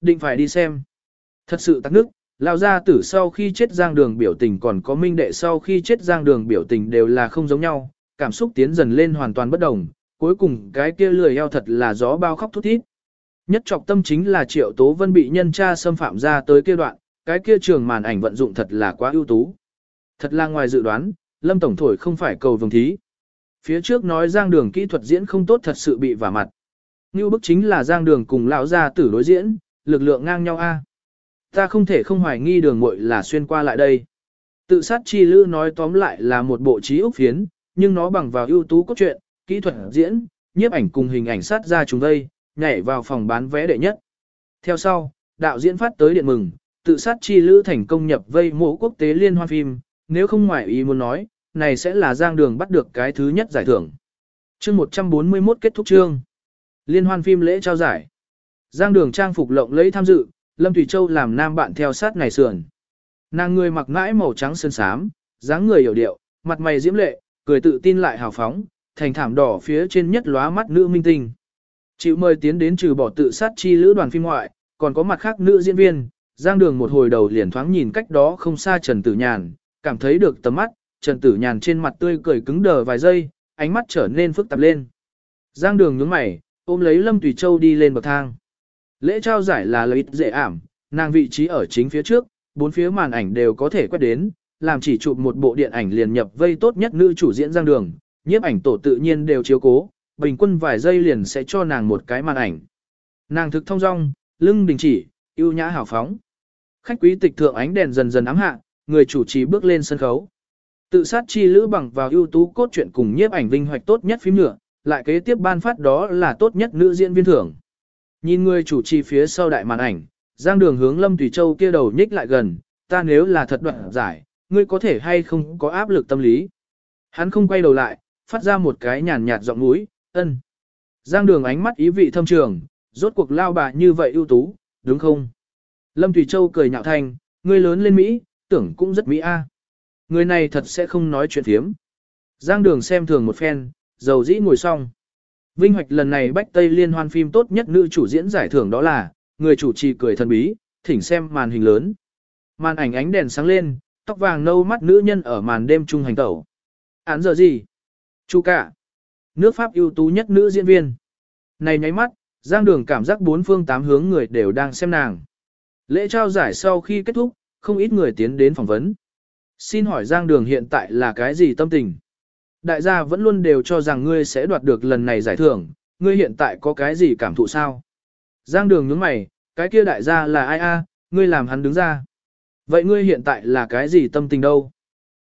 Định phải đi xem. Thật sự tắc nước, lao gia tử sau khi chết giang đường biểu tình còn có minh đệ sau khi chết giang đường biểu tình đều là không giống nhau, cảm xúc tiến dần lên hoàn toàn bất đồng, cuối cùng cái kia lười eo thật là gió bao khóc thút thít. Nhất trọng tâm chính là triệu tố vân bị nhân tra xâm phạm ra tới kia đoạn, cái kia trường màn ảnh vận dụng thật là quá ưu tú. Thật là ngoài dự đoán, Lâm Tổng Thổi không phải cầu vồng thí. Phía trước nói giang đường kỹ thuật diễn không tốt thật sự bị vả mặt. Như bức chính là giang đường cùng lão gia tử đối diễn, lực lượng ngang nhau a. Ta không thể không hoài nghi đường muội là xuyên qua lại đây. Tự sát chi lữ nói tóm lại là một bộ trí ốc phiến, nhưng nó bằng vào ưu tú cốt truyện, kỹ thuật diễn, nhiếp ảnh cùng hình ảnh sát ra chúng đây, nhảy vào phòng bán vé đệ nhất. Theo sau, đạo diễn phát tới điện mừng, tự sát chi lữ thành công nhập vây mộ quốc tế liên hoan phim, nếu không ngoại ý muốn nói, này sẽ là giang đường bắt được cái thứ nhất giải thưởng. chương 141 kết thúc chương. Liên hoan phim lễ trao giải. Giang đường trang phục lộng lẫy tham dự, Lâm Thủy Châu làm nam bạn theo sát ngày sườn. Nàng người mặc mãi màu trắng sơn sám, dáng người hiểu điệu, mặt mày diễm lệ, cười tự tin lại hào phóng, thành thảm đỏ phía trên nhất lóa mắt nữ minh tinh. Chịu mời tiến đến trừ bỏ tự sát chi lữ đoàn phim ngoại, còn có mặt khác nữ diễn viên, Giang Đường một hồi đầu liền thoáng nhìn cách đó không xa Trần Tử Nhàn, cảm thấy được tầm mắt, Trần Tử Nhàn trên mặt tươi cười cứng đờ vài giây, ánh mắt trở nên phức tạp lên. Giang Đường nhướng mày, ôm lấy Lâm Tùy Châu đi lên bậc thang. Lễ trao giải là lợi ích dễ ảm, nàng vị trí ở chính phía trước, bốn phía màn ảnh đều có thể quét đến, làm chỉ chụp một bộ điện ảnh liền nhập vây tốt nhất nữ chủ diễn Giang Đường, nhiếp ảnh tổ tự nhiên đều chiếu cố, bình quân vài giây liền sẽ cho nàng một cái màn ảnh. Nàng thực thông dong, lưng đình chỉ, yêu nhã hào phóng. Khách quý tịch thượng ánh đèn dần dần ám hạ, người chủ trì bước lên sân khấu. Tự sát chi lữ bằng vào ưu tú cốt truyện cùng nhiếp ảnh vinh hoạch tốt nhất phim nhựa, lại kế tiếp ban phát đó là tốt nhất nữ diễn viên thưởng. Nhìn người chủ trì phía sau đại màn ảnh, Giang Đường hướng Lâm Tùy Châu kia đầu nhích lại gần, ta nếu là thật đoạn giải, ngươi có thể hay không có áp lực tâm lý. Hắn không quay đầu lại, phát ra một cái nhàn nhạt giọng mũi, ân. Giang Đường ánh mắt ý vị thâm trường, rốt cuộc lao bà như vậy ưu tú, đúng không? Lâm Thủy Châu cười nhạo thanh, ngươi lớn lên Mỹ, tưởng cũng rất Mỹ a. Người này thật sẽ không nói chuyện thiếm. Giang Đường xem thường một phen, dầu dĩ ngồi xong. Vinh hoạch lần này bách Tây liên hoan phim tốt nhất nữ chủ diễn giải thưởng đó là, người chủ trì cười thần bí, thỉnh xem màn hình lớn. Màn ảnh ánh đèn sáng lên, tóc vàng nâu mắt nữ nhân ở màn đêm trung hành tẩu. Án giờ gì? Chu cả. Nước Pháp ưu tú nhất nữ diễn viên. Này nháy mắt, Giang Đường cảm giác bốn phương tám hướng người đều đang xem nàng. Lễ trao giải sau khi kết thúc, không ít người tiến đến phỏng vấn. Xin hỏi Giang Đường hiện tại là cái gì tâm tình? Đại gia vẫn luôn đều cho rằng ngươi sẽ đoạt được lần này giải thưởng, ngươi hiện tại có cái gì cảm thụ sao? Giang Đường nhướng mày, cái kia đại gia là ai a? À, ngươi làm hắn đứng ra. Vậy ngươi hiện tại là cái gì tâm tình đâu?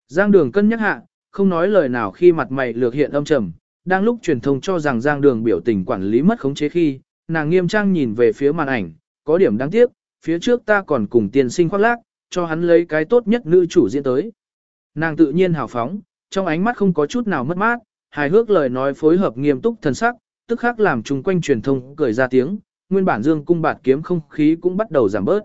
Giang Đường cân nhắc hạ, không nói lời nào khi mặt mày lược hiện âm trầm, đang lúc truyền thông cho rằng Giang Đường biểu tình quản lý mất khống chế khi, nàng nghiêm trang nhìn về phía màn ảnh, có điểm đáng tiếc, phía trước ta còn cùng tiền sinh khoác lác, cho hắn lấy cái tốt nhất nữ chủ diễn tới. Nàng tự nhiên hào phóng, trong ánh mắt không có chút nào mất mát, hài hước lời nói phối hợp nghiêm túc thần sắc, tức khắc làm chung quanh truyền thông cười ra tiếng, nguyên bản dương cung bạt kiếm không khí cũng bắt đầu giảm bớt.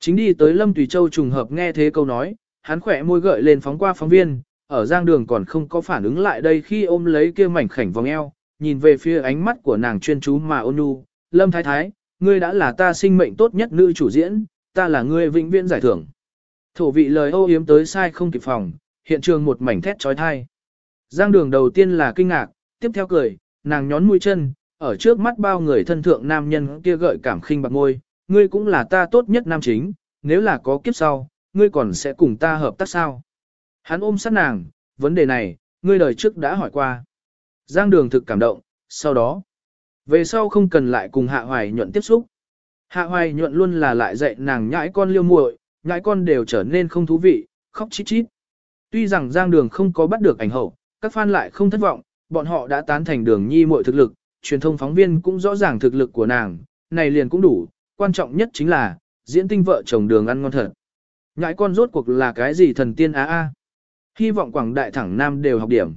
Chính đi tới Lâm Tùy Châu trùng hợp nghe thế câu nói, hắn khỏe môi gợi lên phóng qua phóng viên, ở giang đường còn không có phản ứng lại đây khi ôm lấy kia mảnh khảnh vòng eo, nhìn về phía ánh mắt của nàng chuyên chú mà ôn nhu, Lâm Thái Thái, ngươi đã là ta sinh mệnh tốt nhất nữ chủ diễn, ta là ngươi vĩnh viễn giải thưởng. Thổ vị lời ô yếm tới sai không kịp phòng, hiện trường một mảnh thét trói thai. Giang đường đầu tiên là kinh ngạc, tiếp theo cười, nàng nhón mũi chân, ở trước mắt bao người thân thượng nam nhân kia gợi cảm khinh bạc ngôi, ngươi cũng là ta tốt nhất nam chính, nếu là có kiếp sau, ngươi còn sẽ cùng ta hợp tác sao? Hắn ôm sát nàng, vấn đề này, ngươi đời trước đã hỏi qua. Giang đường thực cảm động, sau đó, về sau không cần lại cùng hạ hoài nhuận tiếp xúc. Hạ hoài nhuận luôn là lại dạy nàng nhãi con liêu muội, nhãi con đều trở nên không thú vị, khóc chít chít. Tuy rằng giang đường không có bắt được ảnh hậu, các fan lại không thất vọng, bọn họ đã tán thành đường nhi muội thực lực, truyền thông phóng viên cũng rõ ràng thực lực của nàng, này liền cũng đủ, quan trọng nhất chính là, diễn tinh vợ chồng đường ăn ngon thật. Nhãi con rốt cuộc là cái gì thần tiên á a? Hy vọng quảng đại thẳng nam đều học điểm.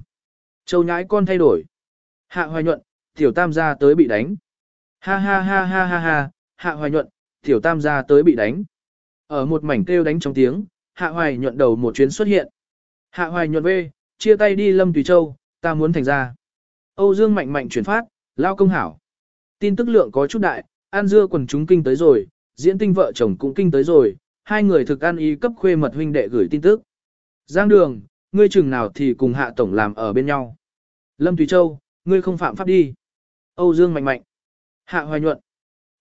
Châu nhãi con thay đổi. Hạ hoài nhuận, tiểu tam gia tới bị đánh. Ha ha ha ha ha ha, hạ hoài nhuận, tiểu tam gia tới bị đánh. Ở một mảnh kêu đánh trong tiếng, hạ hoài nhuận đầu một chuyến xuất hiện. Hạ hoài nhuận về, chia tay đi Lâm Tùy Châu, ta muốn thành ra. Âu Dương mạnh mạnh chuyển phát, lao công hảo. Tin tức lượng có chút đại, An dưa quần chúng kinh tới rồi, diễn tinh vợ chồng cũng kinh tới rồi, hai người thực ăn ý cấp khuê mật huynh đệ gửi tin tức. Giang đường, ngươi chừng nào thì cùng hạ tổng làm ở bên nhau. Lâm Thủy Châu, ngươi không phạm pháp đi. Âu Dương mạnh mạnh. Hạ hoài nhuận.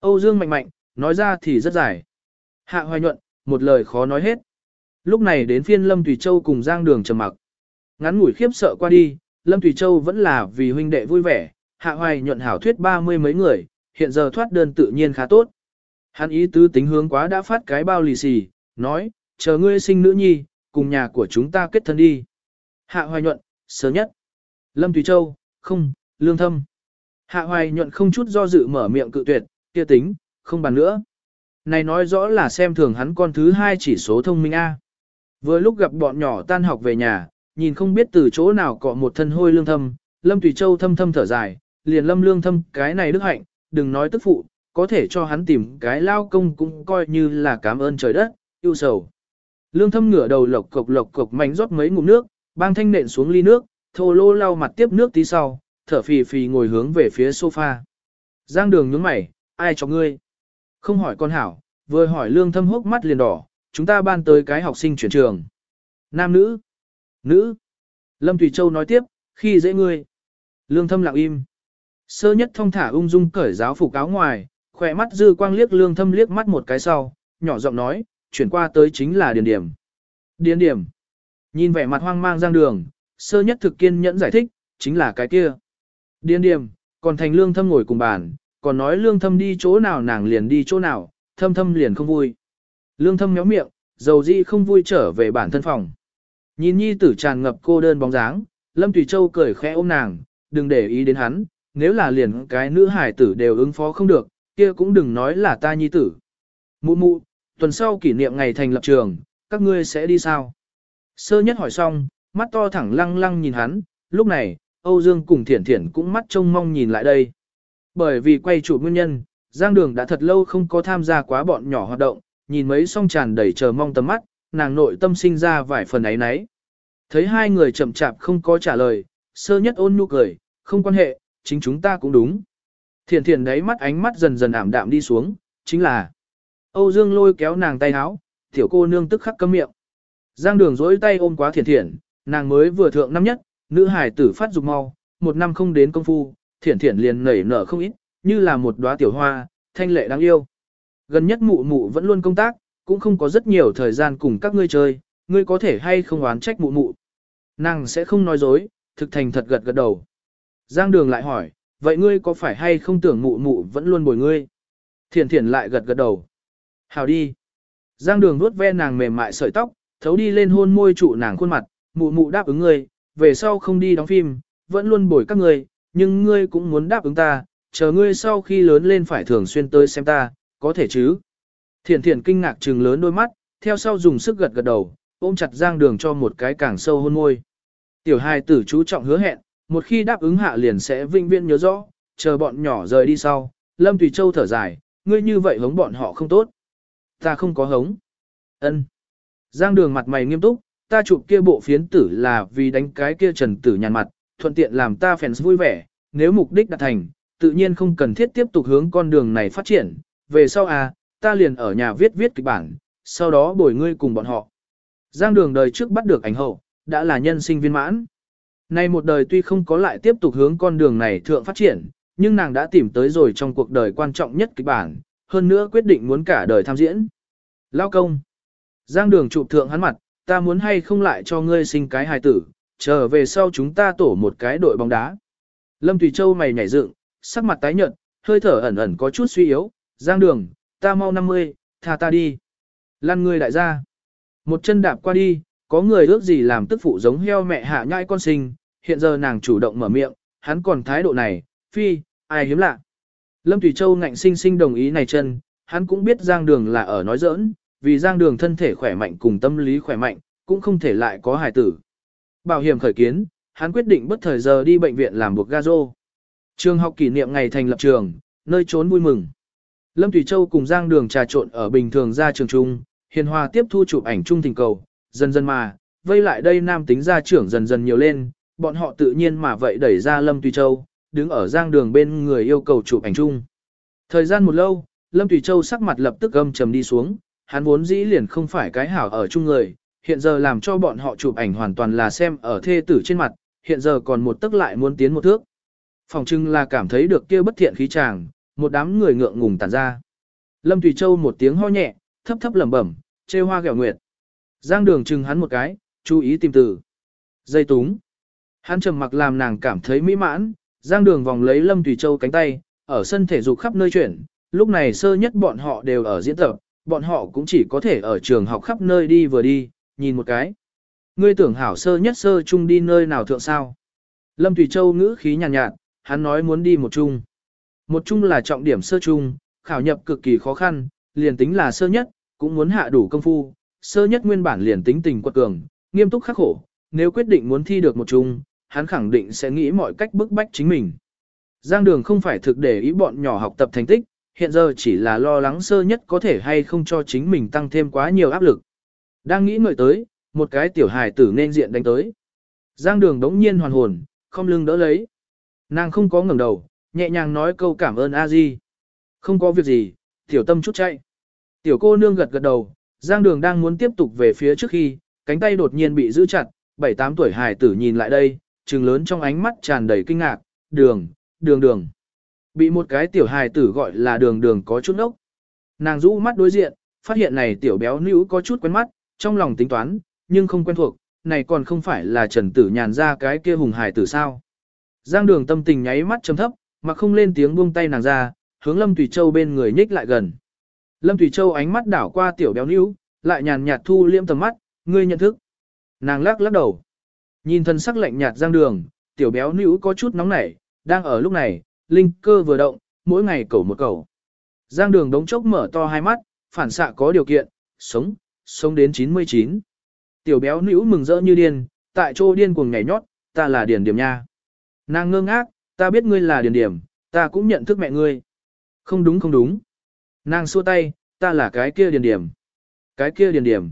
Âu Dương mạnh mạnh, nói ra thì rất dài. Hạ hoài nhuận, một lời khó nói hết. Lúc này đến phiên Lâm Thủy Châu cùng Giang đường trầm mặc. Ngắn ngủi khiếp sợ qua đi, Lâm Thủy Châu vẫn là vì huynh đệ vui vẻ, hạ hoài nhuận hảo thuyết ba mươi mấy người, hiện giờ thoát đơn tự nhiên khá tốt. Hắn ý tứ tính hướng quá đã phát cái bao lì xì, nói, chờ ngươi sinh nữ nhi, cùng nhà của chúng ta kết thân đi. Hạ hoài nhuận, sớm nhất. Lâm Thủy Châu, không, lương thâm. Hạ hoài nhuận không chút do dự mở miệng cự tuyệt, kia tính, không bàn nữa. Này nói rõ là xem thường hắn con thứ hai chỉ số thông minh A. Vừa lúc gặp bọn nhỏ tan học về nhà, nhìn không biết từ chỗ nào cọ một thân hôi lương thâm, Lâm Thủy Châu thâm thâm thở dài, liền lâm lương thâm cái này đức hạnh, đừng nói tức phụ, có thể cho hắn tìm cái lao công cũng coi như là cảm ơn trời đất, yêu sầu. Lương thâm ngửa đầu lộc cộc lộc cộc mảnh rót mấy ngụm nước, bang thanh nện xuống ly nước, thô lô lau mặt tiếp nước tí sau, thở phì phì ngồi hướng về phía sofa. Giang đường nhướng mày, ai cho ngươi? Không hỏi con hảo, vừa hỏi lương thâm hốc mắt liền đỏ, chúng ta ban tới cái học sinh chuyển trường. Nam nữ? Nữ? Lâm Thủy Châu nói tiếp, khi dễ ngươi. Lương thâm lặng im. Sơ nhất thông thả ung dung cởi giáo phục áo ngoài, khỏe mắt dư quang liếc lương thâm liếc mắt một cái sau, nhỏ giọng nói, chuyển qua tới chính là điền điểm. Điền điểm. Nhìn vẻ mặt hoang mang giang đường, sơ nhất thực kiên nhẫn giải thích, chính là cái kia. Điền điểm, còn thành lương thâm ngồi cùng bàn, còn nói lương thâm đi chỗ nào nàng liền đi chỗ nào, thâm thâm liền không vui. Lương thâm méo miệng, dầu di không vui trở về bản thân phòng. Nhìn nhi tử tràn ngập cô đơn bóng dáng, Lâm Tùy Châu cười khẽ ôm nàng, đừng để ý đến hắn, nếu là liền cái nữ hải tử đều ứng phó không được, kia cũng đừng nói là ta nhi tử. Mụ mụ, tuần sau kỷ niệm ngày thành lập trường, các ngươi sẽ đi sao? Sơ nhất hỏi xong, mắt to thẳng lăng lăng nhìn hắn, lúc này, Âu Dương cùng Thiển Thiển cũng mắt trông mong nhìn lại đây. Bởi vì quay chủ nguyên nhân, Giang Đường đã thật lâu không có tham gia quá bọn nhỏ hoạt động, nhìn mấy song tràn đầy chờ mong tầm mắt, nàng nội tâm sinh ra vài phần ấy nấy. Thấy hai người chậm chạp không có trả lời, sơ nhất ôn nhu cười, không quan hệ, chính chúng ta cũng đúng. Thiền thiền đấy mắt ánh mắt dần dần ảm đạm đi xuống, chính là Âu Dương lôi kéo nàng tay áo, tiểu cô nương tức khắc câm miệng. Giang đường dối tay ôm quá thiền thiền, nàng mới vừa thượng năm nhất, nữ hải tử phát dục mau, một năm không đến công phu, thiền thiền liền nảy nở không ít, như là một đóa tiểu hoa, thanh lệ đáng yêu. Gần nhất mụ mụ vẫn luôn công tác, cũng không có rất nhiều thời gian cùng các ngươi chơi, ngươi có thể hay không oán trách mụ mụ. Nàng sẽ không nói dối, thực thành thật gật gật đầu. Giang đường lại hỏi, vậy ngươi có phải hay không tưởng mụ mụ vẫn luôn bồi ngươi? Thiền thiền lại gật gật đầu. Hào đi. Giang đường vuốt ve nàng mềm mại sợi tóc, thấu đi lên hôn môi trụ nàng khuôn mặt, mụ mụ đáp ứng ngươi, về sau không đi đóng phim, vẫn luôn bồi các ngươi, nhưng ngươi cũng muốn đáp ứng ta, chờ ngươi sau khi lớn lên phải thường xuyên tới xem ta, có thể chứ? Thiền thiền kinh ngạc trừng lớn đôi mắt, theo sau dùng sức gật gật đầu, ôm chặt giang đường cho một cái càng sâu hôn môi. Tiểu hai tử chú trọng hứa hẹn, một khi đáp ứng hạ liền sẽ vinh viễn nhớ rõ, chờ bọn nhỏ rời đi sau, Lâm Tùy Châu thở dài, ngươi như vậy hống bọn họ không tốt. Ta không có hống. ân Giang đường mặt mày nghiêm túc, ta chụp kia bộ phiến tử là vì đánh cái kia trần tử nhàn mặt, thuận tiện làm ta fans vui vẻ, nếu mục đích đạt thành, tự nhiên không cần thiết tiếp tục hướng con đường này phát triển, về sau à, ta liền ở nhà viết viết kịch bản, sau đó bồi ngươi cùng bọn họ. Giang đường đời trước bắt được ảnh hậu, đã là nhân sinh viên mãn. Nay một đời tuy không có lại tiếp tục hướng con đường này thượng phát triển, nhưng nàng đã tìm tới rồi trong cuộc đời quan trọng nhất kịch bản, hơn nữa quyết định muốn cả đời tham diễn. Lao công. Giang đường chụp thượng hắn mặt, ta muốn hay không lại cho ngươi sinh cái hài tử, trở về sau chúng ta tổ một cái đội bóng đá. Lâm Thủy Châu mày nhảy dựng, sắc mặt tái nhợt, hơi thở ẩn ẩn có chút suy yếu, Giang đường, ta mau 50, tha ta đi. Lăn ngươi đại gia. Một chân đạp qua đi, có người ước gì làm tức phụ giống heo mẹ hạ nhãi con sinh, hiện giờ nàng chủ động mở miệng, hắn còn thái độ này, phi, ai hiếm lạ. Lâm Thủy Châu ngạnh sinh sinh đồng ý này chân, hắn cũng biết Giang Đường là ở nói giỡn, vì Giang Đường thân thể khỏe mạnh cùng tâm lý khỏe mạnh, cũng không thể lại có hài tử. Bảo hiểm khởi kiến, hắn quyết định bất thời giờ đi bệnh viện làm buộc gazo. Trường học kỷ niệm ngày thành lập trường, nơi trốn vui mừng. Lâm Thủy Châu cùng Giang Đường trà trộn ở bình thường ra trường trung, hiền hòa tiếp thu chụp ảnh chung tình cầu, dần dần mà, vây lại đây nam tính gia trưởng dần dần nhiều lên, bọn họ tự nhiên mà vậy đẩy ra Lâm Tùy Châu, đứng ở giang đường bên người yêu cầu chụp ảnh chung. Thời gian một lâu, Lâm Thủy Châu sắc mặt lập tức âm trầm đi xuống, hắn vốn dĩ liền không phải cái hảo ở chung người, hiện giờ làm cho bọn họ chụp ảnh hoàn toàn là xem ở thê tử trên mặt, hiện giờ còn một tức lại muốn tiến một thước. Phòng trưng là cảm thấy được kia bất thiện khí chàng, một đám người ngượng ngùng tản ra. Lâm Thủy Châu một tiếng ho nhẹ, thấp thấp lẩm bẩm, chê hoa gẹo nguyệt. Giang đường chừng hắn một cái, chú ý tìm từ. Dây túng. Hắn trầm mặc làm nàng cảm thấy mỹ mãn, giang đường vòng lấy Lâm Thủy Châu cánh tay, ở sân thể dục khắp nơi chuyển, lúc này sơ nhất bọn họ đều ở diễn tập, bọn họ cũng chỉ có thể ở trường học khắp nơi đi vừa đi, nhìn một cái. Ngươi tưởng hảo sơ nhất sơ chung đi nơi nào thượng sao? Lâm Thủy Châu ngữ khí nhàn nhạt, nhạt, hắn nói muốn đi một chung. Một chung là trọng điểm sơ chung, khảo nhập cực kỳ khó khăn, liền tính là sơ nhất, cũng muốn hạ đủ công phu. Sơ nhất nguyên bản liền tính tình quật cường, nghiêm túc khắc khổ, nếu quyết định muốn thi được một chung, hắn khẳng định sẽ nghĩ mọi cách bức bách chính mình. Giang đường không phải thực để ý bọn nhỏ học tập thành tích, hiện giờ chỉ là lo lắng sơ nhất có thể hay không cho chính mình tăng thêm quá nhiều áp lực. Đang nghĩ ngợi tới, một cái tiểu hài tử nên diện đánh tới. Giang đường đống nhiên hoàn hồn, không lưng đỡ lấy. Nàng không có ngẩng đầu, nhẹ nhàng nói câu cảm ơn a di. Không có việc gì, tiểu tâm chút chạy. Tiểu cô nương gật gật đầu, Giang đường đang muốn tiếp tục về phía trước khi, cánh tay đột nhiên bị giữ chặt, bảy tám tuổi hài tử nhìn lại đây, trừng lớn trong ánh mắt tràn đầy kinh ngạc, đường, đường đường. Bị một cái tiểu hài tử gọi là đường đường có chút ốc. Nàng rũ mắt đối diện, phát hiện này tiểu béo nữ có chút quen mắt, trong lòng tính toán, nhưng không quen thuộc, này còn không phải là trần tử nhàn ra cái kia hùng hài tử sao. Giang đường tâm tình nháy mắt chấm thấp, mà không lên tiếng buông tay nàng ra, hướng Lâm Thủy Châu bên người nhích lại gần. Lâm Thủy Châu ánh mắt đảo qua tiểu béo níu, lại nhàn nhạt thu liễm tầm mắt, ngươi nhận thức. Nàng lắc lắc đầu. Nhìn thân sắc lạnh nhạt giang đường, tiểu béo níu có chút nóng nảy, đang ở lúc này, linh cơ vừa động, mỗi ngày cầu một cầu. Giang đường đống chốc mở to hai mắt, phản xạ có điều kiện, sống, sống đến 99. Tiểu béo níu mừng rỡ như điên, tại chỗ điên cuồng nhảy nhót, ta là điền điểm nha. Nàng ngơ ngác, ta biết ngươi là điền điểm, ta cũng nhận thức mẹ ngươi. Không đúng không đúng. Nàng xua tay, ta là cái kia điền điểm. Cái kia điền điểm.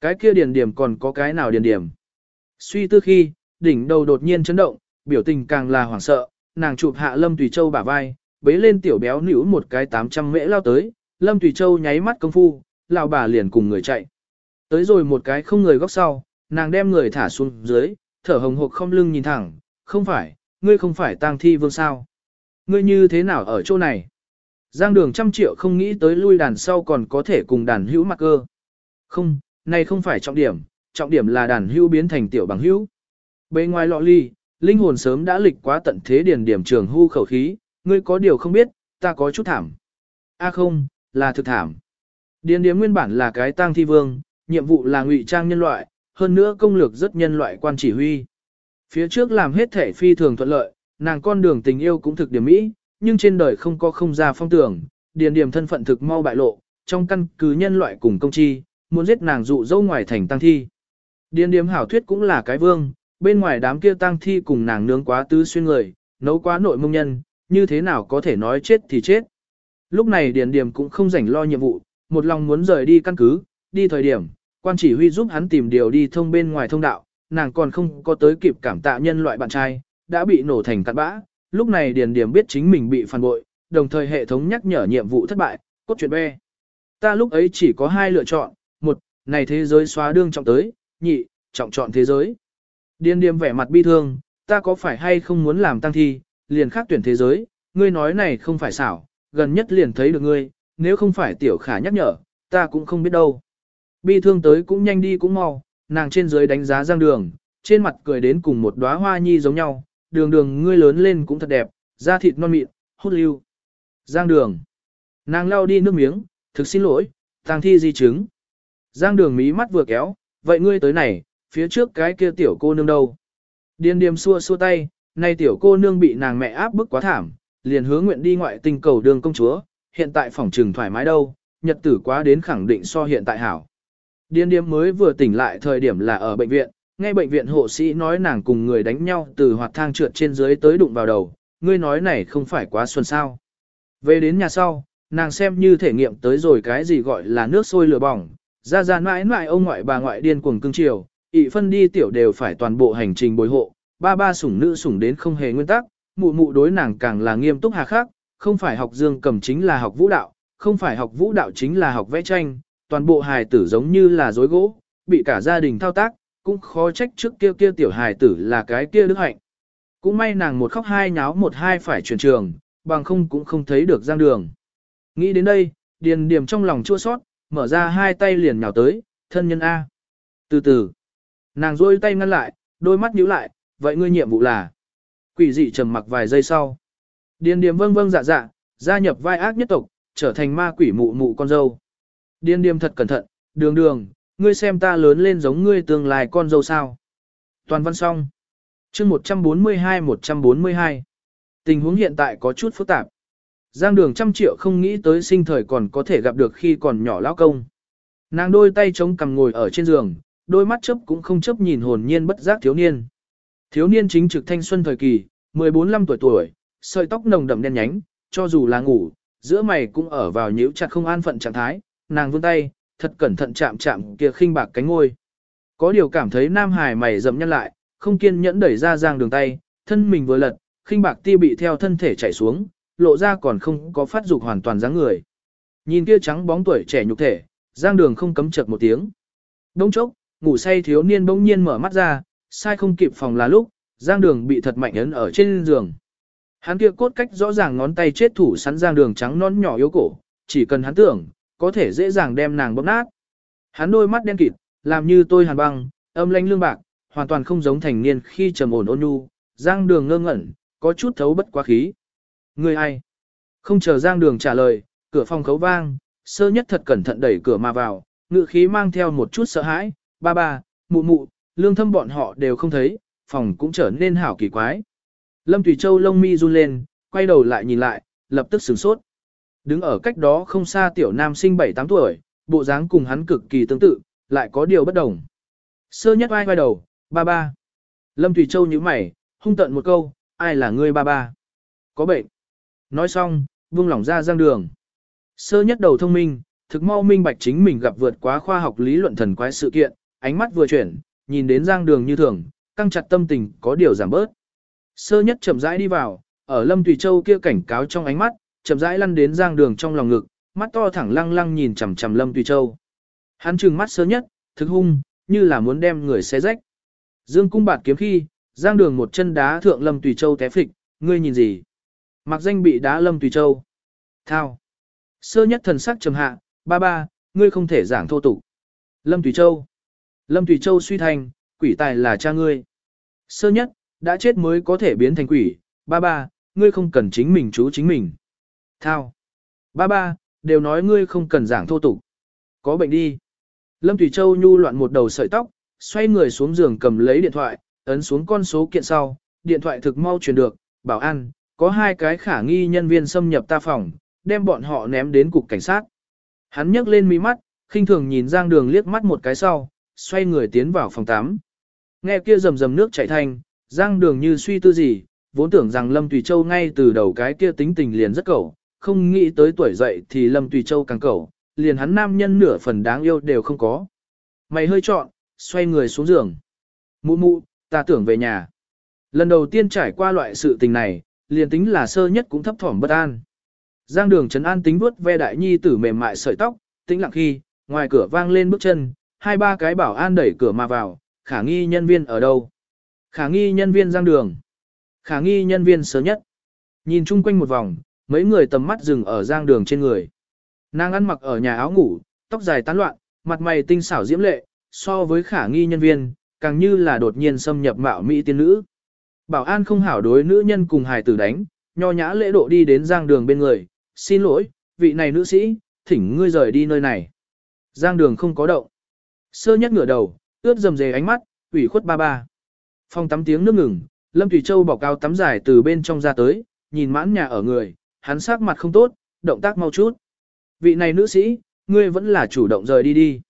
Cái kia điền điểm còn có cái nào điền điểm. Suy tư khi, đỉnh đầu đột nhiên chấn động, biểu tình càng là hoảng sợ, nàng chụp hạ Lâm Tùy Châu bả vai, bế lên tiểu béo nữ một cái 800 mễ lao tới, Lâm Tùy Châu nháy mắt công phu, lão bà liền cùng người chạy. Tới rồi một cái không người góc sau, nàng đem người thả xuống dưới, thở hồng hộc không lưng nhìn thẳng, không phải, ngươi không phải tang thi vương sao. Ngươi như thế nào ở chỗ này? Giang đường trăm triệu không nghĩ tới lui đàn sau còn có thể cùng đàn hữu mặc cơ. Không, này không phải trọng điểm, trọng điểm là đàn hữu biến thành tiểu bằng hữu. Bên ngoài lọ ly, linh hồn sớm đã lịch quá tận thế điển điểm trường hưu khẩu khí, ngươi có điều không biết, ta có chút thảm. A à không, là thực thảm. Điền điểm nguyên bản là cái tang thi vương, nhiệm vụ là ngụy trang nhân loại, hơn nữa công lược rất nhân loại quan chỉ huy. Phía trước làm hết thể phi thường thuận lợi, nàng con đường tình yêu cũng thực điểm mỹ, nhưng trên đời không có không ra phong tưởng, điền điểm thân phận thực mau bại lộ, trong căn cứ nhân loại cùng công chi, muốn giết nàng dụ dâu ngoài thành tăng thi. Điền điểm hảo thuyết cũng là cái vương, bên ngoài đám kia tăng thi cùng nàng nướng quá tứ xuyên người, nấu quá nội mông nhân, như thế nào có thể nói chết thì chết. Lúc này Điền Điềm cũng không rảnh lo nhiệm vụ, một lòng muốn rời đi căn cứ, đi thời điểm, quan chỉ huy giúp hắn tìm điều đi thông bên ngoài thông đạo, nàng còn không có tới kịp cảm tạ nhân loại bạn trai, đã bị nổ thành cặn bã, lúc này Điền Điềm biết chính mình bị phản bội, đồng thời hệ thống nhắc nhở nhiệm vụ thất bại, cốt truyện B. Ta lúc ấy chỉ có hai lựa chọn, một, này thế giới xóa đương trọng tới, nhị, trọng chọn thế giới. Điền Điềm vẻ mặt bi thương, ta có phải hay không muốn làm tăng thi, liền khác tuyển thế giới, ngươi nói này không phải xảo, gần nhất liền thấy được ngươi, nếu không phải tiểu khả nhắc nhở, ta cũng không biết đâu. Bi thương tới cũng nhanh đi cũng mau, nàng trên dưới đánh giá giang đường, trên mặt cười đến cùng một đóa hoa nhi giống nhau, đường đường ngươi lớn lên cũng thật đẹp, da thịt non mịn, hút lưu. Giang đường. Nàng lau đi nước miếng, thực xin lỗi, tang thi di chứng. Giang đường mí mắt vừa kéo, vậy ngươi tới này, phía trước cái kia tiểu cô nương đâu. Điên điềm xua xua tay, nay tiểu cô nương bị nàng mẹ áp bức quá thảm, liền hứa nguyện đi ngoại tình cầu đường công chúa, hiện tại phòng trừng thoải mái đâu, nhật tử quá đến khẳng định so hiện tại hảo. Điên điếm mới vừa tỉnh lại thời điểm là ở bệnh viện, ngay bệnh viện hộ sĩ nói nàng cùng người đánh nhau từ hoạt thang trượt trên dưới tới đụng vào đầu, ngươi nói này không phải quá xuân sao. Về đến nhà sau, nàng xem như thể nghiệm tới rồi cái gì gọi là nước sôi lửa bỏng, ra ra mãi mãi ông ngoại bà ngoại điên cuồng cưng chiều, ị phân đi tiểu đều phải toàn bộ hành trình bồi hộ, ba ba sủng nữ sủng đến không hề nguyên tắc, mụ mụ đối nàng càng là nghiêm túc hà khắc, không phải học dương cầm chính là học vũ đạo, không phải học vũ đạo chính là học vẽ tranh, toàn bộ hài tử giống như là dối gỗ, bị cả gia đình thao tác, cũng khó trách trước kia kia tiểu hài tử là cái kia đức hạnh. Cũng may nàng một khóc hai nháo một hai phải chuyển trường, bằng không cũng không thấy được giang đường. Nghĩ đến đây, điền điểm trong lòng chua sót, mở ra hai tay liền nhào tới, thân nhân A. Từ từ, nàng rôi tay ngăn lại, đôi mắt nhíu lại, vậy ngươi nhiệm vụ là. Quỷ dị trầm mặc vài giây sau. Điền điểm vâng vâng dạ dạ, gia nhập vai ác nhất tộc, trở thành ma quỷ mụ mụ con dâu. Điên điềm thật cẩn thận, đường đường, ngươi xem ta lớn lên giống ngươi tương lai con dâu sao. Toàn văn xong. chương 142-142. Tình huống hiện tại có chút phức tạp. Giang đường trăm triệu không nghĩ tới sinh thời còn có thể gặp được khi còn nhỏ lão công. Nàng đôi tay chống cằm ngồi ở trên giường, đôi mắt chớp cũng không chớp nhìn hồn nhiên bất giác thiếu niên. Thiếu niên chính trực thanh xuân thời kỳ, 14-15 tuổi tuổi, sợi tóc nồng đậm đen nhánh, cho dù là ngủ, giữa mày cũng ở vào nhíu chặt không an phận trạng thái, nàng vươn tay, thật cẩn thận chạm chạm kia khinh bạc cánh ngôi. Có điều cảm thấy nam hải mày rậm nhăn lại, không kiên nhẫn đẩy ra giang đường tay, thân mình vừa lật, khinh bạc ti bị theo thân thể chảy xuống, lộ ra còn không có phát dục hoàn toàn dáng người. Nhìn kia trắng bóng tuổi trẻ nhục thể, giang đường không cấm chật một tiếng. Đông chốc, ngủ say thiếu niên bỗng nhiên mở mắt ra, sai không kịp phòng là lúc, giang đường bị thật mạnh ấn ở trên giường. Hắn kia cốt cách rõ ràng ngón tay chết thủ sẵn giang đường trắng non nhỏ yếu cổ, chỉ cần hắn tưởng, có thể dễ dàng đem nàng bóp nát. Hắn đôi mắt đen kịt, làm như tôi hàn băng, âm lãnh lương bạc, hoàn toàn không giống thành niên khi trầm ổn ôn nhu, giang đường ngơ ngẩn, có chút thấu bất quá khí. Người ai? Không chờ giang đường trả lời, cửa phòng khấu vang, sơ nhất thật cẩn thận đẩy cửa mà vào, ngự khí mang theo một chút sợ hãi, ba ba, mụ mụ, lương thâm bọn họ đều không thấy, phòng cũng trở nên hảo kỳ quái. Lâm Thủy Châu lông mi run lên, quay đầu lại nhìn lại, lập tức sửng sốt. Đứng ở cách đó không xa tiểu nam sinh 7-8 tuổi, bộ dáng cùng hắn cực kỳ tương tự, lại có điều bất đồng. Sơ nhất ai quay đầu, ba ba. Lâm Thủy Châu như mày, hung tận một câu, ai là ngươi ba ba? Có bệnh. Nói xong, buông lỏng ra giang đường. Sơ nhất đầu thông minh, thực mau minh bạch chính mình gặp vượt quá khoa học lý luận thần quái sự kiện, ánh mắt vừa chuyển, nhìn đến giang đường như thường, căng chặt tâm tình có điều giảm bớt. Sơ nhất chậm rãi đi vào, ở Lâm Tùy Châu kia cảnh cáo trong ánh mắt, chậm rãi lăn đến giang đường trong lòng ngực, mắt to thẳng lăng lăng nhìn chằm chằm Lâm Tùy Châu. Hắn trừng mắt sơ nhất, thực hung, như là muốn đem người xé rách. Dương cung bạt kiếm khi, giang đường một chân đá thượng Lâm Tùy Châu té phịch, ngươi nhìn gì? Mặc danh bị đá Lâm Tùy Châu. Thao. Sơ nhất thần sắc trầm hạ, ba ba, ngươi không thể giảng thô tục. Lâm Tùy Châu. Lâm Tùy Châu suy thành, quỷ tài là cha ngươi. Sơ nhất, đã chết mới có thể biến thành quỷ, ba ba, ngươi không cần chính mình chú chính mình. Thao. Ba ba, đều nói ngươi không cần giảng thô tục. Có bệnh đi. Lâm Thủy Châu nhu loạn một đầu sợi tóc, xoay người xuống giường cầm lấy điện thoại, ấn xuống con số kiện sau, điện thoại thực mau truyền được, bảo an, có hai cái khả nghi nhân viên xâm nhập ta phòng, đem bọn họ ném đến cục cảnh sát. Hắn nhấc lên mí mắt, khinh thường nhìn Giang Đường liếc mắt một cái sau, xoay người tiến vào phòng 8. Nghe kia rầm rầm nước chảy thanh, Giang Đường như suy tư gì, vốn tưởng rằng Lâm Tùy Châu ngay từ đầu cái kia tính tình liền rất cẩu, không nghĩ tới tuổi dậy thì Lâm Tùy Châu càng cẩu, liền hắn nam nhân nửa phần đáng yêu đều không có. Mày hơi chọn, xoay người xuống giường. Mụ mụ, ta tưởng về nhà. Lần đầu tiên trải qua loại sự tình này, liền tính là sơ nhất cũng thấp thỏm bất an. Giang đường trấn an tính vuốt ve đại nhi tử mềm mại sợi tóc, tĩnh lặng khi, ngoài cửa vang lên bước chân, hai ba cái bảo an đẩy cửa mà vào, khả nghi nhân viên ở đâu? Khả nghi nhân viên giang đường. Khả nghi nhân viên sớm nhất. Nhìn chung quanh một vòng, mấy người tầm mắt dừng ở giang đường trên người. Nàng ăn mặc ở nhà áo ngủ, tóc dài tán loạn, mặt mày tinh xảo diễm lệ, so với khả nghi nhân viên, càng như là đột nhiên xâm nhập mạo mỹ tiên nữ. Bảo an không hảo đối nữ nhân cùng hài tử đánh, nho nhã lễ độ đi đến giang đường bên người, xin lỗi, vị này nữ sĩ, thỉnh ngươi rời đi nơi này. Giang đường không có động. Sơ nhất ngửa đầu, ướt dầm dề ánh mắt, ủy khuất ba ba. Phong tắm tiếng nước ngừng, Lâm Thủy Châu bỏ cao tắm dài từ bên trong ra tới, nhìn mãn nhà ở người, hắn sắc mặt không tốt, động tác mau chút. Vị này nữ sĩ, ngươi vẫn là chủ động rời đi đi.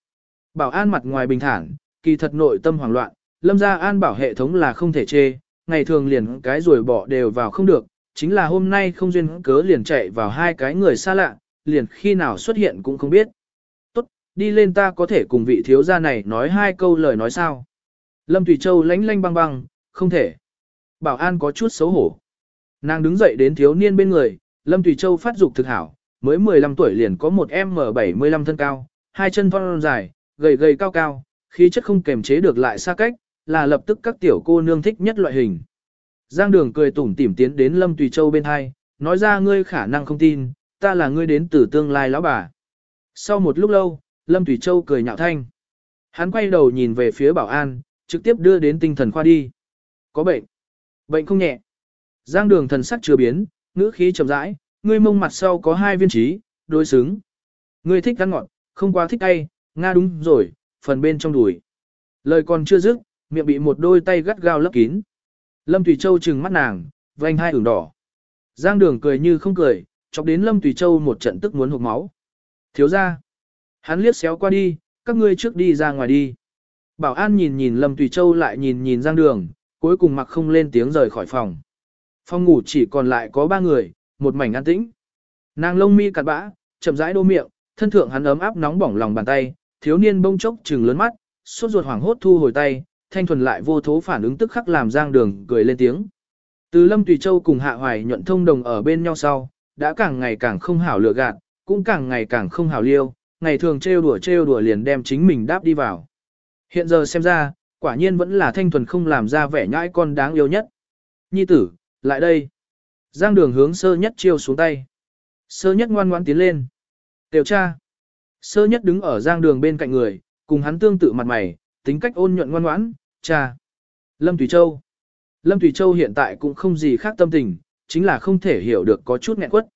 Bảo an mặt ngoài bình thản, kỳ thật nội tâm hoảng loạn, lâm gia an bảo hệ thống là không thể chê, ngày thường liền cái rồi bỏ đều vào không được, chính là hôm nay không duyên cớ liền chạy vào hai cái người xa lạ, liền khi nào xuất hiện cũng không biết. Tốt, đi lên ta có thể cùng vị thiếu gia này nói hai câu lời nói sao. Lâm Thủy Châu lánh lánh băng băng, không thể. Bảo an có chút xấu hổ. Nàng đứng dậy đến thiếu niên bên người, Lâm Thủy Châu phát dục thực hảo, mới 15 tuổi liền có một M75 thân cao, hai chân thon dài, gầy gầy cao cao, khí chất không kềm chế được lại xa cách, là lập tức các tiểu cô nương thích nhất loại hình. Giang đường cười tủm tỉm tiến đến Lâm Tùy Châu bên hai, nói ra ngươi khả năng không tin, ta là ngươi đến từ tương lai lão bà. Sau một lúc lâu, Lâm Tùy Châu cười nhạo thanh. Hắn quay đầu nhìn về phía bảo an, trực tiếp đưa đến tinh thần khoa đi. Có bệnh. Bệnh không nhẹ. Giang đường thần sắc chưa biến, ngữ khí chậm rãi, ngươi mông mặt sau có hai viên trí, đối xứng. Ngươi thích ăn ngọt, không quá thích cay, nga đúng rồi, phần bên trong đùi. Lời còn chưa dứt, miệng bị một đôi tay gắt gao lấp kín. Lâm Tùy Châu trừng mắt nàng, vành hai ửng đỏ. Giang đường cười như không cười, chọc đến Lâm Tùy Châu một trận tức muốn hụt máu. Thiếu ra. Hắn liếc xéo qua đi, các ngươi trước đi ra ngoài đi. Bảo an nhìn nhìn Lâm Tùy Châu lại nhìn nhìn Giang đường, cuối cùng mặc không lên tiếng rời khỏi phòng. Phòng ngủ chỉ còn lại có ba người, một mảnh an tĩnh. Nàng lông mi cạn bã, chậm rãi đô miệng, thân thượng hắn ấm áp nóng bỏng lòng bàn tay, thiếu niên bông chốc trừng lớn mắt, sốt ruột hoảng hốt thu hồi tay, thanh thuần lại vô thố phản ứng tức khắc làm Giang Đường cười lên tiếng. Từ Lâm Tùy Châu cùng Hạ Hoài nhuận thông đồng ở bên nhau sau, đã càng ngày càng không hảo lựa gạt, cũng càng ngày càng không hảo liêu, ngày thường trêu đùa trêu đùa liền đem chính mình đáp đi vào. Hiện giờ xem ra, quả nhiên vẫn là thanh thuần không làm ra vẻ nhãi con đáng yêu nhất. Nhi tử, lại đây. Giang đường hướng sơ nhất chiêu xuống tay. Sơ nhất ngoan ngoãn tiến lên. Tiểu cha. Sơ nhất đứng ở giang đường bên cạnh người, cùng hắn tương tự mặt mày, tính cách ôn nhuận ngoan ngoãn, cha. Lâm Thủy Châu. Lâm Thủy Châu hiện tại cũng không gì khác tâm tình, chính là không thể hiểu được có chút nghẹn quất.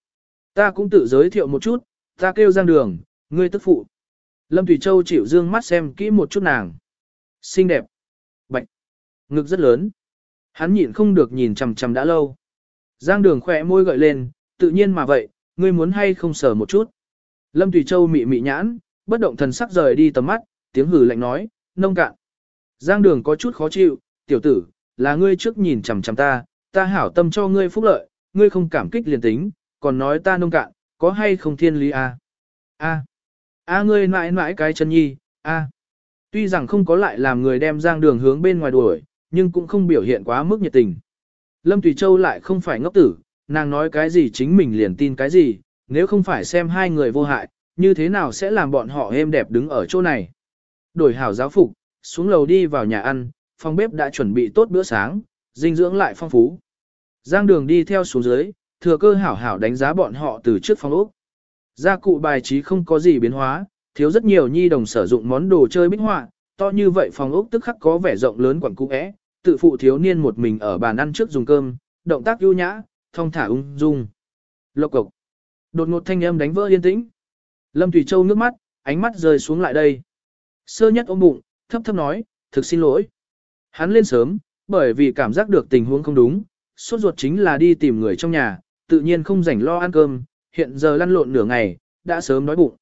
Ta cũng tự giới thiệu một chút, ta kêu giang đường, ngươi tức phụ. Lâm Thủy Châu chịu dương mắt xem kỹ một chút nàng. Xinh đẹp. Bạch. Ngực rất lớn. Hắn nhịn không được nhìn chằm chằm đã lâu. Giang đường khỏe môi gợi lên, tự nhiên mà vậy, ngươi muốn hay không sờ một chút. Lâm tùy Châu mị mị nhãn, bất động thần sắc rời đi tầm mắt, tiếng hử lạnh nói, nông cạn. Giang đường có chút khó chịu, tiểu tử, là ngươi trước nhìn chằm chằm ta, ta hảo tâm cho ngươi phúc lợi, ngươi không cảm kích liền tính, còn nói ta nông cạn, có hay không thiên lý à? A. A ngươi mãi mãi cái chân nhi, a. Tuy rằng không có lại làm người đem giang đường hướng bên ngoài đuổi, nhưng cũng không biểu hiện quá mức nhiệt tình. Lâm Tùy Châu lại không phải ngốc tử, nàng nói cái gì chính mình liền tin cái gì, nếu không phải xem hai người vô hại, như thế nào sẽ làm bọn họ êm đẹp đứng ở chỗ này. Đổi hảo giáo phục, xuống lầu đi vào nhà ăn, phòng bếp đã chuẩn bị tốt bữa sáng, dinh dưỡng lại phong phú. Giang đường đi theo xuống dưới, thừa cơ hảo hảo đánh giá bọn họ từ trước phòng ốc. Gia cụ bài trí không có gì biến hóa, thiếu rất nhiều nhi đồng sử dụng món đồ chơi bích họa, to như vậy phòng ốc tức khắc có vẻ rộng lớn quẩn cung é, tự phụ thiếu niên một mình ở bàn ăn trước dùng cơm, động tác ưu nhã, thong thả ung dung. Lộc cộc. Đột ngột thanh âm đánh vỡ yên tĩnh. Lâm Thủy Châu nước mắt, ánh mắt rơi xuống lại đây. Sơ nhất ôm bụng, thấp thấp nói, thực xin lỗi. Hắn lên sớm, bởi vì cảm giác được tình huống không đúng, suốt ruột chính là đi tìm người trong nhà, tự nhiên không rảnh lo ăn cơm, hiện giờ lăn lộn nửa ngày, đã sớm đói bụng.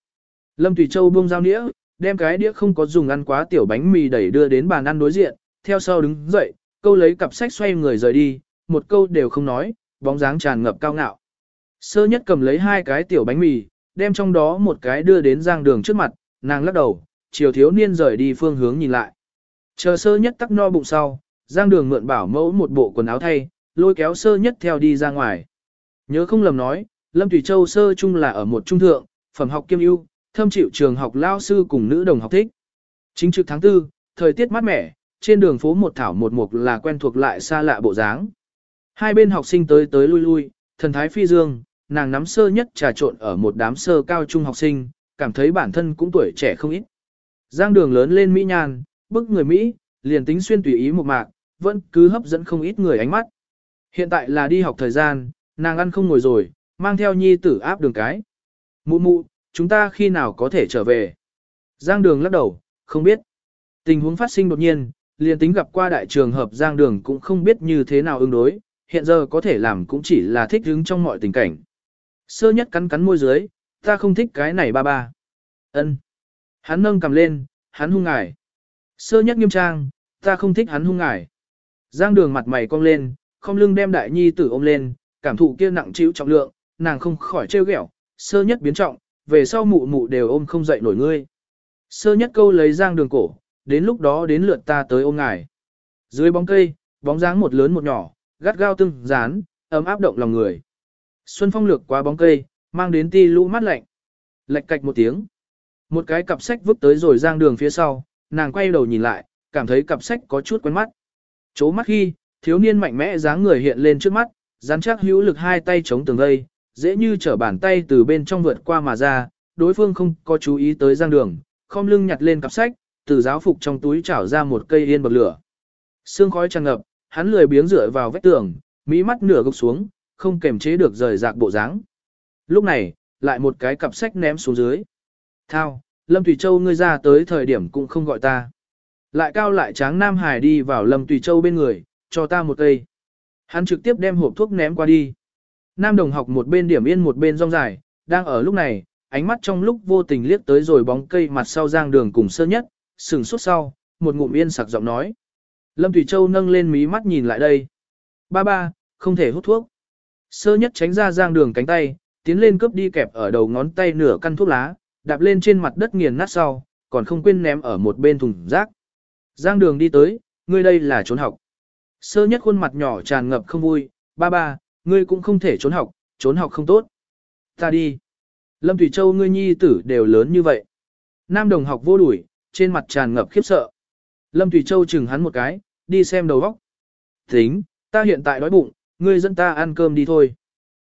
Lâm Thủy Châu buông dao nĩa, đem cái đĩa không có dùng ăn quá tiểu bánh mì đẩy đưa đến bàn ăn đối diện, theo sau đứng dậy, câu lấy cặp sách xoay người rời đi, một câu đều không nói, bóng dáng tràn ngập cao ngạo. Sơ nhất cầm lấy hai cái tiểu bánh mì, đem trong đó một cái đưa đến giang đường trước mặt, nàng lắc đầu, chiều thiếu niên rời đi phương hướng nhìn lại. Chờ sơ nhất tắc no bụng sau, giang đường mượn bảo mẫu một bộ quần áo thay, lôi kéo sơ nhất theo đi ra ngoài. Nhớ không lầm nói, Lâm Thủy Châu sơ chung là ở một trung thượng, phẩm học kiêm ưu, thâm chịu trường học lao sư cùng nữ đồng học thích. Chính trực tháng tư, thời tiết mát mẻ, trên đường phố một thảo một mục là quen thuộc lại xa lạ bộ dáng. Hai bên học sinh tới tới lui lui, thần thái phi dương, nàng nắm sơ nhất trà trộn ở một đám sơ cao trung học sinh, cảm thấy bản thân cũng tuổi trẻ không ít. Giang đường lớn lên Mỹ nhàn, bức người Mỹ, liền tính xuyên tùy ý một mạc, vẫn cứ hấp dẫn không ít người ánh mắt. Hiện tại là đi học thời gian, nàng ăn không ngồi rồi, mang theo nhi tử áp đường cái. Mụ mụ, chúng ta khi nào có thể trở về? Giang đường lắc đầu, không biết. Tình huống phát sinh đột nhiên, liền tính gặp qua đại trường hợp Giang đường cũng không biết như thế nào ứng đối, hiện giờ có thể làm cũng chỉ là thích ứng trong mọi tình cảnh. Sơ nhất cắn cắn môi dưới, ta không thích cái này ba ba. ân Hắn nâng cầm lên, hắn hung ngải. Sơ nhất nghiêm trang, ta không thích hắn hung ngải. Giang đường mặt mày cong lên, không lưng đem đại nhi tử ôm lên, cảm thụ kia nặng chịu trọng lượng, nàng không khỏi trêu ghẹo, sơ nhất biến trọng, về sau mụ mụ đều ôm không dậy nổi ngươi. Sơ nhất câu lấy giang đường cổ, đến lúc đó đến lượt ta tới ôm ngài. Dưới bóng cây, bóng dáng một lớn một nhỏ, gắt gao tương dán, ấm áp động lòng người. Xuân phong lược qua bóng cây, mang đến ti lũ mát lạnh. Lệch cạch một tiếng. Một cái cặp sách vứt tới rồi giang đường phía sau, nàng quay đầu nhìn lại, cảm thấy cặp sách có chút quen mắt. Chố mắt khi, thiếu niên mạnh mẽ dáng người hiện lên trước mắt, rắn chắc hữu lực hai tay chống tường vây, dễ như trở bàn tay từ bên trong vượt qua mà ra, đối phương không có chú ý tới giang đường, không lưng nhặt lên cặp sách, từ giáo phục trong túi chảo ra một cây yên bậc lửa. Sương khói tràn ngập, hắn lười biếng dựa vào vách tường, mỹ mắt nửa gục xuống, không kềm chế được rời rạc bộ dáng. Lúc này, lại một cái cặp sách ném xuống dưới. Thao, Lâm Thủy Châu ngươi ra tới thời điểm cũng không gọi ta. Lại cao lại tráng Nam Hải đi vào Lâm Thủy Châu bên người, cho ta một cây. Hắn trực tiếp đem hộp thuốc ném qua đi. Nam đồng học một bên điểm yên một bên rong dài, đang ở lúc này, ánh mắt trong lúc vô tình liếc tới rồi bóng cây mặt sau giang đường cùng sơ nhất, sừng suốt sau, một ngụm yên sặc giọng nói. Lâm Thủy Châu nâng lên mí mắt nhìn lại đây. Ba ba, không thể hút thuốc. Sơ nhất tránh ra giang đường cánh tay, tiến lên cướp đi kẹp ở đầu ngón tay nửa căn thuốc lá, đạp lên trên mặt đất nghiền nát sau, còn không quên ném ở một bên thùng rác. Giang đường đi tới, ngươi đây là trốn học. Sơ nhất khuôn mặt nhỏ tràn ngập không vui, ba ba, ngươi cũng không thể trốn học, trốn học không tốt. Ta đi. Lâm Thủy Châu ngươi nhi tử đều lớn như vậy. Nam đồng học vô đuổi, trên mặt tràn ngập khiếp sợ. Lâm Thủy Châu chừng hắn một cái, đi xem đầu góc. Tính, ta hiện tại đói bụng, ngươi dẫn ta ăn cơm đi thôi.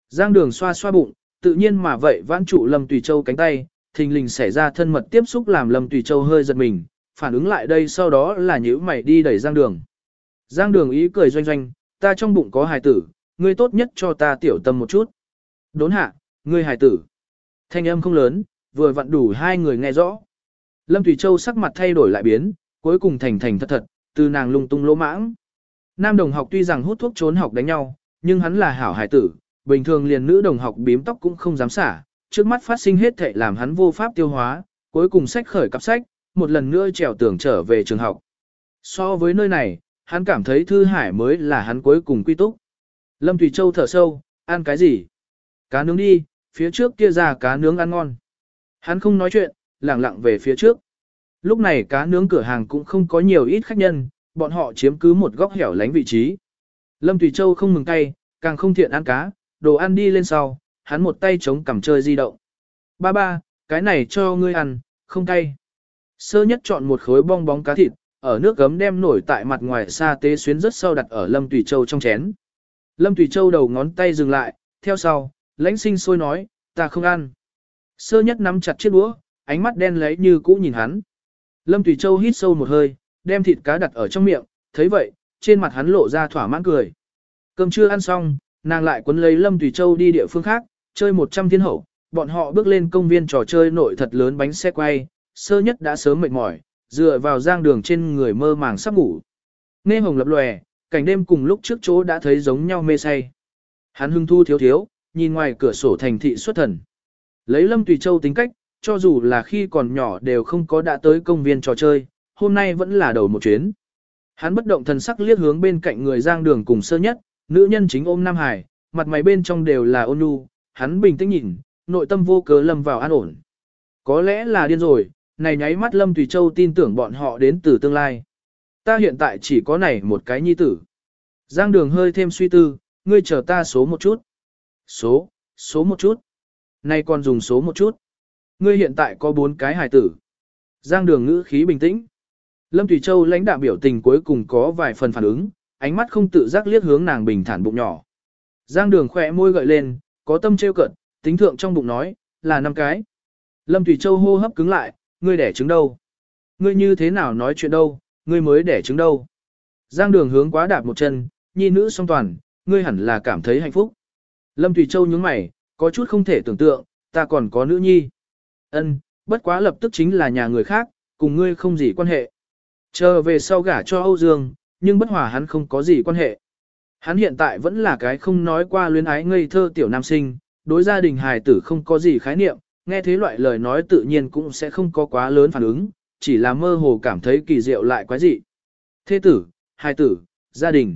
Giang đường xoa xoa bụng, tự nhiên mà vậy vãn trụ Lâm Thủy Châu cánh tay, thình lình xảy ra thân mật tiếp xúc làm Lâm Thủy Châu hơi giật mình, phản ứng lại đây sau đó là nhữ mày đi đẩy Giang đường. Giang đường ý cười doanh doanh, ta trong bụng có hài tử, ngươi tốt nhất cho ta tiểu tâm một chút. Đốn hạ, ngươi hài tử. Thanh âm không lớn, vừa vặn đủ hai người nghe rõ. Lâm Thủy Châu sắc mặt thay đổi lại biến, cuối cùng thành thành thật thật, từ nàng lung tung lỗ mãng. Nam đồng học tuy rằng hút thuốc trốn học đánh nhau, nhưng hắn là hảo hải tử, bình thường liền nữ đồng học bím tóc cũng không dám xả, trước mắt phát sinh hết thệ làm hắn vô pháp tiêu hóa, cuối cùng sách khởi cặp sách, một lần nữa trèo tưởng trở về trường học. So với nơi này, hắn cảm thấy Thư Hải mới là hắn cuối cùng quy túc. Lâm Thủy Châu thở sâu, ăn cái gì? Cá nướng đi, phía trước kia ra cá nướng ăn ngon. Hắn không nói chuyện, lặng lặng về phía trước. Lúc này cá nướng cửa hàng cũng không có nhiều ít khách nhân, bọn họ chiếm cứ một góc hẻo lánh vị trí. Lâm Thủy Châu không mừng tay, càng không thiện ăn cá, đồ ăn đi lên sau, hắn một tay chống cầm chơi di động. Ba ba, cái này cho ngươi ăn, không cay. Sơ nhất chọn một khối bong bóng cá thịt, ở nước gấm đem nổi tại mặt ngoài xa tế xuyến rất sâu đặt ở Lâm Tùy Châu trong chén. Lâm Tùy Châu đầu ngón tay dừng lại, theo sau, lãnh sinh sôi nói, ta không ăn. Sơ nhất nắm chặt chiếc đũa, ánh mắt đen lấy như cũ nhìn hắn. Lâm Tùy Châu hít sâu một hơi, đem thịt cá đặt ở trong miệng, thấy vậy, trên mặt hắn lộ ra thỏa mãn cười. Cơm chưa ăn xong, nàng lại quấn lấy Lâm Tùy Châu đi địa phương khác, chơi 100 thiên hậu, bọn họ bước lên công viên trò chơi nội thật lớn bánh xe quay, sơ nhất đã sớm mệt mỏi, dựa vào giang đường trên người mơ màng sắp ngủ. Nghe hồng lập lòe, cảnh đêm cùng lúc trước chỗ đã thấy giống nhau mê say. Hắn hưng thu thiếu thiếu, nhìn ngoài cửa sổ thành thị xuất thần. Lấy Lâm Tùy Châu tính cách, cho dù là khi còn nhỏ đều không có đã tới công viên trò chơi, hôm nay vẫn là đầu một chuyến. Hắn bất động thần sắc liếc hướng bên cạnh người giang đường cùng sơ nhất, nữ nhân chính ôm Nam Hải, mặt mày bên trong đều là ôn nhu, hắn bình tĩnh nhìn, nội tâm vô cớ lâm vào an ổn. Có lẽ là điên rồi, này nháy mắt Lâm Tùy Châu tin tưởng bọn họ đến từ tương lai. Ta hiện tại chỉ có này một cái nhi tử. Giang đường hơi thêm suy tư, ngươi chờ ta số một chút. Số, số một chút. Nay còn dùng số một chút. Ngươi hiện tại có bốn cái hài tử. Giang đường ngữ khí bình tĩnh. Lâm Thủy Châu lãnh đạo biểu tình cuối cùng có vài phần phản ứng, ánh mắt không tự giác liếc hướng nàng bình thản bụng nhỏ. Giang đường khỏe môi gợi lên, có tâm trêu cận, tính thượng trong bụng nói, là năm cái. Lâm Thủy Châu hô hấp cứng lại, ngươi đẻ trứng đâu? Ngươi như thế nào nói chuyện đâu, ngươi mới đẻ trứng đâu? Giang đường hướng quá đạp một chân, nhi nữ song toàn, ngươi hẳn là cảm thấy hạnh phúc. Lâm Thủy Châu nhướng mày, có chút không thể tưởng tượng, ta còn có nữ nhi. Ân, bất quá lập tức chính là nhà người khác, cùng ngươi không gì quan hệ. Chờ về sau gả cho Âu Dương, nhưng bất hòa hắn không có gì quan hệ. Hắn hiện tại vẫn là cái không nói qua luyến ái ngây thơ tiểu nam sinh, đối gia đình hài tử không có gì khái niệm, nghe thế loại lời nói tự nhiên cũng sẽ không có quá lớn phản ứng, chỉ là mơ hồ cảm thấy kỳ diệu lại quái dị. Thế tử, hài tử, gia đình.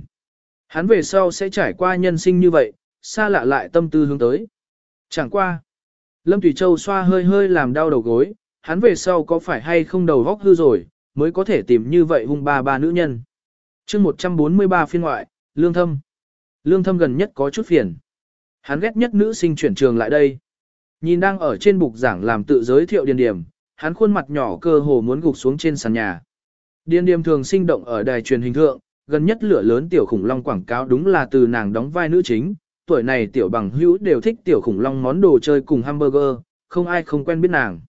Hắn về sau sẽ trải qua nhân sinh như vậy, xa lạ lại tâm tư hướng tới. Chẳng qua. Lâm Thủy Châu xoa hơi hơi làm đau đầu gối, hắn về sau có phải hay không đầu góc hư rồi, mới có thể tìm như vậy hung ba ba nữ nhân. chương 143 phiên ngoại, Lương Thâm. Lương Thâm gần nhất có chút phiền. Hắn ghét nhất nữ sinh chuyển trường lại đây. Nhìn đang ở trên bục giảng làm tự giới thiệu điền điểm, hắn khuôn mặt nhỏ cơ hồ muốn gục xuống trên sàn nhà. Điền điểm thường sinh động ở đài truyền hình thượng, gần nhất lửa lớn tiểu khủng long quảng cáo đúng là từ nàng đóng vai nữ chính, tuổi này tiểu bằng hữu đều thích tiểu khủng long món đồ chơi cùng hamburger, không ai không quen biết nàng.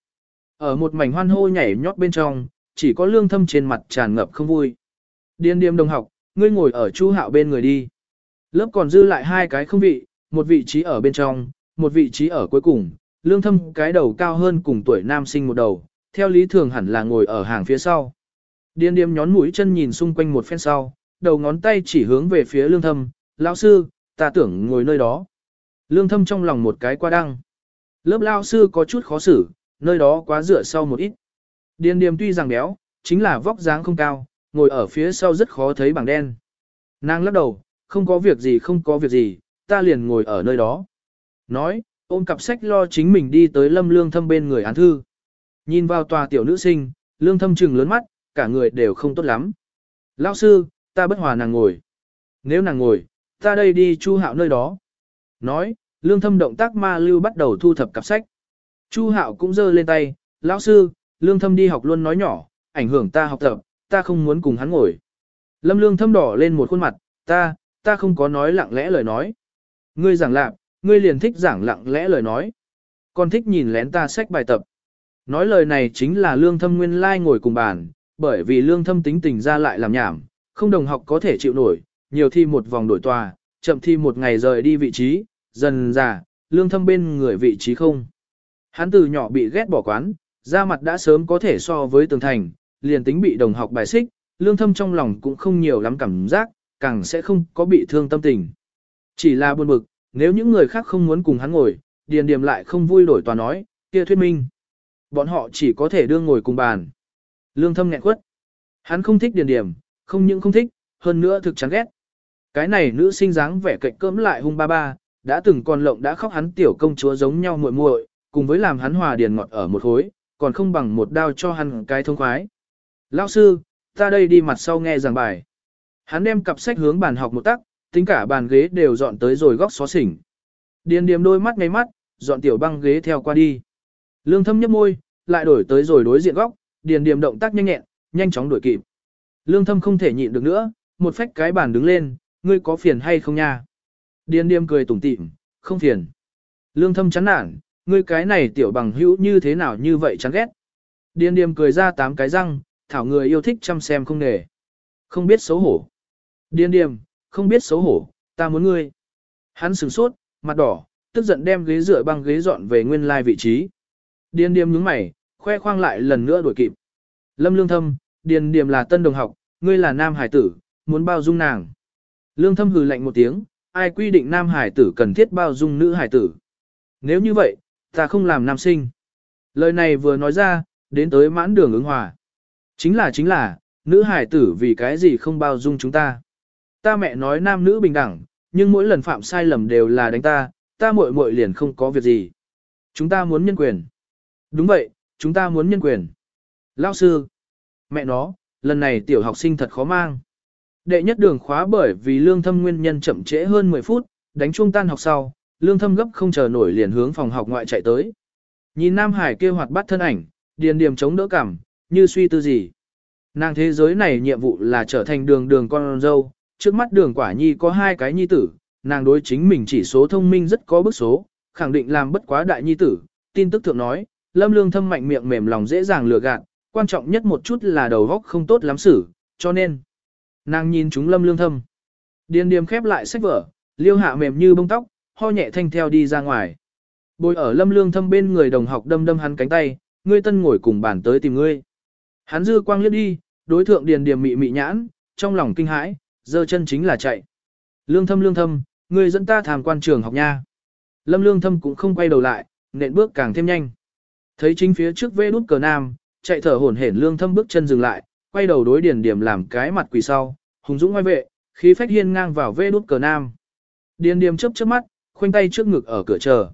Ở một mảnh hoan hô nhảy nhót bên trong, chỉ có lương thâm trên mặt tràn ngập không vui. Điên điềm đồng học, ngươi ngồi ở chu hạo bên người đi. Lớp còn dư lại hai cái không vị, một vị trí ở bên trong, một vị trí ở cuối cùng, lương thâm cái đầu cao hơn cùng tuổi nam sinh một đầu, theo lý thường hẳn là ngồi ở hàng phía sau. Điên điềm nhón mũi chân nhìn xung quanh một phen sau, đầu ngón tay chỉ hướng về phía lương thâm, lão sư, ta tưởng ngồi nơi đó. Lương thâm trong lòng một cái qua đăng. Lớp lao sư có chút khó xử, nơi đó quá dựa sau một ít. Điền điềm tuy rằng béo, chính là vóc dáng không cao, ngồi ở phía sau rất khó thấy bảng đen. Nàng lắc đầu, không có việc gì không có việc gì, ta liền ngồi ở nơi đó. Nói, ôm cặp sách lo chính mình đi tới lâm lương thâm bên người án thư. Nhìn vào tòa tiểu nữ sinh, lương thâm trừng lớn mắt, cả người đều không tốt lắm. Lao sư, ta bất hòa nàng ngồi. Nếu nàng ngồi, ta đây đi chu hạo nơi đó. Nói, lương thâm động tác ma lưu bắt đầu thu thập cặp sách. Chu hạo cũng giơ lên tay, lão sư, lương thâm đi học luôn nói nhỏ, ảnh hưởng ta học tập, ta không muốn cùng hắn ngồi. Lâm lương thâm đỏ lên một khuôn mặt, ta, ta không có nói lặng lẽ lời nói. Ngươi giảng lạc, ngươi liền thích giảng lặng lẽ lời nói. Còn thích nhìn lén ta sách bài tập. Nói lời này chính là lương thâm nguyên lai like ngồi cùng bàn, bởi vì lương thâm tính tình ra lại làm nhảm, không đồng học có thể chịu nổi, nhiều thi một vòng đổi tòa, chậm thi một ngày rời đi vị trí, dần già, lương thâm bên người vị trí không. Hắn từ nhỏ bị ghét bỏ quán, da mặt đã sớm có thể so với tường thành, liền tính bị đồng học bài xích, lương thâm trong lòng cũng không nhiều lắm cảm giác, càng sẽ không có bị thương tâm tình. Chỉ là buồn bực, nếu những người khác không muốn cùng hắn ngồi, điền điểm lại không vui đổi tòa nói, kia thuyết minh. Bọn họ chỉ có thể đương ngồi cùng bàn. Lương thâm nghẹn quất. Hắn không thích điền điểm, không những không thích, hơn nữa thực chán ghét. Cái này nữ sinh dáng vẻ cạnh cơm lại hung ba ba, đã từng còn lộng đã khóc hắn tiểu công chúa giống nhau muội muội, cùng với làm hắn hòa điền ngọt ở một hối, còn không bằng một đao cho hắn cái thông khoái. Lão sư, ta đây đi mặt sau nghe giảng bài. Hắn đem cặp sách hướng bàn học một tắc, tính cả bàn ghế đều dọn tới rồi góc xó xỉnh. Điền điềm đôi mắt ngay mắt, dọn tiểu băng ghế theo qua đi. Lương thâm nhấp môi, lại đổi tới rồi đối diện góc, điền điềm động tác nhanh nhẹn, nhanh chóng đuổi kịp. Lương thâm không thể nhịn được nữa, một phách cái bàn đứng lên, ngươi có phiền hay không nha? Điền điềm cười tủm tỉm, không phiền. Lương thâm chán nản, ngươi cái này tiểu bằng hữu như thế nào như vậy chán ghét. Điền điềm cười ra tám cái răng, thảo người yêu thích chăm xem không nề. Không biết xấu hổ. Điền điềm, không biết xấu hổ, ta muốn ngươi. Hắn sửng sốt, mặt đỏ, tức giận đem ghế dựa băng ghế dọn về nguyên lai vị trí. Điền điềm nhướng mày, khoe khoang lại lần nữa đuổi kịp. Lâm lương thâm, điền điềm là tân đồng học, ngươi là nam hải tử, muốn bao dung nàng. Lương thâm hừ lạnh một tiếng, ai quy định nam hải tử cần thiết bao dung nữ hải tử. Nếu như vậy, ta không làm nam sinh. Lời này vừa nói ra, đến tới mãn đường ứng hòa. Chính là chính là, nữ hải tử vì cái gì không bao dung chúng ta. Ta mẹ nói nam nữ bình đẳng, nhưng mỗi lần phạm sai lầm đều là đánh ta, ta muội muội liền không có việc gì. Chúng ta muốn nhân quyền. Đúng vậy, chúng ta muốn nhân quyền. Lao sư. Mẹ nó, lần này tiểu học sinh thật khó mang. Đệ nhất đường khóa bởi vì lương thâm nguyên nhân chậm trễ hơn 10 phút, đánh chuông tan học sau, lương thâm gấp không chờ nổi liền hướng phòng học ngoại chạy tới. Nhìn Nam Hải kêu hoạt bắt thân ảnh, điền điểm chống đỡ cảm, như suy tư gì. Nàng thế giới này nhiệm vụ là trở thành đường đường con dâu, trước mắt đường quả nhi có hai cái nhi tử, nàng đối chính mình chỉ số thông minh rất có bức số, khẳng định làm bất quá đại nhi tử, tin tức thượng nói, lâm lương thâm mạnh miệng mềm lòng dễ dàng lừa gạt, quan trọng nhất một chút là đầu góc không tốt lắm xử, cho nên, nàng nhìn chúng lâm lương thâm. Điền điềm khép lại sách vở, liêu hạ mềm như bông tóc, ho nhẹ thanh theo đi ra ngoài. Bồi ở lâm lương thâm bên người đồng học đâm đâm hắn cánh tay, ngươi tân ngồi cùng bàn tới tìm ngươi. Hắn dư quang liếc đi, đối thượng điền điềm mị mị nhãn, trong lòng kinh hãi, giơ chân chính là chạy. Lương thâm lương thâm, ngươi dẫn ta tham quan trường học nha. Lâm lương thâm cũng không quay đầu lại, nện bước càng thêm nhanh. Thấy chính phía trước vê đút cờ nam, chạy thở hổn hển lương thâm bước chân dừng lại, quay đầu đối điền điểm làm cái mặt quỷ sau, hùng dũng ngoài vệ, khí phách hiên ngang vào vê đút cờ nam. Điền điểm chớp chớp mắt, khoanh tay trước ngực ở cửa chờ.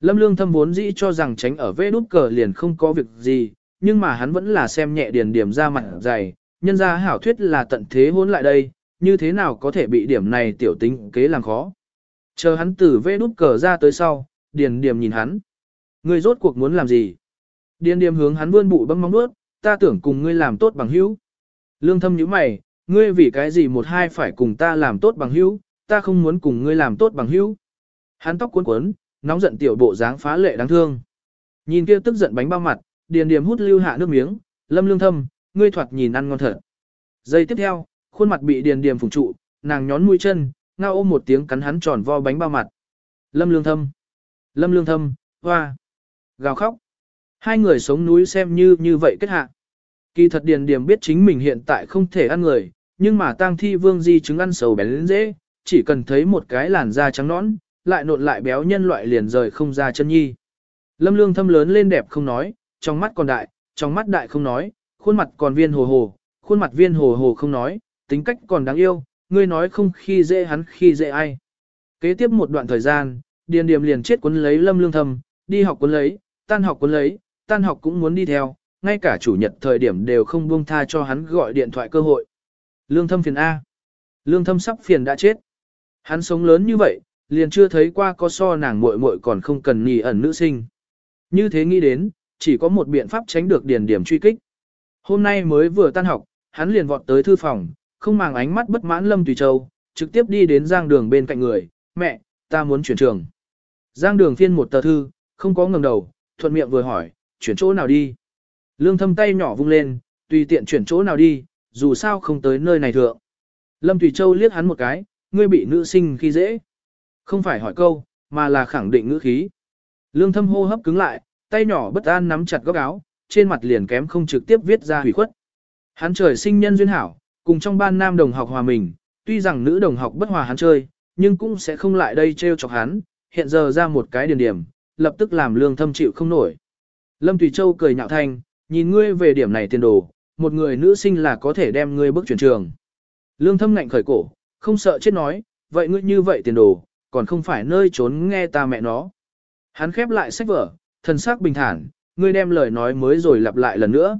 Lâm lương thâm vốn dĩ cho rằng tránh ở vê đút cờ liền không có việc gì, nhưng mà hắn vẫn là xem nhẹ điền điểm ra mặt dày, nhân ra hảo thuyết là tận thế hôn lại đây, như thế nào có thể bị điểm này tiểu tính kế làm khó. Chờ hắn từ vê đút cờ ra tới sau, điền điểm nhìn hắn. người rốt cuộc muốn làm gì? Điền điềm hướng hắn vươn bụ bấm móng nuốt, ta tưởng cùng ngươi làm tốt bằng hữu. Lương thâm nhíu mày, ngươi vì cái gì một hai phải cùng ta làm tốt bằng hữu, ta không muốn cùng ngươi làm tốt bằng hữu. Hắn tóc cuốn cuốn, nóng giận tiểu bộ dáng phá lệ đáng thương. Nhìn kia tức giận bánh bao mặt, điền điềm hút lưu hạ nước miếng, lâm lương thâm, ngươi thoạt nhìn ăn ngon thật. Giây tiếp theo, khuôn mặt bị điền điềm phùng trụ, nàng nhón mũi chân, ngao ôm một tiếng cắn hắn tròn vo bánh bao mặt. Lâm lương thâm, lâm lương thâm, hoa, gào khóc. Hai người sống núi xem như như vậy kết hạ. Kỳ thật điền điềm biết chính mình hiện tại không thể ăn người, nhưng mà tang thi vương di chứng ăn sầu bén lên dễ, chỉ cần thấy một cái làn da trắng nõn, lại nộn lại béo nhân loại liền rời không ra chân nhi. Lâm lương thâm lớn lên đẹp không nói, trong mắt còn đại, trong mắt đại không nói, khuôn mặt còn viên hồ hồ, khuôn mặt viên hồ hồ không nói, tính cách còn đáng yêu, ngươi nói không khi dễ hắn khi dễ ai. Kế tiếp một đoạn thời gian, điền điềm liền chết cuốn lấy lâm lương thâm, đi học cuốn lấy, tan học cuốn lấy, tan học cũng muốn đi theo, ngay cả chủ nhật thời điểm đều không buông tha cho hắn gọi điện thoại cơ hội. Lương thâm phiền A. Lương thâm sắp phiền đã chết. Hắn sống lớn như vậy, liền chưa thấy qua có so nàng muội muội còn không cần nhì ẩn nữ sinh. Như thế nghĩ đến, chỉ có một biện pháp tránh được điền điểm truy kích. Hôm nay mới vừa tan học, hắn liền vọt tới thư phòng, không màng ánh mắt bất mãn Lâm Tùy Châu, trực tiếp đi đến Giang Đường bên cạnh người, mẹ, ta muốn chuyển trường. Giang Đường phiên một tờ thư, không có ngẩng đầu, thuận miệng vừa hỏi, chuyển chỗ nào đi. Lương thâm tay nhỏ vung lên, tùy tiện chuyển chỗ nào đi, dù sao không tới nơi này thượng. Lâm thủy Châu liếc hắn một cái, ngươi bị nữ sinh khi dễ. Không phải hỏi câu, mà là khẳng định ngữ khí. Lương thâm hô hấp cứng lại, tay nhỏ bất an nắm chặt góc áo, trên mặt liền kém không trực tiếp viết ra hủy khuất. Hắn trời sinh nhân duyên hảo, cùng trong ban nam đồng học hòa mình, tuy rằng nữ đồng học bất hòa hắn chơi, nhưng cũng sẽ không lại đây trêu chọc hắn, hiện giờ ra một cái điền điểm, lập tức làm lương thâm chịu không nổi. Lâm Tùy Châu cười nhạo thanh, nhìn ngươi về điểm này tiền đồ, một người nữ sinh là có thể đem ngươi bước chuyển trường. Lương thâm ngạnh khởi cổ, không sợ chết nói, vậy ngươi như vậy tiền đồ, còn không phải nơi trốn nghe ta mẹ nó. Hắn khép lại sách vở, thần sắc bình thản, ngươi đem lời nói mới rồi lặp lại lần nữa.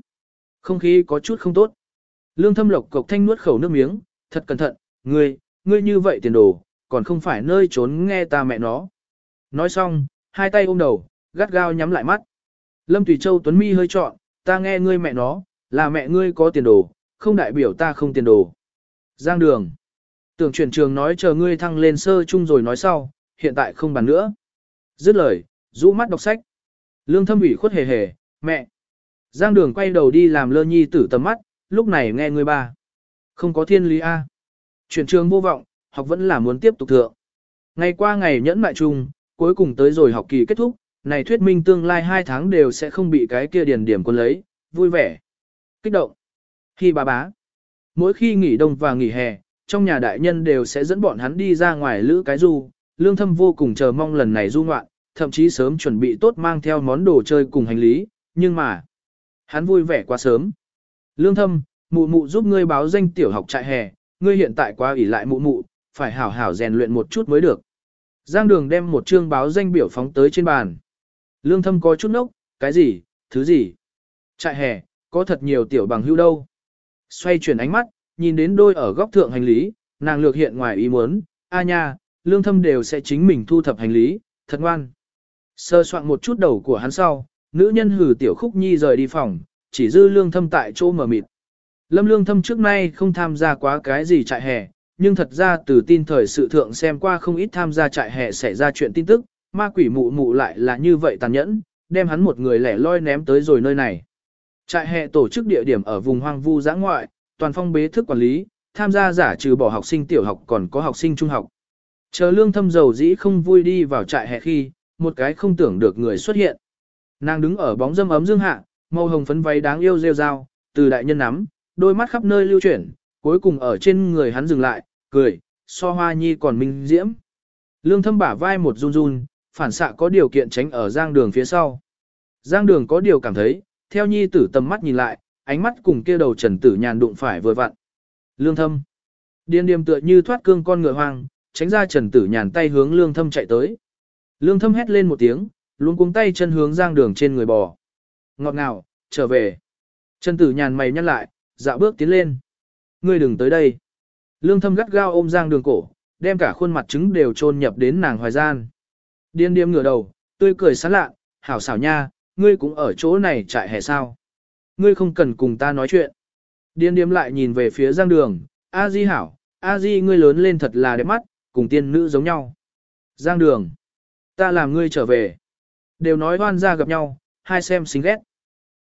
Không khí có chút không tốt. Lương thâm lộc cộc thanh nuốt khẩu nước miếng, thật cẩn thận, ngươi, ngươi như vậy tiền đồ, còn không phải nơi trốn nghe ta mẹ nó. Nói xong, hai tay ôm đầu, gắt gao nhắm lại mắt. Lâm Tùy Châu Tuấn Mi hơi trọn, ta nghe ngươi mẹ nó, là mẹ ngươi có tiền đồ, không đại biểu ta không tiền đồ. Giang đường. Tưởng chuyển trường nói chờ ngươi thăng lên sơ chung rồi nói sau, hiện tại không bàn nữa. Dứt lời, rũ mắt đọc sách. Lương thâm ủy khuất hề hề, mẹ. Giang đường quay đầu đi làm lơ nhi tử tầm mắt, lúc này nghe người ba. Không có thiên lý A. Chuyển trường vô vọng, học vẫn là muốn tiếp tục thượng. Ngày qua ngày nhẫn mại chung, cuối cùng tới rồi học kỳ kết thúc, này thuyết minh tương lai 2 tháng đều sẽ không bị cái kia điền điểm quân lấy, vui vẻ, kích động. Khi bà bá, mỗi khi nghỉ đông và nghỉ hè, trong nhà đại nhân đều sẽ dẫn bọn hắn đi ra ngoài lữ cái du, lương thâm vô cùng chờ mong lần này du ngoạn, thậm chí sớm chuẩn bị tốt mang theo món đồ chơi cùng hành lý, nhưng mà, hắn vui vẻ quá sớm. Lương thâm, mụ mụ giúp ngươi báo danh tiểu học trại hè, ngươi hiện tại quá ủy lại mụ mụ, phải hảo hảo rèn luyện một chút mới được. Giang đường đem một chương báo danh biểu phóng tới trên bàn. Lương thâm có chút nốc, cái gì, thứ gì? Trại hè, có thật nhiều tiểu bằng hưu đâu. Xoay chuyển ánh mắt, nhìn đến đôi ở góc thượng hành lý, nàng lược hiện ngoài ý muốn, a nha, lương thâm đều sẽ chính mình thu thập hành lý, thật ngoan. Sơ soạn một chút đầu của hắn sau, nữ nhân hử tiểu khúc nhi rời đi phòng, chỉ dư lương thâm tại chỗ mở mịt. Lâm lương thâm trước nay không tham gia quá cái gì trại hè, nhưng thật ra từ tin thời sự thượng xem qua không ít tham gia trại hè xảy ra chuyện tin tức, ma quỷ mụ mụ lại là như vậy tàn nhẫn, đem hắn một người lẻ loi ném tới rồi nơi này. Trại hè tổ chức địa điểm ở vùng hoang vu giã ngoại, toàn phong bế thức quản lý, tham gia giả trừ bỏ học sinh tiểu học còn có học sinh trung học. Chờ lương thâm dầu dĩ không vui đi vào trại hè khi, một cái không tưởng được người xuất hiện. Nàng đứng ở bóng dâm ấm dương hạ, màu hồng phấn váy đáng yêu rêu rao, từ đại nhân nắm, đôi mắt khắp nơi lưu chuyển, cuối cùng ở trên người hắn dừng lại, cười, so hoa nhi còn minh diễm. Lương thâm bả vai một run run, phản xạ có điều kiện tránh ở giang đường phía sau. Giang đường có điều cảm thấy, theo nhi tử tầm mắt nhìn lại, ánh mắt cùng kia đầu trần tử nhàn đụng phải vừa vặn. Lương thâm. Điên điềm tựa như thoát cương con ngựa hoang, tránh ra trần tử nhàn tay hướng lương thâm chạy tới. Lương thâm hét lên một tiếng, luôn cuống tay chân hướng giang đường trên người bò. Ngọt ngào, trở về. Trần tử nhàn mày nhăn lại, dạo bước tiến lên. Ngươi đừng tới đây. Lương thâm gắt gao ôm giang đường cổ, đem cả khuôn mặt trứng đều trôn nhập đến nàng hoài gian. Điên điếm ngửa đầu, tươi cười sán lạ, hảo xảo nha, ngươi cũng ở chỗ này trại hè sao. Ngươi không cần cùng ta nói chuyện. Điên điếm lại nhìn về phía giang đường, A Di hảo, A Di ngươi lớn lên thật là đẹp mắt, cùng tiên nữ giống nhau. Giang đường, ta làm ngươi trở về. Đều nói hoan ra gặp nhau, hai xem xinh ghét.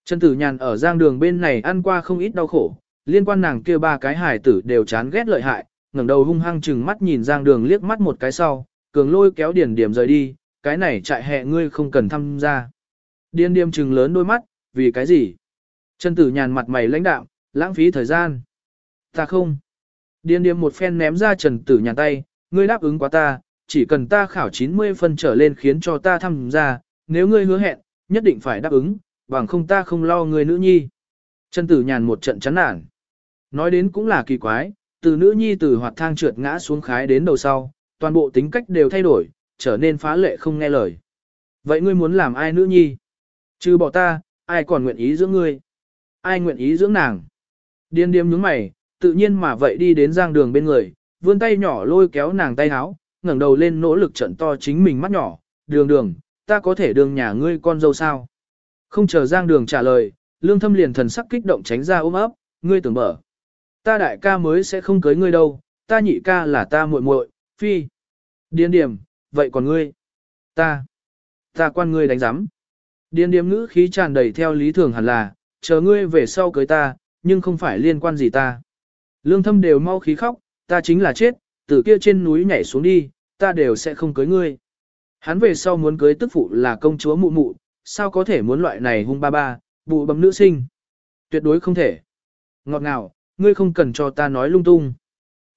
Trần Tử Nhàn ở giang đường bên này ăn qua không ít đau khổ, liên quan nàng kia ba cái hải tử đều chán ghét lợi hại, ngẩng đầu hung hăng chừng mắt nhìn giang đường liếc mắt một cái sau, cường lôi kéo điển điểm rời đi, cái này chạy hè ngươi không cần tham gia. Điên điềm chừng lớn đôi mắt, vì cái gì? Trần Tử Nhàn mặt mày lãnh đạo, lãng phí thời gian. Ta không. Điên điềm một phen ném ra Trần Tử Nhàn tay, ngươi đáp ứng quá ta, chỉ cần ta khảo 90 phân trở lên khiến cho ta tham gia, nếu ngươi hứa hẹn, nhất định phải đáp ứng, bằng không ta không lo người nữ nhi. Trần Tử Nhàn một trận chán nản. Nói đến cũng là kỳ quái, từ nữ nhi từ hoạt thang trượt ngã xuống khái đến đầu sau, toàn bộ tính cách đều thay đổi, trở nên phá lệ không nghe lời. Vậy ngươi muốn làm ai nữ nhi? Trừ bỏ ta, ai còn nguyện ý dưỡng ngươi? Ai nguyện ý dưỡng nàng? Điên điếm nhướng mày, tự nhiên mà vậy đi đến giang đường bên người, vươn tay nhỏ lôi kéo nàng tay háo, ngẩng đầu lên nỗ lực trận to chính mình mắt nhỏ, đường đường, ta có thể đường nhà ngươi con dâu sao? Không chờ giang đường trả lời, lương thâm liền thần sắc kích động tránh ra ôm ấp, ngươi tưởng mở. Ta đại ca mới sẽ không cưới ngươi đâu, ta nhị ca là ta muội muội, phi. Điên điểm, vậy còn ngươi? Ta. Ta quan ngươi đánh giám. Điên điểm ngữ khí tràn đầy theo lý thường hẳn là, chờ ngươi về sau cưới ta, nhưng không phải liên quan gì ta. Lương thâm đều mau khí khóc, ta chính là chết, từ kia trên núi nhảy xuống đi, ta đều sẽ không cưới ngươi. Hắn về sau muốn cưới tức phụ là công chúa mụ mụ, sao có thể muốn loại này hung ba ba, bụ bấm nữ sinh. Tuyệt đối không thể. Ngọt ngào, ngươi không cần cho ta nói lung tung.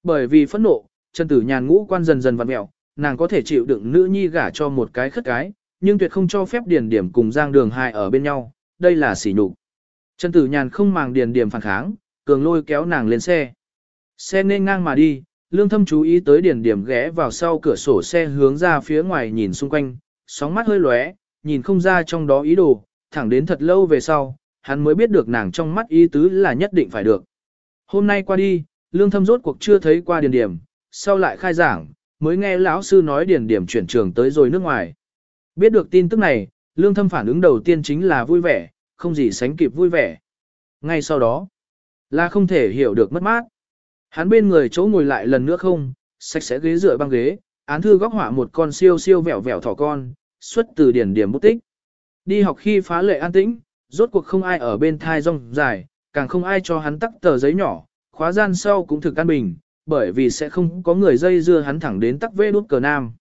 Bởi vì phẫn nộ, chân tử nhàn ngũ quan dần dần vặn mẹo, nàng có thể chịu đựng nữ nhi gả cho một cái khất cái, nhưng tuyệt không cho phép điền điểm cùng giang đường hai ở bên nhau, đây là sỉ nhục. Trần tử nhàn không màng điền điểm phản kháng, cường lôi kéo nàng lên xe. Xe nên ngang mà đi, lương thâm chú ý tới điền điểm ghé vào sau cửa sổ xe hướng ra phía ngoài nhìn xung quanh, sóng mắt hơi lóe, nhìn không ra trong đó ý đồ, thẳng đến thật lâu về sau, hắn mới biết được nàng trong mắt ý tứ là nhất định phải được. Hôm nay qua đi, lương thâm rốt cuộc chưa thấy qua điền điểm, sau lại khai giảng, mới nghe lão sư nói điển điểm chuyển trường tới rồi nước ngoài. Biết được tin tức này, lương thâm phản ứng đầu tiên chính là vui vẻ, không gì sánh kịp vui vẻ. Ngay sau đó, là không thể hiểu được mất mát. Hắn bên người chỗ ngồi lại lần nữa không, sạch sẽ ghế dựa băng ghế, án thư góc họa một con siêu siêu vẹo vẹo thỏ con, xuất từ điển điểm bút tích. Đi học khi phá lệ an tĩnh, rốt cuộc không ai ở bên thai rong dài, càng không ai cho hắn tắc tờ giấy nhỏ, khóa gian sau cũng thực an bình, bởi vì sẽ không có người dây dưa hắn thẳng đến tắc vê đút cờ nam.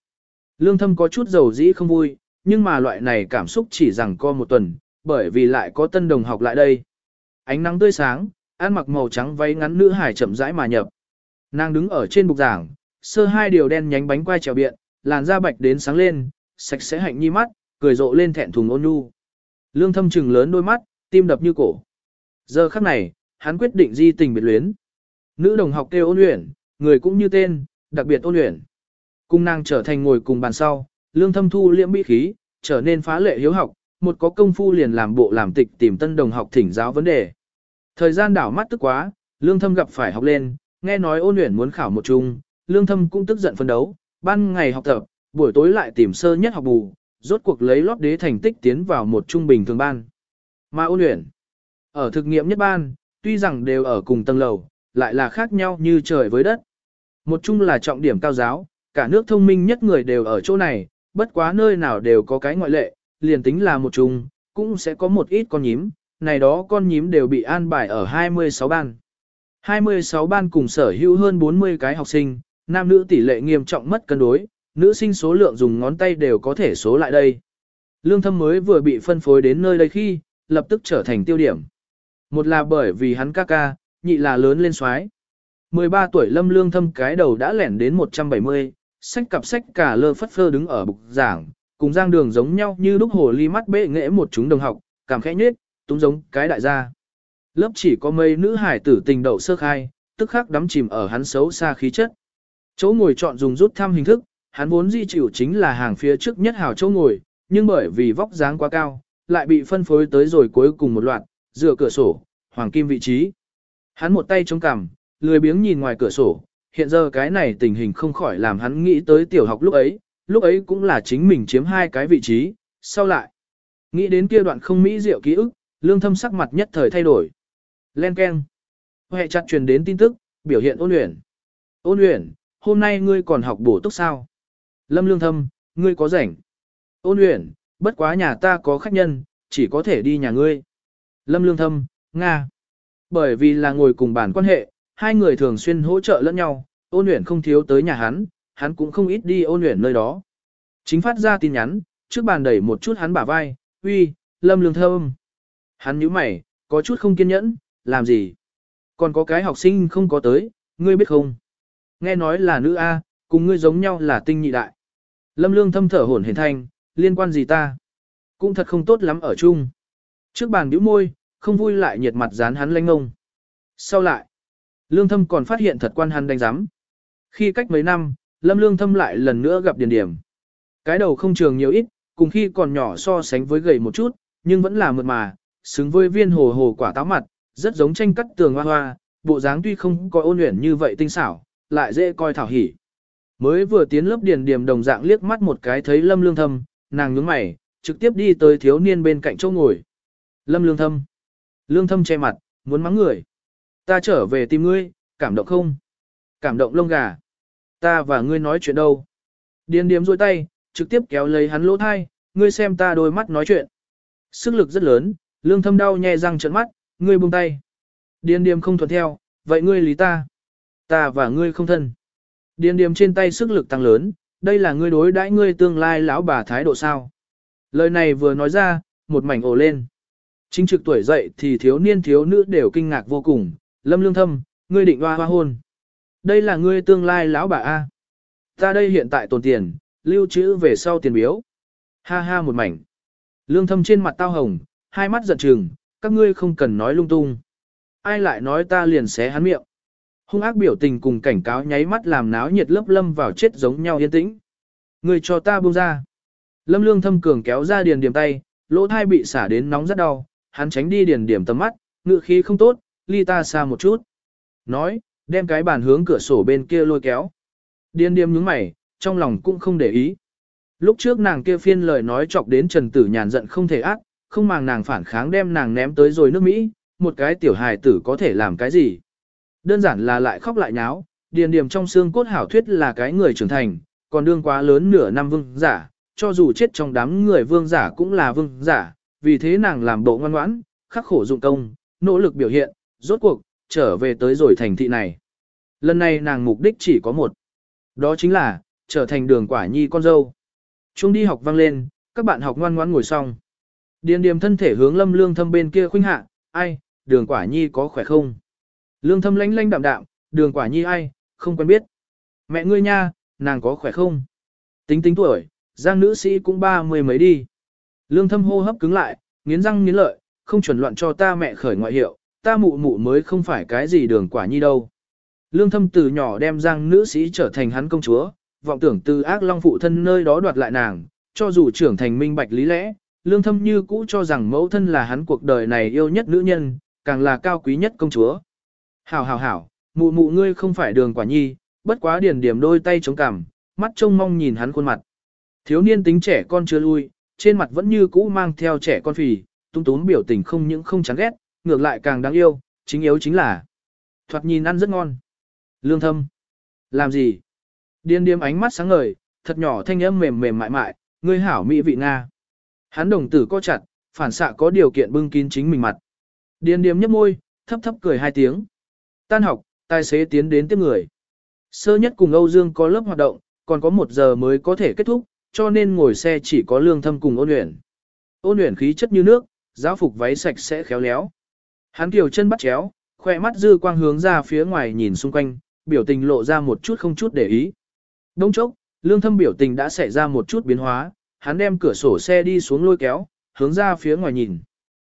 Lương thâm có chút dầu dĩ không vui, nhưng mà loại này cảm xúc chỉ rằng co một tuần, bởi vì lại có tân đồng học lại đây. Ánh nắng tươi sáng, ăn mặc màu trắng váy ngắn nữ hải chậm rãi mà nhập. Nàng đứng ở trên bục giảng, sơ hai điều đen nhánh bánh quai trèo biện, làn da bạch đến sáng lên, sạch sẽ hạnh nhi mắt, cười rộ lên thẹn thùng ôn nhu. Lương thâm trừng lớn đôi mắt, tim đập như cổ. Giờ khắc này, hắn quyết định di tình biệt luyến. Nữ đồng học kêu ôn luyện, người cũng như tên, đặc biệt ôn luyện. Cung nàng trở thành ngồi cùng bàn sau, lương thâm thu liễm bị khí, trở nên phá lệ hiếu học, một có công phu liền làm bộ làm tịch tìm tân đồng học thỉnh giáo vấn đề. Thời gian đảo mắt tức quá, lương thâm gặp phải học lên, nghe nói ôn luyện muốn khảo một chung, lương thâm cũng tức giận phân đấu, ban ngày học tập, buổi tối lại tìm sơ nhất học bù, rốt cuộc lấy lót đế thành tích tiến vào một trung bình thường ban. Mà ôn luyện, ở thực nghiệm nhất ban, tuy rằng đều ở cùng tầng lầu, lại là khác nhau như trời với đất. Một chung là trọng điểm cao giáo, cả nước thông minh nhất người đều ở chỗ này, bất quá nơi nào đều có cái ngoại lệ, liền tính là một chung, cũng sẽ có một ít con nhím, này đó con nhím đều bị an bài ở 26 ban. 26 ban cùng sở hữu hơn 40 cái học sinh, nam nữ tỷ lệ nghiêm trọng mất cân đối, nữ sinh số lượng dùng ngón tay đều có thể số lại đây. Lương thâm mới vừa bị phân phối đến nơi đây khi, lập tức trở thành tiêu điểm. Một là bởi vì hắn ca ca, nhị là lớn lên xoái. 13 tuổi lâm lương thâm cái đầu đã lẻn đến 170, sách cặp sách cả lơ phất phơ đứng ở bục giảng, cùng giang đường giống nhau như lúc hồ ly mắt bệ nghệ một chúng đồng học, cảm khẽ nhết, túng giống cái đại gia. Lớp chỉ có mấy nữ hải tử tình đậu sơ khai, tức khắc đắm chìm ở hắn xấu xa khí chất. Chỗ ngồi chọn dùng rút thăm hình thức, hắn vốn di chịu chính là hàng phía trước nhất hào chỗ ngồi, nhưng bởi vì vóc dáng quá cao, lại bị phân phối tới rồi cuối cùng một loạt, dựa cửa sổ, hoàng kim vị trí. Hắn một tay chống cằm, lười biếng nhìn ngoài cửa sổ, hiện giờ cái này tình hình không khỏi làm hắn nghĩ tới tiểu học lúc ấy, lúc ấy cũng là chính mình chiếm hai cái vị trí, sau lại. Nghĩ đến kia đoạn không mỹ diệu ký ức, lương thâm sắc mặt nhất thời thay đổi. Len keng. Hệ chặt truyền đến tin tức, biểu hiện ôn luyện. Ôn luyện, hôm nay ngươi còn học bổ túc sao? Lâm lương thâm, ngươi có rảnh. Ôn luyện, bất quá nhà ta có khách nhân, chỉ có thể đi nhà ngươi. Lâm lương thâm, Nga. Bởi vì là ngồi cùng bản quan hệ, hai người thường xuyên hỗ trợ lẫn nhau, ôn luyện không thiếu tới nhà hắn, hắn cũng không ít đi ôn luyện nơi đó. Chính phát ra tin nhắn, trước bàn đẩy một chút hắn bả vai, uy, lâm lương thơm. Hắn nhíu mày, có chút không kiên nhẫn, làm gì? Còn có cái học sinh không có tới, ngươi biết không? Nghe nói là nữ A, cùng ngươi giống nhau là tinh nhị đại. Lâm lương thâm thở hổn hển thanh, liên quan gì ta? Cũng thật không tốt lắm ở chung. Trước bàn bĩu môi, không vui lại nhiệt mặt dán hắn lanh ngông. Sau lại, lương thâm còn phát hiện thật quan hắn đánh giám. Khi cách mấy năm, lâm lương thâm lại lần nữa gặp điền điểm. Cái đầu không trường nhiều ít, cùng khi còn nhỏ so sánh với gầy một chút, nhưng vẫn là mượt mà, xứng với viên hồ hồ quả táo mặt, rất giống tranh cắt tường hoa hoa, bộ dáng tuy không có ôn luyện như vậy tinh xảo, lại dễ coi thảo hỉ. Mới vừa tiến lớp điền điểm đồng dạng liếc mắt một cái thấy lâm lương thâm, nàng nhướng mày, trực tiếp đi tới thiếu niên bên cạnh chỗ ngồi. Lâm lương thâm. Lương thâm che mặt, muốn mắng người. Ta trở về tìm ngươi, cảm động không? Cảm động lông gà. Ta và ngươi nói chuyện đâu? Điền điếm rôi tay, trực tiếp kéo lấy hắn lỗ thai, ngươi xem ta đôi mắt nói chuyện. Sức lực rất lớn, lương thâm đau nhè răng trợn mắt, ngươi buông tay. Điền điếm không thuận theo, vậy ngươi lý ta. Ta và ngươi không thân. Điền điếm trên tay sức lực tăng lớn, đây là ngươi đối đãi ngươi tương lai lão bà thái độ sao. Lời này vừa nói ra, một mảnh ổ lên. Chính trực tuổi dậy thì thiếu niên thiếu nữ đều kinh ngạc vô cùng, lâm lương thâm, ngươi định hoa hoa hôn. Đây là ngươi tương lai lão bà A. Ta đây hiện tại tồn tiền, lưu trữ về sau tiền biếu. Ha ha một mảnh. Lương thâm trên mặt tao hồng, hai mắt giận trừng, các ngươi không cần nói lung tung. Ai lại nói ta liền xé hắn miệng. Hung ác biểu tình cùng cảnh cáo nháy mắt làm náo nhiệt lớp lâm vào chết giống nhau yên tĩnh. Người cho ta buông ra. Lâm lương thâm cường kéo ra điền điểm tay, lỗ thai bị xả đến nóng rất đau, hắn tránh đi điền điểm tầm mắt, ngự khí không tốt, ly ta xa một chút. Nói, đem cái bàn hướng cửa sổ bên kia lôi kéo. Điền điểm nhướng mày, trong lòng cũng không để ý. Lúc trước nàng kia phiên lời nói chọc đến Trần Tử nhàn giận không thể ác, không màng nàng phản kháng đem nàng ném tới rồi nước Mỹ, một cái tiểu hài tử có thể làm cái gì. Đơn giản là lại khóc lại nháo, điền điểm trong xương cốt hảo thuyết là cái người trưởng thành, còn đương quá lớn nửa năm vương giả, cho dù chết trong đám người vương giả cũng là vương giả, vì thế nàng làm bộ ngoan ngoãn, khắc khổ dụng công, nỗ lực biểu hiện, rốt cuộc, trở về tới rồi thành thị này. Lần này nàng mục đích chỉ có một. Đó chính là, trở thành đường quả nhi con dâu. Trung đi học vang lên, các bạn học ngoan ngoãn ngồi xong. Điền điềm thân thể hướng lâm lương thâm bên kia khuynh hạ, ai, đường quả nhi có khỏe không? Lương thâm lánh lánh đạm đạm, đường quả nhi ai, không quen biết. Mẹ ngươi nha, nàng có khỏe không? Tính tính tuổi, giang nữ sĩ cũng ba mươi mấy đi. Lương thâm hô hấp cứng lại, nghiến răng nghiến lợi, không chuẩn loạn cho ta mẹ khởi ngoại hiệu, ta mụ mụ mới không phải cái gì đường quả nhi đâu. Lương thâm từ nhỏ đem giang nữ sĩ trở thành hắn công chúa, vọng tưởng từ ác long phụ thân nơi đó đoạt lại nàng, cho dù trưởng thành minh bạch lý lẽ, lương thâm như cũ cho rằng mẫu thân là hắn cuộc đời này yêu nhất nữ nhân, càng là cao quý nhất công chúa. Hảo hảo hảo, mụ mụ ngươi không phải đường quả nhi, bất quá điền điểm đôi tay chống cằm, mắt trông mong nhìn hắn khuôn mặt. Thiếu niên tính trẻ con chưa lui, trên mặt vẫn như cũ mang theo trẻ con phì, tung túng biểu tình không những không chán ghét, ngược lại càng đáng yêu, chính yếu chính là. Thoạt nhìn ăn rất ngon. Lương thâm. Làm gì? Điên điếm ánh mắt sáng ngời, thật nhỏ thanh âm mềm mềm mại mại, ngươi hảo mỹ vị Nga. Hắn đồng tử co chặt, phản xạ có điều kiện bưng kín chính mình mặt. Điên điếm nhấp môi, thấp thấp cười hai tiếng. Tan học, tài xế tiến đến tiếp người. Sơ nhất cùng Âu Dương có lớp hoạt động, còn có một giờ mới có thể kết thúc, cho nên ngồi xe chỉ có lương thâm cùng ôn luyện. Ôn luyện khí chất như nước, giáo phục váy sạch sẽ khéo léo. Hắn kiều chân bắt chéo, khoe mắt dư quang hướng ra phía ngoài nhìn xung quanh, biểu tình lộ ra một chút không chút để ý. Đông chốc, lương thâm biểu tình đã xảy ra một chút biến hóa, hắn đem cửa sổ xe đi xuống lôi kéo, hướng ra phía ngoài nhìn.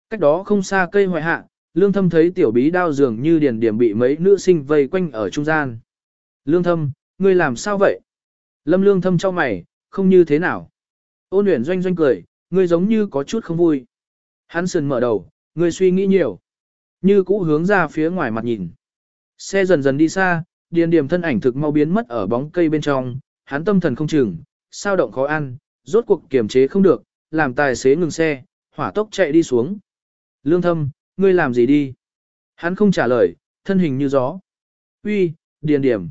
Cách đó không xa cây hoại hạ, lương thâm thấy tiểu bí đao dường như điền điểm bị mấy nữ sinh vây quanh ở trung gian. Lương thâm, ngươi làm sao vậy? Lâm lương thâm cho mày, không như thế nào. Ôn luyện doanh doanh cười, ngươi giống như có chút không vui. Hắn sườn mở đầu, ngươi suy nghĩ nhiều. Như cũ hướng ra phía ngoài mặt nhìn. Xe dần dần đi xa, điền điểm thân ảnh thực mau biến mất ở bóng cây bên trong, hắn tâm thần không chừng, sao động khó ăn, rốt cuộc kiềm chế không được, làm tài xế ngừng xe, hỏa tốc chạy đi xuống. Lương thâm, ngươi làm gì đi? Hắn không trả lời, thân hình như gió. Uy, điền điểm.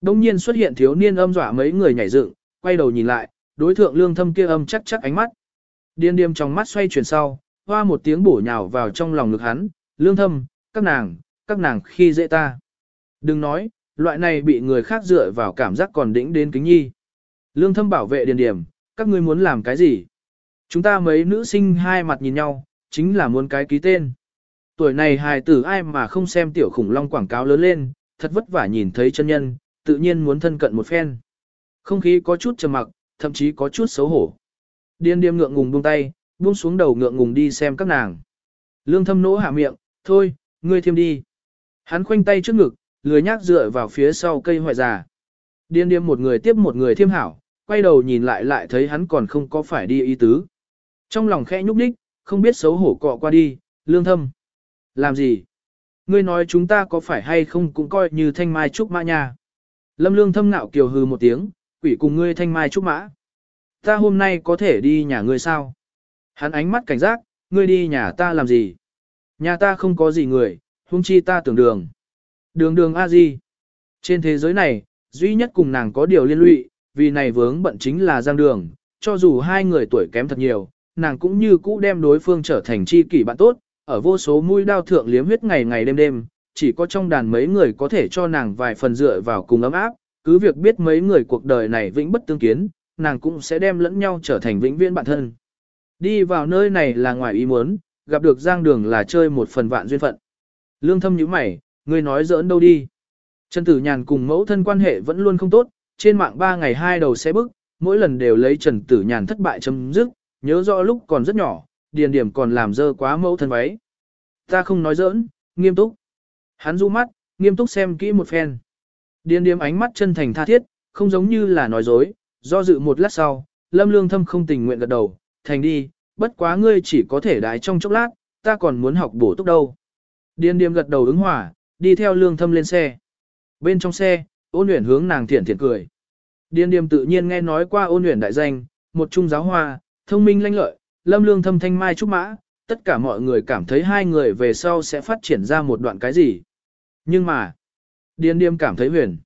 Đông nhiên xuất hiện thiếu niên âm dọa mấy người nhảy dựng, quay đầu nhìn lại, đối thượng lương thâm kia âm chắc chắc ánh mắt. Điền Điềm trong mắt xoay chuyển sau, hoa một tiếng bổ nhào vào trong lòng ngực hắn, lương thâm, các nàng, các nàng khi dễ ta. Đừng nói, loại này bị người khác dựa vào cảm giác còn đĩnh đến kính nhi. Lương thâm bảo vệ điền điểm, các ngươi muốn làm cái gì? Chúng ta mấy nữ sinh hai mặt nhìn nhau, chính là muốn cái ký tên. Tuổi này hài tử ai mà không xem tiểu khủng long quảng cáo lớn lên, thật vất vả nhìn thấy chân nhân, tự nhiên muốn thân cận một phen. Không khí có chút trầm mặc, thậm chí có chút xấu hổ. Điên điềm ngượng ngùng buông tay, buông xuống đầu ngượng ngùng đi xem các nàng. Lương thâm nỗ hạ miệng, thôi, ngươi thêm đi. Hắn khoanh tay trước ngực, lười nhác dựa vào phía sau cây hoại già. Điên điềm một người tiếp một người thiêm hảo, quay đầu nhìn lại lại thấy hắn còn không có phải đi ý tứ. Trong lòng khẽ nhúc đích, không biết xấu hổ cọ qua đi, lương thâm. Làm gì? Ngươi nói chúng ta có phải hay không cũng coi như thanh mai trúc mã nha. Lâm lương thâm nạo kiều hư một tiếng, quỷ cùng ngươi thanh mai trúc mã. Ta hôm nay có thể đi nhà ngươi sao? Hắn ánh mắt cảnh giác, ngươi đi nhà ta làm gì? Nhà ta không có gì người, huống chi ta tưởng đường. Đường đường a di. Trên thế giới này, duy nhất cùng nàng có điều liên lụy, vì này vướng bận chính là giang đường, cho dù hai người tuổi kém thật nhiều, nàng cũng như cũ đem đối phương trở thành chi kỷ bạn tốt, ở vô số mũi đao thượng liếm huyết ngày ngày đêm đêm, chỉ có trong đàn mấy người có thể cho nàng vài phần dựa vào cùng ấm áp, cứ việc biết mấy người cuộc đời này vĩnh bất tương kiến, nàng cũng sẽ đem lẫn nhau trở thành vĩnh viễn bạn thân. Đi vào nơi này là ngoài ý muốn, gặp được giang đường là chơi một phần vạn duyên phận. Lương thâm như mày, ngươi nói giỡn đâu đi. Trần Tử Nhàn cùng mẫu thân quan hệ vẫn luôn không tốt, trên mạng ba ngày hai đầu sẽ bức, mỗi lần đều lấy Trần Tử Nhàn thất bại chấm dứt, nhớ rõ lúc còn rất nhỏ, điền điểm còn làm dơ quá mẫu thân váy. Ta không nói giỡn, nghiêm túc. Hắn du mắt, nghiêm túc xem kỹ một phen. Điền Điếm ánh mắt chân thành tha thiết, không giống như là nói dối, do dự một lát sau, lâm lương thâm không tình nguyện gật đầu, thành đi, bất quá ngươi chỉ có thể đái trong chốc lát, ta còn muốn học bổ túc đâu. Điền Điếm gật đầu ứng hỏa, đi theo lương thâm lên xe. Bên trong xe, ôn luyện hướng nàng thiện thiện cười. Điền Điếm tự nhiên nghe nói qua ôn luyện đại danh, một trung giáo hoa, thông minh lanh lợi, lâm lương thâm thanh mai trúc mã, tất cả mọi người cảm thấy hai người về sau sẽ phát triển ra một đoạn cái gì. Nhưng mà, Điền điềm cảm thấy huyền.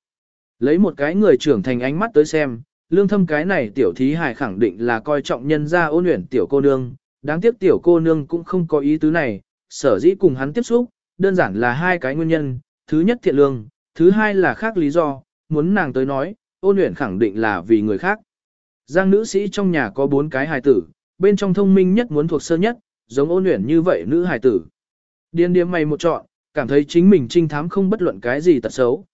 Lấy một cái người trưởng thành ánh mắt tới xem, lương thâm cái này tiểu thí hài khẳng định là coi trọng nhân ra ôn luyện tiểu cô nương, đáng tiếc tiểu cô nương cũng không có ý tứ này, sở dĩ cùng hắn tiếp xúc, đơn giản là hai cái nguyên nhân, thứ nhất thiện lương, thứ hai là khác lý do, muốn nàng tới nói, ôn luyện khẳng định là vì người khác. Giang nữ sĩ trong nhà có bốn cái hài tử, bên trong thông minh nhất muốn thuộc sơ nhất, giống ôn luyện như vậy nữ hài tử. Điên điếm mày một chọn, cảm thấy chính mình trinh thám không bất luận cái gì tật xấu.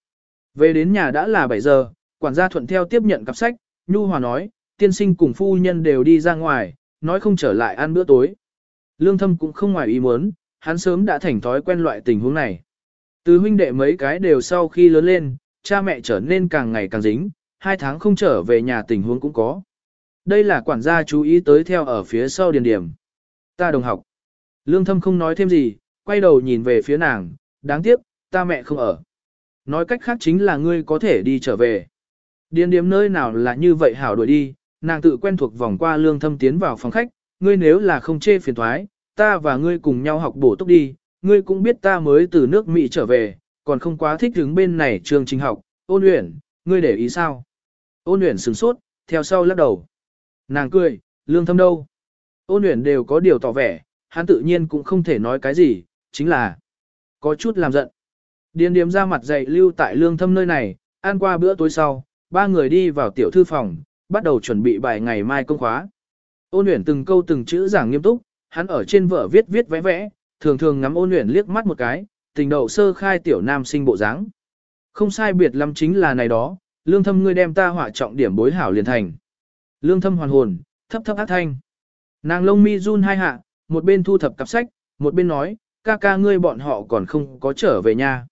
Về đến nhà đã là 7 giờ, quản gia thuận theo tiếp nhận cặp sách, Nhu Hòa nói, tiên sinh cùng phu nhân đều đi ra ngoài, nói không trở lại ăn bữa tối. Lương thâm cũng không ngoài ý muốn, hắn sớm đã thành thói quen loại tình huống này. Từ huynh đệ mấy cái đều sau khi lớn lên, cha mẹ trở nên càng ngày càng dính, hai tháng không trở về nhà tình huống cũng có. Đây là quản gia chú ý tới theo ở phía sau điền điểm. Ta đồng học. Lương thâm không nói thêm gì, quay đầu nhìn về phía nàng, đáng tiếc, ta mẹ không ở. Nói cách khác chính là ngươi có thể đi trở về. Điền điểm nơi nào là như vậy hảo đuổi đi, nàng tự quen thuộc vòng qua lương thâm tiến vào phòng khách, ngươi nếu là không chê phiền thoái, ta và ngươi cùng nhau học bổ túc đi, ngươi cũng biết ta mới từ nước Mỹ trở về, còn không quá thích đứng bên này trường trình học, ôn luyện, ngươi để ý sao? Ôn luyện sửng sốt, theo sau lắc đầu. Nàng cười, lương thâm đâu? Ôn luyện đều có điều tỏ vẻ, hắn tự nhiên cũng không thể nói cái gì, chính là có chút làm giận. Điền điếm ra mặt dạy lưu tại lương thâm nơi này, ăn qua bữa tối sau, ba người đi vào tiểu thư phòng, bắt đầu chuẩn bị bài ngày mai công khóa. Ôn luyện từng câu từng chữ giảng nghiêm túc, hắn ở trên vở viết viết vẽ vẽ, thường thường ngắm ôn luyện liếc mắt một cái, tình đậu sơ khai tiểu nam sinh bộ dáng. Không sai biệt lắm chính là này đó, lương thâm ngươi đem ta họa trọng điểm bối hảo liền thành. Lương thâm hoàn hồn, thấp thấp ác thanh. Nàng lông mi run hai hạ, một bên thu thập cặp sách, một bên nói, ca ca ngươi bọn họ còn không có trở về nhà.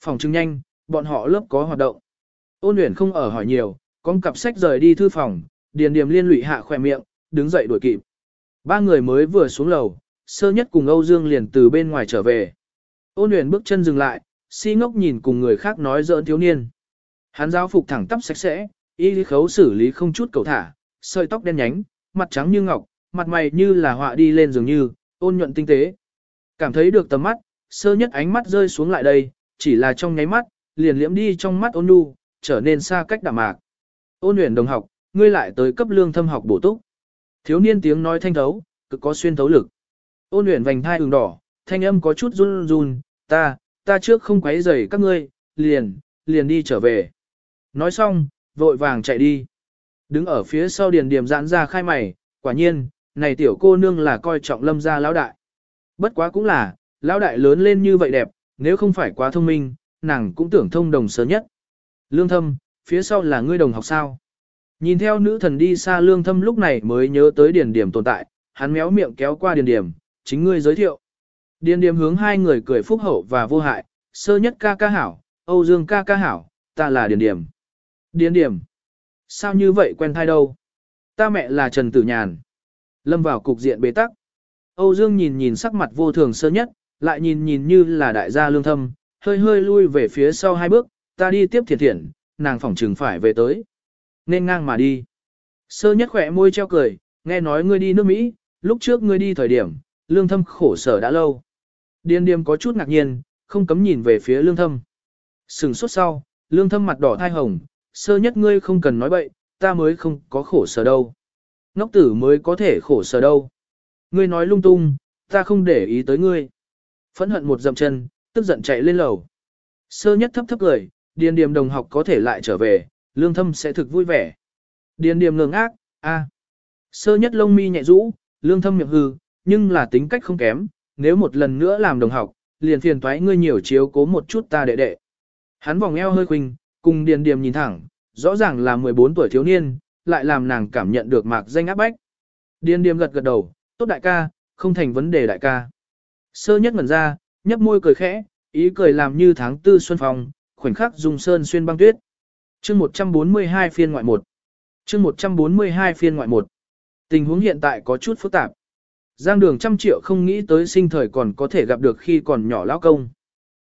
Phòng chứng nhanh, bọn họ lớp có hoạt động. Ôn luyện không ở hỏi nhiều, con cặp sách rời đi thư phòng, điền điểm liên lụy hạ khỏe miệng, đứng dậy đuổi kịp. Ba người mới vừa xuống lầu, sơ nhất cùng Âu Dương liền từ bên ngoài trở về. Ôn luyện bước chân dừng lại, si ngốc nhìn cùng người khác nói giỡn thiếu niên. Hắn giáo phục thẳng tắp sạch sẽ, y lý khấu xử lý không chút cầu thả, sợi tóc đen nhánh, mặt trắng như ngọc, mặt mày như là họa đi lên dường như, ôn nhuận tinh tế. Cảm thấy được tầm mắt, sơ nhất ánh mắt rơi xuống lại đây, chỉ là trong nháy mắt, liền liễm đi trong mắt ôn nhu, trở nên xa cách đạm mạc. Ôn luyện đồng học, ngươi lại tới cấp lương thâm học bổ túc. Thiếu niên tiếng nói thanh thấu, cực có xuyên thấu lực. Ôn luyện vành thai ửng đỏ, thanh âm có chút run run, ta, ta trước không quấy rầy các ngươi, liền, liền đi trở về. Nói xong, vội vàng chạy đi. Đứng ở phía sau điền điểm giãn ra khai mày, quả nhiên, này tiểu cô nương là coi trọng lâm gia lão đại. Bất quá cũng là, lão đại lớn lên như vậy đẹp, nếu không phải quá thông minh, nàng cũng tưởng thông đồng sớm nhất. Lương thâm, phía sau là ngươi đồng học sao. Nhìn theo nữ thần đi xa lương thâm lúc này mới nhớ tới điền điểm tồn tại, hắn méo miệng kéo qua điền điểm, chính ngươi giới thiệu. Điền điểm hướng hai người cười phúc hậu và vô hại, sơ nhất ca ca hảo, Âu Dương ca ca hảo, ta là điền điểm. Điền điểm. Sao như vậy quen thai đâu? Ta mẹ là Trần Tử Nhàn. Lâm vào cục diện bế tắc. Âu Dương nhìn nhìn sắc mặt vô thường sơ nhất, lại nhìn nhìn như là đại gia lương thâm, hơi hơi lui về phía sau hai bước, ta đi tiếp thiệt thiện, nàng phỏng trừng phải về tới. Nên ngang mà đi. Sơ nhất khỏe môi treo cười, nghe nói ngươi đi nước Mỹ, lúc trước ngươi đi thời điểm, lương thâm khổ sở đã lâu. Điên điềm có chút ngạc nhiên, không cấm nhìn về phía lương thâm. Sừng sốt sau, lương thâm mặt đỏ thai hồng, sơ nhất ngươi không cần nói bậy, ta mới không có khổ sở đâu. Ngốc tử mới có thể khổ sở đâu. Ngươi nói lung tung, ta không để ý tới ngươi. Phẫn hận một dậm chân, tức giận chạy lên lầu. Sơ nhất thấp thấp cười, điền điềm đồng học có thể lại trở về, lương thâm sẽ thực vui vẻ. Điền điềm ngừng ác, a. Sơ nhất lông mi nhẹ rũ, lương thâm miệng hư, nhưng là tính cách không kém, nếu một lần nữa làm đồng học, liền phiền thoái ngươi nhiều chiếu cố một chút ta đệ đệ. Hắn vòng eo hơi khuynh, cùng điền điềm nhìn thẳng, rõ ràng là 14 tuổi thiếu niên, lại làm nàng cảm nhận được mạc danh áp bách. Điền điềm gật gật đầu, tốt đại ca, không thành vấn đề đại ca. Sơ nhất ngẩn ra, nhấp môi cười khẽ, ý cười làm như tháng tư xuân phong, khoảnh khắc dùng sơn xuyên băng tuyết. Chương 142 phiên ngoại 1. Chương 142 phiên ngoại 1. Tình huống hiện tại có chút phức tạp. Giang đường trăm triệu không nghĩ tới sinh thời còn có thể gặp được khi còn nhỏ lão công.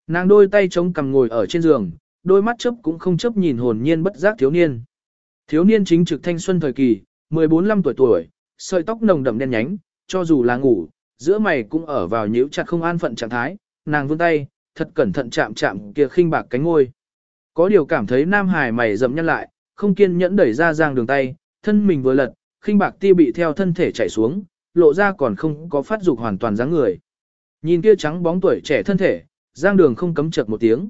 Nàng đôi tay chống cằm ngồi ở trên giường, đôi mắt chớp cũng không chớp nhìn hồn nhiên bất giác thiếu niên. Thiếu niên chính trực thanh xuân thời kỳ, 14-15 tuổi tuổi, sợi tóc nồng đậm đen nhánh, cho dù là ngủ, giữa mày cũng ở vào nhíu chặt không an phận trạng thái, nàng vươn tay, thật cẩn thận chạm chạm kia khinh bạc cánh ngôi. Có điều cảm thấy nam hải mày dậm nhăn lại, không kiên nhẫn đẩy ra giang đường tay, thân mình vừa lật, khinh bạc ti bị theo thân thể chảy xuống, lộ ra còn không có phát dục hoàn toàn dáng người. Nhìn kia trắng bóng tuổi trẻ thân thể, giang đường không cấm chợt một tiếng.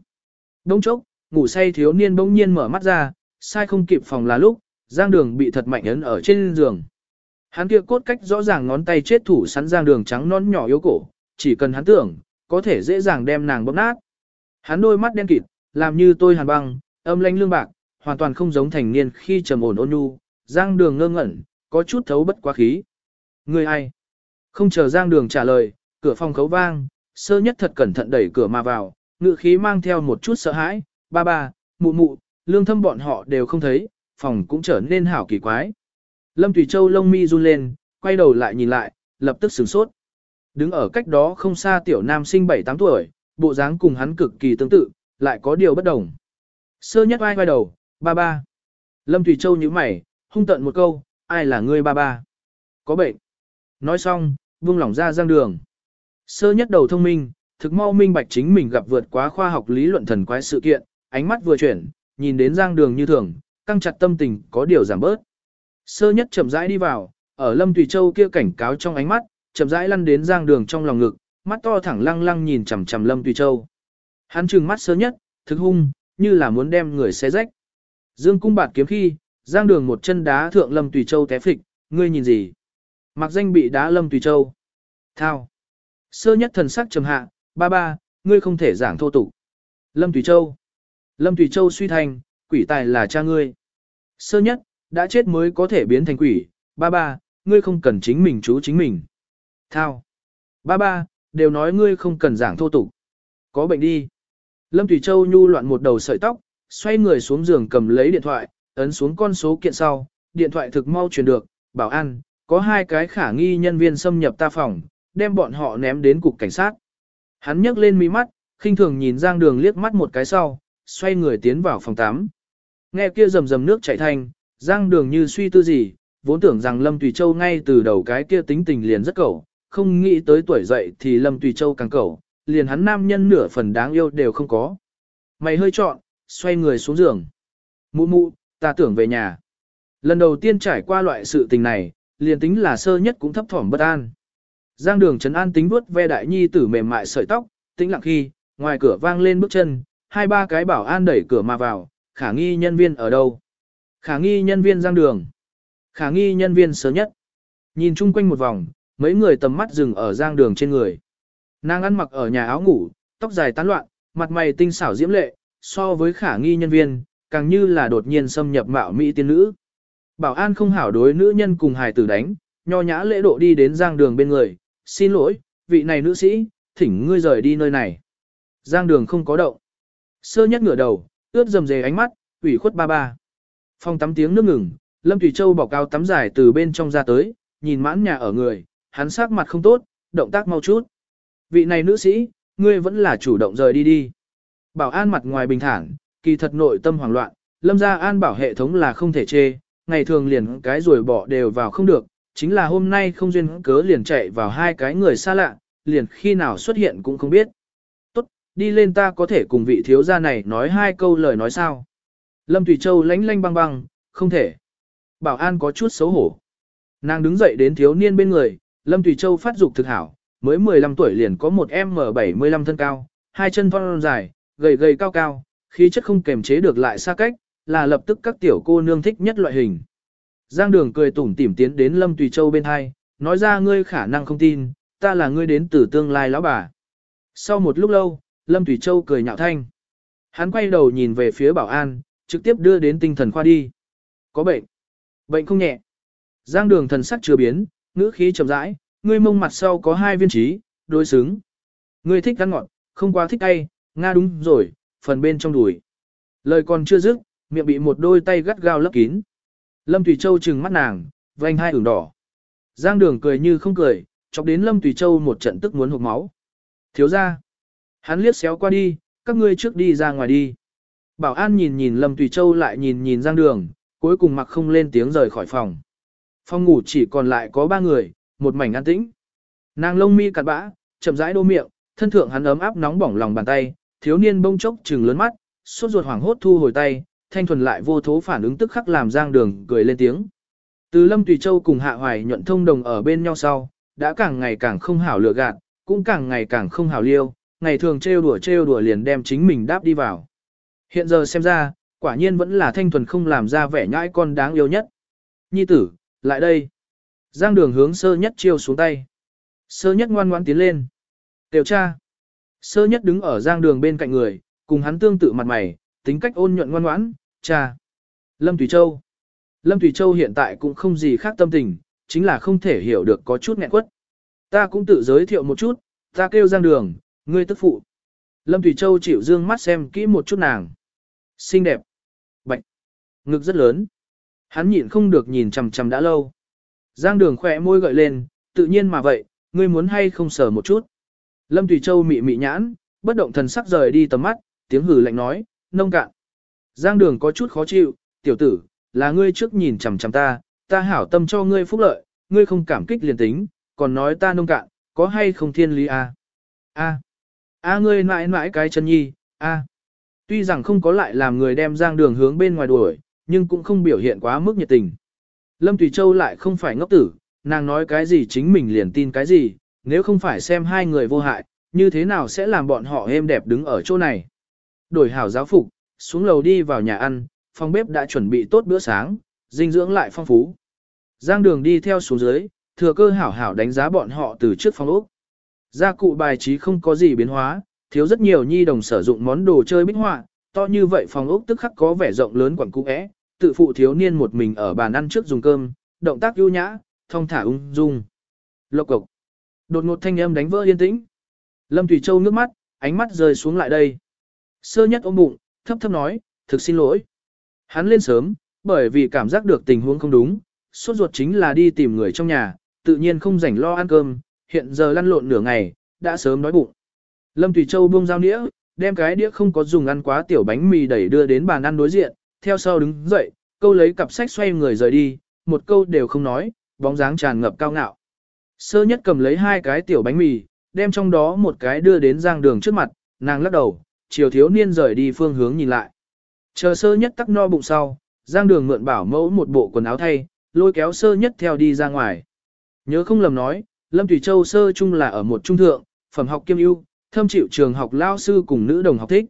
Đông chốc, ngủ say thiếu niên bỗng nhiên mở mắt ra, sai không kịp phòng là lúc, giang đường bị thật mạnh ấn ở trên giường. Hắn kia cốt cách rõ ràng ngón tay chết thủ sắn giang đường trắng non nhỏ yếu cổ, chỉ cần hắn tưởng, có thể dễ dàng đem nàng bóp nát. Hắn đôi mắt đen kịt, làm như tôi hàn băng, âm lãnh lương bạc, hoàn toàn không giống thành niên khi trầm ổn ôn nhu, giang đường ngơ ngẩn, có chút thấu bất quá khí. Người ai? Không chờ giang đường trả lời, cửa phòng khấu vang, sơ nhất thật cẩn thận đẩy cửa mà vào, ngự khí mang theo một chút sợ hãi, ba ba, mụ mụ, lương thâm bọn họ đều không thấy, phòng cũng trở nên hảo kỳ quái. Lâm Tùy Châu lông mi run lên, quay đầu lại nhìn lại, lập tức sửng sốt. Đứng ở cách đó không xa tiểu nam sinh 7-8 tuổi, bộ dáng cùng hắn cực kỳ tương tự, lại có điều bất đồng. Sơ nhất ai quay đầu, ba ba. Lâm Tùy Châu nhíu mày, hung tận một câu, ai là ngươi ba ba? Có bệnh. Nói xong, vung lỏng ra giang đường. Sơ nhất đầu thông minh, thực mau minh bạch chính mình gặp vượt quá khoa học lý luận thần quái sự kiện, ánh mắt vừa chuyển, nhìn đến giang đường như thường, căng chặt tâm tình có điều giảm bớt. Sơ nhất chậm rãi đi vào, ở Lâm Tùy Châu kia cảnh cáo trong ánh mắt, chậm rãi lăn đến giang đường trong lòng ngực, mắt to thẳng lăng lăng nhìn chằm chằm Lâm Tùy Châu. Hắn trừng mắt sơ nhất, thực hung, như là muốn đem người xé rách. Dương cung bạt kiếm khi, giang đường một chân đá thượng Lâm Tùy Châu té phịch, ngươi nhìn gì? Mặc danh bị đá Lâm Tùy Châu. Thao. Sơ nhất thần sắc trầm hạ, ba ba, ngươi không thể giảng thô tục. Lâm Tùy Châu. Lâm Tùy Châu suy thành, quỷ tài là cha ngươi. Sơ nhất, đã chết mới có thể biến thành quỷ, ba ba, ngươi không cần chính mình chú chính mình. Thao. Ba ba, đều nói ngươi không cần giảng thô tục. Có bệnh đi. Lâm Thủy Châu nhu loạn một đầu sợi tóc, xoay người xuống giường cầm lấy điện thoại, ấn xuống con số kiện sau, điện thoại thực mau truyền được, bảo an, có hai cái khả nghi nhân viên xâm nhập ta phòng, đem bọn họ ném đến cục cảnh sát. Hắn nhấc lên mí mắt, khinh thường nhìn Giang Đường liếc mắt một cái sau, xoay người tiến vào phòng 8. Nghe kia rầm rầm nước chảy thành. Giang Đường như suy tư gì, vốn tưởng rằng Lâm Tùy Châu ngay từ đầu cái kia tính tình liền rất cẩu, không nghĩ tới tuổi dậy thì Lâm Tùy Châu càng cẩu, liền hắn nam nhân nửa phần đáng yêu đều không có. Mày hơi chọn, xoay người xuống giường. Mụ mụ, ta tưởng về nhà. Lần đầu tiên trải qua loại sự tình này, liền tính là sơ nhất cũng thấp thỏm bất an. Giang đường trấn an tính vuốt ve đại nhi tử mềm mại sợi tóc, tĩnh lặng khi, ngoài cửa vang lên bước chân, hai ba cái bảo an đẩy cửa mà vào, khả nghi nhân viên ở đâu? Khả nghi nhân viên giang đường. Khả nghi nhân viên sớm nhất. Nhìn chung quanh một vòng, mấy người tầm mắt dừng ở giang đường trên người. Nàng ăn mặc ở nhà áo ngủ, tóc dài tán loạn, mặt mày tinh xảo diễm lệ, so với khả nghi nhân viên, càng như là đột nhiên xâm nhập mạo mỹ tiên nữ. Bảo an không hảo đối nữ nhân cùng hài tử đánh, nho nhã lễ độ đi đến giang đường bên người, xin lỗi, vị này nữ sĩ, thỉnh ngươi rời đi nơi này. Giang đường không có động. Sơ nhất ngửa đầu, ướt dầm dề ánh mắt, ủy khuất ba ba. Phong tắm tiếng nước ngừng, Lâm Thủy Châu bọc cao tắm dài từ bên trong ra tới, nhìn mãn nhà ở người, hắn sắc mặt không tốt, động tác mau chút. Vị này nữ sĩ, ngươi vẫn là chủ động rời đi đi. Bảo an mặt ngoài bình thản, kỳ thật nội tâm hoảng loạn, lâm gia an bảo hệ thống là không thể chê, ngày thường liền cái rồi bỏ đều vào không được, chính là hôm nay không duyên cớ liền chạy vào hai cái người xa lạ, liền khi nào xuất hiện cũng không biết. Tốt, đi lên ta có thể cùng vị thiếu gia này nói hai câu lời nói sao. Lâm Thủy Châu lánh lánh băng băng, không thể. Bảo an có chút xấu hổ. Nàng đứng dậy đến thiếu niên bên người, Lâm Thủy Châu phát dục thực hảo, mới 15 tuổi liền có một M75 thân cao, hai chân thon dài, gầy gầy cao cao, khí chất không kềm chế được lại xa cách, là lập tức các tiểu cô nương thích nhất loại hình. Giang đường cười tủm tỉm tiến đến Lâm Tùy Châu bên hai, nói ra ngươi khả năng không tin, ta là ngươi đến từ tương lai lão bà. Sau một lúc lâu, Lâm Tùy Châu cười nhạo thanh. Hắn quay đầu nhìn về phía bảo an, trực tiếp đưa đến tinh thần khoa đi. Có bệnh. Bệnh không nhẹ. Giang đường thần sắc chưa biến, ngữ khí chậm rãi, ngươi mông mặt sau có hai viên trí, đối xứng. Ngươi thích ăn ngọt, không quá thích cay, nga đúng rồi, phần bên trong đùi. Lời còn chưa dứt, miệng bị một đôi tay gắt gao lấp kín. Lâm Thủy Châu trừng mắt nàng, vành hai ửng đỏ. Giang đường cười như không cười, chọc đến Lâm Thủy Châu một trận tức muốn hụt máu. Thiếu ra. Hắn liếc xéo qua đi, các ngươi trước đi ra ngoài đi. Bảo an nhìn nhìn Lâm Tùy Châu lại nhìn nhìn Giang đường, cuối cùng mặc không lên tiếng rời khỏi phòng. Phòng ngủ chỉ còn lại có ba người, một mảnh an tĩnh. Nàng lông mi cặn bã, chậm rãi đô miệng, thân thượng hắn ấm áp nóng bỏng lòng bàn tay, thiếu niên bông chốc trừng lớn mắt, sốt ruột hoảng hốt thu hồi tay, thanh thuần lại vô thố phản ứng tức khắc làm giang đường cười lên tiếng. Từ Lâm Tùy Châu cùng Hạ Hoài nhuận thông đồng ở bên nhau sau, đã càng ngày càng không hảo lựa gạt, cũng càng ngày càng không hảo liêu, ngày thường trêu đùa trêu đùa liền đem chính mình đáp đi vào. Hiện giờ xem ra, quả nhiên vẫn là thanh thuần không làm ra vẻ nhãi con đáng yêu nhất. Nhi tử, lại đây. Giang đường hướng sơ nhất chiêu xuống tay. Sơ nhất ngoan ngoãn tiến lên. Tiểu cha. Sơ nhất đứng ở giang đường bên cạnh người, cùng hắn tương tự mặt mày, tính cách ôn nhuận ngoan ngoãn, cha. Lâm Thủy Châu. Lâm Thủy Châu hiện tại cũng không gì khác tâm tình, chính là không thể hiểu được có chút nghẹn quất. Ta cũng tự giới thiệu một chút, ta kêu giang đường, ngươi tức phụ. Lâm Thủy Châu chịu dương mắt xem kỹ một chút nàng. Xinh đẹp. Bạch. Ngực rất lớn. Hắn nhịn không được nhìn chằm chằm đã lâu. Giang đường khỏe môi gợi lên, tự nhiên mà vậy, ngươi muốn hay không sờ một chút. Lâm Tùy Châu mị mị nhãn, bất động thần sắc rời đi tầm mắt, tiếng hử lạnh nói, nông cạn. Giang đường có chút khó chịu, tiểu tử, là ngươi trước nhìn chằm chằm ta, ta hảo tâm cho ngươi phúc lợi, ngươi không cảm kích liền tính, còn nói ta nông cạn, có hay không thiên lý a? A. A ngươi mãi mãi cái chân nhi, a. Tuy rằng không có lại làm người đem giang đường hướng bên ngoài đuổi, nhưng cũng không biểu hiện quá mức nhiệt tình. Lâm Tùy Châu lại không phải ngốc tử, nàng nói cái gì chính mình liền tin cái gì, nếu không phải xem hai người vô hại, như thế nào sẽ làm bọn họ êm đẹp đứng ở chỗ này. Đổi hảo giáo phục, xuống lầu đi vào nhà ăn, phòng bếp đã chuẩn bị tốt bữa sáng, dinh dưỡng lại phong phú. Giang đường đi theo xuống dưới, thừa cơ hảo hảo đánh giá bọn họ từ trước phòng ốc. Gia cụ bài trí không có gì biến hóa, thiếu rất nhiều nhi đồng sử dụng món đồ chơi bích họa, to như vậy phòng ốc tức khắc có vẻ rộng lớn quẩn cũ é, tự phụ thiếu niên một mình ở bàn ăn trước dùng cơm, động tác ưu nhã, thong thả ung dung. Lộc cộc. Đột ngột thanh âm đánh vỡ yên tĩnh. Lâm Thủy Châu nước mắt, ánh mắt rơi xuống lại đây. Sơ nhất ôm bụng, thấp thấp nói, thực xin lỗi. Hắn lên sớm, bởi vì cảm giác được tình huống không đúng, suốt ruột chính là đi tìm người trong nhà, tự nhiên không rảnh lo ăn cơm, hiện giờ lăn lộn nửa ngày, đã sớm đói bụng. Lâm Thủy Châu buông dao nĩa, đem cái đĩa không có dùng ăn quá tiểu bánh mì đẩy đưa đến bàn ăn đối diện, theo sau đứng dậy, câu lấy cặp sách xoay người rời đi, một câu đều không nói, bóng dáng tràn ngập cao ngạo. Sơ nhất cầm lấy hai cái tiểu bánh mì, đem trong đó một cái đưa đến giang đường trước mặt, nàng lắc đầu, chiều thiếu niên rời đi phương hướng nhìn lại. Chờ sơ nhất tắc no bụng sau, giang đường mượn bảo mẫu một bộ quần áo thay, lôi kéo sơ nhất theo đi ra ngoài. Nhớ không lầm nói, Lâm Thủy Châu sơ chung là ở một trung thượng, phẩm học kiêm ưu, thâm chịu trường học lao sư cùng nữ đồng học thích.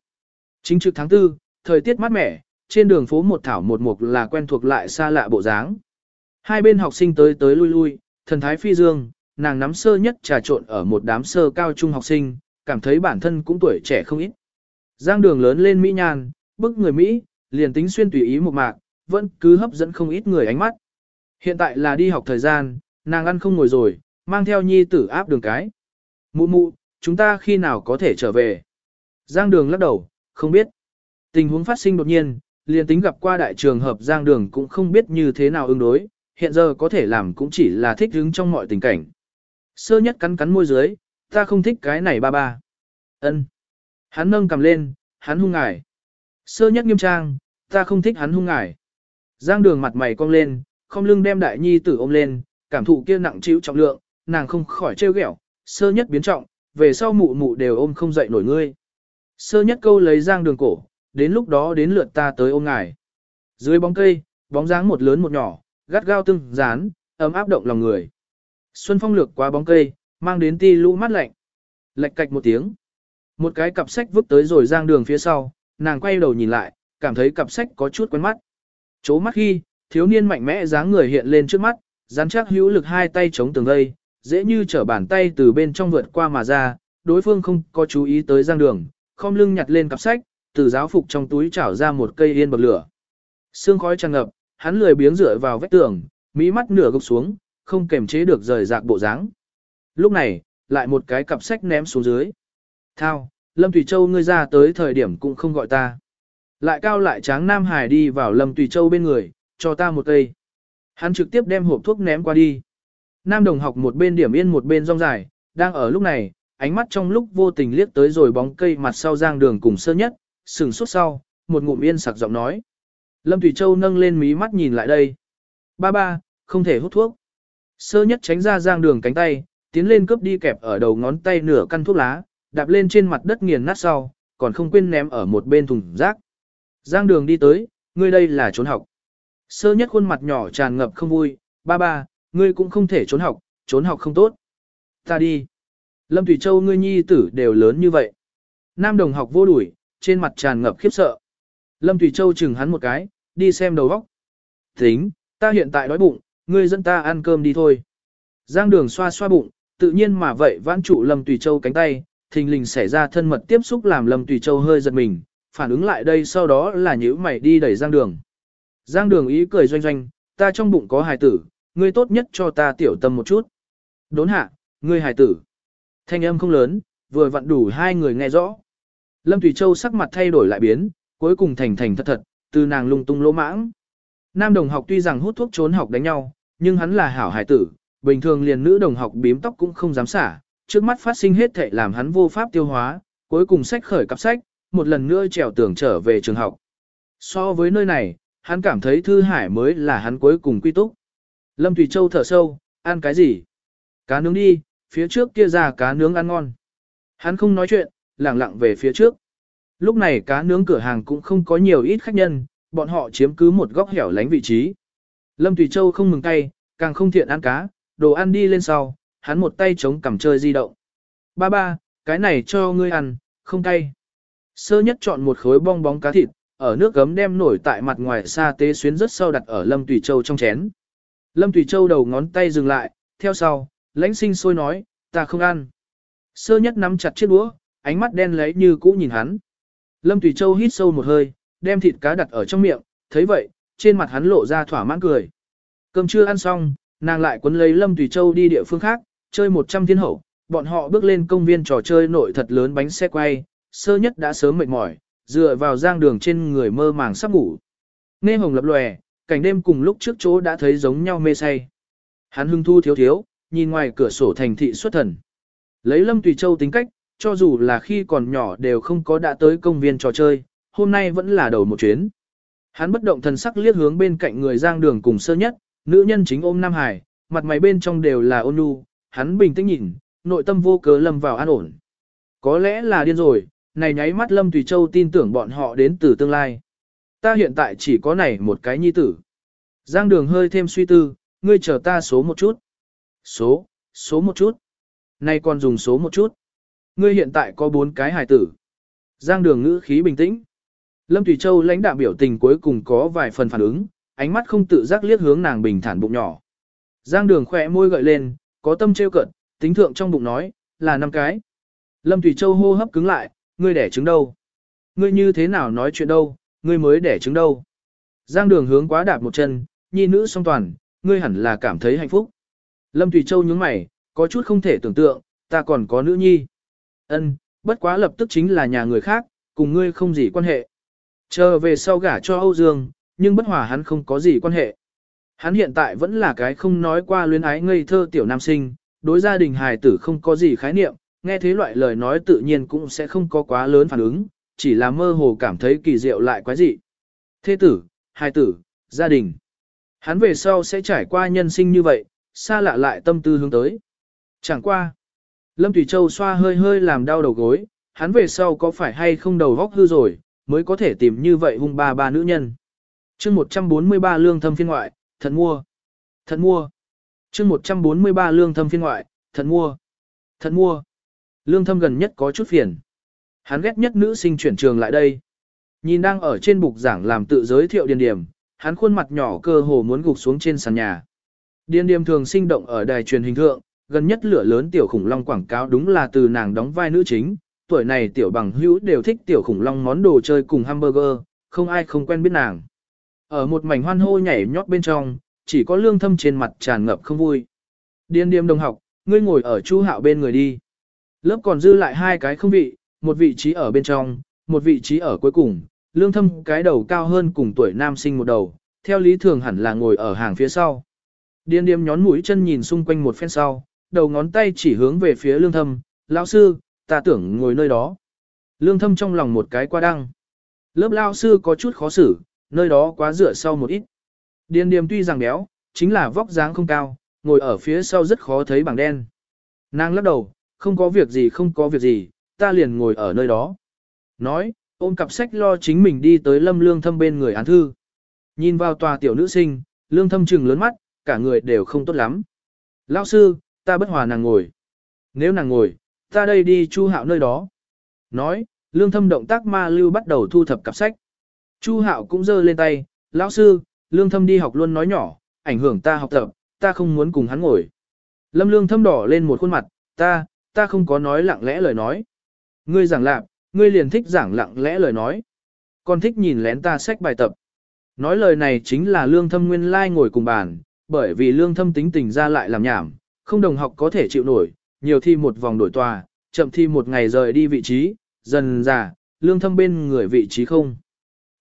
Chính trực tháng tư, thời tiết mát mẻ, trên đường phố một thảo một mục là quen thuộc lại xa lạ bộ dáng. Hai bên học sinh tới tới lui lui, thần thái phi dương, nàng nắm sơ nhất trà trộn ở một đám sơ cao trung học sinh, cảm thấy bản thân cũng tuổi trẻ không ít. Giang đường lớn lên Mỹ nhàn, bức người Mỹ, liền tính xuyên tùy ý một mạc, vẫn cứ hấp dẫn không ít người ánh mắt. Hiện tại là đi học thời gian, nàng ăn không ngồi rồi, mang theo nhi tử áp đường cái. Mụ mụ, chúng ta khi nào có thể trở về? Giang đường lắc đầu, không biết. Tình huống phát sinh đột nhiên, liền tính gặp qua đại trường hợp Giang đường cũng không biết như thế nào ứng đối, hiện giờ có thể làm cũng chỉ là thích hứng trong mọi tình cảnh. Sơ nhất cắn cắn môi dưới, ta không thích cái này ba ba. ân Hắn nâng cầm lên, hắn hung ngải. Sơ nhất nghiêm trang, ta không thích hắn hung ngải. Giang đường mặt mày cong lên, không lưng đem đại nhi tử ôm lên, cảm thụ kia nặng chịu trọng lượng, nàng không khỏi trêu ghẹo, sơ nhất biến trọng, về sau mụ mụ đều ôm không dậy nổi ngươi. Sơ nhất câu lấy giang đường cổ, đến lúc đó đến lượt ta tới ôm ngài. Dưới bóng cây, bóng dáng một lớn một nhỏ, gắt gao tưng, dán, ấm áp động lòng người. Xuân phong lược qua bóng cây, mang đến ti lũ mát lạnh. Lệch cạch một tiếng. Một cái cặp sách vứt tới rồi giang đường phía sau, nàng quay đầu nhìn lại, cảm thấy cặp sách có chút quen mắt. Chố mắt khi, thiếu niên mạnh mẽ dáng người hiện lên trước mắt, rắn chắc hữu lực hai tay chống tường gây, dễ như trở bàn tay từ bên trong vượt qua mà ra, đối phương không có chú ý tới giang đường, không lưng nhặt lên cặp sách, từ giáo phục trong túi chảo ra một cây yên bậc lửa. Sương khói tràn ngập, hắn lười biếng dựa vào vách tường, mỹ mắt nửa gục xuống, không kềm chế được rời rạc bộ dáng. Lúc này, lại một cái cặp sách ném xuống dưới. Thao, Lâm Tùy Châu ngươi ra tới thời điểm cũng không gọi ta. Lại cao lại tráng Nam Hải đi vào Lâm Tùy Châu bên người, cho ta một cây. Hắn trực tiếp đem hộp thuốc ném qua đi. Nam đồng học một bên điểm yên một bên rong dài, đang ở lúc này, ánh mắt trong lúc vô tình liếc tới rồi bóng cây mặt sau giang đường cùng sơ nhất, sừng suốt sau, một ngụm yên sặc giọng nói. Lâm Thủy Châu nâng lên mí mắt nhìn lại đây. Ba ba, không thể hút thuốc. Sơ nhất tránh ra giang đường cánh tay, tiến lên cướp đi kẹp ở đầu ngón tay nửa căn thuốc lá, đạp lên trên mặt đất nghiền nát sau, còn không quên ném ở một bên thùng rác. Giang đường đi tới, ngươi đây là trốn học. Sơ nhất khuôn mặt nhỏ tràn ngập không vui, ba ba, ngươi cũng không thể trốn học, trốn học không tốt. Ta đi. Lâm Thủy Châu ngươi nhi tử đều lớn như vậy. Nam đồng học vô đuổi, trên mặt tràn ngập khiếp sợ. Lâm Thủy Châu chừng hắn một cái, đi xem đầu vóc. Tính, ta hiện tại đói bụng, ngươi dẫn ta ăn cơm đi thôi. Giang đường xoa xoa bụng, tự nhiên mà vậy vãn trụ Lâm Thủy Châu cánh tay, thình lình xảy ra thân mật tiếp xúc làm Lâm Thủy Châu hơi giật mình, phản ứng lại đây sau đó là nhữ mày đi đẩy Giang đường. Giang đường ý cười doanh doanh, ta trong bụng có hài tử, ngươi tốt nhất cho ta tiểu tâm một chút. Đốn hạ, ngươi hài tử. Thanh âm không lớn, vừa vặn đủ hai người nghe rõ. Lâm Thủy Châu sắc mặt thay đổi lại biến, cuối cùng thành thành thật thật, từ nàng lung tung lỗ mãng. Nam đồng học tuy rằng hút thuốc trốn học đánh nhau, nhưng hắn là hảo hài tử, bình thường liền nữ đồng học bím tóc cũng không dám xả, trước mắt phát sinh hết thệ làm hắn vô pháp tiêu hóa, cuối cùng sách khởi cặp sách, một lần nữa trèo tường trở về trường học. So với nơi này, hắn cảm thấy Thư Hải mới là hắn cuối cùng quy túc. Lâm Thủy Châu thở sâu, ăn cái gì? Cá nướng đi, phía trước kia ra cá nướng ăn ngon. Hắn không nói chuyện, lặng lặng về phía trước. Lúc này cá nướng cửa hàng cũng không có nhiều ít khách nhân, bọn họ chiếm cứ một góc hẻo lánh vị trí. Lâm Thủy Châu không mừng tay, càng không thiện ăn cá, đồ ăn đi lên sau, hắn một tay chống cằm chơi di động. Ba ba, cái này cho ngươi ăn, không cay. Sơ nhất chọn một khối bong bóng cá thịt, ở nước gấm đem nổi tại mặt ngoài sa tế xuyến rất sâu đặt ở Lâm Tùy Châu trong chén. Lâm Tùy Châu đầu ngón tay dừng lại, theo sau, lãnh sinh sôi nói, ta không ăn. Sơ nhất nắm chặt chiếc đũa, ánh mắt đen lấy như cũ nhìn hắn. Lâm Tùy Châu hít sâu một hơi, đem thịt cá đặt ở trong miệng, thấy vậy, trên mặt hắn lộ ra thỏa mãn cười. Cơm chưa ăn xong, nàng lại quấn lấy Lâm Tùy Châu đi địa phương khác, chơi 100 thiên hậu, bọn họ bước lên công viên trò chơi nội thật lớn bánh xe quay, sơ nhất đã sớm mệt mỏi, dựa vào giang đường trên người mơ màng sắp ngủ. Nghe hồng lập lòe, cảnh đêm cùng lúc trước chỗ đã thấy giống nhau mê say. Hắn hưng thu thiếu thiếu, nhìn ngoài cửa sổ thành thị xuất thần. Lấy Lâm Tùy Châu tính cách, cho dù là khi còn nhỏ đều không có đã tới công viên trò chơi, hôm nay vẫn là đầu một chuyến. Hắn bất động thần sắc liếc hướng bên cạnh người giang đường cùng sơ nhất, nữ nhân chính ôm Nam Hải, mặt mày bên trong đều là ôn nhu, hắn bình tĩnh nhìn, nội tâm vô cớ lâm vào an ổn. Có lẽ là điên rồi, này nháy mắt Lâm Tùy Châu tin tưởng bọn họ đến từ tương lai. Ta hiện tại chỉ có này một cái nhi tử. Giang đường hơi thêm suy tư, ngươi chờ ta số một chút. Số, số một chút. Nay còn dùng số một chút. Ngươi hiện tại có bốn cái hài tử. Giang đường ngữ khí bình tĩnh. Lâm Thủy Châu lãnh đạo biểu tình cuối cùng có vài phần phản ứng, ánh mắt không tự giác liếc hướng nàng bình thản bụng nhỏ. Giang đường khỏe môi gợi lên, có tâm trêu cận, tính thượng trong bụng nói, là năm cái. Lâm Thủy Châu hô hấp cứng lại, ngươi đẻ trứng đâu? Ngươi như thế nào nói chuyện đâu, ngươi mới đẻ trứng đâu? Giang đường hướng quá đạp một chân, nhi nữ song toàn, ngươi hẳn là cảm thấy hạnh phúc. Lâm Thủy Châu nhướng mày, có chút không thể tưởng tượng, ta còn có nữ nhi. Ân, bất quá lập tức chính là nhà người khác, cùng ngươi không gì quan hệ. Chờ về sau gả cho Âu Dương, nhưng bất hòa hắn không có gì quan hệ. Hắn hiện tại vẫn là cái không nói qua luyến ái ngây thơ tiểu nam sinh, đối gia đình hài tử không có gì khái niệm, nghe thế loại lời nói tự nhiên cũng sẽ không có quá lớn phản ứng, chỉ là mơ hồ cảm thấy kỳ diệu lại quái dị. Thế tử, hai tử, gia đình. Hắn về sau sẽ trải qua nhân sinh như vậy, xa lạ lại tâm tư hướng tới. Chẳng qua. Lâm Thủy Châu xoa hơi hơi làm đau đầu gối, hắn về sau có phải hay không đầu vóc hư rồi, mới có thể tìm như vậy hung ba ba nữ nhân. chương 143 lương thâm phiên ngoại, thận mua. Thận mua. chương 143 lương thâm phiên ngoại, thận mua. Thận mua. Lương thâm gần nhất có chút phiền. Hắn ghét nhất nữ sinh chuyển trường lại đây. Nhìn đang ở trên bục giảng làm tự giới thiệu điền điểm, hắn khuôn mặt nhỏ cơ hồ muốn gục xuống trên sàn nhà. Điền điểm thường sinh động ở đài truyền hình thượng, gần nhất lửa lớn tiểu khủng long quảng cáo đúng là từ nàng đóng vai nữ chính, tuổi này tiểu bằng hữu đều thích tiểu khủng long món đồ chơi cùng hamburger, không ai không quen biết nàng. Ở một mảnh hoan hô nhảy nhót bên trong, chỉ có lương thâm trên mặt tràn ngập không vui. Điên điềm đồng học, ngươi ngồi ở chu hạo bên người đi. Lớp còn dư lại hai cái không vị, một vị trí ở bên trong, một vị trí ở cuối cùng, lương thâm cái đầu cao hơn cùng tuổi nam sinh một đầu, theo lý thường hẳn là ngồi ở hàng phía sau. Điên điềm nhón mũi chân nhìn xung quanh một phen sau, đầu ngón tay chỉ hướng về phía lương thâm, lão sư, ta tưởng ngồi nơi đó. Lương thâm trong lòng một cái qua đăng. Lớp lão sư có chút khó xử, nơi đó quá dựa sau một ít. Điền điềm tuy rằng béo, chính là vóc dáng không cao, ngồi ở phía sau rất khó thấy bảng đen. Nàng lắc đầu, không có việc gì không có việc gì, ta liền ngồi ở nơi đó. Nói, ôm cặp sách lo chính mình đi tới lâm lương thâm bên người án thư. Nhìn vào tòa tiểu nữ sinh, lương thâm trừng lớn mắt, cả người đều không tốt lắm. Lao sư, ta bất hòa nàng ngồi. Nếu nàng ngồi, ta đây đi chu hạo nơi đó. Nói, lương thâm động tác ma lưu bắt đầu thu thập cặp sách. Chu hạo cũng giơ lên tay, lão sư, lương thâm đi học luôn nói nhỏ, ảnh hưởng ta học tập, ta không muốn cùng hắn ngồi. Lâm lương thâm đỏ lên một khuôn mặt, ta, ta không có nói lặng lẽ lời nói. Ngươi giảng lạc, ngươi liền thích giảng lặng lẽ lời nói. Còn thích nhìn lén ta sách bài tập. Nói lời này chính là lương thâm nguyên lai ngồi cùng bàn, bởi vì lương thâm tính tình ra lại làm nhảm, không đồng học có thể chịu nổi, nhiều thi một vòng đổi tòa, chậm thi một ngày rời đi vị trí, dần già, lương thâm bên người vị trí không.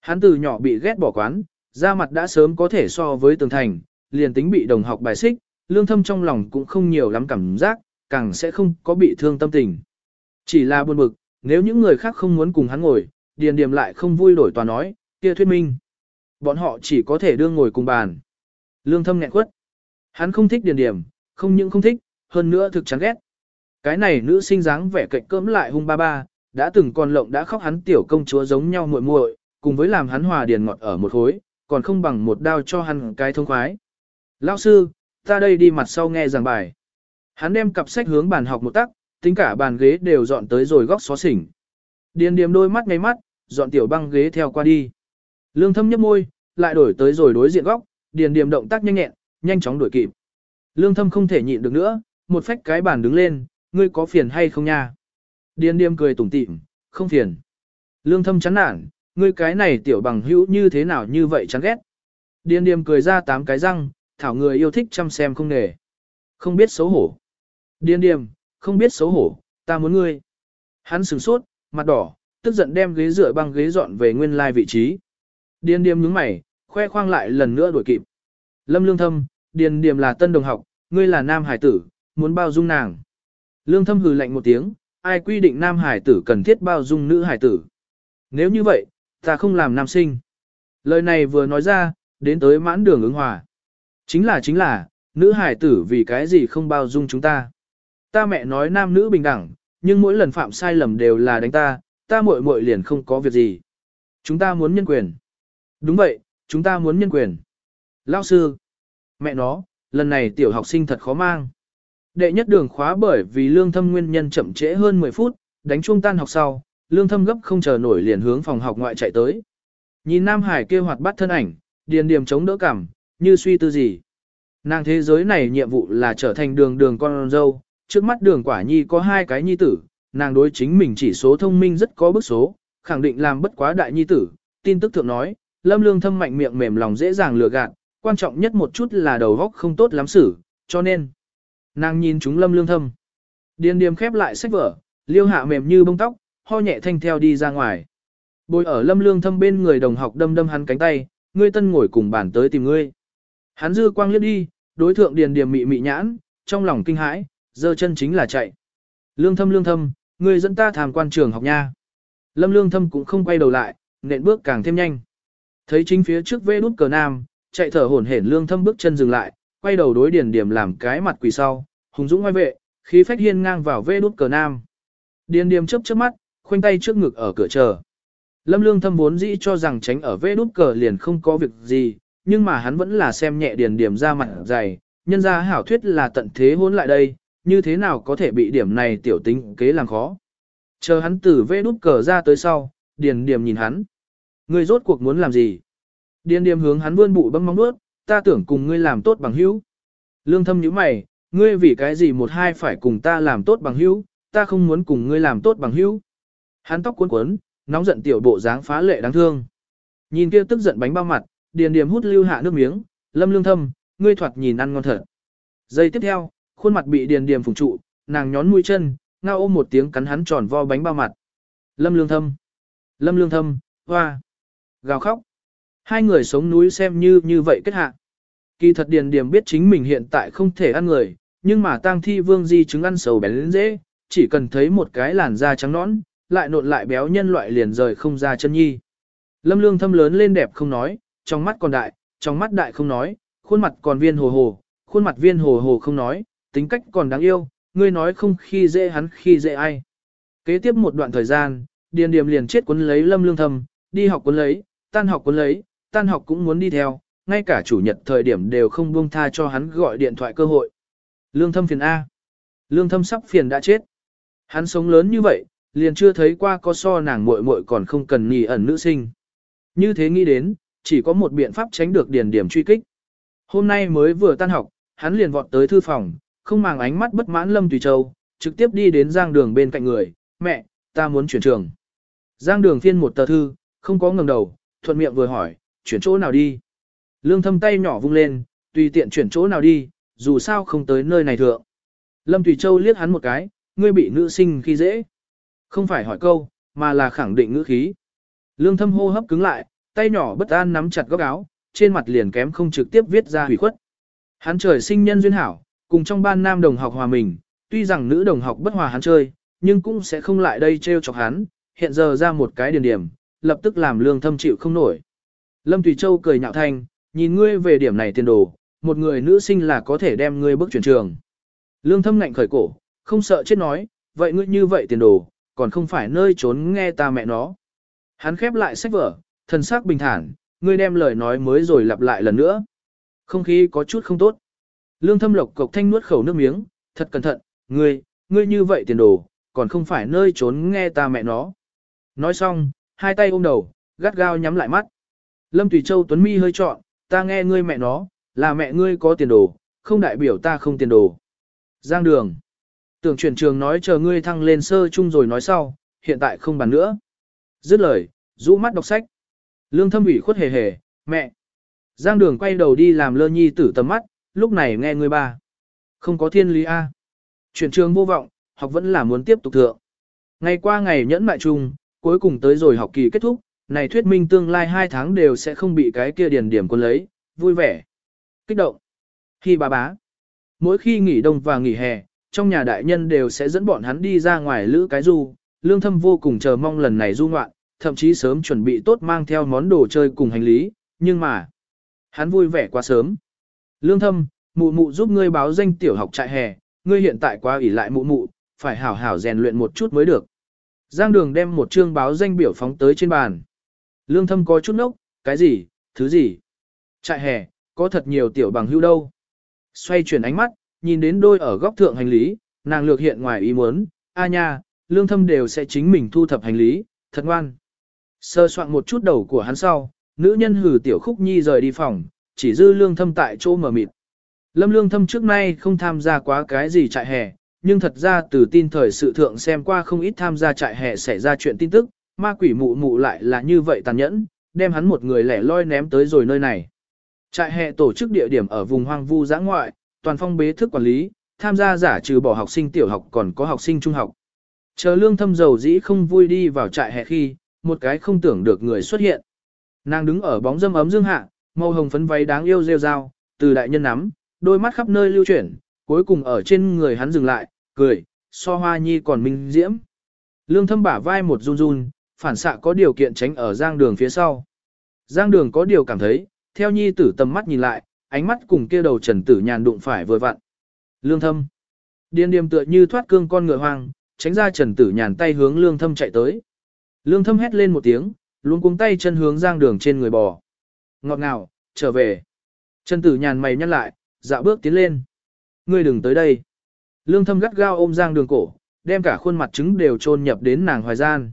Hắn từ nhỏ bị ghét bỏ quán, da mặt đã sớm có thể so với tường thành, liền tính bị đồng học bài xích, lương thâm trong lòng cũng không nhiều lắm cảm giác, càng sẽ không có bị thương tâm tình. Chỉ là buồn bực, nếu những người khác không muốn cùng hắn ngồi, điền điểm lại không vui đổi tòa nói, kia thuyết minh. Bọn họ chỉ có thể đưa ngồi cùng bàn. Lương thâm nghẹn quất. Hắn không thích điền điểm, không những không thích, hơn nữa thực chán ghét. Cái này nữ sinh dáng vẻ cạnh cơm lại hung ba ba, đã từng còn lộng đã khóc hắn tiểu công chúa giống nhau muội muội, cùng với làm hắn hòa điền ngọt ở một khối, còn không bằng một đao cho hắn cái thông khoái. Lão sư, ta đây đi mặt sau nghe giảng bài. Hắn đem cặp sách hướng bàn học một tắc, tính cả bàn ghế đều dọn tới rồi góc xó xỉnh. Điền điềm đôi mắt ngay mắt, dọn tiểu băng ghế theo qua đi. Lương thâm nhấp môi, lại đổi tới rồi đối diện góc, điền điềm động tác nhanh nhẹn, nhanh chóng đuổi kịp. Lương thâm không thể nhịn được nữa, một phách cái bàn đứng lên, ngươi có phiền hay không nha? Điền điềm cười tủm tỉm, không phiền. Lương thâm chán nản, ngươi cái này tiểu bằng hữu như thế nào như vậy chán ghét. Điền điềm cười ra tám cái răng, thảo người yêu thích chăm xem không nề. Không biết xấu hổ. Điền điềm, không biết xấu hổ, ta muốn ngươi. Hắn sửng sốt, mặt đỏ, tức giận đem ghế dựa băng ghế dọn về nguyên lai vị trí. Điền điềm nhướng mày, khoe khoang lại lần nữa đuổi kịp. Lâm lương thâm, điền điềm là tân đồng học, ngươi là nam hải tử, muốn bao dung nàng. Lương thâm hừ lạnh một tiếng, ai quy định nam hải tử cần thiết bao dung nữ hải tử. Nếu như vậy, ta không làm nam sinh. Lời này vừa nói ra, đến tới mãn đường ứng hòa. Chính là chính là, nữ hải tử vì cái gì không bao dung chúng ta. Ta mẹ nói nam nữ bình đẳng, nhưng mỗi lần phạm sai lầm đều là đánh ta, ta muội muội liền không có việc gì. Chúng ta muốn nhân quyền. Đúng vậy, chúng ta muốn nhân quyền. Lao sư, mẹ nó, lần này tiểu học sinh thật khó mang. Đệ nhất đường khóa bởi vì lương thâm nguyên nhân chậm trễ hơn 10 phút, đánh chuông tan học sau, lương thâm gấp không chờ nổi liền hướng phòng học ngoại chạy tới. Nhìn Nam Hải kêu hoạt bát thân ảnh, điền điểm chống đỡ cảm, như suy tư gì. Nàng thế giới này nhiệm vụ là trở thành đường đường con dâu, trước mắt đường quả nhi có hai cái nhi tử, nàng đối chính mình chỉ số thông minh rất có bức số, khẳng định làm bất quá đại nhi tử, tin tức thượng nói, lâm lương thâm mạnh miệng mềm lòng dễ dàng lừa gạt, quan trọng nhất một chút là đầu góc không tốt lắm xử, cho nên, nàng nhìn chúng lâm lương thâm. Điền điềm khép lại sách vở, liêu hạ mềm như bông tóc, ho nhẹ thanh theo đi ra ngoài. Bồi ở lâm lương thâm bên người đồng học đâm đâm hắn cánh tay, ngươi tân ngồi cùng bàn tới tìm ngươi. Hắn dư quang liếc đi, đối thượng điền điềm mị mị nhãn, trong lòng kinh hãi, giơ chân chính là chạy. Lương thâm lương thâm, ngươi dẫn ta tham quan trường học nha. Lâm lương thâm cũng không quay đầu lại, nện bước càng thêm nhanh. Thấy chính phía trước vê nút cờ nam, chạy thở hổn hển lương thâm bước chân dừng lại, quay đầu đối điền điểm làm cái mặt quỳ sau, hùng dũng ngoài vệ, khí phách hiên ngang vào vê nút cờ nam. Điền điểm chớp chớp mắt, khoanh tay trước ngực ở cửa chờ. Lâm lương thâm vốn dĩ cho rằng tránh ở vê nút cờ liền không có việc gì, nhưng mà hắn vẫn là xem nhẹ điền điểm ra mặt dày, nhân ra hảo thuyết là tận thế hôn lại đây, như thế nào có thể bị điểm này tiểu tính kế làm khó. Chờ hắn từ vê nút cờ ra tới sau, điền điểm nhìn hắn. Ngươi rốt cuộc muốn làm gì? Điền điểm hướng hắn vươn bụi bấm móng nuốt, ta tưởng cùng ngươi làm tốt bằng hữu. Lương thâm nhíu mày, ngươi vì cái gì một hai phải cùng ta làm tốt bằng hữu, ta không muốn cùng ngươi làm tốt bằng hữu. Hắn tóc cuốn cuốn, nóng giận tiểu bộ dáng phá lệ đáng thương. Nhìn kia tức giận bánh bao mặt, điền điểm hút lưu hạ nước miếng, lâm lương thâm, ngươi thoạt nhìn ăn ngon thật. Giây tiếp theo, khuôn mặt bị điền điềm phùng trụ, nàng nhón mũi chân, ngao ôm một tiếng cắn hắn tròn vo bánh bao mặt. Lâm lương thâm, lâm lương thâm, hoa, gào khóc. Hai người sống núi xem như như vậy kết hạ. Kỳ thật điền điềm biết chính mình hiện tại không thể ăn người, nhưng mà tang thi vương di chứng ăn sầu bén lên dễ, chỉ cần thấy một cái làn da trắng nõn, lại nộn lại béo nhân loại liền rời không ra chân nhi. Lâm lương thâm lớn lên đẹp không nói, trong mắt còn đại, trong mắt đại không nói, khuôn mặt còn viên hồ hồ, khuôn mặt viên hồ hồ không nói, tính cách còn đáng yêu, ngươi nói không khi dễ hắn khi dễ ai. Kế tiếp một đoạn thời gian, Điền Điềm liền chết cuốn lấy Lâm Lương Thâm, đi học cuốn lấy, tan học cuốn lấy, tan học cũng muốn đi theo, ngay cả chủ nhật thời điểm đều không buông tha cho hắn gọi điện thoại cơ hội. Lương Thâm phiền A. Lương Thâm sắp phiền đã chết. Hắn sống lớn như vậy, liền chưa thấy qua có so nàng muội muội còn không cần nhì ẩn nữ sinh. Như thế nghĩ đến, chỉ có một biện pháp tránh được điền điểm truy kích. Hôm nay mới vừa tan học, hắn liền vọt tới thư phòng, không màng ánh mắt bất mãn Lâm Tùy Châu, trực tiếp đi đến giang đường bên cạnh người, mẹ, ta muốn chuyển trường. Giang đường phiên một tờ thư, không có ngẩng đầu, thuận miệng vừa hỏi, chuyển chỗ nào đi. Lương thâm tay nhỏ vung lên, tùy tiện chuyển chỗ nào đi, dù sao không tới nơi này thượng. Lâm Tùy Châu liếc hắn một cái, ngươi bị nữ sinh khi dễ. Không phải hỏi câu, mà là khẳng định ngữ khí. Lương thâm hô hấp cứng lại, tay nhỏ bất an nắm chặt góc áo, trên mặt liền kém không trực tiếp viết ra hủy khuất. Hắn trời sinh nhân duyên hảo, cùng trong ban nam đồng học hòa mình, tuy rằng nữ đồng học bất hòa hắn chơi, nhưng cũng sẽ không lại đây trêu chọc hắn, hiện giờ ra một cái điển điểm, lập tức làm lương thâm chịu không nổi. Lâm Thủy Châu cười nhạo thanh, nhìn ngươi về điểm này tiền đồ, một người nữ sinh là có thể đem ngươi bước chuyển trường. Lương thâm ngạnh khởi cổ, không sợ chết nói, vậy ngươi như vậy tiền đồ, còn không phải nơi trốn nghe ta mẹ nó. Hắn khép lại sách vở, thần sắc bình thản, ngươi đem lời nói mới rồi lặp lại lần nữa. Không khí có chút không tốt. Lương thâm lộc cộc thanh nuốt khẩu nước miếng, thật cẩn thận, ngươi, ngươi như vậy tiền đồ, còn không phải nơi trốn nghe ta mẹ nó. Nói xong, hai tay ôm đầu, gắt gao nhắm lại mắt. Lâm Tùy Châu Tuấn Mi hơi trọn, ta nghe ngươi mẹ nó, là mẹ ngươi có tiền đồ, không đại biểu ta không tiền đồ. Giang đường. Tưởng chuyển trường nói chờ ngươi thăng lên sơ chung rồi nói sau, hiện tại không bàn nữa. Dứt lời, rũ mắt đọc sách. Lương thâm ủy khuất hề hề, mẹ. Giang đường quay đầu đi làm lơ nhi tử tầm mắt, lúc này nghe người ba. Không có thiên lý A. Chuyển trường vô vọng, học vẫn là muốn tiếp tục thượng. Ngày qua ngày nhẫn mại chung, cuối cùng tới rồi học kỳ kết thúc, này thuyết minh tương lai 2 tháng đều sẽ không bị cái kia điền điểm quân lấy, vui vẻ, kích động. Khi bà bá, mỗi khi nghỉ đông và nghỉ hè, trong nhà đại nhân đều sẽ dẫn bọn hắn đi ra ngoài lữ cái du, lương thâm vô cùng chờ mong lần này du ngoạn, thậm chí sớm chuẩn bị tốt mang theo món đồ chơi cùng hành lý, nhưng mà, hắn vui vẻ quá sớm. Lương thâm, mụ mụ giúp ngươi báo danh tiểu học trại hè, ngươi hiện tại quá ủy lại mụ mụ, phải hảo hảo rèn luyện một chút mới được. Giang đường đem một chương báo danh biểu phóng tới trên bàn. Lương thâm có chút nốc, cái gì, thứ gì? Trại hè, có thật nhiều tiểu bằng hưu đâu. Xoay chuyển ánh mắt, nhìn đến đôi ở góc thượng hành lý, nàng lược hiện ngoài ý muốn, a nha, lương thâm đều sẽ chính mình thu thập hành lý, thật ngoan. Sơ soạn một chút đầu của hắn sau, nữ nhân hử tiểu khúc nhi rời đi phòng, chỉ dư lương thâm tại chỗ mở mịt. Lâm lương thâm trước nay không tham gia quá cái gì trại hè, nhưng thật ra từ tin thời sự thượng xem qua không ít tham gia trại hè xảy ra chuyện tin tức, ma quỷ mụ mụ lại là như vậy tàn nhẫn, đem hắn một người lẻ loi ném tới rồi nơi này. Trại hè tổ chức địa điểm ở vùng hoang vu giã ngoại, toàn phong bế thức quản lý, tham gia giả trừ bỏ học sinh tiểu học còn có học sinh trung học. Chờ lương thâm dầu dĩ không vui đi vào trại hè khi, một cái không tưởng được người xuất hiện. Nàng đứng ở bóng dâm ấm dương hạ, màu hồng phấn váy đáng yêu rêu rao, từ đại nhân nắm, đôi mắt khắp nơi lưu chuyển, cuối cùng ở trên người hắn dừng lại, cười, so hoa nhi còn minh diễm. Lương thâm bả vai một run run, phản xạ có điều kiện tránh ở giang đường phía sau. Giang đường có điều cảm thấy, theo nhi tử tầm mắt nhìn lại, ánh mắt cùng kia đầu trần tử nhàn đụng phải vừa vặn. Lương thâm. Điên điềm tựa như thoát cương con ngựa hoang, tránh ra trần tử nhàn tay hướng lương thâm chạy tới. Lương thâm hét lên một tiếng, luôn cuống tay chân hướng giang đường trên người bò. Ngọt ngào, trở về. Trần tử nhàn mày nhắc lại, dạo bước tiến lên. Ngươi đừng tới đây. Lương thâm gắt gao ôm giang đường cổ, đem cả khuôn mặt trứng đều trôn nhập đến nàng hoài gian.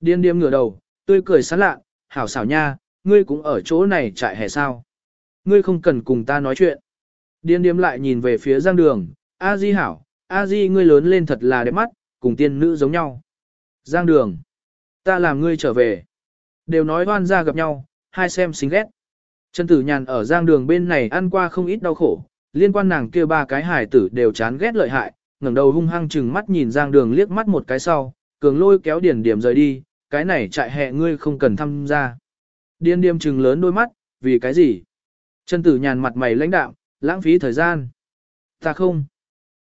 Điên Điếm ngửa đầu, tươi cười sán lạ, hảo xảo nha, ngươi cũng ở chỗ này chạy hè sao. Ngươi không cần cùng ta nói chuyện. Điên Điếm lại nhìn về phía giang đường, A Di hảo, A Di ngươi lớn lên thật là đẹp mắt, cùng tiên nữ giống nhau. Giang đường, ta làm ngươi trở về. Đều nói hoan ra gặp nhau, hai xem xinh ghét. Trần tử nhàn ở giang đường bên này ăn qua không ít đau khổ, liên quan nàng kia ba cái hải tử đều chán ghét lợi hại, ngẩng đầu hung hăng chừng mắt nhìn giang đường liếc mắt một cái sau, cường lôi kéo Điền điểm rời đi, cái này chạy hẹ ngươi không cần tham gia. Điên điềm chừng lớn đôi mắt, vì cái gì? Trần tử nhàn mặt mày lãnh đạm, lãng phí thời gian. Ta không.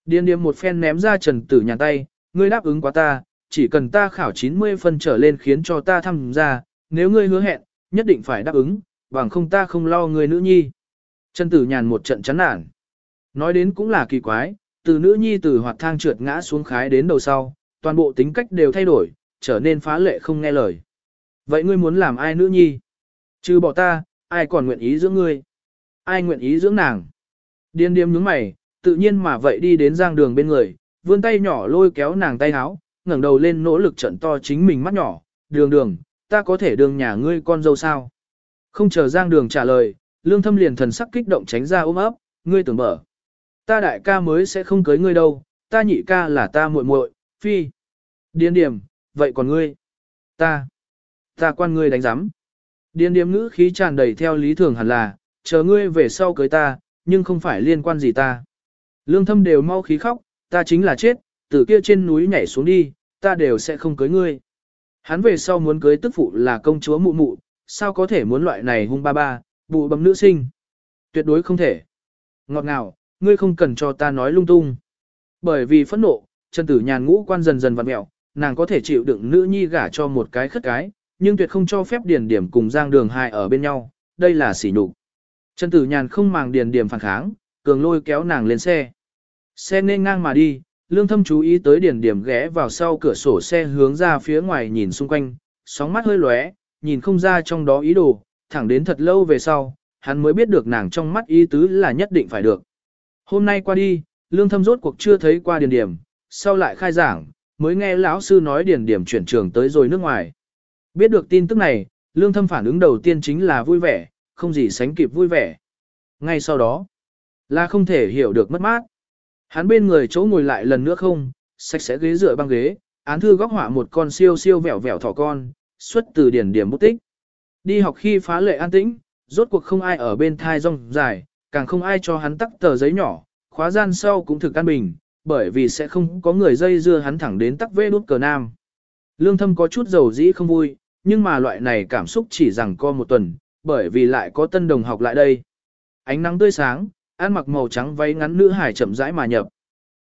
Điên điềm một phen ném ra trần tử nhàn tay, ngươi đáp ứng quá ta, chỉ cần ta khảo 90 phân trở lên khiến cho ta tham gia, nếu ngươi hứa hẹn, nhất định phải đáp ứng, bằng không ta không lo người nữ nhi. Trần tử nhàn một trận chán nản. Nói đến cũng là kỳ quái, từ nữ nhi từ hoạt thang trượt ngã xuống khái đến đầu sau, toàn bộ tính cách đều thay đổi, trở nên phá lệ không nghe lời. Vậy ngươi muốn làm ai nữ nhi? Trừ bỏ ta, ai còn nguyện ý dưỡng ngươi? Ai nguyện ý dưỡng nàng? Điên điếm nhướng mày, tự nhiên mà vậy đi đến giang đường bên người, vươn tay nhỏ lôi kéo nàng tay háo, ngẩng đầu lên nỗ lực trận to chính mình mắt nhỏ, đường đường, ta có thể đường nhà ngươi con dâu sao? Không chờ giang đường trả lời, lương thâm liền thần sắc kích động tránh ra ôm ấp, ngươi tưởng mở. Ta đại ca mới sẽ không cưới ngươi đâu, ta nhị ca là ta muội muội, phi. Điên điểm, vậy còn ngươi? Ta, ta quan ngươi đánh giám. Điên điểm ngữ khí tràn đầy theo lý thường hẳn là, chờ ngươi về sau cưới ta, nhưng không phải liên quan gì ta. Lương thâm đều mau khí khóc, ta chính là chết, từ kia trên núi nhảy xuống đi, ta đều sẽ không cưới ngươi. Hắn về sau muốn cưới tức phụ là công chúa mụ mụ, sao có thể muốn loại này hung ba ba, bụ bấm nữ sinh. Tuyệt đối không thể. Ngọt ngào, ngươi không cần cho ta nói lung tung. Bởi vì phẫn nộ, chân tử nhàn ngũ quan dần dần vặn mẹo, nàng có thể chịu đựng nữ nhi gả cho một cái khất cái, nhưng tuyệt không cho phép điền điểm cùng giang đường hai ở bên nhau, đây là sỉ nhục. Chân tử nhàn không màng điền điểm phản kháng, cường lôi kéo nàng lên xe. Xe nên ngang mà đi, lương thâm chú ý tới điền điểm ghé vào sau cửa sổ xe hướng ra phía ngoài nhìn xung quanh, sóng mắt hơi lóe, nhìn không ra trong đó ý đồ, thẳng đến thật lâu về sau, hắn mới biết được nàng trong mắt ý tứ là nhất định phải được. Hôm nay qua đi, lương thâm rốt cuộc chưa thấy qua điền điểm, sau lại khai giảng, mới nghe lão sư nói điền điểm chuyển trường tới rồi nước ngoài. Biết được tin tức này, lương thâm phản ứng đầu tiên chính là vui vẻ, không gì sánh kịp vui vẻ. Ngay sau đó, là không thể hiểu được mất mát. Hắn bên người chỗ ngồi lại lần nữa không, sạch sẽ ghế dựa băng ghế, án thư góc họa một con siêu siêu vẻo vẻo thỏ con, xuất từ điển điểm bút tích. Đi học khi phá lệ an tĩnh, rốt cuộc không ai ở bên thai rong dài, càng không ai cho hắn tắc tờ giấy nhỏ, khóa gian sau cũng thực an bình, bởi vì sẽ không có người dây dưa hắn thẳng đến tắc vê đút cờ nam. Lương thâm có chút dầu dĩ không vui, nhưng mà loại này cảm xúc chỉ rằng co một tuần, bởi vì lại có tân đồng học lại đây. Ánh nắng tươi sáng, ăn mặc màu trắng váy ngắn nữ hải chậm rãi mà nhập.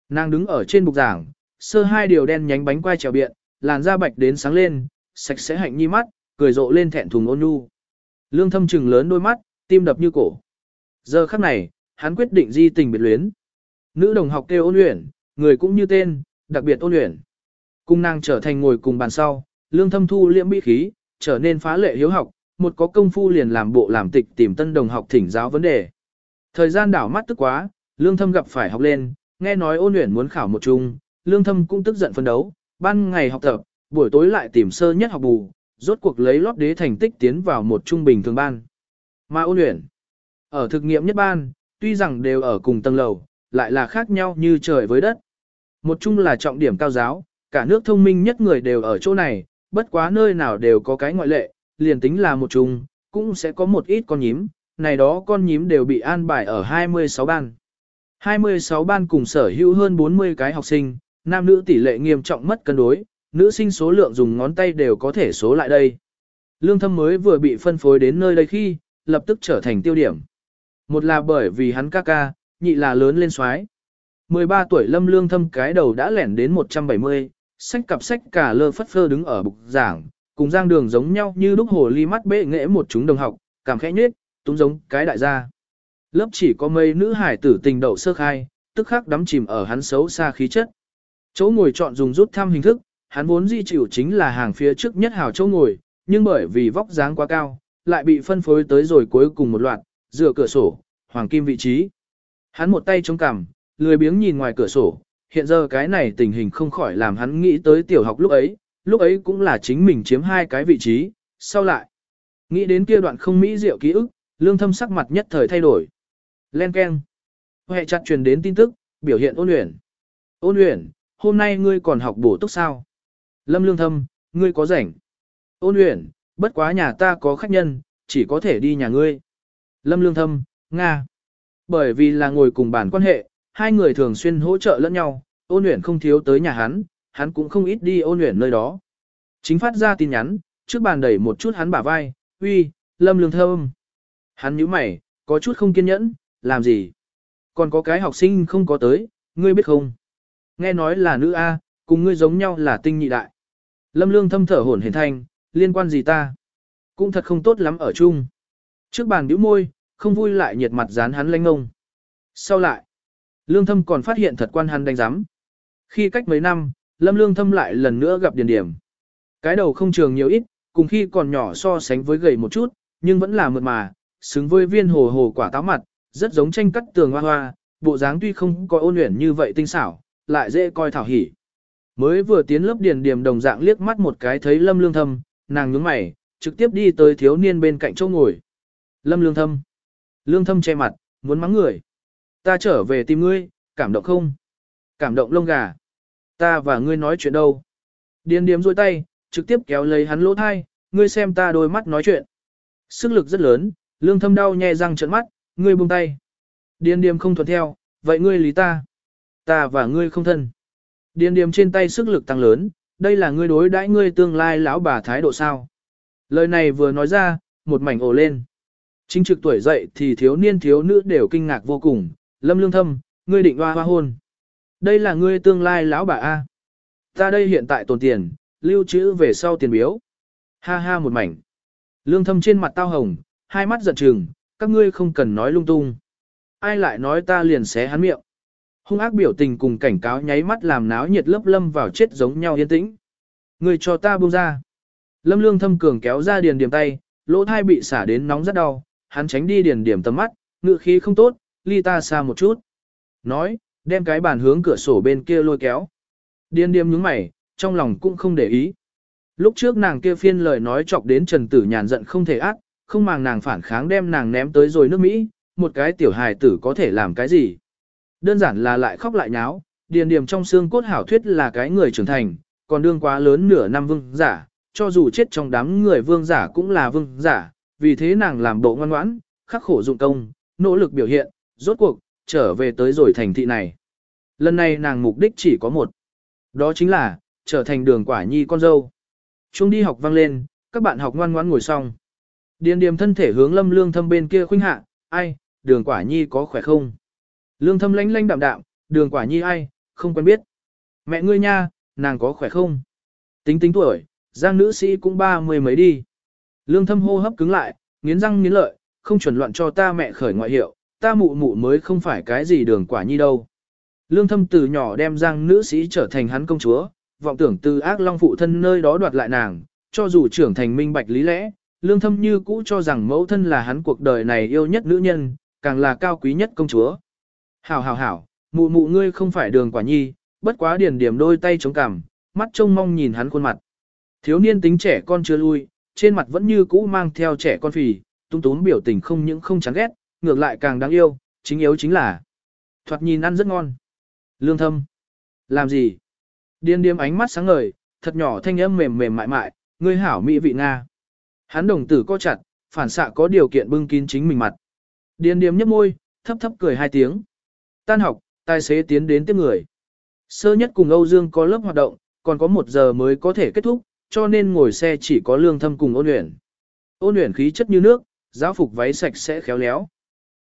Nàng đứng ở trên bục giảng, sơ hai điều đen nhánh bánh quai trèo biện, làn da bạch đến sáng lên, sạch sẽ hạnh nhi mắt, cười rộ lên thẹn thùng ôn nhu. Lương thâm trừng lớn đôi mắt, tim đập như cổ. Giờ khắc này, hắn quyết định di tình biệt luyến. Nữ đồng học kêu ôn luyện, người cũng như tên, đặc biệt ôn luyện. Cung nàng trở thành ngồi cùng bàn sau, lương thâm thu liễm bị khí, trở nên phá lệ hiếu học, một có công phu liền làm bộ làm tịch tìm tân đồng học thỉnh giáo vấn đề. Thời gian đảo mắt tức quá, lương thâm gặp phải học lên, nghe nói ôn luyện muốn khảo một chung, lương thâm cũng tức giận phân đấu, ban ngày học tập, buổi tối lại tìm sơ nhất học bù, rốt cuộc lấy lót đế thành tích tiến vào một trung bình thường ban. Mà ôn luyện, ở thực nghiệm nhất ban, tuy rằng đều ở cùng tầng lầu, lại là khác nhau như trời với đất. Một chung là trọng điểm cao giáo, cả nước thông minh nhất người đều ở chỗ này, bất quá nơi nào đều có cái ngoại lệ, liền tính là một chung, cũng sẽ có một ít con nhím, này đó con nhím đều bị an bài ở 26 ban. 26 ban cùng sở hữu hơn 40 cái học sinh, nam nữ tỷ lệ nghiêm trọng mất cân đối, nữ sinh số lượng dùng ngón tay đều có thể số lại đây. Lương thâm mới vừa bị phân phối đến nơi đây khi, lập tức trở thành tiêu điểm. Một là bởi vì hắn ca ca, nhị là lớn lên xoái. 13 tuổi lâm lương thâm cái đầu đã lẻn đến 170, sách cặp sách cả lơ phất phơ đứng ở bục giảng, cùng giang đường giống nhau như lúc hồ ly mắt bệ nghệ một chúng đồng học, cảm khẽ nhết, túng giống cái đại gia. Lớp chỉ có mấy nữ hải tử tình đậu sơ khai, tức khắc đắm chìm ở hắn xấu xa khí chất. Chỗ ngồi chọn dùng rút thăm hình thức, hắn vốn di chịu chính là hàng phía trước nhất hào chỗ ngồi, nhưng bởi vì vóc dáng quá cao, lại bị phân phối tới rồi cuối cùng một loạt, dựa cửa sổ, hoàng kim vị trí. Hắn một tay chống cằm, lười biếng nhìn ngoài cửa sổ, hiện giờ cái này tình hình không khỏi làm hắn nghĩ tới tiểu học lúc ấy, lúc ấy cũng là chính mình chiếm hai cái vị trí, sau lại. Nghĩ đến kia đoạn không mỹ diệu ký ức, lương thâm sắc mặt nhất thời thay đổi. Len keng. Hệ chặt truyền đến tin tức, biểu hiện ôn luyện. Ôn luyện, hôm nay ngươi còn học bổ túc sao? Lâm lương thâm, ngươi có rảnh. Ôn Uyển, bất quá nhà ta có khách nhân, chỉ có thể đi nhà ngươi. Lâm lương thâm, Nga. Bởi vì là ngồi cùng bản quan hệ, hai người thường xuyên hỗ trợ lẫn nhau, ôn Uyển không thiếu tới nhà hắn, hắn cũng không ít đi ôn Uyển nơi đó. Chính phát ra tin nhắn, trước bàn đẩy một chút hắn bả vai, uy, lâm lương Thâm. Hắn nhíu mày, có chút không kiên nhẫn, làm gì? Còn có cái học sinh không có tới, ngươi biết không? Nghe nói là nữ A, cùng ngươi giống nhau là tinh nhị đại. Lâm lương thâm thở hổn hển thanh, liên quan gì ta? Cũng thật không tốt lắm ở chung. Trước bàn bĩu môi, không vui lại nhiệt mặt dán hắn lanh ngông. Sau lại, lương thâm còn phát hiện thật quan hắn đánh giám. Khi cách mấy năm, lâm lương thâm lại lần nữa gặp Điền điểm. Cái đầu không trường nhiều ít, cùng khi còn nhỏ so sánh với gầy một chút, nhưng vẫn là mượt mà, xứng với viên hồ hồ quả táo mặt, rất giống tranh cắt tường hoa hoa, bộ dáng tuy không có ôn luyện như vậy tinh xảo, lại dễ coi thảo hỉ. Mới vừa tiến lớp điền điểm đồng dạng liếc mắt một cái thấy lâm lương thâm, nàng nhướng mày, trực tiếp đi tới thiếu niên bên cạnh chỗ ngồi. Lâm lương thâm. Lương thâm che mặt, muốn mắng người. Ta trở về tìm ngươi, cảm động không? Cảm động lông gà. Ta và ngươi nói chuyện đâu? Điền điềm rôi tay, trực tiếp kéo lấy hắn lỗ thai, ngươi xem ta đôi mắt nói chuyện. Sức lực rất lớn, lương thâm đau nhè răng trợn mắt, ngươi buông tay. Điền điềm không thuận theo, vậy ngươi lý ta. Ta và ngươi không thân. Điền điểm trên tay sức lực tăng lớn, đây là ngươi đối đãi ngươi tương lai lão bà thái độ sao. Lời này vừa nói ra, một mảnh ồ lên. Chính trực tuổi dậy thì thiếu niên thiếu nữ đều kinh ngạc vô cùng, lâm lương thâm, ngươi định hoa hoa hôn. Đây là ngươi tương lai lão bà A. Ta đây hiện tại tồn tiền, lưu trữ về sau tiền biếu. Ha ha một mảnh. Lương thâm trên mặt tao hồng, hai mắt giận trừng, các ngươi không cần nói lung tung. Ai lại nói ta liền xé hắn miệng. Hung ác biểu tình cùng cảnh cáo nháy mắt làm náo nhiệt lớp lâm vào chết giống nhau yên tĩnh. người cho ta buông ra. Lâm lương thâm cường kéo ra điền điểm tay, lỗ thai bị xả đến nóng rất đau, hắn tránh đi điền điểm tầm mắt, ngựa khí không tốt, ly ta xa một chút. Nói, đem cái bàn hướng cửa sổ bên kia lôi kéo. Điền điểm nhướng mày, trong lòng cũng không để ý. Lúc trước nàng kia phiên lời nói chọc đến Trần Tử nhàn giận không thể ác, không màng nàng phản kháng đem nàng ném tới rồi nước Mỹ, một cái tiểu hài tử có thể làm cái gì. Đơn giản là lại khóc lại nháo, điền điểm trong xương cốt hảo thuyết là cái người trưởng thành, còn đương quá lớn nửa năm vương giả, cho dù chết trong đám người vương giả cũng là vương giả, vì thế nàng làm bộ ngoan ngoãn, khắc khổ dụng công, nỗ lực biểu hiện, rốt cuộc, trở về tới rồi thành thị này. Lần này nàng mục đích chỉ có một. Đó chính là, trở thành đường quả nhi con dâu. Trung đi học vang lên, các bạn học ngoan ngoãn ngồi xong. Điền điềm thân thể hướng lâm lương thâm bên kia khuynh hạ, ai, đường quả nhi có khỏe không? Lương thâm lánh lánh đạm đạm, đường quả nhi ai, không quen biết. Mẹ ngươi nha, nàng có khỏe không? Tính tính tuổi, giang nữ sĩ cũng ba mươi mấy đi. Lương thâm hô hấp cứng lại, nghiến răng nghiến lợi, không chuẩn loạn cho ta mẹ khởi ngoại hiệu, ta mụ mụ mới không phải cái gì đường quả nhi đâu. Lương thâm từ nhỏ đem giang nữ sĩ trở thành hắn công chúa, vọng tưởng từ ác long phụ thân nơi đó đoạt lại nàng, cho dù trưởng thành minh bạch lý lẽ, lương thâm như cũ cho rằng mẫu thân là hắn cuộc đời này yêu nhất nữ nhân, càng là cao quý nhất công chúa. Hảo hảo hảo, mụ mụ ngươi không phải đường quả nhi, bất quá điền điểm đôi tay chống cằm, mắt trông mong nhìn hắn khuôn mặt. Thiếu niên tính trẻ con chưa lui, trên mặt vẫn như cũ mang theo trẻ con phì, tung tún biểu tình không những không chán ghét, ngược lại càng đáng yêu, chính yếu chính là. Thoạt nhìn ăn rất ngon. Lương thâm. Làm gì? Điên điếm ánh mắt sáng ngời, thật nhỏ thanh âm mềm mềm mại mại, ngươi hảo mỹ vị Nga. Hắn đồng tử co chặt, phản xạ có điều kiện bưng kín chính mình mặt. Điên điếm nhấp môi, thấp thấp cười hai tiếng. Tan học, tài xế tiến đến tiếp người. Sơ nhất cùng Âu Dương có lớp hoạt động, còn có một giờ mới có thể kết thúc, cho nên ngồi xe chỉ có lương thâm cùng ôn luyện. Ôn luyện khí chất như nước, giáo phục váy sạch sẽ khéo léo.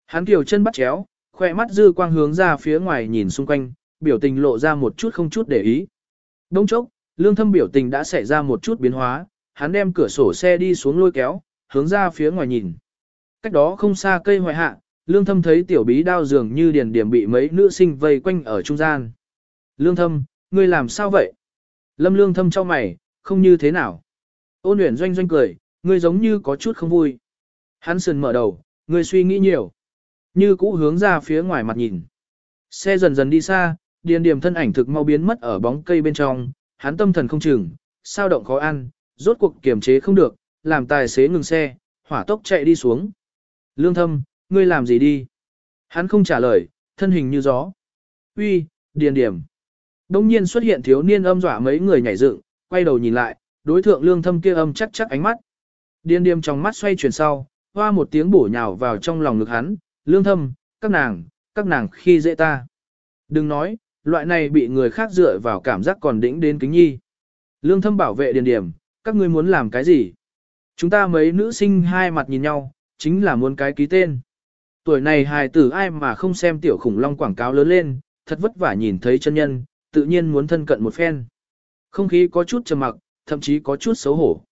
Hắn kiều chân bắt chéo, khoe mắt dư quang hướng ra phía ngoài nhìn xung quanh, biểu tình lộ ra một chút không chút để ý. Đông chốc, lương thâm biểu tình đã xảy ra một chút biến hóa, hắn đem cửa sổ xe đi xuống lôi kéo, hướng ra phía ngoài nhìn. Cách đó không xa cây hoài hạ, lương thâm thấy tiểu bí đao dường như điền điểm bị mấy nữ sinh vây quanh ở trung gian. Lương thâm, ngươi làm sao vậy? Lâm lương thâm cho mày, không như thế nào. Ôn luyện doanh doanh cười, ngươi giống như có chút không vui. Hắn sườn mở đầu, ngươi suy nghĩ nhiều. Như cũ hướng ra phía ngoài mặt nhìn. Xe dần dần đi xa, điền điểm thân ảnh thực mau biến mất ở bóng cây bên trong, hắn tâm thần không chừng, sao động khó ăn, rốt cuộc kiềm chế không được, làm tài xế ngừng xe, hỏa tốc chạy đi xuống. Lương thâm, ngươi làm gì đi? Hắn không trả lời, thân hình như gió. Uy, điền điểm. Đông nhiên xuất hiện thiếu niên âm dọa mấy người nhảy dựng, quay đầu nhìn lại, đối thượng lương thâm kia âm chắc chắc ánh mắt. Điền điểm trong mắt xoay chuyển sau, hoa một tiếng bổ nhào vào trong lòng ngực hắn, lương thâm, các nàng, các nàng khi dễ ta. Đừng nói, loại này bị người khác dựa vào cảm giác còn đỉnh đến kính nhi. Lương thâm bảo vệ điền điểm, các ngươi muốn làm cái gì? Chúng ta mấy nữ sinh hai mặt nhìn nhau, chính là muốn cái ký tên. Tuổi này hài tử ai mà không xem tiểu khủng long quảng cáo lớn lên, thật vất vả nhìn thấy chân nhân, tự nhiên muốn thân cận một phen. Không khí có chút trầm mặc, thậm chí có chút xấu hổ.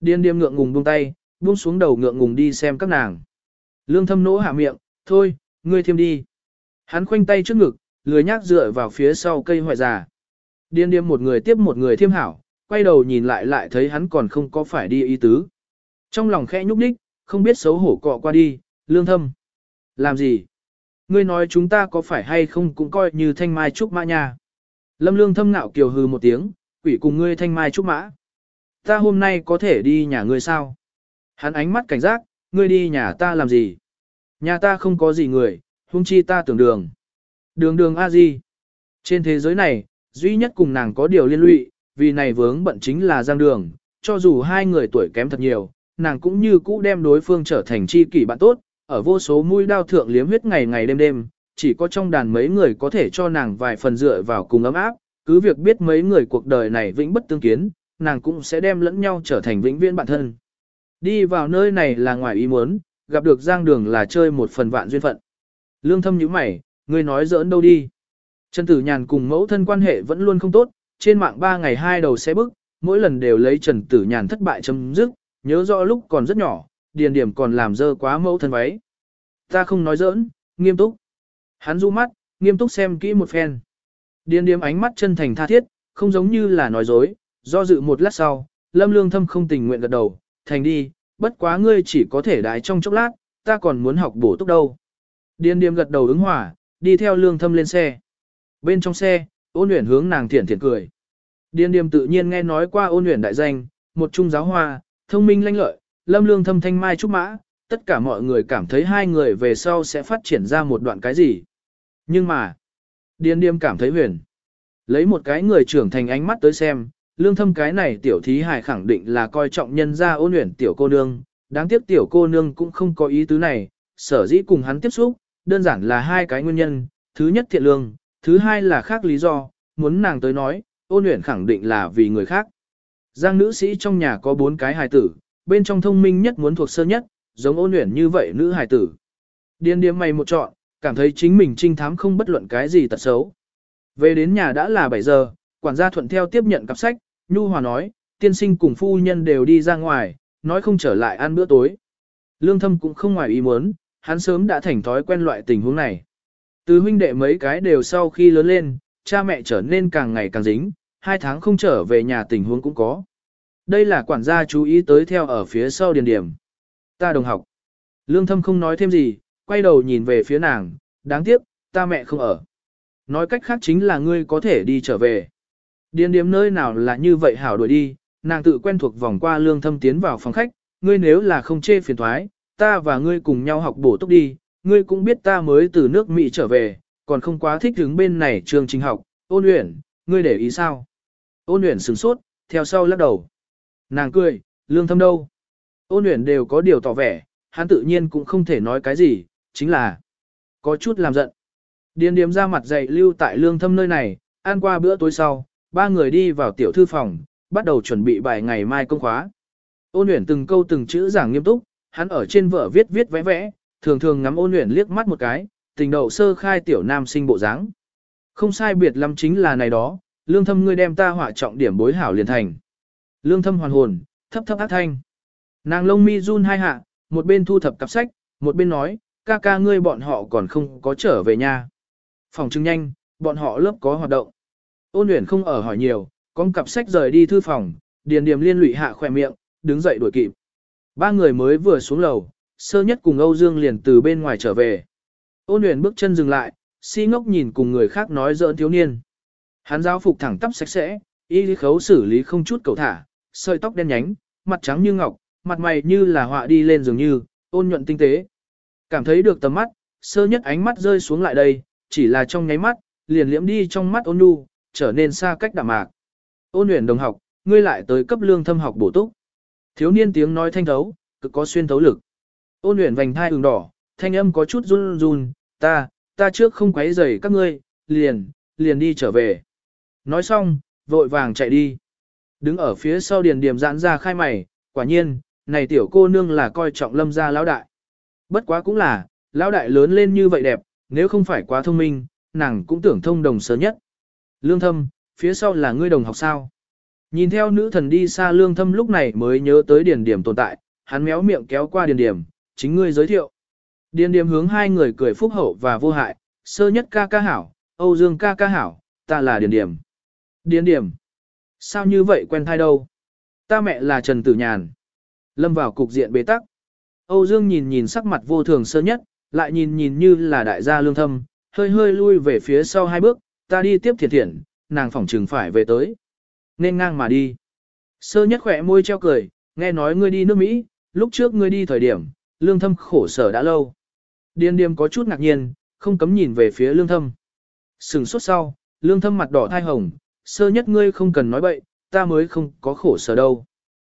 Điên điềm ngượng ngùng buông tay, buông xuống đầu ngượng ngùng đi xem các nàng. Lương thâm nỗ hạ miệng, thôi, ngươi thêm đi. Hắn khoanh tay trước ngực, lười nhác dựa vào phía sau cây hoại già. Điên điềm một người tiếp một người thiêm hảo, quay đầu nhìn lại lại thấy hắn còn không có phải đi ý tứ. Trong lòng khẽ nhúc đích, không biết xấu hổ cọ qua đi, lương thâm. Làm gì? Ngươi nói chúng ta có phải hay không cũng coi như thanh mai trúc mã nha. Lâm lương thâm nạo kiều hừ một tiếng, quỷ cùng ngươi thanh mai trúc mã. Ta hôm nay có thể đi nhà ngươi sao? Hắn ánh mắt cảnh giác, ngươi đi nhà ta làm gì? Nhà ta không có gì người, huống chi ta tưởng đường. Đường đường a di. Trên thế giới này, duy nhất cùng nàng có điều liên lụy, vì này vướng bận chính là giang đường, cho dù hai người tuổi kém thật nhiều, nàng cũng như cũ đem đối phương trở thành chi kỷ bạn tốt, ở vô số mũi đao thượng liếm huyết ngày ngày đêm đêm, chỉ có trong đàn mấy người có thể cho nàng vài phần dựa vào cùng ấm áp, cứ việc biết mấy người cuộc đời này vĩnh bất tương kiến, nàng cũng sẽ đem lẫn nhau trở thành vĩnh viễn bạn thân. Đi vào nơi này là ngoài ý muốn, gặp được giang đường là chơi một phần vạn duyên phận. Lương thâm nhíu mày, ngươi nói giỡn đâu đi. Trần Tử Nhàn cùng mẫu thân quan hệ vẫn luôn không tốt, trên mạng ba ngày hai đầu xe bức, mỗi lần đều lấy Trần Tử Nhàn thất bại chấm dứt, nhớ rõ lúc còn rất nhỏ, điền điểm còn làm dơ quá mẫu thân váy. Ta không nói giỡn, nghiêm túc. Hắn du mắt, nghiêm túc xem kỹ một phen. Điền điểm ánh mắt chân thành tha thiết, không giống như là nói dối, do dự một lát sau, lâm lương thâm không tình nguyện gật đầu, thành đi, bất quá ngươi chỉ có thể đái trong chốc lát, ta còn muốn học bổ túc đâu. Điền điểm gật đầu ứng hỏa, đi theo lương thâm lên xe. Bên trong xe, ôn luyện hướng nàng thiện thiện cười. Điền điểm tự nhiên nghe nói qua ôn luyện đại danh, một trung giáo hoa, thông minh lanh lợi, lâm lương thâm thanh mai trúc mã, tất cả mọi người cảm thấy hai người về sau sẽ phát triển ra một đoạn cái gì. Nhưng mà, điên điềm cảm thấy huyền. Lấy một cái người trưởng thành ánh mắt tới xem, lương thâm cái này tiểu thí hài khẳng định là coi trọng nhân gia ôn luyện tiểu cô nương, đáng tiếc tiểu cô nương cũng không có ý tứ này, sở dĩ cùng hắn tiếp xúc, đơn giản là hai cái nguyên nhân, thứ nhất thiện lương, thứ hai là khác lý do, muốn nàng tới nói, ôn luyện khẳng định là vì người khác. Giang nữ sĩ trong nhà có bốn cái hài tử, bên trong thông minh nhất muốn thuộc sơ nhất, giống ôn luyện như vậy nữ hài tử. Điên điếm mày một chọn, cảm thấy chính mình trinh thám không bất luận cái gì tật xấu. Về đến nhà đã là 7 giờ, quản gia thuận theo tiếp nhận cặp sách, Nhu Hòa nói, tiên sinh cùng phu nhân đều đi ra ngoài, nói không trở lại ăn bữa tối. Lương thâm cũng không ngoài ý muốn, hắn sớm đã thành thói quen loại tình huống này. Từ huynh đệ mấy cái đều sau khi lớn lên, cha mẹ trở nên càng ngày càng dính, hai tháng không trở về nhà tình huống cũng có. Đây là quản gia chú ý tới theo ở phía sau điền điểm. Ta đồng học. Lương thâm không nói thêm gì, quay đầu nhìn về phía nàng, đáng tiếc, ta mẹ không ở. Nói cách khác chính là ngươi có thể đi trở về. Điền điểm nơi nào là như vậy hảo đuổi đi, nàng tự quen thuộc vòng qua lương thâm tiến vào phòng khách, ngươi nếu là không chê phiền thoái, ta và ngươi cùng nhau học bổ túc đi, ngươi cũng biết ta mới từ nước Mỹ trở về, còn không quá thích đứng bên này trường trình học, ôn luyện, ngươi để ý sao? Ôn luyện sửng sốt, theo sau lắc đầu. Nàng cười, lương thâm đâu? Ôn luyện đều có điều tỏ vẻ, hắn tự nhiên cũng không thể nói cái gì, chính là có chút làm giận. Điền điếm ra mặt dậy lưu tại lương thâm nơi này, ăn qua bữa tối sau, ba người đi vào tiểu thư phòng, bắt đầu chuẩn bị bài ngày mai công khóa. Ôn luyện từng câu từng chữ giảng nghiêm túc, hắn ở trên vở viết viết vẽ vẽ, thường thường ngắm ôn luyện liếc mắt một cái, tình đầu sơ khai tiểu nam sinh bộ dáng. Không sai biệt lắm chính là này đó, lương thâm ngươi đem ta họa trọng điểm bối hảo liền thành. Lương thâm hoàn hồn, thấp thấp ác thanh. Nàng lông mi run hai hạ, một bên thu thập cặp sách, một bên nói, ca ca ngươi bọn họ còn không có trở về nhà. Phòng chứng nhanh, bọn họ lớp có hoạt động. Ôn luyện không ở hỏi nhiều, con cặp sách rời đi thư phòng, điền điềm liên lụy hạ khỏe miệng, đứng dậy đuổi kịp. Ba người mới vừa xuống lầu, sơ nhất cùng Âu Dương liền từ bên ngoài trở về. Ôn luyện bước chân dừng lại, si ngốc nhìn cùng người khác nói giỡn thiếu niên. Hắn giáo phục thẳng tắp sạch sẽ, y lý khấu xử lý không chút cầu thả, sợi tóc đen nhánh, mặt trắng như ngọc, mặt mày như là họa đi lên dường như, ôn nhuận tinh tế. Cảm thấy được tầm mắt, sơ nhất ánh mắt rơi xuống lại đây, chỉ là trong nháy mắt, liền liễm đi trong mắt ôn nhu, trở nên xa cách đạm mạc. Ôn luyện đồng học, ngươi lại tới cấp lương thâm học bổ túc. Thiếu niên tiếng nói thanh thấu, cực có xuyên thấu lực. Ôn luyện vành thai ửng đỏ, thanh âm có chút run run, ta, ta trước không quấy rầy các ngươi, liền, liền đi trở về. Nói xong, vội vàng chạy đi. Đứng ở phía sau điền điểm giãn ra khai mày, quả nhiên, này tiểu cô nương là coi trọng lâm gia lão đại. Bất quá cũng là, lão đại lớn lên như vậy đẹp, nếu không phải quá thông minh, nàng cũng tưởng thông đồng sớm nhất. Lương thâm, phía sau là ngươi đồng học sao. Nhìn theo nữ thần đi xa lương thâm lúc này mới nhớ tới điền điểm tồn tại, hắn méo miệng kéo qua điền điểm, chính ngươi giới thiệu. Điền điểm hướng hai người cười phúc hậu và vô hại, sơ nhất ca ca hảo, Âu Dương ca ca hảo, ta là điền điểm. Điền điểm. Sao như vậy quen thai đâu? Ta mẹ là Trần Tử Nhàn. Lâm vào cục diện bế tắc. Âu Dương nhìn nhìn sắc mặt vô thường sơ nhất, lại nhìn nhìn như là đại gia lương thâm, hơi hơi lui về phía sau hai bước, ta đi tiếp thiệt thiện, nàng phỏng trừng phải về tới. Nên ngang mà đi. Sơ nhất khỏe môi treo cười, nghe nói ngươi đi nước Mỹ, lúc trước ngươi đi thời điểm, lương thâm khổ sở đã lâu. Điên điềm có chút ngạc nhiên, không cấm nhìn về phía lương thâm. Sừng sốt sau, lương thâm mặt đỏ thai hồng, sơ nhất ngươi không cần nói bậy, ta mới không có khổ sở đâu.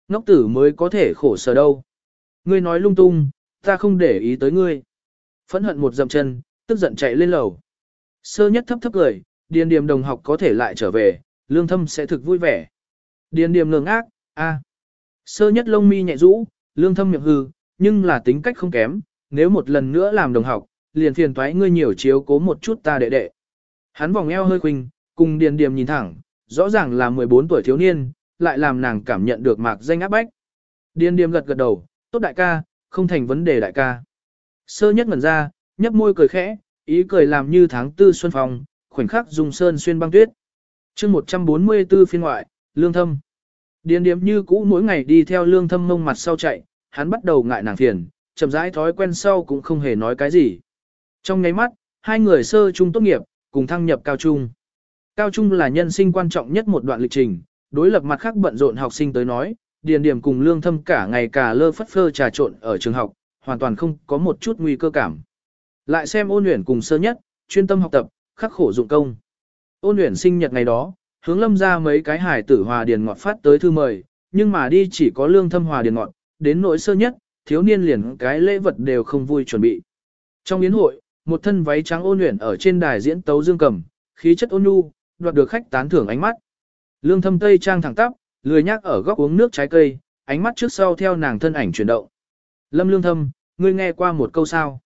Ngốc tử mới có thể khổ sở đâu. Ngươi nói lung tung, ta không để ý tới ngươi. Phẫn hận một dậm chân, tức giận chạy lên lầu. Sơ nhất thấp thấp cười, điền điềm đồng học có thể lại trở về, lương thâm sẽ thực vui vẻ. Điền điềm ngừng ác, a. Sơ nhất lông mi nhẹ rũ, lương thâm miệng hư, nhưng là tính cách không kém, nếu một lần nữa làm đồng học, liền phiền toái ngươi nhiều chiếu cố một chút ta đệ đệ. Hắn vòng eo hơi quỳnh, cùng điền điềm nhìn thẳng, rõ ràng là 14 tuổi thiếu niên, lại làm nàng cảm nhận được mạc danh áp bách. Điền điềm gật gật đầu, tốt đại ca, không thành vấn đề đại ca. Sơ nhất ngẩn ra, nhấp môi cười khẽ, ý cười làm như tháng tư xuân phong, khoảnh khắc dùng sơn xuyên băng tuyết. chương 144 phiên ngoại, lương thâm. Điền điếm như cũ mỗi ngày đi theo lương thâm mông mặt sau chạy, hắn bắt đầu ngại nàng phiền, chậm rãi thói quen sau cũng không hề nói cái gì. Trong nháy mắt, hai người sơ trung tốt nghiệp, cùng thăng nhập cao trung. Cao trung là nhân sinh quan trọng nhất một đoạn lịch trình, đối lập mặt khác bận rộn học sinh tới nói, điền điểm cùng lương thâm cả ngày cả lơ phất phơ trà trộn ở trường học, hoàn toàn không có một chút nguy cơ cảm. Lại xem ôn luyện cùng sơ nhất, chuyên tâm học tập, khắc khổ dụng công. Ôn luyện sinh nhật ngày đó, hướng lâm ra mấy cái hải tử hòa điền ngọt phát tới thư mời, nhưng mà đi chỉ có lương thâm hòa điền ngọt, đến nỗi sơ nhất, thiếu niên liền cái lễ vật đều không vui chuẩn bị. Trong yến hội, một thân váy trắng ôn luyện ở trên đài diễn tấu dương cầm, khí chất ôn nhu, đoạt được khách tán thưởng ánh mắt. Lương thâm tây trang thẳng tắp, lười nhác ở góc uống nước trái cây, ánh mắt trước sau theo nàng thân ảnh chuyển động. Lâm lương thâm, ngươi nghe qua một câu sao?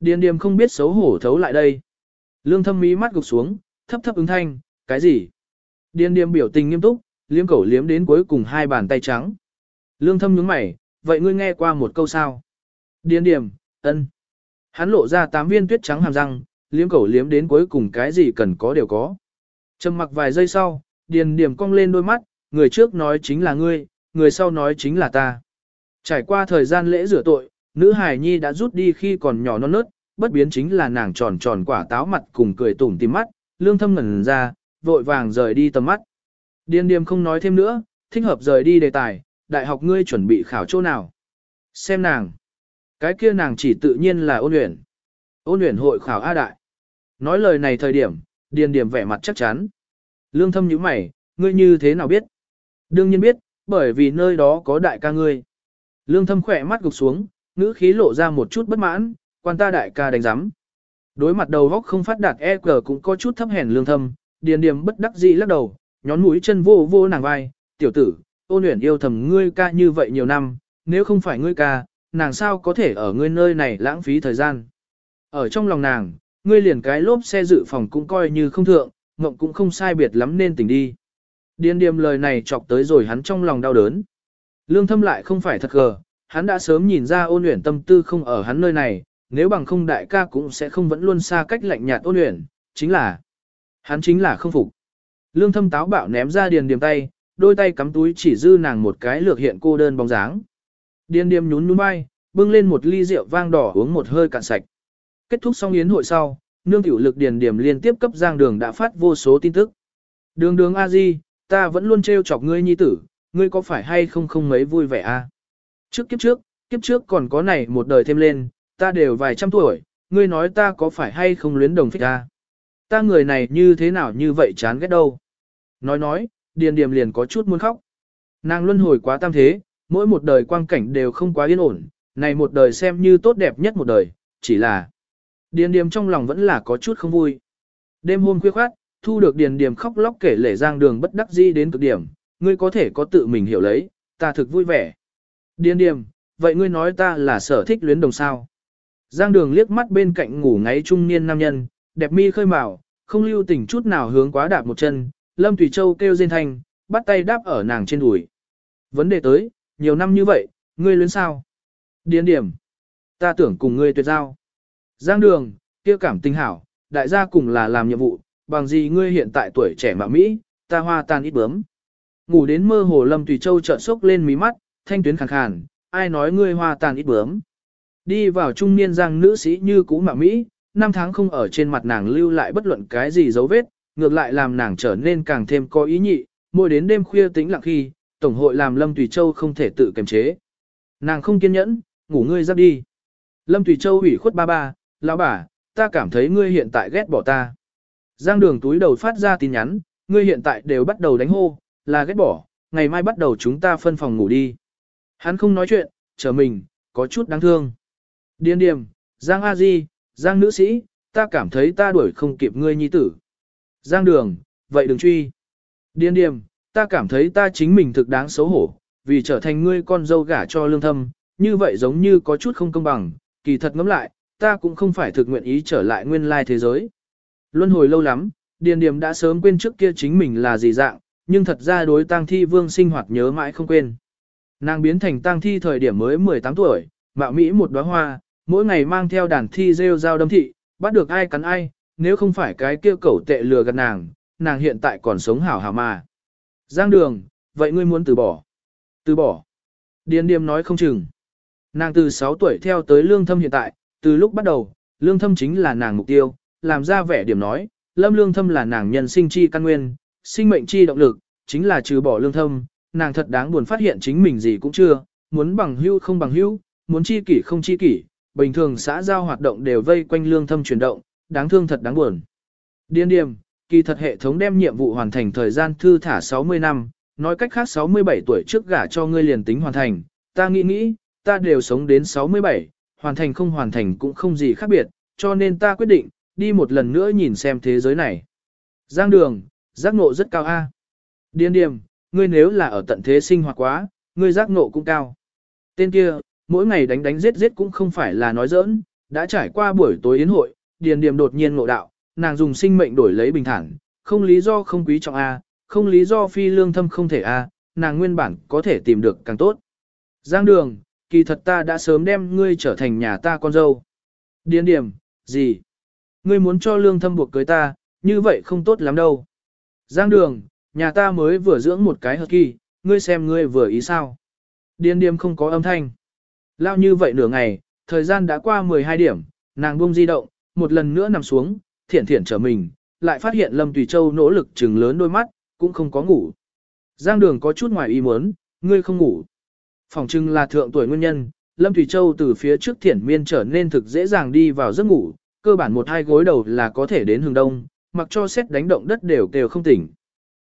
Điền điềm không biết xấu hổ thấu lại đây. Lương thâm mí mắt gục xuống, thấp thấp ứng thanh, cái gì? Điền điềm biểu tình nghiêm túc, liếm cẩu liếm đến cuối cùng hai bàn tay trắng. Lương thâm nhướng mày, vậy ngươi nghe qua một câu sao? Điền điềm, ân. Hắn lộ ra tám viên tuyết trắng hàm răng, liếm cẩu liếm đến cuối cùng cái gì cần có đều có. Trầm mặc vài giây sau, điền điểm cong lên đôi mắt, người trước nói chính là ngươi, người sau nói chính là ta. Trải qua thời gian lễ rửa tội, nữ hài nhi đã rút đi khi còn nhỏ non nớt, bất biến chính là nàng tròn tròn quả táo mặt cùng cười tủm tìm mắt, lương thâm ngẩn ra, vội vàng rời đi tầm mắt. Điền điềm không nói thêm nữa, thích hợp rời đi đề tài, đại học ngươi chuẩn bị khảo chỗ nào. Xem nàng. Cái kia nàng chỉ tự nhiên là ôn luyện. Ôn luyện hội khảo A đại. Nói lời này thời điểm, điền điểm vẻ mặt chắc chắn. Lương thâm nhíu mày, ngươi như thế nào biết? Đương nhiên biết, bởi vì nơi đó có đại ca ngươi. Lương thâm khỏe mắt gục xuống, ngữ khí lộ ra một chút bất mãn, quan ta đại ca đánh giám. Đối mặt đầu góc không phát đạt EQ cũng có chút thấp hèn lương thâm, điền điểm bất đắc dĩ lắc đầu, nhón mũi chân vô vô nàng vai, tiểu tử, ôn luyện yêu thầm ngươi ca như vậy nhiều năm, nếu không phải ngươi ca, nàng sao có thể ở ngươi nơi này lãng phí thời gian. Ở trong lòng nàng, ngươi liền cái lốp xe dự phòng cũng coi như không thượng, mộng cũng không sai biệt lắm nên tỉnh đi. Điền điềm lời này chọc tới rồi hắn trong lòng đau đớn. Lương thâm lại không phải thật gờ, hắn đã sớm nhìn ra ôn luyện tâm tư không ở hắn nơi này, nếu bằng không đại ca cũng sẽ không vẫn luôn xa cách lạnh nhạt ôn luyện, chính là, hắn chính là không phục. Lương thâm táo bạo ném ra điền điềm tay, đôi tay cắm túi chỉ dư nàng một cái lược hiện cô đơn bóng dáng. Điền điềm nhún nhún vai, bưng lên một ly rượu vang đỏ uống một hơi cạn sạch. Kết thúc xong yến hội sau, nương tiểu lực điền điểm liên tiếp cấp giang đường đã phát vô số tin tức. Đường đường a di, ta vẫn luôn trêu chọc ngươi nhi tử, ngươi có phải hay không không mấy vui vẻ a? Trước kiếp trước, kiếp trước còn có này một đời thêm lên, ta đều vài trăm tuổi, ngươi nói ta có phải hay không luyến đồng phích a? Ta người này như thế nào như vậy chán ghét đâu? Nói nói, điền điểm liền có chút muốn khóc. Nàng luân hồi quá tam thế, mỗi một đời quang cảnh đều không quá yên ổn, này một đời xem như tốt đẹp nhất một đời, chỉ là Điền điềm trong lòng vẫn là có chút không vui. Đêm hôm khuya khoát, thu được điền điềm khóc lóc kể lể giang đường bất đắc di đến cực điểm, ngươi có thể có tự mình hiểu lấy, ta thực vui vẻ. Điền điềm, vậy ngươi nói ta là sở thích luyến đồng sao. Giang đường liếc mắt bên cạnh ngủ ngáy trung niên nam nhân, đẹp mi khơi mào, không lưu tình chút nào hướng quá đạp một chân, Lâm Tùy Châu kêu rên thanh, bắt tay đáp ở nàng trên đùi. Vấn đề tới, nhiều năm như vậy, ngươi luyến sao? Điền điểm, ta tưởng cùng ngươi tuyệt giao. Giang đường, kia cảm tình hảo, đại gia cùng là làm nhiệm vụ, bằng gì ngươi hiện tại tuổi trẻ mà Mỹ, ta hoa tan ít bướm. Ngủ đến mơ hồ Lâm Tùy Châu trợn sốc lên mí mắt, thanh tuyến khàn khàn, ai nói ngươi hoa tàn ít bướm. Đi vào trung niên giang nữ sĩ như cũ mà Mỹ, năm tháng không ở trên mặt nàng lưu lại bất luận cái gì dấu vết, ngược lại làm nàng trở nên càng thêm có ý nhị, mỗi đến đêm khuya tính lặng khi, Tổng hội làm Lâm Tùy Châu không thể tự kiềm chế. Nàng không kiên nhẫn, ngủ ngươi giáp đi. Lâm Tùy Châu ủy khuất ba ba, lão bà, ta cảm thấy ngươi hiện tại ghét bỏ ta. Giang đường túi đầu phát ra tin nhắn, ngươi hiện tại đều bắt đầu đánh hô, là ghét bỏ, ngày mai bắt đầu chúng ta phân phòng ngủ đi. Hắn không nói chuyện, chờ mình, có chút đáng thương. Điên điềm, Giang A Di, Giang nữ sĩ, ta cảm thấy ta đuổi không kịp ngươi nhi tử. Giang đường, vậy đừng truy. Điên điềm, ta cảm thấy ta chính mình thực đáng xấu hổ, vì trở thành ngươi con dâu gả cho lương thâm, như vậy giống như có chút không công bằng, kỳ thật ngẫm lại, ta cũng không phải thực nguyện ý trở lại nguyên lai thế giới. Luân hồi lâu lắm, Điền Điềm đã sớm quên trước kia chính mình là gì dạng, nhưng thật ra đối tang thi vương sinh hoạt nhớ mãi không quên. Nàng biến thành tang thi thời điểm mới 18 tuổi, mạo Mỹ một đóa hoa, mỗi ngày mang theo đàn thi rêu dao đâm thị, bắt được ai cắn ai, nếu không phải cái kia cẩu tệ lừa gạt nàng, nàng hiện tại còn sống hảo hảo mà. Giang đường, vậy ngươi muốn từ bỏ? Từ bỏ. Điền Điềm nói không chừng. Nàng từ 6 tuổi theo tới lương thâm hiện tại, từ lúc bắt đầu, lương thâm chính là nàng mục tiêu, làm ra vẻ điểm nói, lâm lương thâm là nàng nhân sinh chi căn nguyên, sinh mệnh chi động lực, chính là trừ bỏ lương thâm, nàng thật đáng buồn phát hiện chính mình gì cũng chưa, muốn bằng hữu không bằng hữu, muốn chi kỷ không chi kỷ, bình thường xã giao hoạt động đều vây quanh lương thâm chuyển động, đáng thương thật đáng buồn. Điên điềm, kỳ thật hệ thống đem nhiệm vụ hoàn thành thời gian thư thả 60 năm, nói cách khác 67 tuổi trước gả cho ngươi liền tính hoàn thành, ta nghĩ nghĩ, ta đều sống đến 67, hoàn thành không hoàn thành cũng không gì khác biệt, cho nên ta quyết định, đi một lần nữa nhìn xem thế giới này. Giang đường, giác ngộ rất cao a. Điên điềm, ngươi nếu là ở tận thế sinh hoạt quá, ngươi giác ngộ cũng cao. Tên kia, mỗi ngày đánh đánh giết giết cũng không phải là nói giỡn, đã trải qua buổi tối yến hội, điền điềm đột nhiên ngộ đạo, nàng dùng sinh mệnh đổi lấy bình thản, không lý do không quý trọng a, không lý do phi lương thâm không thể a, nàng nguyên bản có thể tìm được càng tốt. Giang đường, kỳ thật ta đã sớm đem ngươi trở thành nhà ta con dâu. Điên điểm, gì? Ngươi muốn cho lương thâm buộc cưới ta, như vậy không tốt lắm đâu. Giang đường, nhà ta mới vừa dưỡng một cái hợp kỳ, ngươi xem ngươi vừa ý sao. Điên điểm không có âm thanh. Lao như vậy nửa ngày, thời gian đã qua 12 điểm, nàng buông di động, một lần nữa nằm xuống, thiển thiển trở mình, lại phát hiện Lâm Tùy Châu nỗ lực trừng lớn đôi mắt, cũng không có ngủ. Giang đường có chút ngoài ý muốn, ngươi không ngủ. Phòng trưng là thượng tuổi nguyên nhân, Lâm Thủy Châu từ phía trước thiển miên trở nên thực dễ dàng đi vào giấc ngủ, cơ bản một hai gối đầu là có thể đến hướng đông, mặc cho xét đánh động đất đều đều không tỉnh.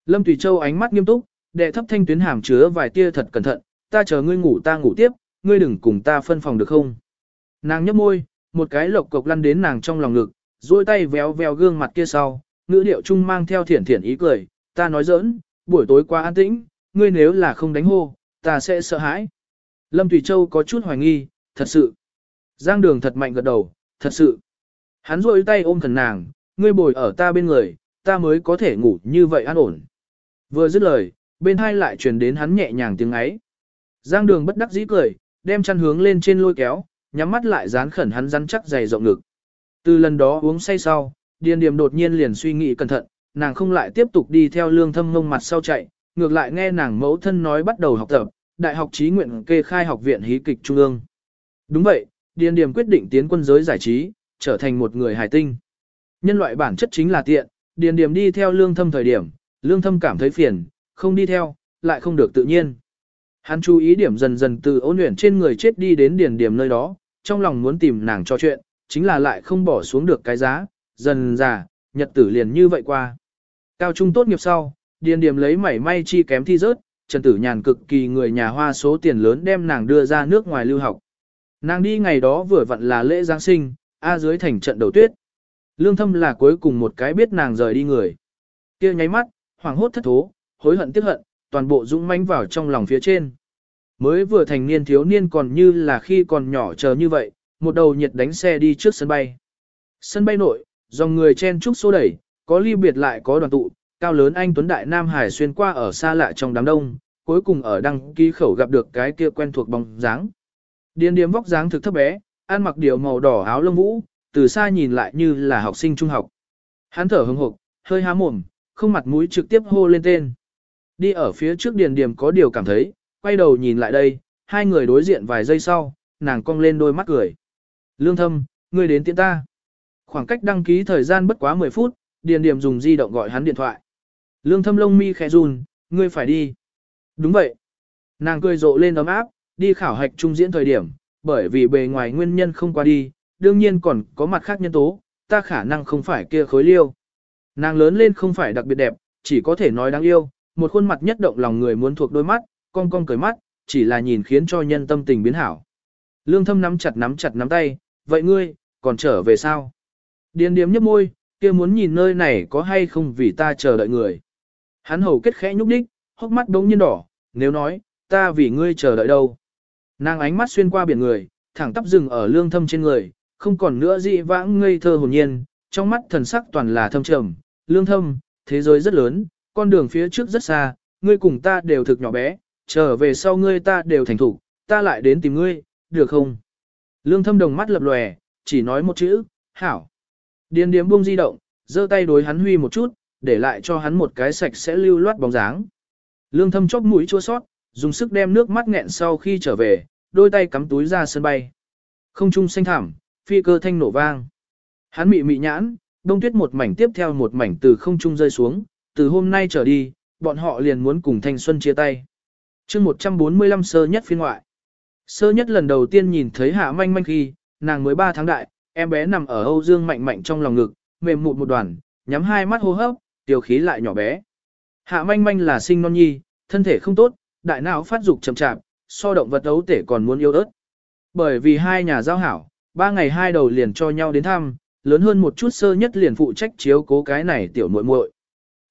Lâm Thủy Châu ánh mắt nghiêm túc, đệ thấp thanh tuyến hàm chứa vài tia thật cẩn thận, ta chờ ngươi ngủ ta ngủ tiếp, ngươi đừng cùng ta phân phòng được không. Nàng nhấp môi, một cái lộc cộc lăn đến nàng trong lòng ngực, duỗi tay véo véo gương mặt kia sau, ngữ điệu trung mang theo thiển thiển ý cười, ta nói giỡn, buổi tối qua an tĩnh, ngươi nếu là không đánh hô, ta sẽ sợ hãi. Lâm Thủy Châu có chút hoài nghi, thật sự. Giang đường thật mạnh gật đầu, thật sự. Hắn rôi tay ôm thần nàng, ngươi bồi ở ta bên người, ta mới có thể ngủ như vậy an ổn. Vừa dứt lời, bên hai lại truyền đến hắn nhẹ nhàng tiếng ấy. Giang đường bất đắc dĩ cười, đem chăn hướng lên trên lôi kéo, nhắm mắt lại dán khẩn hắn rắn chắc dày rộng ngực. Từ lần đó uống say sau, điền điểm đột nhiên liền suy nghĩ cẩn thận, nàng không lại tiếp tục đi theo lương thâm ngông mặt sau chạy, ngược lại nghe nàng mẫu thân nói bắt đầu học tập, đại học trí nguyện kê khai học viện hí kịch trung ương. Đúng vậy, điền điềm quyết định tiến quân giới giải trí, trở thành một người hài tinh. Nhân loại bản chất chính là tiện, điền điềm đi theo lương thâm thời điểm, lương thâm cảm thấy phiền, không đi theo, lại không được tự nhiên. Hắn chú ý điểm dần dần từ ôn luyện trên người chết đi đến điền điềm nơi đó, trong lòng muốn tìm nàng cho chuyện, chính là lại không bỏ xuống được cái giá, dần già, nhật tử liền như vậy qua. Cao trung tốt nghiệp sau, điền điểm lấy mảy may chi kém thi rớt, Trần Tử Nhàn cực kỳ người nhà hoa số tiền lớn đem nàng đưa ra nước ngoài lưu học. Nàng đi ngày đó vừa vặn là lễ Giáng sinh, A dưới thành trận đầu tuyết. Lương thâm là cuối cùng một cái biết nàng rời đi người. kia nháy mắt, hoảng hốt thất thố, hối hận tiếc hận, toàn bộ dũng mãnh vào trong lòng phía trên. Mới vừa thành niên thiếu niên còn như là khi còn nhỏ chờ như vậy, một đầu nhiệt đánh xe đi trước sân bay. Sân bay nội, dòng người chen trúc xô đẩy, có ly biệt lại có đoàn tụ, cao lớn anh Tuấn Đại Nam Hải xuyên qua ở xa lạ trong đám đông, cuối cùng ở đăng ký khẩu gặp được cái kia quen thuộc bóng dáng. Điền điếm vóc dáng thực thấp bé, ăn mặc điều màu đỏ áo lông vũ, từ xa nhìn lại như là học sinh trung học. Hắn thở hừng hực, hơi há mồm, không mặt mũi trực tiếp hô lên tên. Đi ở phía trước điền điềm có điều cảm thấy, quay đầu nhìn lại đây, hai người đối diện vài giây sau, nàng cong lên đôi mắt cười. Lương thâm, ngươi đến tiễn ta. Khoảng cách đăng ký thời gian bất quá 10 phút, điền điềm dùng di động gọi hắn điện thoại. Lương thâm lông mi khẽ run, ngươi phải đi. Đúng vậy. Nàng cười rộ lên ấm áp, đi khảo hạch trung diễn thời điểm, bởi vì bề ngoài nguyên nhân không qua đi, đương nhiên còn có mặt khác nhân tố, ta khả năng không phải kia khối liêu. Nàng lớn lên không phải đặc biệt đẹp, chỉ có thể nói đáng yêu, một khuôn mặt nhất động lòng người muốn thuộc đôi mắt, cong cong cười mắt, chỉ là nhìn khiến cho nhân tâm tình biến hảo. Lương thâm nắm chặt nắm chặt nắm tay, vậy ngươi, còn trở về sao? Điền điếm nhấp môi, kia muốn nhìn nơi này có hay không vì ta chờ đợi người. Hắn hầu kết khẽ nhúc đích, hốc mắt đống nhiên đỏ, nếu nói, ta vì ngươi chờ đợi đâu. Nàng ánh mắt xuyên qua biển người, thẳng tắp rừng ở lương thâm trên người, không còn nữa dị vãng ngây thơ hồn nhiên, trong mắt thần sắc toàn là thâm trầm, lương thâm, thế giới rất lớn, con đường phía trước rất xa, ngươi cùng ta đều thực nhỏ bé, trở về sau ngươi ta đều thành thủ, ta lại đến tìm ngươi, được không? Lương thâm đồng mắt lập lòe, chỉ nói một chữ, hảo. Điền điếm buông di động, giơ tay đối hắn huy một chút, để lại cho hắn một cái sạch sẽ lưu loát bóng dáng. Lương thâm chóp mũi chua sót, dùng sức đem nước mắt nghẹn sau khi trở về, đôi tay cắm túi ra sân bay. Không trung xanh thảm, phi cơ thanh nổ vang. Hắn mị mị nhãn, đông tuyết một mảnh tiếp theo một mảnh từ không trung rơi xuống, từ hôm nay trở đi, bọn họ liền muốn cùng thanh xuân chia tay. chương 145 sơ nhất phiên ngoại. Sơ nhất lần đầu tiên nhìn thấy hạ manh manh khi, nàng mới 3 tháng đại, em bé nằm ở Âu Dương mạnh mạnh trong lòng ngực, mềm mụt một đoàn, nhắm hai mắt hô hấp, tiểu khí lại nhỏ bé. Hạ manh manh là sinh non nhi, thân thể không tốt, đại não phát dục chậm chạp, so động vật ấu tể còn muốn yêu ớt. Bởi vì hai nhà giao hảo, ba ngày hai đầu liền cho nhau đến thăm, lớn hơn một chút sơ nhất liền phụ trách chiếu cố cái này tiểu muội muội.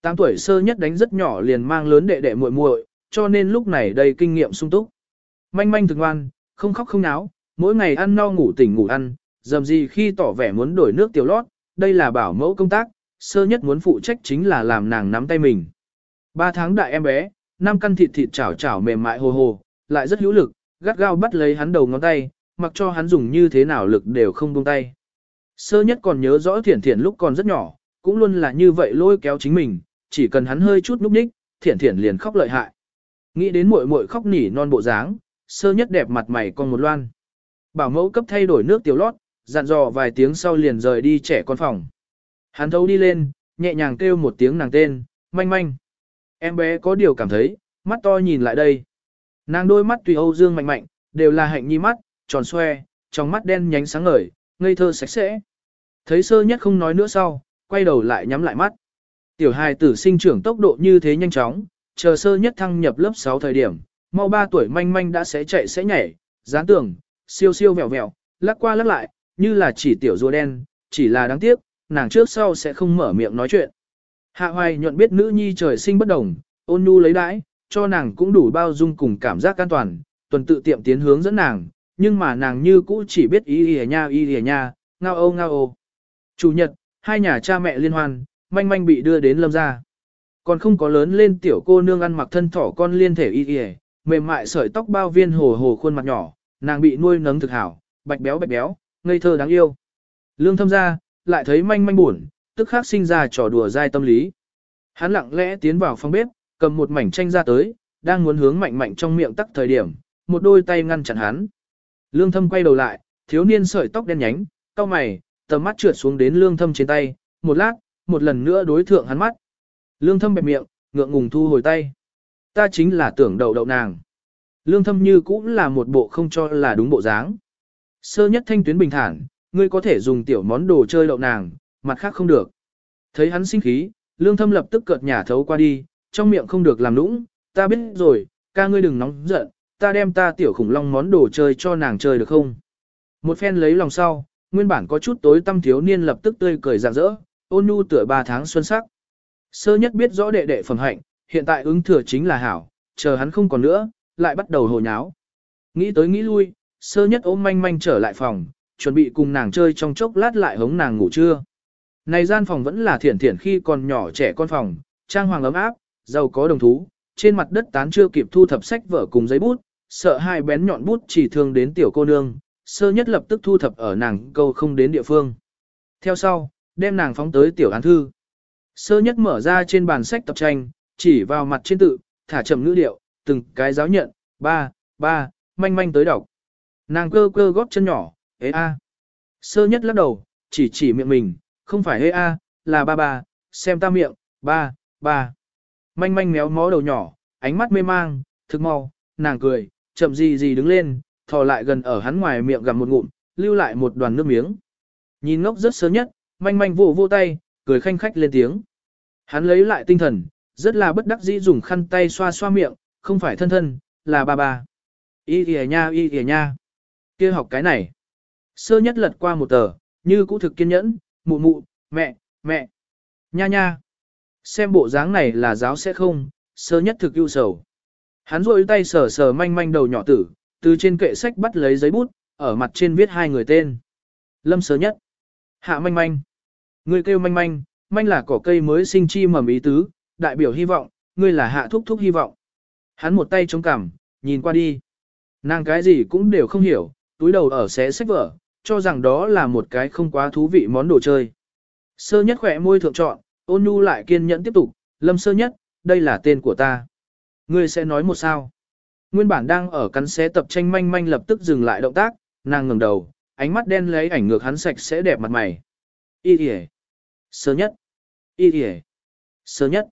Tám tuổi sơ nhất đánh rất nhỏ liền mang lớn đệ đệ muội muội, cho nên lúc này đầy kinh nghiệm sung túc. Manh manh thường ngoan, không khóc không náo, mỗi ngày ăn no ngủ tỉnh ngủ ăn, dầm gì khi tỏ vẻ muốn đổi nước tiểu lót, đây là bảo mẫu công tác, sơ nhất muốn phụ trách chính là làm nàng nắm tay mình. Ba tháng đại em bé, năm căn thịt thịt chảo chảo mềm mại hồ hồ, lại rất hữu lực, gắt gao bắt lấy hắn đầu ngón tay, mặc cho hắn dùng như thế nào lực đều không buông tay. Sơ nhất còn nhớ rõ thiển thiển lúc còn rất nhỏ, cũng luôn là như vậy lôi kéo chính mình, chỉ cần hắn hơi chút núp đích, thiển thiển liền khóc lợi hại. Nghĩ đến muội muội khóc nỉ non bộ dáng, sơ nhất đẹp mặt mày con một loan. Bảo mẫu cấp thay đổi nước tiểu lót, dặn dò vài tiếng sau liền rời đi trẻ con phòng. Hắn thấu đi lên, nhẹ nhàng kêu một tiếng nàng tên, manh manh. Em bé có điều cảm thấy, mắt to nhìn lại đây. Nàng đôi mắt tùy Âu Dương mạnh mạnh, đều là hạnh nhi mắt, tròn xoe, trong mắt đen nhánh sáng ngời, ngây thơ sạch sẽ. Thấy sơ nhất không nói nữa sau, quay đầu lại nhắm lại mắt. Tiểu hài tử sinh trưởng tốc độ như thế nhanh chóng, chờ sơ nhất thăng nhập lớp 6 thời điểm, mau 3 tuổi manh manh đã sẽ chạy sẽ nhảy, dán tường, siêu siêu vẹo vẹo, lắc qua lắc lại, như là chỉ tiểu rùa đen, chỉ là đáng tiếc, nàng trước sau sẽ không mở miệng nói chuyện. Hạ hoài nhuận biết nữ nhi trời sinh bất đồng, ôn nhu lấy đãi, cho nàng cũng đủ bao dung cùng cảm giác an toàn, tuần tự tiệm tiến hướng dẫn nàng, nhưng mà nàng như cũ chỉ biết y y nha y y nha, ngao ô ngao ô. Chủ nhật, hai nhà cha mẹ liên hoan, manh manh bị đưa đến lâm gia. Còn không có lớn lên tiểu cô nương ăn mặc thân thỏ con liên thể y y, mềm mại sợi tóc bao viên hồ hồ khuôn mặt nhỏ, nàng bị nuôi nấng thực hảo, bạch béo bạch béo, ngây thơ đáng yêu. Lương thâm gia lại thấy manh manh buồn, tức khắc sinh ra trò đùa dai tâm lý. Hắn lặng lẽ tiến vào phòng bếp, cầm một mảnh tranh ra tới, đang muốn hướng mạnh mạnh trong miệng tắc thời điểm, một đôi tay ngăn chặn hắn. Lương thâm quay đầu lại, thiếu niên sợi tóc đen nhánh, cau mày, tầm mắt trượt xuống đến lương thâm trên tay, một lát, một lần nữa đối thượng hắn mắt. Lương thâm bẹp miệng, ngượng ngùng thu hồi tay. Ta chính là tưởng đầu đậu nàng. Lương thâm như cũng là một bộ không cho là đúng bộ dáng. Sơ nhất thanh tuyến bình thản, ngươi có thể dùng tiểu món đồ chơi đậu nàng, mặt khác không được. Thấy hắn sinh khí, lương thâm lập tức cợt nhả thấu qua đi, trong miệng không được làm nũng, ta biết rồi, ca ngươi đừng nóng giận, ta đem ta tiểu khủng long món đồ chơi cho nàng chơi được không? Một phen lấy lòng sau, nguyên bản có chút tối tâm thiếu niên lập tức tươi cười rạng rỡ, ôn nhu tựa ba tháng xuân sắc. Sơ nhất biết rõ đệ đệ phẩm hạnh, hiện tại ứng thừa chính là hảo, chờ hắn không còn nữa, lại bắt đầu hồ nháo. Nghĩ tới nghĩ lui, sơ nhất ôm manh manh trở lại phòng, chuẩn bị cùng nàng chơi trong chốc lát lại hống nàng ngủ trưa. Này gian phòng vẫn là thiển thiển khi còn nhỏ trẻ con phòng, trang hoàng ấm áp, giàu có đồng thú, trên mặt đất tán chưa kịp thu thập sách vở cùng giấy bút, sợ hai bén nhọn bút chỉ thương đến tiểu cô nương, sơ nhất lập tức thu thập ở nàng câu không đến địa phương. Theo sau, đem nàng phóng tới tiểu án thư. Sơ nhất mở ra trên bàn sách tập tranh, chỉ vào mặt trên tự, thả chậm ngữ điệu, từng cái giáo nhận, ba, ba, manh manh tới đọc. Nàng cơ cơ góp chân nhỏ, ế a. Sơ nhất lắc đầu, chỉ chỉ miệng mình, không phải ế a, là ba ba, xem ta miệng, ba, ba. Manh manh méo mó đầu nhỏ, ánh mắt mê mang, thực mau, nàng cười, chậm gì gì đứng lên, thò lại gần ở hắn ngoài miệng gặm một ngụm, lưu lại một đoàn nước miếng. Nhìn ngốc rất sớm nhất, manh manh vô vô tay, cười khanh khách lên tiếng. Hắn lấy lại tinh thần, rất là bất đắc dĩ dùng khăn tay xoa xoa miệng, không phải thân thân, là ba ba. Y kìa nha y kìa nha. kia học cái này. Sơ nhất lật qua một tờ, như cũ thực kiên nhẫn, mụ mụ, mẹ, mẹ. Nha nha. Xem bộ dáng này là giáo sẽ không, sơ nhất thực ưu sầu. Hắn rôi tay sờ sờ manh manh đầu nhỏ tử, từ trên kệ sách bắt lấy giấy bút, ở mặt trên viết hai người tên. Lâm sơ nhất. Hạ manh manh. Người kêu manh manh, manh là cỏ cây mới sinh chi mầm ý tứ, đại biểu hy vọng, ngươi là hạ thúc thúc hy vọng. Hắn một tay chống cằm, nhìn qua đi. Nàng cái gì cũng đều không hiểu, túi đầu ở xé sách vở, cho rằng đó là một cái không quá thú vị món đồ chơi. Sơ nhất khỏe môi thượng chọn, ôn nhu lại kiên nhẫn tiếp tục, lâm sơ nhất, đây là tên của ta. Ngươi sẽ nói một sao. Nguyên bản đang ở cắn xé tập tranh manh manh lập tức dừng lại động tác, nàng ngừng đầu, ánh mắt đen lấy ảnh ngược hắn sạch sẽ đẹp mặt mày. Y kìa. Sơ nhất. Y kìa. Sơ nhất.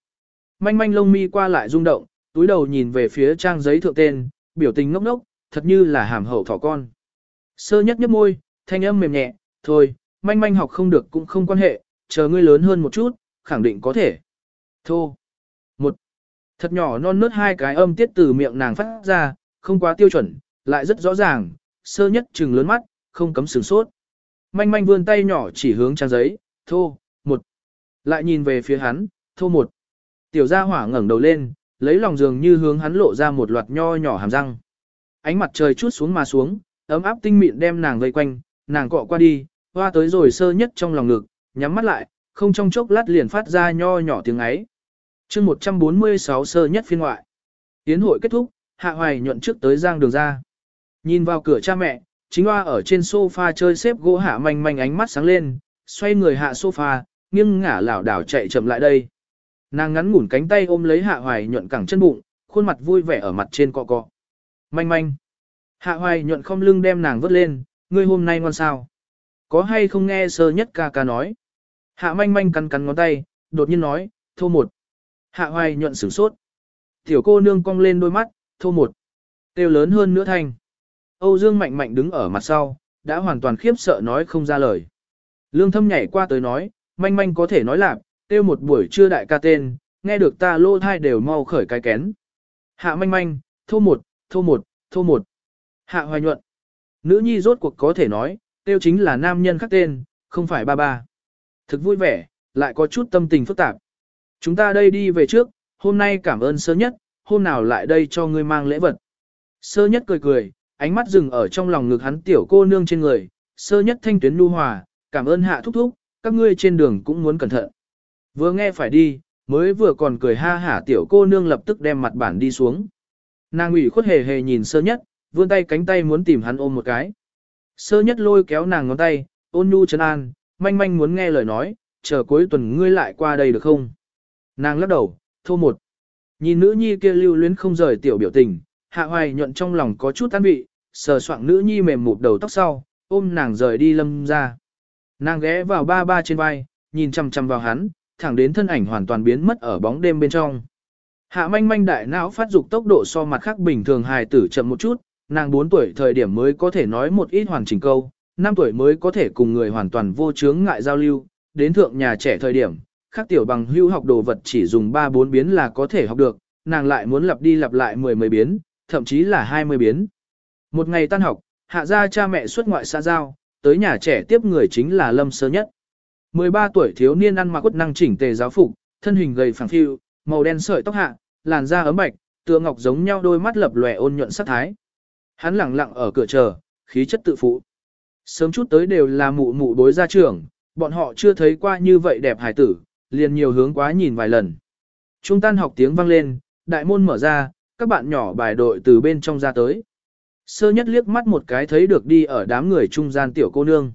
Manh manh lông mi qua lại rung động, túi đầu nhìn về phía trang giấy thượng tên, biểu tình ngốc ngốc, thật như là hàm hậu thỏ con. Sơ nhất nhấp môi, thanh âm mềm nhẹ, thôi, manh manh học không được cũng không quan hệ, chờ ngươi lớn hơn một chút, khẳng định có thể. Thô. Một. Thật nhỏ non nớt hai cái âm tiết từ miệng nàng phát ra, không quá tiêu chuẩn, lại rất rõ ràng, sơ nhất trừng lớn mắt, không cấm sửng sốt. Manh manh vươn tay nhỏ chỉ hướng trang giấy, thô, một. Lại nhìn về phía hắn, thô một. Tiểu gia hỏa ngẩng đầu lên, lấy lòng giường như hướng hắn lộ ra một loạt nho nhỏ hàm răng. Ánh mặt trời chút xuống mà xuống, ấm áp tinh mịn đem nàng vây quanh, nàng cọ qua đi, hoa tới rồi sơ nhất trong lòng ngực, nhắm mắt lại, không trong chốc lát liền phát ra nho nhỏ tiếng ấy. chương 146 sơ nhất phiên ngoại. Tiến hội kết thúc, hạ hoài nhuận trước tới giang đường ra. Nhìn vào cửa cha mẹ, chính hoa ở trên sofa chơi xếp gỗ hạ manh manh ánh mắt sáng lên, xoay người hạ sofa, nghiêng ngả lảo đảo chạy chậm lại đây. Nàng ngắn ngủn cánh tay ôm lấy hạ hoài nhuận cẳng chân bụng, khuôn mặt vui vẻ ở mặt trên cọ cọ. Manh manh. Hạ hoài nhuận không lưng đem nàng vớt lên, ngươi hôm nay ngoan sao. Có hay không nghe sơ nhất ca ca nói. Hạ manh manh cắn cắn ngón tay, đột nhiên nói, thô một. Hạ hoài nhuận sửng sốt. Tiểu cô nương cong lên đôi mắt, thô một. Têu lớn hơn nữa thanh. Âu Dương mạnh mạnh đứng ở mặt sau, đã hoàn toàn khiếp sợ nói không ra lời. Lương thâm nhảy qua tới nói, manh manh có thể nói lạc, têu một buổi trưa đại ca tên, nghe được ta lô thai đều mau khởi cái kén. Hạ manh manh, thô một, thô một, thô một. Hạ hoài nhuận. Nữ nhi rốt cuộc có thể nói, tiêu chính là nam nhân khác tên, không phải ba ba. Thực vui vẻ, lại có chút tâm tình phức tạp. Chúng ta đây đi về trước, hôm nay cảm ơn sơ nhất, hôm nào lại đây cho ngươi mang lễ vật. Sơ nhất cười cười, ánh mắt dừng ở trong lòng ngực hắn tiểu cô nương trên người, sơ nhất thanh tuyến nu hòa, cảm ơn hạ thúc thúc, các ngươi trên đường cũng muốn cẩn thận. Vừa nghe phải đi, mới vừa còn cười ha hả tiểu cô nương lập tức đem mặt bản đi xuống. Nàng ủy khuất hề hề nhìn sơ nhất, vươn tay cánh tay muốn tìm hắn ôm một cái. Sơ nhất lôi kéo nàng ngón tay, ôn nhu chân an, manh manh muốn nghe lời nói, chờ cuối tuần ngươi lại qua đây được không? Nàng lắc đầu, thô một. Nhìn nữ nhi kia lưu luyến không rời tiểu biểu tình, hạ hoài nhuận trong lòng có chút tan vị, sờ soạng nữ nhi mềm mụt đầu tóc sau, ôm nàng rời đi lâm ra. Nàng ghé vào ba ba trên vai, nhìn chăm chăm vào hắn, thẳng đến thân ảnh hoàn toàn biến mất ở bóng đêm bên trong. Hạ manh manh đại não phát dục tốc độ so mặt khác bình thường hài tử chậm một chút, nàng 4 tuổi thời điểm mới có thể nói một ít hoàn chỉnh câu, 5 tuổi mới có thể cùng người hoàn toàn vô chướng ngại giao lưu, đến thượng nhà trẻ thời điểm, khác tiểu bằng hưu học đồ vật chỉ dùng 3-4 biến là có thể học được, nàng lại muốn lặp đi lặp lại 10 10 biến, thậm chí là 20 biến. Một ngày tan học, hạ ra cha mẹ xuất ngoại xa giao, tới nhà trẻ tiếp người chính là Lâm Sơ Nhất. 13 tuổi thiếu niên ăn mặc quất năng chỉnh tề giáo phục, thân hình gầy phẳng phiu, màu đen sợi tóc hạ, làn da ấm bạch, tựa ngọc giống nhau đôi mắt lập lòe ôn nhuận sắc thái. Hắn lặng lặng ở cửa chờ, khí chất tự phụ. Sớm chút tới đều là mụ mụ bối gia trưởng, bọn họ chưa thấy qua như vậy đẹp hải tử, liền nhiều hướng quá nhìn vài lần. Trung tan học tiếng vang lên, đại môn mở ra, các bạn nhỏ bài đội từ bên trong ra tới. Sơ nhất liếc mắt một cái thấy được đi ở đám người trung gian tiểu cô nương.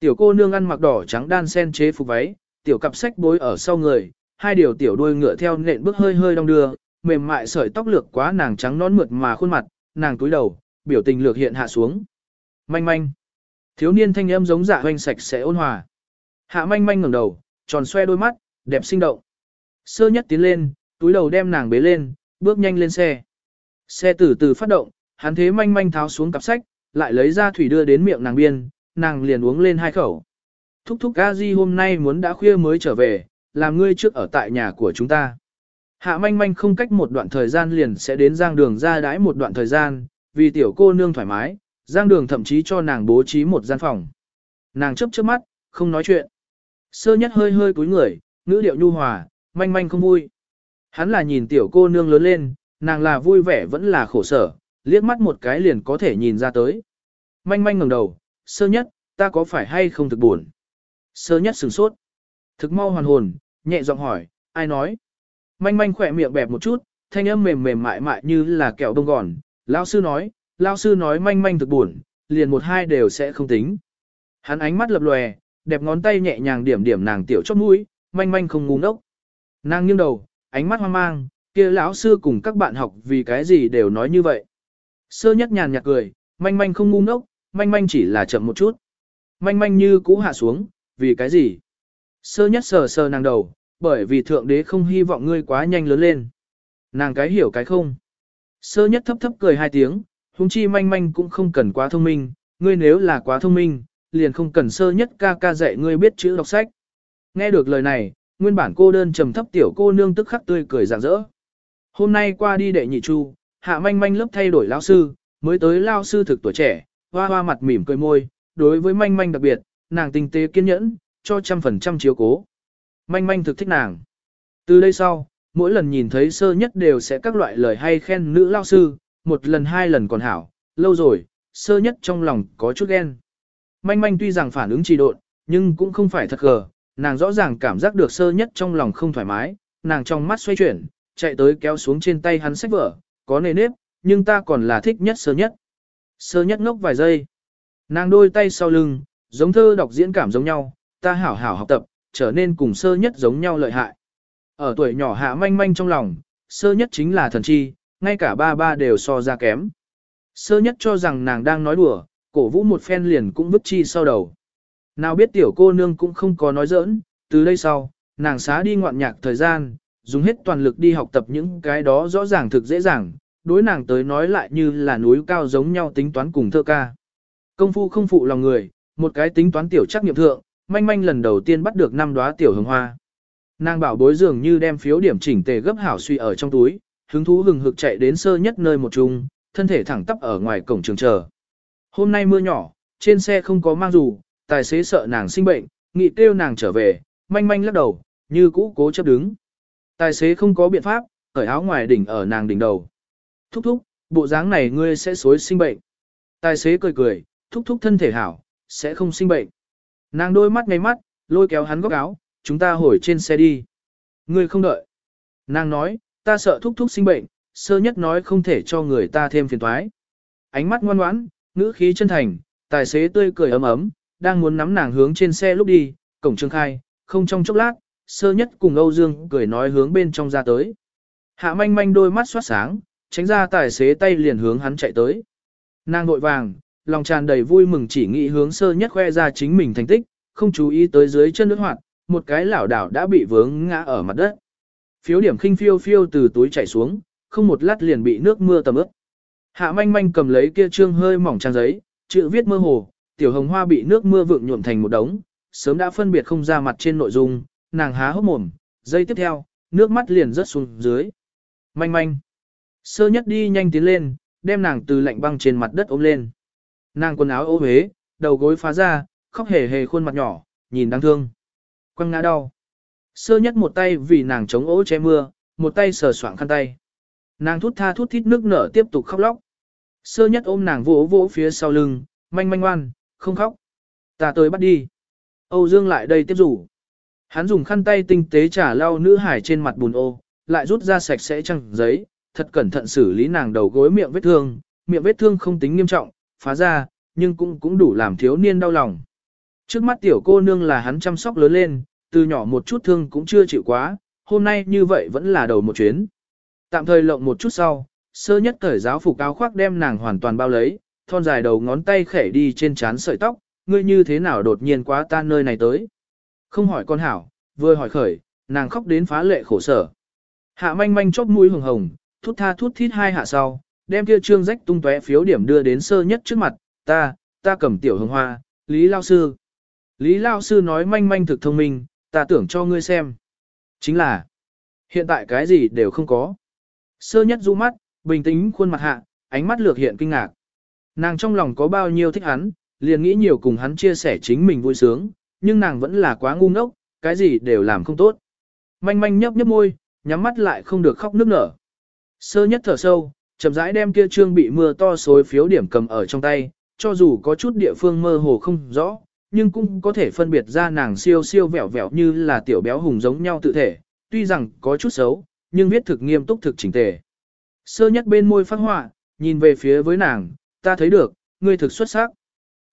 Tiểu cô nương ăn mặc đỏ trắng đan sen chế phục váy, tiểu cặp sách bối ở sau người, hai điều tiểu đuôi ngựa theo nện bước hơi hơi đong đưa, mềm mại sợi tóc lược quá nàng trắng nón mượt mà khuôn mặt, nàng túi đầu, biểu tình lược hiện hạ xuống. Manh manh. Thiếu niên thanh âm giống dạ hoanh sạch sẽ ôn hòa. Hạ manh manh ngẩng đầu, tròn xoe đôi mắt, đẹp sinh động. Sơ nhất tiến lên, túi đầu đem nàng bế lên, bước nhanh lên xe. Xe từ từ phát động, hắn thế manh manh tháo xuống cặp sách, lại lấy ra thủy đưa đến miệng nàng biên, nàng liền uống lên hai khẩu. Thúc thúc gazi hôm nay muốn đã khuya mới trở về, làm ngươi trước ở tại nhà của chúng ta. Hạ manh manh không cách một đoạn thời gian liền sẽ đến giang đường ra đãi một đoạn thời gian, vì tiểu cô nương thoải mái, giang đường thậm chí cho nàng bố trí một gian phòng. Nàng chớp chớp mắt, không nói chuyện. Sơ nhất hơi hơi cúi người, ngữ điệu nhu hòa, manh manh không vui. Hắn là nhìn tiểu cô nương lớn lên, nàng là vui vẻ vẫn là khổ sở, liếc mắt một cái liền có thể nhìn ra tới. Manh manh ngẩng đầu, sơ nhất, ta có phải hay không thực buồn? Sơ nhất sửng sốt. Thực mau hoàn hồn, nhẹ giọng hỏi, ai nói? Manh manh khỏe miệng bẹp một chút, thanh âm mềm mềm mại mại như là kẹo đông gòn. Lao sư nói, lao sư nói manh manh thực buồn, liền một hai đều sẽ không tính. Hắn ánh mắt lập lòe, đẹp ngón tay nhẹ nhàng điểm điểm nàng tiểu chót mũi, manh manh không ngu ngốc. Nàng nghiêng đầu, ánh mắt hoang mang, kia lão sư cùng các bạn học vì cái gì đều nói như vậy. Sơ nhất nhàn nhạt cười, manh manh không ngu ngốc, manh manh chỉ là chậm một chút. Manh manh như cũ hạ xuống, vì cái gì? Sơ nhất sờ sờ nàng đầu, bởi vì thượng đế không hy vọng ngươi quá nhanh lớn lên. Nàng cái hiểu cái không. Sơ nhất thấp thấp cười hai tiếng, huống chi manh manh cũng không cần quá thông minh, ngươi nếu là quá thông minh, liền không cần sơ nhất ca ca dạy ngươi biết chữ đọc sách. Nghe được lời này, nguyên bản cô đơn trầm thấp tiểu cô nương tức khắc tươi cười rạng rỡ. Hôm nay qua đi đệ nhị chu, hạ manh manh lớp thay đổi lao sư, mới tới lao sư thực tuổi trẻ, hoa hoa mặt mỉm cười môi, đối với manh manh đặc biệt, nàng tinh tế kiên nhẫn, cho trăm phần trăm chiếu cố. Manh manh thực thích nàng. Từ đây sau, mỗi lần nhìn thấy sơ nhất đều sẽ các loại lời hay khen nữ lao sư, một lần hai lần còn hảo, lâu rồi, sơ nhất trong lòng có chút ghen. Manh manh tuy rằng phản ứng trì độn, nhưng cũng không phải thật gờ, nàng rõ ràng cảm giác được sơ nhất trong lòng không thoải mái, nàng trong mắt xoay chuyển, chạy tới kéo xuống trên tay hắn sách vở, có nề nếp, nhưng ta còn là thích nhất sơ nhất. Sơ nhất ngốc vài giây. Nàng đôi tay sau lưng, giống thơ đọc diễn cảm giống nhau, ta hảo hảo học tập, trở nên cùng sơ nhất giống nhau lợi hại. Ở tuổi nhỏ hạ manh manh trong lòng, sơ nhất chính là thần chi, ngay cả ba ba đều so ra kém. Sơ nhất cho rằng nàng đang nói đùa, cổ vũ một phen liền cũng vứt chi sau đầu. Nào biết tiểu cô nương cũng không có nói giỡn, từ đây sau, nàng xá đi ngoạn nhạc thời gian, dùng hết toàn lực đi học tập những cái đó rõ ràng thực dễ dàng, đối nàng tới nói lại như là núi cao giống nhau tính toán cùng thơ ca. Công phu không phụ lòng người, một cái tính toán tiểu chắc nghiệm thượng, manh manh lần đầu tiên bắt được năm đóa tiểu hồng hoa. Nàng bảo bối dường như đem phiếu điểm chỉnh tề gấp hảo suy ở trong túi, hứng thú hừng hực chạy đến sơ nhất nơi một chung, thân thể thẳng tắp ở ngoài cổng trường chờ. Hôm nay mưa nhỏ, trên xe không có mang dù, tài xế sợ nàng sinh bệnh, nghị kêu nàng trở về, manh manh lắc đầu, như cũ cố chấp đứng. Tài xế không có biện pháp, cởi áo ngoài đỉnh ở nàng đỉnh đầu. Thúc thúc, bộ dáng này ngươi sẽ xối sinh bệnh. Tài xế cười cười, thúc thúc thân thể hảo, sẽ không sinh bệnh. Nàng đôi mắt ngay mắt, lôi kéo hắn góc áo, chúng ta hồi trên xe đi. Ngươi không đợi. Nàng nói, ta sợ thúc thúc sinh bệnh, sơ nhất nói không thể cho người ta thêm phiền toái. Ánh mắt ngoan ngoãn, ngữ khí chân thành, tài xế tươi cười ấm ấm, đang muốn nắm nàng hướng trên xe lúc đi, cổng trương khai, không trong chốc lát, sơ nhất cùng Âu Dương cười nói hướng bên trong ra tới. Hạ manh manh đôi mắt xoát sáng, tránh ra tài xế tay liền hướng hắn chạy tới. Nàng nội vàng, lòng tràn đầy vui mừng chỉ nghĩ hướng sơ nhất khoe ra chính mình thành tích, không chú ý tới dưới chân nước hoạt, một cái lảo đảo đã bị vướng ngã ở mặt đất. Phiếu điểm khinh phiêu phiêu từ túi chảy xuống, không một lát liền bị nước mưa tầm ướt. Hạ manh manh cầm lấy kia trương hơi mỏng trang giấy, chữ viết mơ hồ, tiểu hồng hoa bị nước mưa vượng nhuộm thành một đống, sớm đã phân biệt không ra mặt trên nội dung, nàng há hốc mồm, giây tiếp theo, nước mắt liền rớt xuống dưới. Manh manh. Sơ nhất đi nhanh tiến lên, đem nàng từ lạnh băng trên mặt đất ôm lên. Nàng quần áo ô huế, đầu gối phá ra, khóc hề hề khuôn mặt nhỏ, nhìn đáng thương. Quăng ngã đau. Sơ nhất một tay vì nàng chống ố che mưa, một tay sờ soạng khăn tay. Nàng thút tha thút thít nước nở tiếp tục khóc lóc. Sơ nhất ôm nàng vỗ vỗ phía sau lưng, manh manh ngoan, không khóc. Ta tới bắt đi. Âu Dương lại đây tiếp rủ. Hắn dùng khăn tay tinh tế trả lau nữ hải trên mặt bùn ô, lại rút ra sạch sẽ trăng giấy, thật cẩn thận xử lý nàng đầu gối miệng vết thương, miệng vết thương không tính nghiêm trọng, phá ra, nhưng cũng cũng đủ làm thiếu niên đau lòng. Trước mắt tiểu cô nương là hắn chăm sóc lớn lên, từ nhỏ một chút thương cũng chưa chịu quá, hôm nay như vậy vẫn là đầu một chuyến. Tạm thời lộng một chút sau, sơ nhất thời giáo phục áo khoác đem nàng hoàn toàn bao lấy, thon dài đầu ngón tay khẽ đi trên trán sợi tóc, ngươi như thế nào đột nhiên quá tan nơi này tới. Không hỏi con hảo, vừa hỏi khởi, nàng khóc đến phá lệ khổ sở. Hạ manh manh chóp mũi hồng hồng, thút tha thút thít hai hạ sau, đem kia trương rách tung tóe phiếu điểm đưa đến sơ nhất trước mặt, ta, ta cầm tiểu hồng hoa, Lý Lao Sư. Lý Lao Sư nói manh manh thực thông minh, ta tưởng cho ngươi xem. Chính là, hiện tại cái gì đều không có. Sơ nhất du mắt, bình tĩnh khuôn mặt hạ, ánh mắt lược hiện kinh ngạc. Nàng trong lòng có bao nhiêu thích hắn, liền nghĩ nhiều cùng hắn chia sẻ chính mình vui sướng, nhưng nàng vẫn là quá ngu ngốc, cái gì đều làm không tốt. Manh manh nhấp nhấp môi, nhắm mắt lại không được khóc nước nở. Sơ nhất thở sâu, chậm rãi đem kia trương bị mưa to xối phiếu điểm cầm ở trong tay, cho dù có chút địa phương mơ hồ không rõ, nhưng cũng có thể phân biệt ra nàng siêu siêu vẹo vẹo như là tiểu béo hùng giống nhau tự thể, tuy rằng có chút xấu, nhưng viết thực nghiêm túc thực chỉnh tề. Sơ nhất bên môi phát họa, nhìn về phía với nàng, ta thấy được, ngươi thực xuất sắc.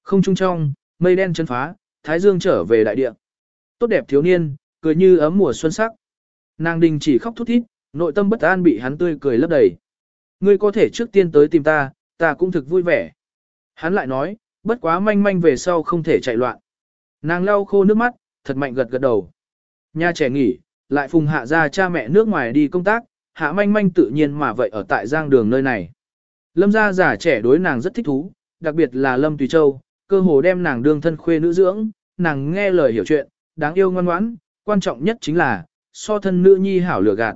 Không trung trong, mây đen chân phá, thái dương trở về đại địa. Tốt đẹp thiếu niên, cười như ấm mùa xuân sắc. Nàng đình chỉ khóc thút thít, nội tâm bất an bị hắn tươi cười lấp đầy. Ngươi có thể trước tiên tới tìm ta, ta cũng thực vui vẻ. Hắn lại nói, bất quá manh manh về sau không thể chạy loạn. Nàng lau khô nước mắt, thật mạnh gật gật đầu. Nhà trẻ nghỉ, lại phùng hạ ra cha mẹ nước ngoài đi công tác, hạ manh manh tự nhiên mà vậy ở tại giang đường nơi này. Lâm gia già trẻ đối nàng rất thích thú, đặc biệt là Lâm Tùy Châu, cơ hồ đem nàng đương thân khuê nữ dưỡng, nàng nghe lời hiểu chuyện, đáng yêu ngoan ngoãn, quan trọng nhất chính là, so thân nữ nhi hảo lừa gạt.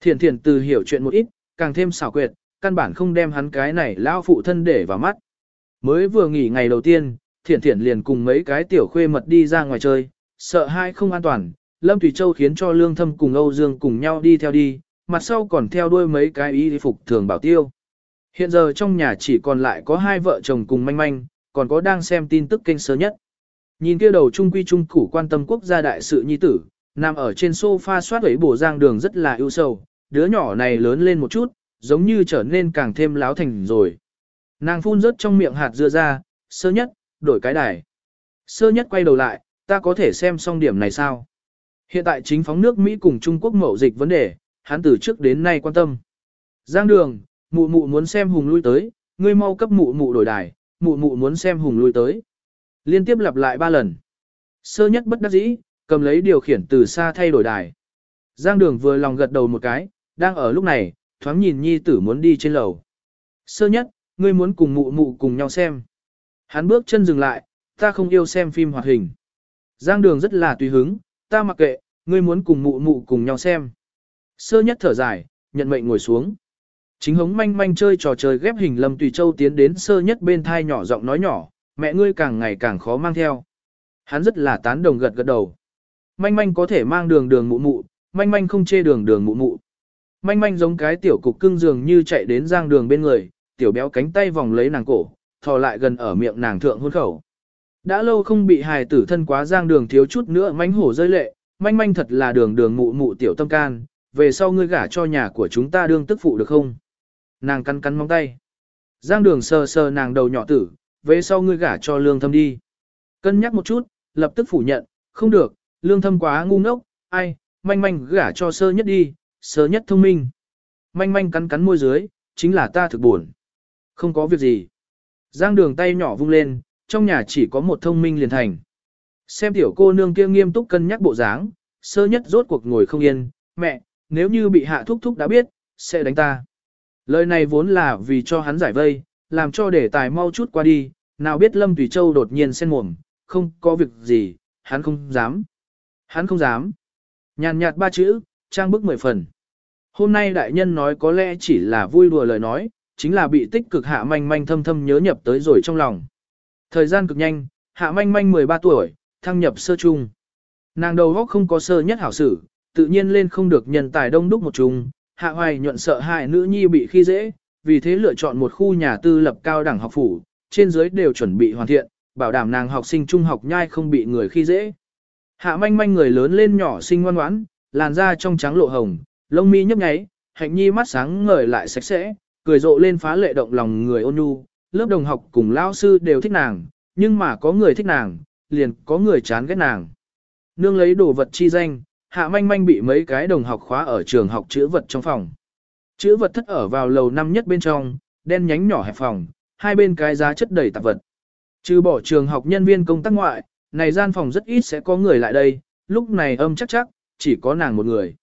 Thiển thiển từ hiểu chuyện một ít, càng thêm xảo quyệt, căn bản không đem hắn cái này lao phụ thân để vào mắt. Mới vừa nghỉ ngày đầu tiên, thiển thiển liền cùng mấy cái tiểu khuê mật đi ra ngoài chơi, sợ hai không an toàn, Lâm Thủy Châu khiến cho Lương Thâm cùng Âu Dương cùng nhau đi theo đi, mặt sau còn theo đuôi mấy cái y phục thường bảo tiêu. Hiện giờ trong nhà chỉ còn lại có hai vợ chồng cùng manh manh, còn có đang xem tin tức kênh sớm nhất. Nhìn kia đầu trung quy trung củ quan tâm quốc gia đại sự nhi tử, nằm ở trên sofa soát ấy bổ giang đường rất là ưu sầu, đứa nhỏ này lớn lên một chút, giống như trở nên càng thêm láo thành rồi. Nàng phun rớt trong miệng hạt dưa ra, sơ nhất, đổi cái đài. Sơ nhất quay đầu lại, ta có thể xem xong điểm này sao? Hiện tại chính phóng nước Mỹ cùng Trung Quốc mậu dịch vấn đề, hắn từ trước đến nay quan tâm. Giang đường, mụ mụ muốn xem hùng lui tới, ngươi mau cấp mụ mụ đổi đài, mụ mụ muốn xem hùng lui tới. Liên tiếp lặp lại ba lần. Sơ nhất bất đắc dĩ, cầm lấy điều khiển từ xa thay đổi đài. Giang đường vừa lòng gật đầu một cái, đang ở lúc này, thoáng nhìn nhi tử muốn đi trên lầu. Sơ nhất, ngươi muốn cùng mụ mụ cùng nhau xem. Hắn bước chân dừng lại, ta không yêu xem phim hoạt hình. Giang đường rất là tùy hứng, ta mặc kệ, ngươi muốn cùng mụ mụ cùng nhau xem. Sơ nhất thở dài, nhận mệnh ngồi xuống. Chính hống manh manh chơi trò chơi ghép hình lâm tùy châu tiến đến sơ nhất bên thai nhỏ giọng nói nhỏ, mẹ ngươi càng ngày càng khó mang theo. Hắn rất là tán đồng gật gật đầu. Manh manh có thể mang đường đường mụ mụ, manh manh không chê đường đường mụ mụ. Manh manh giống cái tiểu cục cưng dường như chạy đến giang đường bên người, tiểu béo cánh tay vòng lấy nàng cổ, thò lại gần ở miệng nàng thượng hôn khẩu. Đã lâu không bị hài tử thân quá giang đường thiếu chút nữa mánh hổ rơi lệ, manh manh thật là đường đường mụ mụ tiểu tâm can, về sau ngươi gả cho nhà của chúng ta đương tức phụ được không? Nàng cắn cắn móng tay. Giang đường sờ sờ nàng đầu nhỏ tử, về sau ngươi gả cho lương thâm đi. Cân nhắc một chút, lập tức phủ nhận, không được, lương thâm quá ngu ngốc, ai, manh manh gả cho sơ nhất đi, sơ nhất thông minh. Manh manh cắn cắn môi dưới, chính là ta thực buồn. Không có việc gì. Giang đường tay nhỏ vung lên, trong nhà chỉ có một thông minh liền thành. Xem tiểu cô nương kia nghiêm túc cân nhắc bộ dáng, sơ nhất rốt cuộc ngồi không yên, mẹ, nếu như bị hạ thúc thúc đã biết, sẽ đánh ta. Lời này vốn là vì cho hắn giải vây, làm cho đề tài mau chút qua đi, nào biết Lâm Tùy Châu đột nhiên sen mồm, không có việc gì, hắn không dám. Hắn không dám. Nhàn nhạt ba chữ, trang bức mười phần. Hôm nay đại nhân nói có lẽ chỉ là vui đùa lời nói, chính là bị tích cực hạ manh manh thâm thâm nhớ nhập tới rồi trong lòng. Thời gian cực nhanh, hạ manh manh 13 tuổi, thăng nhập sơ trung. Nàng đầu góc không có sơ nhất hảo sử, tự nhiên lên không được nhân tài đông đúc một chung, hạ hoài nhuận sợ hại nữ nhi bị khi dễ, vì thế lựa chọn một khu nhà tư lập cao đẳng học phủ, trên dưới đều chuẩn bị hoàn thiện, bảo đảm nàng học sinh trung học nhai không bị người khi dễ. Hạ manh manh người lớn lên nhỏ xinh ngoan ngoãn, làn da trong trắng lộ hồng, lông mi nhấp nháy, hạnh nhi mắt sáng ngời lại sạch sẽ, cười rộ lên phá lệ động lòng người ôn nhu, lớp đồng học cùng lao sư đều thích nàng, nhưng mà có người thích nàng, liền có người chán ghét nàng. Nương lấy đồ vật chi danh, hạ manh manh bị mấy cái đồng học khóa ở trường học chữ vật trong phòng. Chữ vật thất ở vào lầu năm nhất bên trong, đen nhánh nhỏ hẹp phòng, hai bên cái giá chất đầy tạp vật. Trừ bỏ trường học nhân viên công tác ngoại, này gian phòng rất ít sẽ có người lại đây, lúc này âm chắc chắc, chỉ có nàng một người.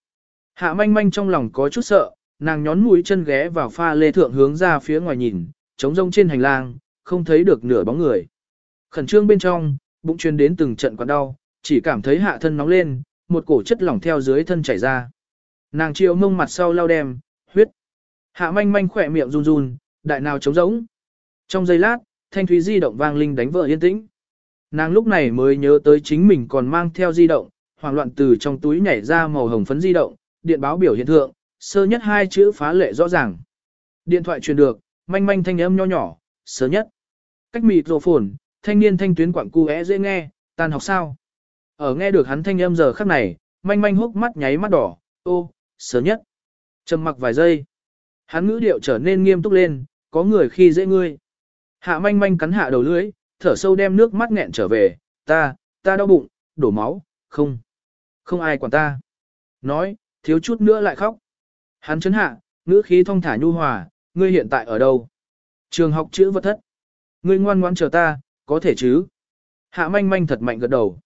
Hạ manh manh trong lòng có chút sợ, nàng nhón mũi chân ghé vào pha lê thượng hướng ra phía ngoài nhìn, trống rông trên hành lang, không thấy được nửa bóng người. Khẩn trương bên trong, bụng truyền đến từng trận quặn đau, chỉ cảm thấy hạ thân nóng lên, một cổ chất lỏng theo dưới thân chảy ra. Nàng chiều mông mặt sau lau đem, huyết. Hạ manh manh khỏe miệng run run, đại nào trống rỗng. Trong giây lát, thanh thúy di động vang linh đánh vợ yên tĩnh. Nàng lúc này mới nhớ tới chính mình còn mang theo di động, hoảng loạn từ trong túi nhảy ra màu hồng phấn di động, điện báo biểu hiện thượng, sơ nhất hai chữ phá lệ rõ ràng. Điện thoại truyền được, manh manh thanh âm nho nhỏ, sơ nhất. Cách mịt rồ phồn, thanh niên thanh tuyến quặng cu é dễ nghe, tan học sao. Ở nghe được hắn thanh âm giờ khắc này, manh manh hốc mắt nháy mắt đỏ, ô, sơ nhất. Trầm mặc vài giây. Hắn ngữ điệu trở nên nghiêm túc lên, có người khi dễ ngươi. Hạ manh manh cắn hạ đầu lưỡi, thở sâu đem nước mắt nghẹn trở về, ta, ta đau bụng, đổ máu, không, không ai quản ta. Nói, thiếu chút nữa lại khóc. Hắn chấn hạ, ngữ khí thong thả nhu hòa, ngươi hiện tại ở đâu? Trường học chữ vật thất. Ngươi ngoan ngoãn chờ ta, có thể chứ? Hạ manh manh thật mạnh gật đầu.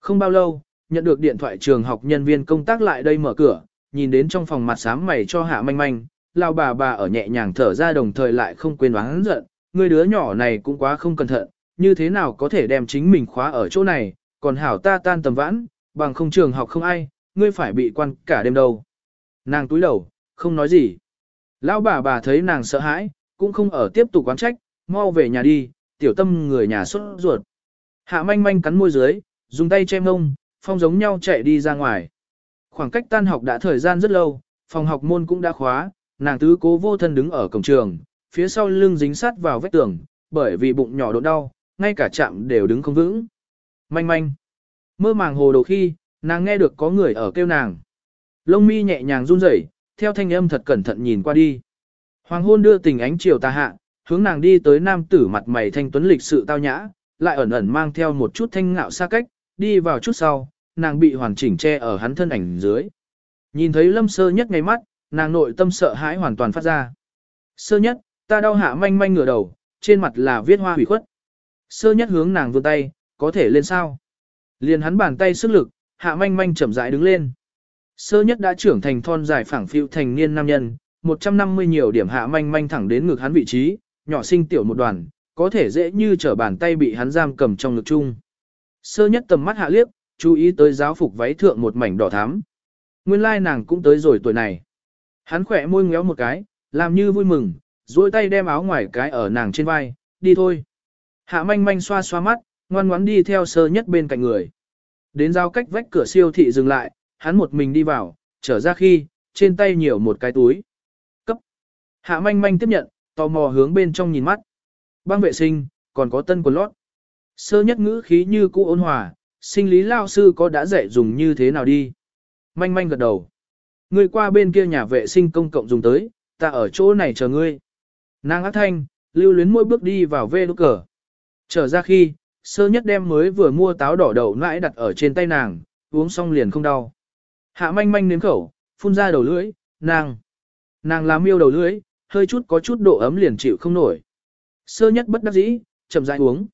Không bao lâu, nhận được điện thoại trường học nhân viên công tác lại đây mở cửa, nhìn đến trong phòng mặt sám mày cho hạ manh manh, lao bà bà ở nhẹ nhàng thở ra đồng thời lại không quên oán giận, người đứa nhỏ này cũng quá không cẩn thận, như thế nào có thể đem chính mình khóa ở chỗ này, còn hảo ta tan tầm vãn, bằng không trường học không ai, ngươi phải bị quan cả đêm đâu. Nàng túi đầu, không nói gì. Lão bà bà thấy nàng sợ hãi, cũng không ở tiếp tục quán trách, mau về nhà đi, tiểu tâm người nhà xuất ruột. Hạ manh manh cắn môi dưới, dùng tay che mông, phong giống nhau chạy đi ra ngoài. Khoảng cách tan học đã thời gian rất lâu, phòng học môn cũng đã khóa, nàng tứ cố vô thân đứng ở cổng trường, phía sau lưng dính sát vào vách tường, bởi vì bụng nhỏ đột đau, ngay cả chạm đều đứng không vững. Manh manh. Mơ màng hồ đồ khi, nàng nghe được có người ở kêu nàng. Lông mi nhẹ nhàng run rẩy, theo thanh âm thật cẩn thận nhìn qua đi. Hoàng hôn đưa tình ánh chiều tà hạ, hướng nàng đi tới nam tử mặt mày thanh tuấn lịch sự tao nhã, lại ẩn ẩn mang theo một chút thanh ngạo xa cách, đi vào chút sau, nàng bị hoàn chỉnh che ở hắn thân ảnh dưới. Nhìn thấy lâm sơ nhất ngay mắt, nàng nội tâm sợ hãi hoàn toàn phát ra. Sơ nhất, ta đau hạ manh manh ngửa đầu, trên mặt là viết hoa hủy khuất. Sơ nhất hướng nàng vươn tay, có thể lên sao? Liền hắn bàn tay sức lực, hạ manh manh chậm rãi đứng lên. Sơ nhất đã trưởng thành thon dài phẳng phiu thành niên nam nhân, 150 nhiều điểm hạ manh manh thẳng đến ngực hắn vị trí, nhỏ sinh tiểu một đoàn, có thể dễ như trở bàn tay bị hắn giam cầm trong ngực chung. Sơ nhất tầm mắt hạ liếc, chú ý tới giáo phục váy thượng một mảnh đỏ thắm. Nguyên lai nàng cũng tới rồi tuổi này. Hắn khỏe môi ngéo một cái, làm như vui mừng, duỗi tay đem áo ngoài cái ở nàng trên vai, đi thôi. Hạ manh manh xoa xoa mắt, ngoan ngoãn đi theo sơ nhất bên cạnh người. Đến giao cách vách cửa siêu thị dừng lại, hắn một mình đi vào, trở ra khi, trên tay nhiều một cái túi. Cấp. Hạ manh manh tiếp nhận, tò mò hướng bên trong nhìn mắt. Băng vệ sinh, còn có tân quần lót. Sơ nhất ngữ khí như cũ ôn hòa, sinh lý lao sư có đã dạy dùng như thế nào đi. Manh manh gật đầu. người qua bên kia nhà vệ sinh công cộng dùng tới, ta ở chỗ này chờ ngươi. Nàng ác thanh, lưu luyến mỗi bước đi vào vê đốt cờ. Trở ra khi, sơ nhất đem mới vừa mua táo đỏ đậu nãi đặt ở trên tay nàng, uống xong liền không đau. Hạ manh manh nếm khẩu, phun ra đầu lưỡi, nàng. Nàng làm miêu đầu lưỡi, hơi chút có chút độ ấm liền chịu không nổi. Sơ nhất bất đắc dĩ, chậm rãi uống.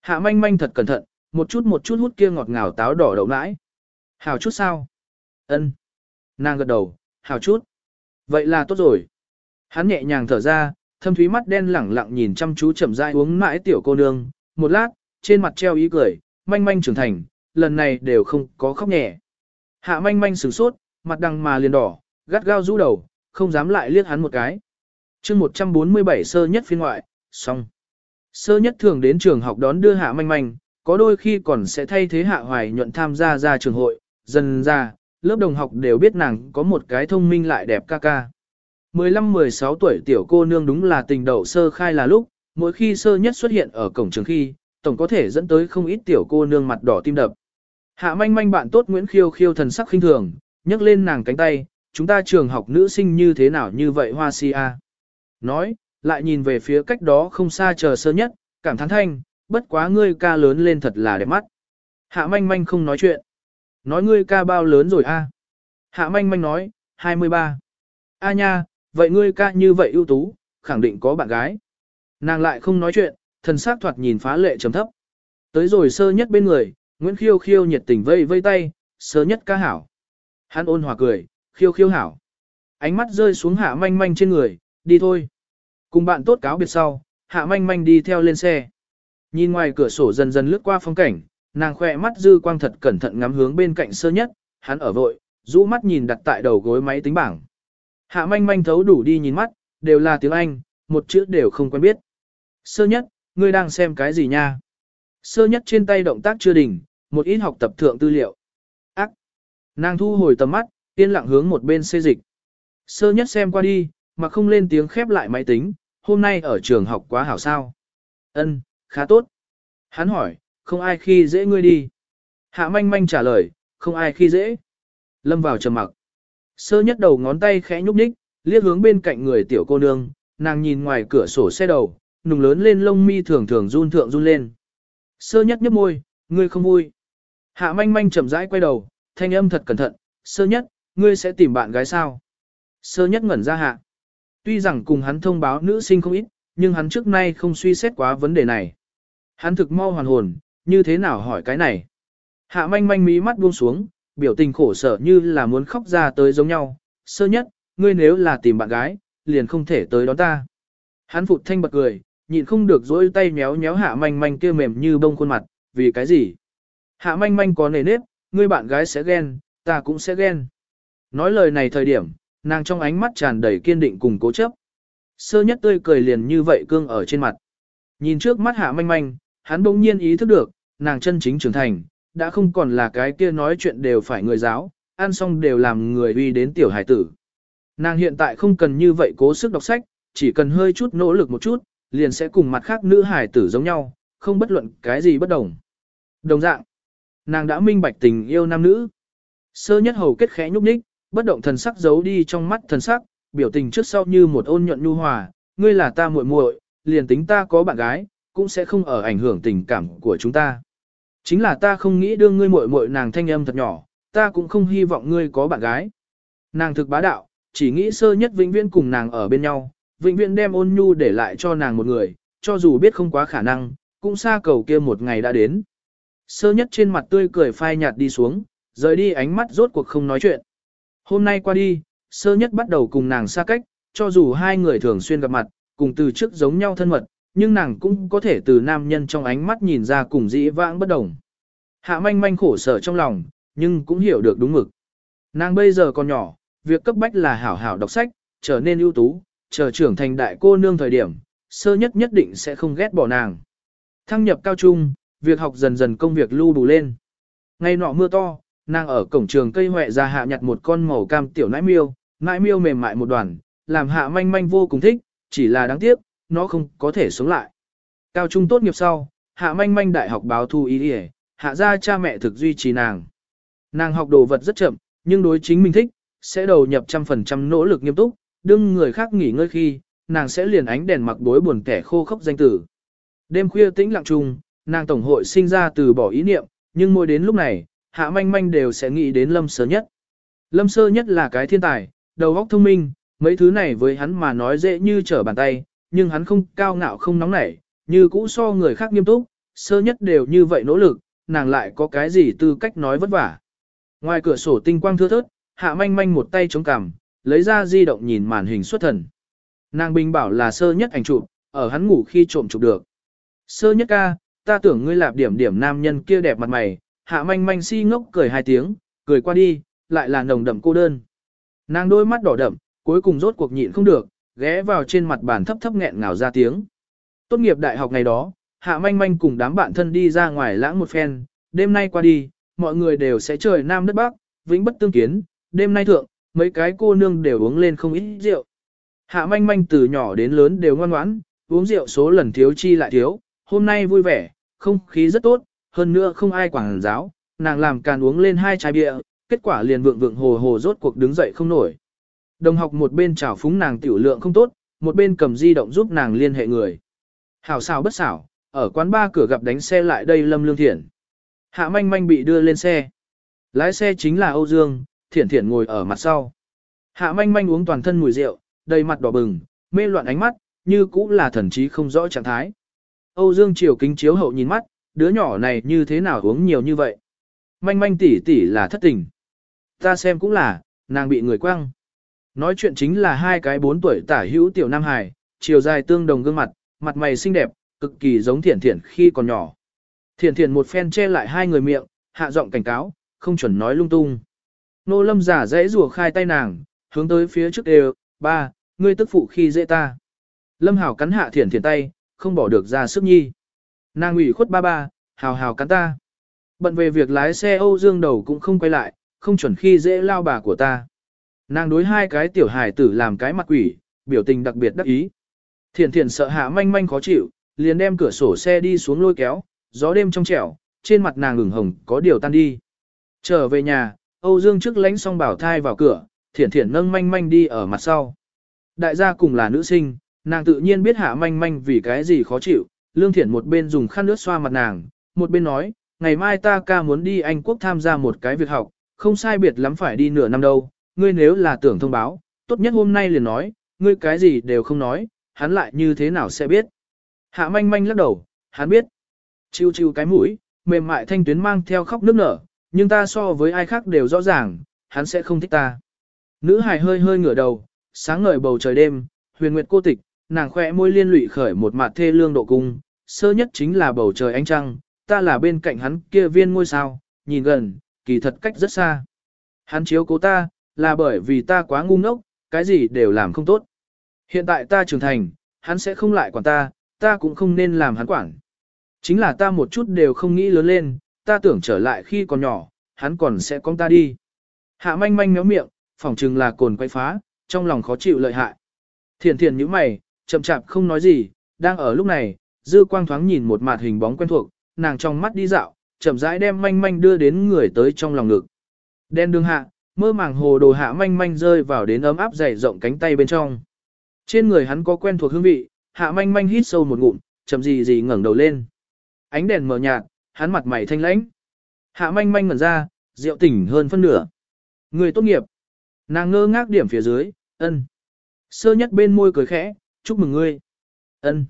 Hạ manh manh thật cẩn thận, một chút một chút hút kia ngọt ngào táo đỏ đậu nãi. Hào chút sao? Ân. Nàng gật đầu, hào chút. Vậy là tốt rồi. Hắn nhẹ nhàng thở ra, thâm thúy mắt đen lẳng lặng nhìn chăm chú chậm rãi uống mãi tiểu cô nương, một lát, trên mặt treo ý cười, manh manh trưởng thành, lần này đều không có khóc nhẹ. Hạ manh manh sửng sốt, mặt đằng mà liền đỏ, gắt gao rũ đầu, không dám lại liếc hắn một cái. chương 147 sơ nhất phiên ngoại, xong. Sơ nhất thường đến trường học đón đưa hạ manh manh, có đôi khi còn sẽ thay thế hạ hoài nhuận tham gia ra trường hội, dần ra, lớp đồng học đều biết nàng có một cái thông minh lại đẹp ca ca. 15-16 tuổi tiểu cô nương đúng là tình đầu sơ khai là lúc, mỗi khi sơ nhất xuất hiện ở cổng trường khi, tổng có thể dẫn tới không ít tiểu cô nương mặt đỏ tim đập. Hạ manh manh bạn tốt Nguyễn Khiêu khiêu thần sắc khinh thường, nhấc lên nàng cánh tay, chúng ta trường học nữ sinh như thế nào như vậy hoa si a. Nói, lại nhìn về phía cách đó không xa chờ sơ nhất, cảm thán thanh, bất quá ngươi ca lớn lên thật là đẹp mắt. Hạ manh manh không nói chuyện. Nói ngươi ca bao lớn rồi a? Hạ manh manh nói, 23. A nha, vậy ngươi ca như vậy ưu tú, khẳng định có bạn gái. Nàng lại không nói chuyện, thần sắc thoạt nhìn phá lệ trầm thấp. Tới rồi sơ nhất bên người, Nguyễn Khiêu khiêu nhiệt tình vây vây tay, sơ nhất ca hảo. Hắn ôn hòa cười, khiêu khiêu hảo. Ánh mắt rơi xuống hạ manh manh trên người, đi thôi. Cùng bạn tốt cáo biệt sau, hạ manh manh đi theo lên xe. Nhìn ngoài cửa sổ dần dần lướt qua phong cảnh, nàng khỏe mắt dư quang thật cẩn thận ngắm hướng bên cạnh sơ nhất, hắn ở vội, rũ mắt nhìn đặt tại đầu gối máy tính bảng. Hạ manh manh thấu đủ đi nhìn mắt, đều là tiếng Anh, một chữ đều không quen biết. Sơ nhất, ngươi đang xem cái gì nha? Sơ nhất trên tay động tác chưa đỉnh, một ít học tập thượng tư liệu. Ác! Nàng thu hồi tầm mắt, yên lặng hướng một bên xê dịch. Sơ nhất xem qua đi, mà không lên tiếng khép lại máy tính, hôm nay ở trường học quá hảo sao. Ân, khá tốt. Hắn hỏi, không ai khi dễ ngươi đi. Hạ manh manh trả lời, không ai khi dễ. Lâm vào trầm mặc. Sơ nhất đầu ngón tay khẽ nhúc nhích, liếc hướng bên cạnh người tiểu cô nương, nàng nhìn ngoài cửa sổ xe đầu, nùng lớn lên lông mi thường thường run thượng run lên. Sơ nhất nhấp môi, ngươi không vui. Hạ manh manh chậm rãi quay đầu, thanh âm thật cẩn thận, sơ nhất, ngươi sẽ tìm bạn gái sao? Sơ nhất ngẩn ra hạ. Tuy rằng cùng hắn thông báo nữ sinh không ít, nhưng hắn trước nay không suy xét quá vấn đề này. Hắn thực mau hoàn hồn, như thế nào hỏi cái này? Hạ manh manh mí mắt buông xuống, biểu tình khổ sở như là muốn khóc ra tới giống nhau. Sơ nhất, ngươi nếu là tìm bạn gái, liền không thể tới đón ta. Hắn phụt thanh bật cười, nhịn không được dỗi tay méo méo hạ manh manh kia mềm như bông khuôn mặt, vì cái gì? Hạ manh manh có nề nếp, ngươi bạn gái sẽ ghen, ta cũng sẽ ghen. Nói lời này thời điểm, nàng trong ánh mắt tràn đầy kiên định cùng cố chấp. Sơ nhất tươi cười liền như vậy cương ở trên mặt. Nhìn trước mắt hạ manh manh, hắn bỗng nhiên ý thức được, nàng chân chính trưởng thành, đã không còn là cái kia nói chuyện đều phải người giáo, ăn xong đều làm người uy đến tiểu hải tử. Nàng hiện tại không cần như vậy cố sức đọc sách, chỉ cần hơi chút nỗ lực một chút, liền sẽ cùng mặt khác nữ hải tử giống nhau, không bất luận cái gì bất đồng. Đồng dạng, nàng đã minh bạch tình yêu nam nữ. Sơ nhất hầu kết khẽ nhúc nhích, bất động thần sắc giấu đi trong mắt thần sắc, biểu tình trước sau như một ôn nhuận nhu hòa, ngươi là ta muội muội, liền tính ta có bạn gái, cũng sẽ không ở ảnh hưởng tình cảm của chúng ta. Chính là ta không nghĩ đưa ngươi muội muội nàng thanh âm thật nhỏ, ta cũng không hy vọng ngươi có bạn gái. Nàng thực bá đạo, chỉ nghĩ sơ nhất vĩnh viễn cùng nàng ở bên nhau, vĩnh viễn đem ôn nhu để lại cho nàng một người, cho dù biết không quá khả năng, cũng xa cầu kia một ngày đã đến. Sơ nhất trên mặt tươi cười phai nhạt đi xuống, rời đi ánh mắt rốt cuộc không nói chuyện. Hôm nay qua đi, sơ nhất bắt đầu cùng nàng xa cách, cho dù hai người thường xuyên gặp mặt, cùng từ trước giống nhau thân mật, nhưng nàng cũng có thể từ nam nhân trong ánh mắt nhìn ra cùng dĩ vãng bất đồng. Hạ manh manh khổ sở trong lòng, nhưng cũng hiểu được đúng mực. Nàng bây giờ còn nhỏ, việc cấp bách là hảo hảo đọc sách, trở nên ưu tú, chờ trưởng thành đại cô nương thời điểm, sơ nhất nhất định sẽ không ghét bỏ nàng. Thăng nhập cao trung, việc học dần dần công việc lưu đủ lên. Ngày nọ mưa to, nàng ở cổng trường cây huệ ra hạ nhặt một con màu cam tiểu nãi miêu, nãi miêu mềm mại một đoàn, làm hạ manh manh vô cùng thích, chỉ là đáng tiếc, nó không có thể sống lại. Cao trung tốt nghiệp sau, hạ manh manh đại học báo thu ý đi hạ ra cha mẹ thực duy trì nàng. Nàng học đồ vật rất chậm, nhưng đối chính mình thích, sẽ đầu nhập trăm phần trăm nỗ lực nghiêm túc, đương người khác nghỉ ngơi khi, nàng sẽ liền ánh đèn mặc bối buồn kẻ khô khốc danh tử. Đêm khuya tĩnh lặng trùng, nàng tổng hội sinh ra từ bỏ ý niệm, nhưng mỗi đến lúc này, hạ manh manh đều sẽ nghĩ đến lâm sơ nhất. Lâm sơ nhất là cái thiên tài, đầu óc thông minh, mấy thứ này với hắn mà nói dễ như trở bàn tay, nhưng hắn không cao ngạo không nóng nảy, như cũ so người khác nghiêm túc, sơ nhất đều như vậy nỗ lực, nàng lại có cái gì tư cách nói vất vả. Ngoài cửa sổ tinh quang thưa thớt, hạ manh manh một tay chống cằm, lấy ra di động nhìn màn hình xuất thần. Nàng bình bảo là sơ nhất ảnh chụp, ở hắn ngủ khi trộm chụp được. Sơ nhất ca, ta tưởng ngươi lạp điểm điểm nam nhân kia đẹp mặt mày, hạ manh manh si ngốc cười hai tiếng, cười qua đi, lại là nồng đậm cô đơn. Nàng đôi mắt đỏ đậm, cuối cùng rốt cuộc nhịn không được, ghé vào trên mặt bàn thấp thấp nghẹn ngào ra tiếng. Tốt nghiệp đại học ngày đó, hạ manh manh cùng đám bạn thân đi ra ngoài lãng một phen, đêm nay qua đi, mọi người đều sẽ trời nam đất bắc, vĩnh bất tương kiến, đêm nay thượng, mấy cái cô nương đều uống lên không ít rượu. Hạ manh manh từ nhỏ đến lớn đều ngoan ngoãn, uống rượu số lần thiếu chi lại thiếu, hôm nay vui vẻ, không khí rất tốt, hơn nữa không ai quảng giáo, nàng làm càn uống lên hai chai bia, kết quả liền vượng vượng hồ hồ rốt cuộc đứng dậy không nổi. Đồng học một bên chào phúng nàng tiểu lượng không tốt, một bên cầm di động giúp nàng liên hệ người. Hảo xảo bất xảo, ở quán ba cửa gặp đánh xe lại đây Lâm Lương Thiển. Hạ manh manh bị đưa lên xe. Lái xe chính là Âu Dương, Thiển Thiển ngồi ở mặt sau. Hạ manh manh uống toàn thân mùi rượu, đầy mặt đỏ bừng, mê loạn ánh mắt, như cũng là thần trí không rõ trạng thái. Âu Dương Triều kính chiếu hậu nhìn mắt, đứa nhỏ này như thế nào uống nhiều như vậy. Manh manh tỷ tỷ là thất tình. Ta xem cũng là, nàng bị người quăng. Nói chuyện chính là hai cái bốn tuổi tả hữu tiểu nam hài, chiều dài tương đồng gương mặt, mặt mày xinh đẹp, cực kỳ giống thiển thiển khi còn nhỏ. Thiển thiển một phen che lại hai người miệng, hạ giọng cảnh cáo, không chuẩn nói lung tung. Nô lâm giả dễ rùa khai tay nàng, hướng tới phía trước đều, ba, ngươi tức phụ khi dễ ta. Lâm hảo cắn hạ thiển thiển tay, không bỏ được ra sức nhi. Nàng ủy khuất ba ba, hào hào cắn ta. Bận về việc lái xe Âu Dương đầu cũng không quay lại, không chuẩn khi dễ lao bà của ta. Nàng đối hai cái tiểu hài tử làm cái mặt quỷ, biểu tình đặc biệt đắc ý. Thiển Thiển sợ hạ manh manh khó chịu, liền đem cửa sổ xe đi xuống lôi kéo, gió đêm trong trẻo, trên mặt nàng ửng hồng có điều tan đi. Trở về nhà, Âu Dương trước lánh xong bảo thai vào cửa, thiển thiển nâng manh manh đi ở mặt sau. Đại gia cùng là nữ sinh, nàng tự nhiên biết hạ manh manh vì cái gì khó chịu, lương thiển một bên dùng khăn nước xoa mặt nàng, một bên nói, ngày mai ta ca muốn đi Anh Quốc tham gia một cái việc học, không sai biệt lắm phải đi nửa năm đâu, ngươi nếu là tưởng thông báo, tốt nhất hôm nay liền nói, ngươi cái gì đều không nói, hắn lại như thế nào sẽ biết. Hạ manh manh lắc đầu, hắn biết. Chiêu chiêu cái mũi, mềm mại thanh tuyến mang theo khóc nước nở, nhưng ta so với ai khác đều rõ ràng, hắn sẽ không thích ta. Nữ hài hơi hơi ngửa đầu, sáng ngời bầu trời đêm, huyền nguyệt cô tịch, nàng khỏe môi liên lụy khởi một mặt thê lương độ cung, sơ nhất chính là bầu trời ánh trăng, ta là bên cạnh hắn kia viên ngôi sao, nhìn gần, kỳ thật cách rất xa. Hắn chiếu cố ta, là bởi vì ta quá ngu ngốc, cái gì đều làm không tốt. Hiện tại ta trưởng thành, hắn sẽ không lại quản ta, ta cũng không nên làm hắn quản. Chính là ta một chút đều không nghĩ lớn lên, ta tưởng trở lại khi còn nhỏ, hắn còn sẽ con ta đi. Hạ manh manh méo miệng, phỏng chừng là cồn quay phá, trong lòng khó chịu lợi hại. Thiền thiền như mày, chậm chạp không nói gì, đang ở lúc này, dư quang thoáng nhìn một mặt hình bóng quen thuộc, nàng trong mắt đi dạo, chậm rãi đem manh manh đưa đến người tới trong lòng ngực. Đen đường hạ, mơ màng hồ đồ hạ manh manh rơi vào đến ấm áp dày rộng cánh tay bên trong. Trên người hắn có quen thuộc hương vị, hạ manh manh hít sâu một ngụm, chậm gì gì ngẩng đầu lên. Ánh đèn mờ nhạt, hắn mặt mày thanh lãnh. Hạ manh manh ngẩn ra, rượu tỉnh hơn phân nửa. Người tốt nghiệp. Nàng ngơ ngác điểm phía dưới, ân. Sơ nhất bên môi cười khẽ, chúc mừng ngươi. ân.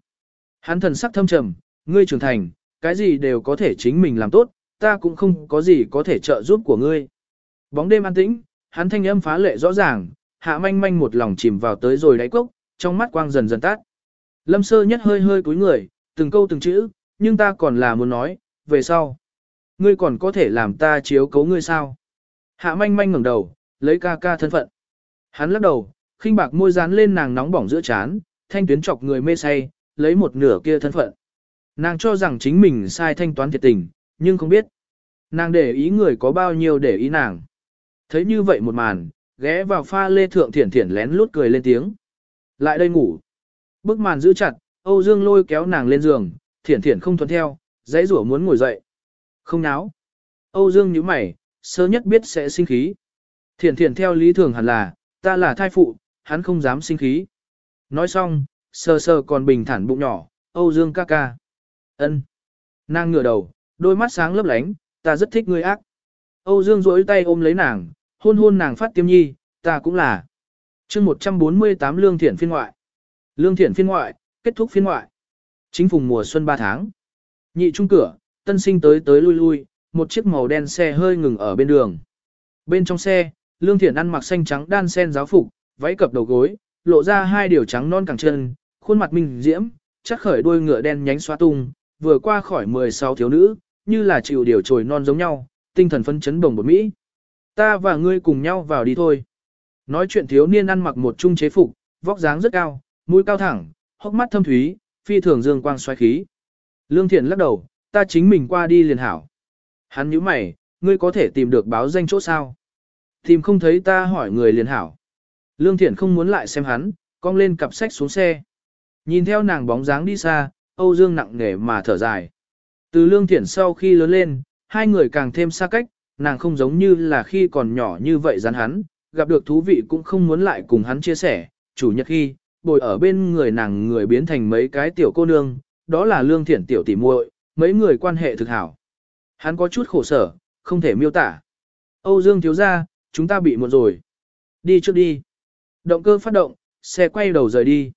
Hắn thần sắc thâm trầm, ngươi trưởng thành, cái gì đều có thể chính mình làm tốt, ta cũng không có gì có thể trợ giúp của ngươi. Bóng đêm an tĩnh, hắn thanh âm phá lệ rõ ràng, hạ manh manh một lòng chìm vào tới rồi đáy cốc, trong mắt quang dần dần tắt. Lâm sơ nhất hơi hơi cúi người, từng câu từng chữ, nhưng ta còn là muốn nói, về sau. Ngươi còn có thể làm ta chiếu cấu ngươi sao? Hạ manh manh ngẩng đầu, lấy ca ca thân phận. Hắn lắc đầu, khinh bạc môi dán lên nàng nóng bỏng giữa chán, thanh tuyến chọc người mê say, lấy một nửa kia thân phận. Nàng cho rằng chính mình sai thanh toán thiệt tình, nhưng không biết. Nàng để ý người có bao nhiêu để ý nàng. Thấy như vậy một màn, ghé vào pha lê thượng thiển thiển lén lút cười lên tiếng. Lại đây ngủ. Bức màn giữ chặt, Âu Dương lôi kéo nàng lên giường, thiển thiển không thuận theo, dãy rủa muốn ngồi dậy. Không náo. Âu Dương nhíu mày, sơ nhất biết sẽ sinh khí. Thiển thiển theo lý thường hẳn là, ta là thai phụ, hắn không dám sinh khí. Nói xong, sơ sơ còn bình thản bụng nhỏ, Âu Dương ca ca. ân. Nàng ngửa đầu, đôi mắt sáng lấp lánh, ta rất thích ngươi ác. Âu Dương duỗi tay ôm lấy nàng, hôn hôn nàng phát tiêm nhi, ta cũng là. chương 148 lương thiển phiên ngoại. Lương thiển phiên ngoại, kết thúc phiên ngoại. Chính phùng mùa xuân 3 tháng. Nhị trung cửa, tân sinh tới tới lui lui, một chiếc màu đen xe hơi ngừng ở bên đường. Bên trong xe, lương thiển ăn mặc xanh trắng đan sen giáo phục, váy cập đầu gối, lộ ra hai điều trắng non càng chân, khuôn mặt minh diễm, chắc khởi đuôi ngựa đen nhánh xóa tung, vừa qua khỏi 16 thiếu nữ, như là chịu điều trồi non giống nhau, tinh thần phấn chấn bồng bột Mỹ. Ta và ngươi cùng nhau vào đi thôi. Nói chuyện thiếu niên ăn mặc một trung chế phục, vóc dáng rất cao, mũi cao thẳng, hốc mắt thâm thúy, phi thường dương quang xoáy khí. Lương Thiện lắc đầu, ta chính mình qua đi liền hảo. Hắn nhíu mày, ngươi có thể tìm được báo danh chỗ sao? Tìm không thấy ta hỏi người liền hảo. Lương Thiện không muốn lại xem hắn, cong lên cặp sách xuống xe. Nhìn theo nàng bóng dáng đi xa, Âu Dương nặng nề mà thở dài. Từ Lương Thiện sau khi lớn lên, hai người càng thêm xa cách, nàng không giống như là khi còn nhỏ như vậy rắn hắn, gặp được thú vị cũng không muốn lại cùng hắn chia sẻ, chủ nhật khi, bồi ở bên người nàng người biến thành mấy cái tiểu cô nương, đó là lương thiện tiểu tỉ muội, mấy người quan hệ thực hảo. Hắn có chút khổ sở, không thể miêu tả. Âu Dương thiếu ra, chúng ta bị muộn rồi. Đi trước đi. Động cơ phát động, xe quay đầu rời đi.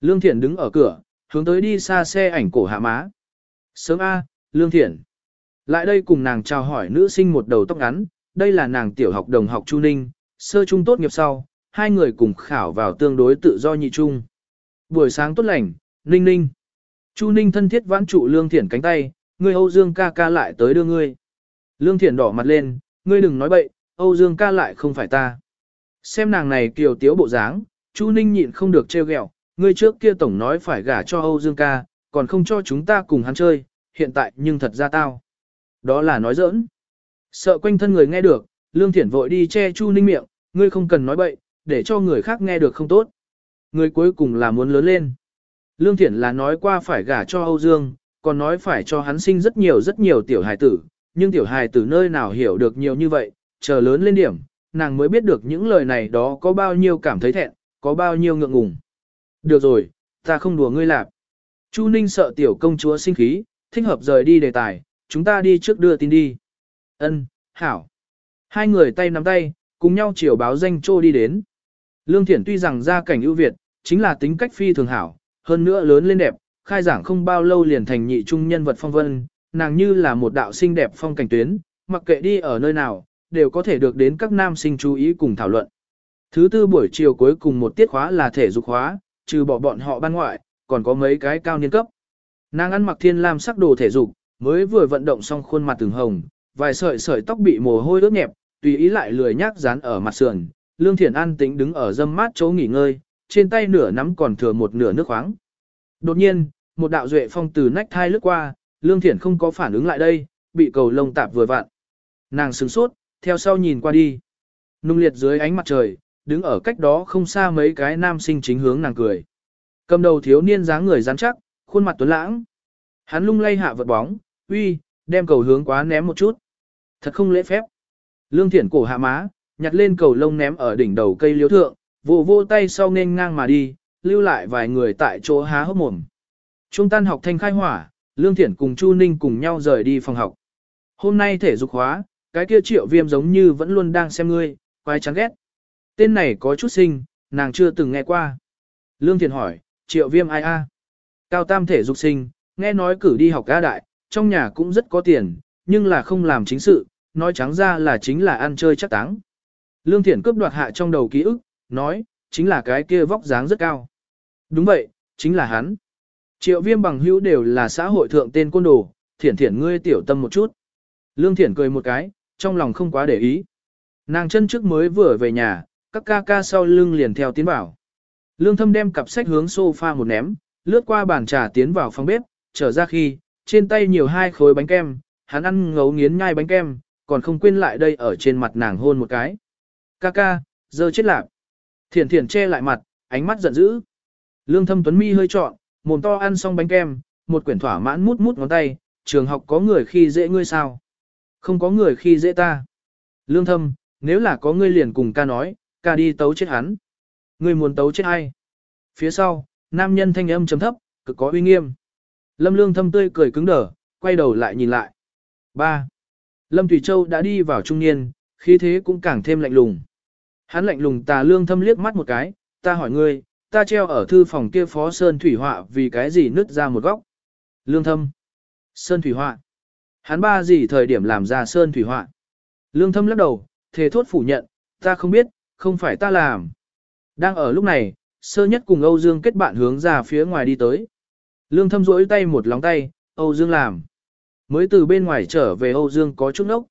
Lương Thiển đứng ở cửa, hướng tới đi xa xe ảnh cổ hạ má. Sớm A, Lương Thiển. Lại đây cùng nàng chào hỏi nữ sinh một đầu tóc ngắn, đây là nàng tiểu học đồng học Chu Ninh, sơ trung tốt nghiệp sau, hai người cùng khảo vào tương đối tự do nhị trung. Buổi sáng tốt lành, Ninh Ninh. Chu Ninh thân thiết vãn trụ Lương Thiển cánh tay, ngươi Âu Dương ca ca lại tới đưa ngươi. Lương Thiển đỏ mặt lên, ngươi đừng nói bậy, Âu Dương ca lại không phải ta. Xem nàng này kiều tiếu bộ dáng, Chu Ninh nhịn không được trêu ghẹo, ngươi trước kia tổng nói phải gả cho Âu Dương ca, còn không cho chúng ta cùng hắn chơi, hiện tại nhưng thật ra tao. Đó là nói giỡn. Sợ quanh thân người nghe được, Lương Thiển vội đi che Chu Ninh miệng, ngươi không cần nói bậy, để cho người khác nghe được không tốt. Ngươi cuối cùng là muốn lớn lên. Lương Thiển là nói qua phải gả cho Âu Dương, còn nói phải cho hắn sinh rất nhiều rất nhiều tiểu hài tử, nhưng tiểu hài tử nơi nào hiểu được nhiều như vậy, chờ lớn lên điểm, nàng mới biết được những lời này đó có bao nhiêu cảm thấy thẹn, có bao nhiêu ngượng ngùng. Được rồi, ta không đùa ngươi lạp. Chu Ninh sợ tiểu công chúa sinh khí, thích hợp rời đi đề tài, chúng ta đi trước đưa tin đi. Ân, hảo. Hai người tay nắm tay, cùng nhau chiều báo danh trô đi đến. Lương Thiển tuy rằng gia cảnh ưu việt, chính là tính cách phi thường hảo, hơn nữa lớn lên đẹp, khai giảng không bao lâu liền thành nhị trung nhân vật phong vân, nàng như là một đạo sinh đẹp phong cảnh tuyến, mặc kệ đi ở nơi nào, đều có thể được đến các nam sinh chú ý cùng thảo luận. Thứ tư buổi chiều cuối cùng một tiết khóa là thể dục khóa, trừ bỏ bọn họ ban ngoại, còn có mấy cái cao niên cấp. Nàng ăn mặc thiên lam sắc đồ thể dục, mới vừa vận động xong khuôn mặt từng hồng, vài sợi sợi tóc bị mồ hôi ướt nhẹp, tùy ý lại lười nhác dán ở mặt sườn. Lương Thiển An tĩnh đứng ở dâm mát chỗ nghỉ ngơi, trên tay nửa nắm còn thừa một nửa nước khoáng. Đột nhiên, một đạo duệ phong từ nách thai lướt qua, Lương Thiển không có phản ứng lại đây, bị cầu lông tạp vừa vặn. Nàng sửng sốt, theo sau nhìn qua đi. Nung liệt dưới ánh mặt trời, đứng ở cách đó không xa mấy cái nam sinh chính hướng nàng cười. Cầm đầu thiếu niên dáng người rắn chắc, khuôn mặt tuấn lãng. Hắn lung lay hạ vật bóng, uy, đem cầu hướng quá ném một chút. Thật không lễ phép. Lương Thiển cổ hạ má, nhặt lên cầu lông ném ở đỉnh đầu cây liếu thượng, vô vô tay sau nên ngang mà đi, lưu lại vài người tại chỗ há hốc mồm. Trung tan học thanh khai hỏa, Lương Thiển cùng Chu Ninh cùng nhau rời đi phòng học. Hôm nay thể dục hóa, cái kia triệu viêm giống như vẫn luôn đang xem ngươi, quái chán ghét. Tên này có chút sinh, nàng chưa từng nghe qua. Lương thiện hỏi, triệu viêm ai a? Cao tam thể dục sinh, nghe nói cử đi học ca đại, trong nhà cũng rất có tiền, nhưng là không làm chính sự, nói trắng ra là chính là ăn chơi chắc táng. Lương Thiển cướp đoạt hạ trong đầu ký ức, nói, chính là cái kia vóc dáng rất cao. Đúng vậy, chính là hắn. Triệu viêm bằng hữu đều là xã hội thượng tên côn đồ, thiển thiển ngươi tiểu tâm một chút. Lương thiển cười một cái, trong lòng không quá để ý. Nàng chân trước mới vừa về nhà, các ca ca sau lưng liền theo tiến vào. Lương thâm đem cặp sách hướng sofa một ném, lướt qua bàn trà tiến vào phòng bếp, trở ra khi, trên tay nhiều hai khối bánh kem, hắn ăn ngấu nghiến nhai bánh kem, còn không quên lại đây ở trên mặt nàng hôn một cái. Ca ca, giờ chết lạc. Thiển thiển che lại mặt, ánh mắt giận dữ. Lương thâm tuấn mi hơi trọn, mồm to ăn xong bánh kem, một quyển thỏa mãn mút mút ngón tay, trường học có người khi dễ ngươi sao? Không có người khi dễ ta. Lương thâm, nếu là có ngươi liền cùng ca nói, ca đi tấu chết hắn. Ngươi muốn tấu chết ai? Phía sau, nam nhân thanh âm chấm thấp, cực có uy nghiêm. Lâm lương thâm tươi cười cứng đờ, quay đầu lại nhìn lại. 3. Lâm Thủy Châu đã đi vào trung niên, khí thế cũng càng thêm lạnh lùng. Hắn lạnh lùng tà lương thâm liếc mắt một cái, ta hỏi ngươi, ta treo ở thư phòng kia phó Sơn Thủy Họa vì cái gì nứt ra một góc. Lương thâm. Sơn Thủy Họa. Hắn ba gì thời điểm làm ra Sơn Thủy Họa. Lương thâm lắc đầu, thề thốt phủ nhận, ta không biết, không phải ta làm. Đang ở lúc này, sơ nhất cùng Âu Dương kết bạn hướng ra phía ngoài đi tới. Lương thâm rỗi tay một lóng tay, Âu Dương làm. Mới từ bên ngoài trở về Âu Dương có chút nốc.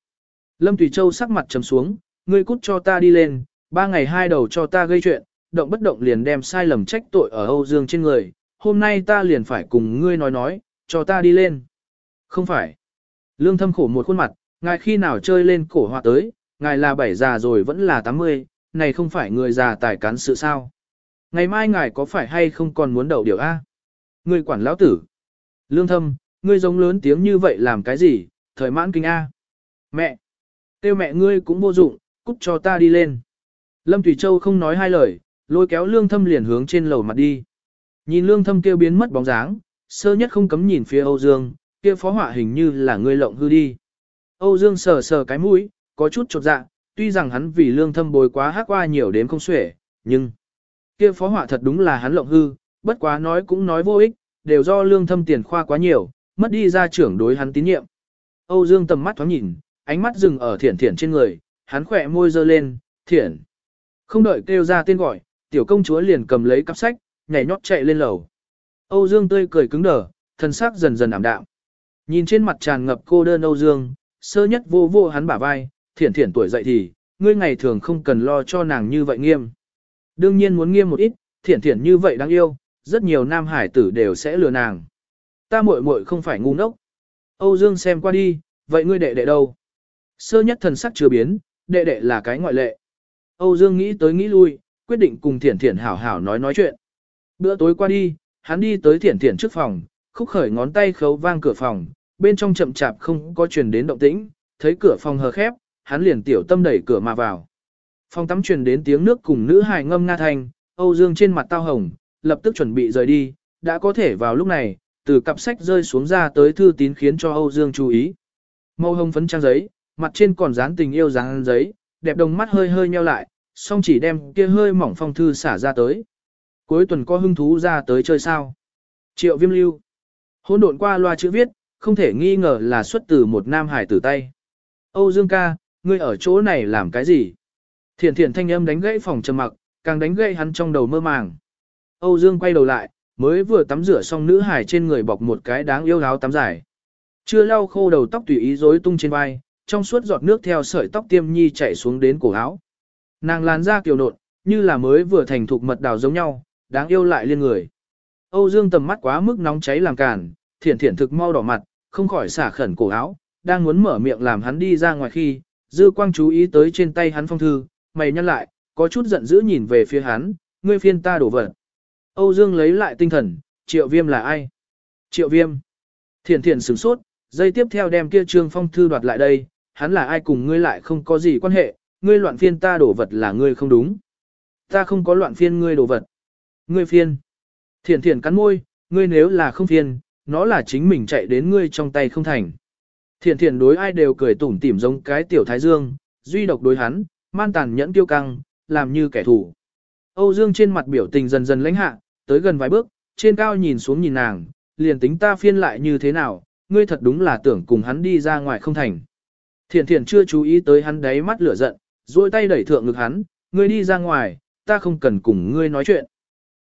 Lâm Thủy Châu sắc mặt trầm xuống, ngươi cút cho ta đi lên, ba ngày hai đầu cho ta gây chuyện, động bất động liền đem sai lầm trách tội ở Âu Dương trên người, hôm nay ta liền phải cùng ngươi nói nói, cho ta đi lên. Không phải. Lương thâm khổ một khuôn mặt, ngài khi nào chơi lên cổ họa tới, ngài là bảy già rồi vẫn là 80, này không phải người già tài cán sự sao. Ngày mai ngài có phải hay không còn muốn đậu điều A? Ngươi quản lão tử. Lương thâm, ngươi giống lớn tiếng như vậy làm cái gì, thời mãn kinh A. Mẹ. Tiêu mẹ ngươi cũng vô dụng, cút cho ta đi lên. Lâm Thủy Châu không nói hai lời, lôi kéo lương thâm liền hướng trên lầu mặt đi. Nhìn lương thâm kêu biến mất bóng dáng, sơ nhất không cấm nhìn phía Âu Dương, kia phó họa hình như là ngươi lộng hư đi. Âu Dương sờ sờ cái mũi, có chút chột dạ, tuy rằng hắn vì lương thâm bồi quá hát qua nhiều đến không xuể, nhưng kia phó họa thật đúng là hắn lộng hư, bất quá nói cũng nói vô ích, đều do lương thâm tiền khoa quá nhiều, mất đi ra trưởng đối hắn tín nhiệm. Âu Dương tầm mắt thoáng nhìn, ánh mắt dừng ở thiển thiển trên người, hắn khỏe môi dơ lên, thiển. Không đợi kêu ra tên gọi, tiểu công chúa liền cầm lấy cặp sách, nhảy nhót chạy lên lầu. Âu Dương tươi cười cứng đờ, thân xác dần dần ảm đạm. Nhìn trên mặt tràn ngập cô đơn Âu Dương, sơ nhất vô vô hắn bả vai, thiển thiển tuổi dậy thì, ngươi ngày thường không cần lo cho nàng như vậy nghiêm. Đương nhiên muốn nghiêm một ít, thiển thiển như vậy đáng yêu, rất nhiều nam hải tử đều sẽ lừa nàng. Ta muội muội không phải ngu ngốc. Âu Dương xem qua đi, vậy ngươi đệ đệ đâu? Sơ nhất thần sắc chưa biến, đệ đệ là cái ngoại lệ. Âu Dương nghĩ tới nghĩ lui, quyết định cùng Thiển Thiển hảo hảo nói nói chuyện. Bữa tối qua đi, hắn đi tới Thiển Thiển trước phòng, khúc khởi ngón tay khấu vang cửa phòng, bên trong chậm chạp không có truyền đến động tĩnh, thấy cửa phòng hờ khép, hắn liền tiểu tâm đẩy cửa mà vào. Phòng tắm truyền đến tiếng nước cùng nữ hài ngâm nga thanh, Âu Dương trên mặt tao hồng, lập tức chuẩn bị rời đi, đã có thể vào lúc này, từ cặp sách rơi xuống ra tới thư tín khiến cho Âu Dương chú ý. Màu hồng phấn trang giấy, mặt trên còn dán tình yêu dán giấy, đẹp đồng mắt hơi hơi nheo lại, song chỉ đem kia hơi mỏng phong thư xả ra tới. Cuối tuần có hưng thú ra tới chơi sao. Triệu viêm lưu. Hôn độn qua loa chữ viết, không thể nghi ngờ là xuất từ một nam hải tử tay. Âu Dương ca, ngươi ở chỗ này làm cái gì? Thiển thiển thanh âm đánh gãy phòng trầm mặc, càng đánh gãy hắn trong đầu mơ màng. Âu Dương quay đầu lại, mới vừa tắm rửa xong nữ hải trên người bọc một cái đáng yêu áo tắm dài. Chưa lau khô đầu tóc tùy ý rối tung trên vai, trong suốt giọt nước theo sợi tóc tiêm nhi chảy xuống đến cổ áo. Nàng làn da kiều nộn, như là mới vừa thành thục mật đào giống nhau, đáng yêu lại liên người. Âu Dương tầm mắt quá mức nóng cháy làm cản, thiển thiển thực mau đỏ mặt, không khỏi xả khẩn cổ áo, đang muốn mở miệng làm hắn đi ra ngoài khi, dư quang chú ý tới trên tay hắn phong thư, mày nhăn lại, có chút giận dữ nhìn về phía hắn, ngươi phiên ta đổ vật. Âu Dương lấy lại tinh thần, triệu viêm là ai? Triệu viêm. Thiển thiển sửng sốt, dây tiếp theo đem kia trương phong thư đoạt lại đây, hắn là ai cùng ngươi lại không có gì quan hệ, ngươi loạn phiên ta đổ vật là ngươi không đúng. Ta không có loạn phiên ngươi đổ vật. Ngươi phiên. Thiển thiển cắn môi, ngươi nếu là không phiền, nó là chính mình chạy đến ngươi trong tay không thành. Thiển thiển đối ai đều cười tủm tỉm giống cái tiểu thái dương, duy độc đối hắn, man tàn nhẫn tiêu căng, làm như kẻ thù. Âu Dương trên mặt biểu tình dần dần lãnh hạ, tới gần vài bước, trên cao nhìn xuống nhìn nàng, liền tính ta phiên lại như thế nào, ngươi thật đúng là tưởng cùng hắn đi ra ngoài không thành. Thiển thiển chưa chú ý tới hắn đáy mắt lửa giận, duỗi tay đẩy thượng ngực hắn, ngươi đi ra ngoài, ta không cần cùng ngươi nói chuyện.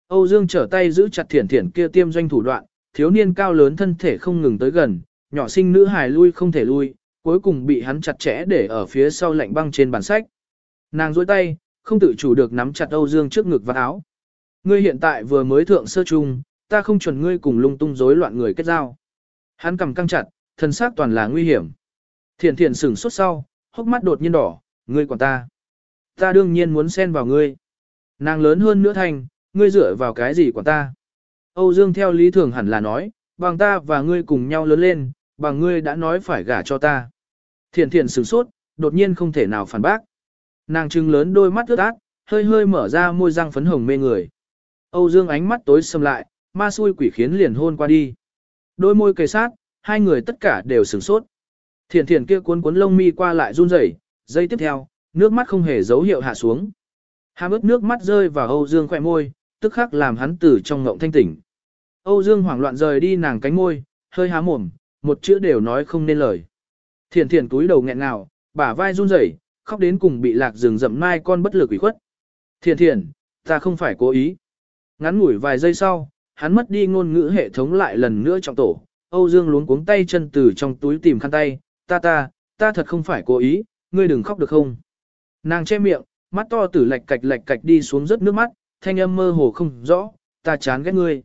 Âu Dương trở tay giữ chặt Thiển Thiển kia tiêm doanh thủ đoạn, thiếu niên cao lớn thân thể không ngừng tới gần, nhỏ sinh nữ hài lui không thể lui, cuối cùng bị hắn chặt chẽ để ở phía sau lạnh băng trên bàn sách. Nàng duỗi tay, không tự chủ được nắm chặt Âu Dương trước ngực và áo. Ngươi hiện tại vừa mới thượng sơ trung, ta không chuẩn ngươi cùng lung tung rối loạn người kết giao. Hắn cầm căng chặt, thân xác toàn là nguy hiểm. Thiển Thiển sửng sốt sau, hốc mắt đột nhiên đỏ, ngươi quản ta. Ta đương nhiên muốn xen vào ngươi. Nàng lớn hơn nữa thành, ngươi dựa vào cái gì của ta. Âu Dương theo lý thường hẳn là nói, bằng ta và ngươi cùng nhau lớn lên, bằng ngươi đã nói phải gả cho ta. Thiện thiện sửng sốt, đột nhiên không thể nào phản bác. Nàng trừng lớn đôi mắt ướt át, hơi hơi mở ra môi răng phấn hồng mê người. Âu Dương ánh mắt tối sầm lại, ma xui quỷ khiến liền hôn qua đi. Đôi môi kề sát, hai người tất cả đều sửng sốt. Thiện thiện kia cuốn cuốn lông mi qua lại run rẩy, giây tiếp theo, nước mắt không hề dấu hiệu hạ xuống. Hàm ướt nước mắt rơi vào Âu Dương khỏe môi, tức khắc làm hắn từ trong ngộng thanh tỉnh. Âu Dương hoảng loạn rời đi nàng cánh môi, hơi há mồm, một chữ đều nói không nên lời. Thiển thiển túi đầu nghẹn ngào, bả vai run rẩy, khóc đến cùng bị lạc rừng rậm mai con bất lực ủy khuất. Thiển thiển, ta không phải cố ý. Ngắn ngủi vài giây sau, hắn mất đi ngôn ngữ hệ thống lại lần nữa trọng tổ. Âu Dương luống cuống tay chân từ trong túi tìm khăn tay, ta ta, ta thật không phải cố ý, ngươi đừng khóc được không. Nàng che miệng, mắt to tử lạch cạch lạch cạch đi xuống rất nước mắt, thanh âm mơ hồ không rõ, ta chán ghét ngươi.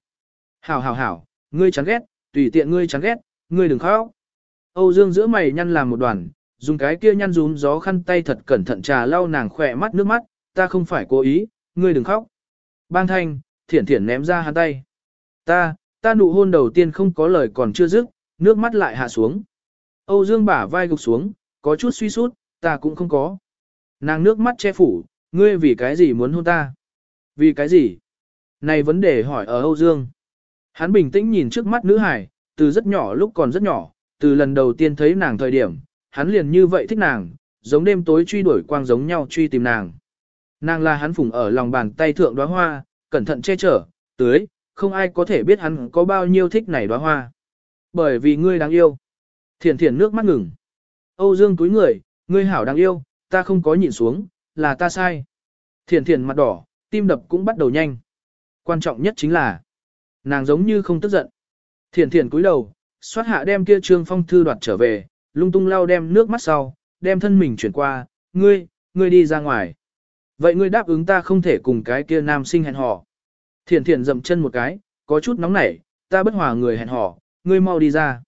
Hảo hảo hảo, ngươi chán ghét, tùy tiện ngươi chán ghét, ngươi đừng khóc. Âu Dương giữa mày nhăn làm một đoàn, dùng cái kia nhăn rúm gió khăn tay thật cẩn thận trà lau nàng khỏe mắt nước mắt, ta không phải cố ý, ngươi đừng khóc. Bang thanh, thiển thiển ném ra hắn tay. Ta, ta nụ hôn đầu tiên không có lời còn chưa dứt, nước mắt lại hạ xuống. Âu Dương bả vai gục xuống, có chút suy sút, ta cũng không có. Nàng nước mắt che phủ, ngươi vì cái gì muốn hôn ta? Vì cái gì? Này vấn đề hỏi ở Âu Dương. Hắn bình tĩnh nhìn trước mắt nữ hải, từ rất nhỏ lúc còn rất nhỏ, từ lần đầu tiên thấy nàng thời điểm, hắn liền như vậy thích nàng, giống đêm tối truy đuổi quang giống nhau truy tìm nàng. Nàng là hắn phùng ở lòng bàn tay thượng đóa hoa, cẩn thận che chở, tưới, không ai có thể biết hắn có bao nhiêu thích này đóa hoa. Bởi vì ngươi đáng yêu. Thiển thiển nước mắt ngừng. Âu Dương túi người, ngươi hảo đáng yêu, ta không có nhìn xuống, là ta sai. Thiển thiển mặt đỏ, tim đập cũng bắt đầu nhanh. Quan trọng nhất chính là, nàng giống như không tức giận. Thiển thiển cúi đầu, xoát hạ đem kia trương phong thư đoạt trở về, lung tung lau đem nước mắt sau, đem thân mình chuyển qua, ngươi, ngươi đi ra ngoài. Vậy ngươi đáp ứng ta không thể cùng cái kia nam sinh hẹn hò. Thiển thiển dậm chân một cái, có chút nóng nảy, ta bất hòa người hẹn hò, ngươi mau đi ra.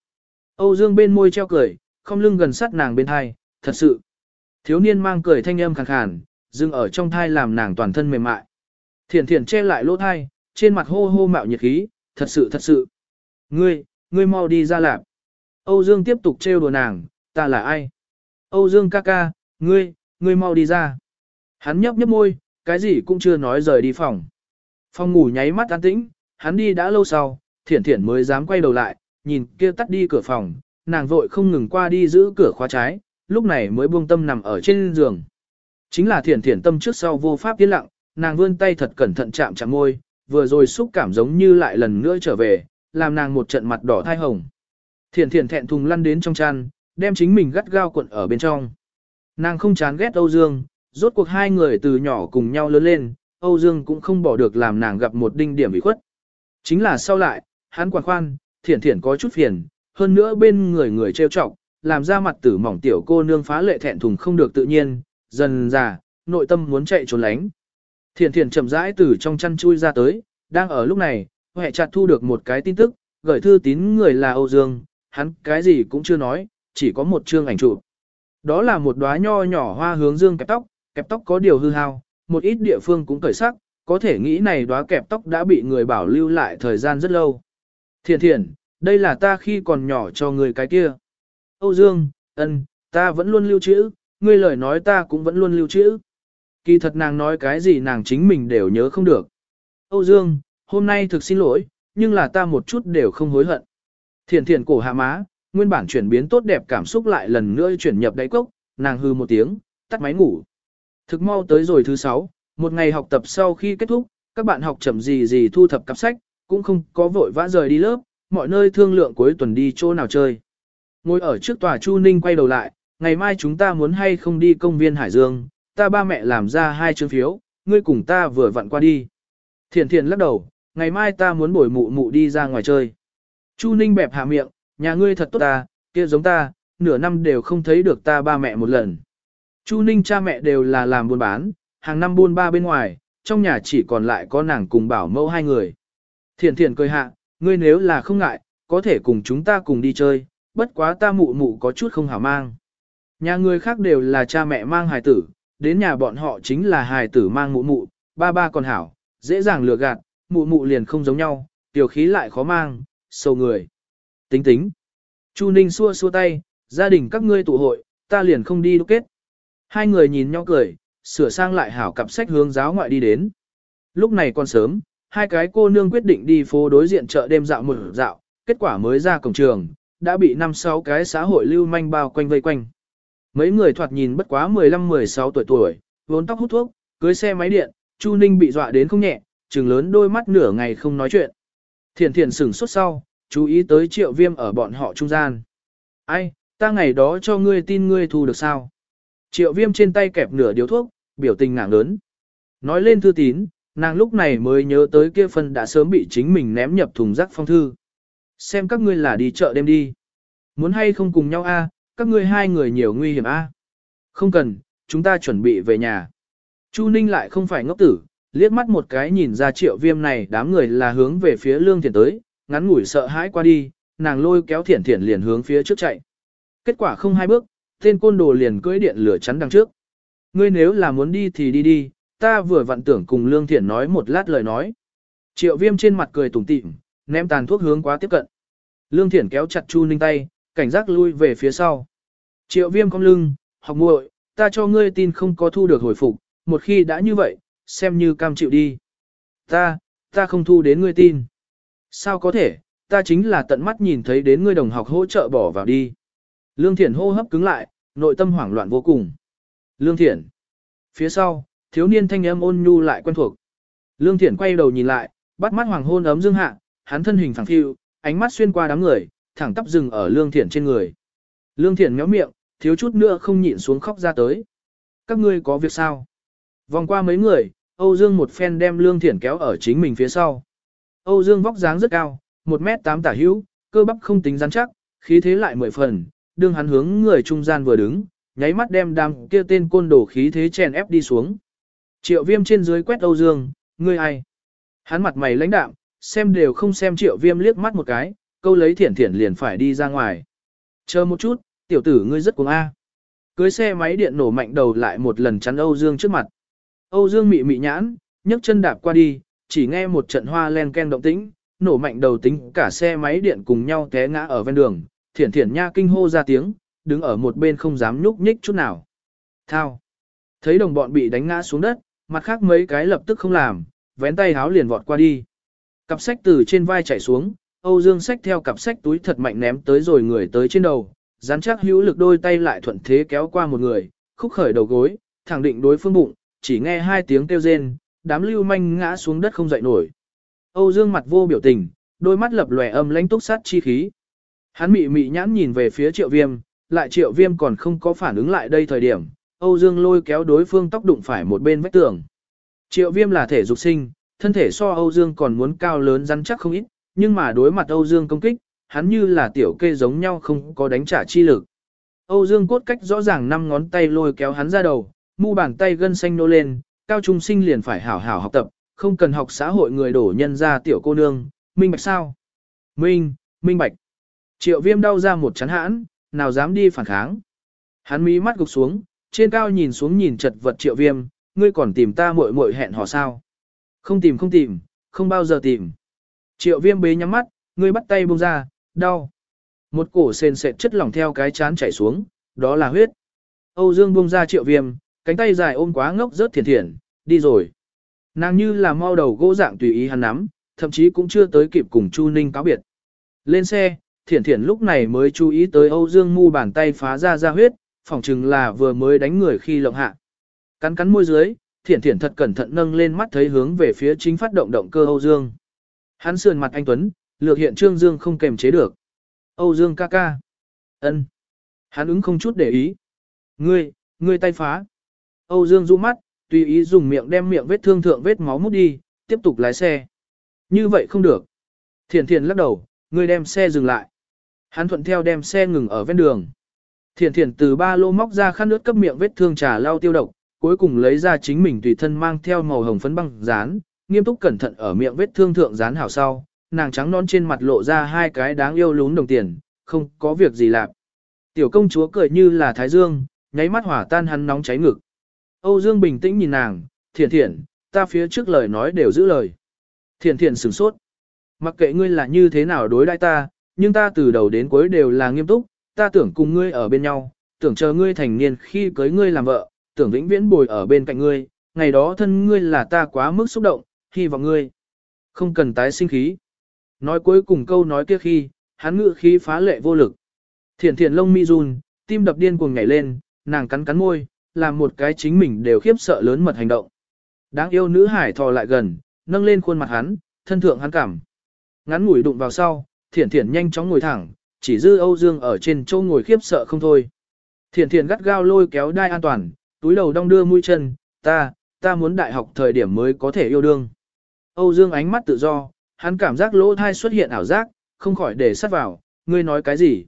Âu Dương bên môi treo cười, không lưng gần sát nàng bên thai, thật sự. Thiếu niên mang cười thanh âm khàn khàn, dưng ở trong thai làm nàng toàn thân mềm mại. Thiển thiển che lại lỗ thai, trên mặt hô hô mạo nhiệt khí, thật sự thật sự. Ngươi, ngươi mau đi ra lạp. Âu Dương tiếp tục trêu đùa nàng, ta là ai? Âu Dương ca ca, ngươi, ngươi mau đi ra. Hắn nhấp nhấp môi, cái gì cũng chưa nói rời đi phòng. Phòng ngủ nháy mắt an tĩnh, hắn đi đã lâu sau, thiển thiển mới dám quay đầu lại, nhìn kia tắt đi cửa phòng, nàng vội không ngừng qua đi giữ cửa khóa trái, lúc này mới buông tâm nằm ở trên giường. Chính là thiển thiển tâm trước sau vô pháp tiến lặng, nàng vươn tay thật cẩn thận chạm chạm môi, vừa rồi xúc cảm giống như lại lần nữa trở về, làm nàng một trận mặt đỏ thai hồng. Thiển thiển thẹn thùng lăn đến trong chăn, đem chính mình gắt gao cuộn ở bên trong. Nàng không chán ghét Âu Dương, rốt cuộc hai người từ nhỏ cùng nhau lớn lên, Âu Dương cũng không bỏ được làm nàng gặp một đinh điểm bị khuất. Chính là sau lại, hắn quản khoan, thiển thiển có chút phiền, hơn nữa bên người người trêu chọc, làm ra mặt tử mỏng tiểu cô nương phá lệ thẹn thùng không được tự nhiên, dần già, nội tâm muốn chạy trốn lánh. Thiển thiển chậm rãi từ trong chăn chui ra tới, đang ở lúc này, hệ chặt thu được một cái tin tức, gửi thư tín người là Âu Dương, hắn cái gì cũng chưa nói, chỉ có một chương ảnh chụp. Đó là một đóa nho nhỏ hoa hướng dương kẹp tóc, kẹp tóc có điều hư hao, một ít địa phương cũng cởi sắc, có thể nghĩ này đóa kẹp tóc đã bị người bảo lưu lại thời gian rất lâu. Thiền thiền, đây là ta khi còn nhỏ cho người cái kia. Âu Dương, ân, ta vẫn luôn lưu trữ, ngươi lời nói ta cũng vẫn luôn lưu trữ. Kỳ thật nàng nói cái gì nàng chính mình đều nhớ không được. Âu Dương, hôm nay thực xin lỗi, nhưng là ta một chút đều không hối hận. Thiền thiền cổ hạ má, nguyên bản chuyển biến tốt đẹp cảm xúc lại lần nữa chuyển nhập đáy cốc, nàng hư một tiếng, tắt máy ngủ. Thực mau tới rồi thứ sáu, một ngày học tập sau khi kết thúc, các bạn học chậm gì gì thu thập cặp sách, cũng không có vội vã rời đi lớp, mọi nơi thương lượng cuối tuần đi chỗ nào chơi. Ngồi ở trước tòa Chu Ninh quay đầu lại, ngày mai chúng ta muốn hay không đi công viên Hải Dương, ta ba mẹ làm ra hai chương phiếu, ngươi cùng ta vừa vặn qua đi. Thiền thiền lắc đầu, ngày mai ta muốn bồi mụ mụ đi ra ngoài chơi. Chu Ninh bẹp hạ miệng, nhà ngươi thật tốt ta, kia giống ta, nửa năm đều không thấy được ta ba mẹ một lần. Chu Ninh cha mẹ đều là làm buôn bán, hàng năm buôn ba bên ngoài, trong nhà chỉ còn lại có nàng cùng bảo mẫu hai người. Thiền thiền cười hạ, ngươi nếu là không ngại, có thể cùng chúng ta cùng đi chơi, bất quá ta mụ mụ có chút không hảo mang. Nhà người khác đều là cha mẹ mang hài tử, đến nhà bọn họ chính là hài tử mang mụ mụ, ba ba còn hảo, dễ dàng lừa gạt, mụ mụ liền không giống nhau, tiểu khí lại khó mang, sâu người. Tính tính. Chu Ninh xua xua tay, gia đình các ngươi tụ hội, ta liền không đi đúc kết. Hai người nhìn nhau cười, sửa sang lại hảo cặp sách hướng giáo ngoại đi đến. Lúc này còn sớm, hai cái cô nương quyết định đi phố đối diện chợ đêm dạo một dạo, kết quả mới ra cổng trường, đã bị năm sáu cái xã hội lưu manh bao quanh vây quanh. Mấy người thoạt nhìn bất quá 15-16 tuổi tuổi, vốn tóc hút thuốc, cưới xe máy điện, Chu Ninh bị dọa đến không nhẹ, trừng lớn đôi mắt nửa ngày không nói chuyện. Thiền thiền sửng sốt sau, chú ý tới triệu viêm ở bọn họ trung gian. Ai, ta ngày đó cho ngươi tin ngươi thu được sao? Triệu viêm trên tay kẹp nửa điếu thuốc, biểu tình ngạng lớn. Nói lên thư tín, nàng lúc này mới nhớ tới kia phần đã sớm bị chính mình ném nhập thùng rác phong thư. Xem các ngươi là đi chợ đêm đi. Muốn hay không cùng nhau a? Các ngươi hai người nhiều nguy hiểm a. Không cần, chúng ta chuẩn bị về nhà. Chu Ninh lại không phải ngốc tử, liếc mắt một cái nhìn ra triệu viêm này đám người là hướng về phía lương thiền tới, ngắn ngủi sợ hãi qua đi, nàng lôi kéo thiển thiển liền hướng phía trước chạy. Kết quả không hai bước, tên côn đồ liền cưỡi điện lửa chắn đằng trước. Ngươi nếu là muốn đi thì đi đi, ta vừa vặn tưởng cùng lương thiển nói một lát lời nói. Triệu viêm trên mặt cười tủm tỉm, ném tàn thuốc hướng quá tiếp cận. Lương thiển kéo chặt Chu Ninh tay, cảnh giác lui về phía sau. Triệu viêm cong lưng, học muội, ta cho ngươi tin không có thu được hồi phục, một khi đã như vậy, xem như cam chịu đi. Ta, ta không thu đến ngươi tin. Sao có thể, ta chính là tận mắt nhìn thấy đến ngươi đồng học hỗ trợ bỏ vào đi. Lương Thiển hô hấp cứng lại, nội tâm hoảng loạn vô cùng. Lương Thiển. Phía sau, thiếu niên thanh âm ôn nhu lại quen thuộc. Lương Thiển quay đầu nhìn lại, bắt mắt hoàng hôn ấm dương hạ, hắn thân hình phẳng phiu, ánh mắt xuyên qua đám người, thẳng tắp dừng ở Lương Thiển trên người. Lương Thiển méo miệng, thiếu chút nữa không nhịn xuống khóc ra tới. Các ngươi có việc sao? Vòng qua mấy người, Âu Dương một phen đem Lương Thiển kéo ở chính mình phía sau. Âu Dương vóc dáng rất cao, 1m8 tả hữu, cơ bắp không tính rắn chắc, khí thế lại mười phần, đương hắn hướng người trung gian vừa đứng, nháy mắt đem đám kia tên côn đồ khí thế chèn ép đi xuống. Triệu viêm trên dưới quét Âu Dương, ngươi ai? Hắn mặt mày lãnh đạm, xem đều không xem triệu viêm liếc mắt một cái, câu lấy thiển thiển liền phải đi ra ngoài. Chờ một chút, tiểu tử ngươi rất cuồng A. Cưới xe máy điện nổ mạnh đầu lại một lần chắn Âu Dương trước mặt. Âu Dương mị mị nhãn, nhấc chân đạp qua đi, chỉ nghe một trận hoa len ken động tĩnh, nổ mạnh đầu tính cả xe máy điện cùng nhau té ngã ở ven đường, thiển thiển nha kinh hô ra tiếng, đứng ở một bên không dám nhúc nhích chút nào. Thao. Thấy đồng bọn bị đánh ngã xuống đất, mặt khác mấy cái lập tức không làm, vén tay háo liền vọt qua đi. Cặp sách từ trên vai chảy xuống, Âu Dương sách theo cặp sách túi thật mạnh ném tới rồi người tới trên đầu, rắn chắc hữu lực đôi tay lại thuận thế kéo qua một người, khúc khởi đầu gối, thẳng định đối phương bụng, chỉ nghe hai tiếng kêu rên, đám lưu manh ngã xuống đất không dậy nổi. Âu Dương mặt vô biểu tình, đôi mắt lập lòe âm lãnh túc sát chi khí. Hắn mị mị nhãn nhìn về phía triệu viêm, lại triệu viêm còn không có phản ứng lại đây thời điểm, Âu Dương lôi kéo đối phương tóc đụng phải một bên vách tường. Triệu viêm là thể dục sinh, thân thể so Âu Dương còn muốn cao lớn rắn chắc không ít, nhưng mà đối mặt Âu Dương công kích, hắn như là tiểu kê giống nhau không có đánh trả chi lực. Âu Dương cốt cách rõ ràng năm ngón tay lôi kéo hắn ra đầu, mu bàn tay gân xanh nô lên, cao trung sinh liền phải hảo hảo học tập, không cần học xã hội người đổ nhân ra tiểu cô nương, minh bạch sao? Minh, minh bạch. Triệu viêm đau ra một chán hãn, nào dám đi phản kháng. Hắn mí mắt gục xuống, trên cao nhìn xuống nhìn chật vật triệu viêm, ngươi còn tìm ta muội muội hẹn hò sao? Không tìm không tìm, không bao giờ tìm. Triệu viêm bế nhắm mắt, ngươi bắt tay buông ra, đau. Một cổ sền sệt chất lỏng theo cái chán chảy xuống, đó là huyết. Âu Dương buông ra triệu viêm, cánh tay dài ôm quá ngốc rớt thiền thiền, đi rồi. Nàng như là mau đầu gỗ dạng tùy ý hắn nắm, thậm chí cũng chưa tới kịp cùng Chu Ninh cáo biệt. Lên xe, Thiển Thiển lúc này mới chú ý tới Âu Dương Mu bàn tay phá ra ra huyết, phỏng chừng là vừa mới đánh người khi lộng hạ. Cắn cắn môi dưới, Thiển Thiển thật cẩn thận nâng lên mắt thấy hướng về phía chính phát động động cơ Âu Dương. Hắn sườn mặt anh Tuấn, lược hiện Trương Dương không kềm chế được. Âu Dương ca ca. ân. Hắn ứng không chút để ý. Ngươi, ngươi tay phá. Âu Dương rũ mắt, tùy ý dùng miệng đem miệng vết thương thượng vết máu mút đi, tiếp tục lái xe. Như vậy không được. thiền thiền lắc đầu, ngươi đem xe dừng lại. Hắn thuận theo đem xe ngừng ở ven đường. thiền thiền từ ba lô móc ra khăn nước cấp miệng vết thương trà lau tiêu độc, cuối cùng lấy ra chính mình tùy thân mang theo màu hồng phấn băng dán, nghiêm túc cẩn thận ở miệng vết thương thượng dán hảo sau, nàng trắng non trên mặt lộ ra hai cái đáng yêu lún đồng tiền, không có việc gì làm. Tiểu công chúa cười như là thái dương, nháy mắt hỏa tan hắn nóng cháy ngực. Âu Dương bình tĩnh nhìn nàng, thiện thiện, ta phía trước lời nói đều giữ lời. Thiện thiện sửng sốt. Mặc kệ ngươi là như thế nào đối đãi ta, nhưng ta từ đầu đến cuối đều là nghiêm túc, ta tưởng cùng ngươi ở bên nhau, tưởng chờ ngươi thành niên khi cưới ngươi làm vợ, tưởng vĩnh viễn bồi ở bên cạnh ngươi, ngày đó thân ngươi là ta quá mức xúc động, hy vọng ngươi không cần tái sinh khí. Nói cuối cùng câu nói kia khi, hắn ngự khí phá lệ vô lực. Thiển thiển lông mi run, tim đập điên cuồng nhảy lên, nàng cắn cắn môi, làm một cái chính mình đều khiếp sợ lớn mật hành động. Đáng yêu nữ hải thò lại gần, nâng lên khuôn mặt hắn, thân thượng hắn cảm. Ngắn ngủi đụng vào sau, thiển thiển nhanh chóng ngồi thẳng, chỉ dư Âu Dương ở trên châu ngồi khiếp sợ không thôi. Thiển thiển gắt gao lôi kéo đai an toàn, túi đầu đong đưa mũi chân, ta, ta muốn đại học thời điểm mới có thể yêu đương. Âu Dương ánh mắt tự do, hắn cảm giác lỗ thai xuất hiện ảo giác, không khỏi để sát vào, ngươi nói cái gì?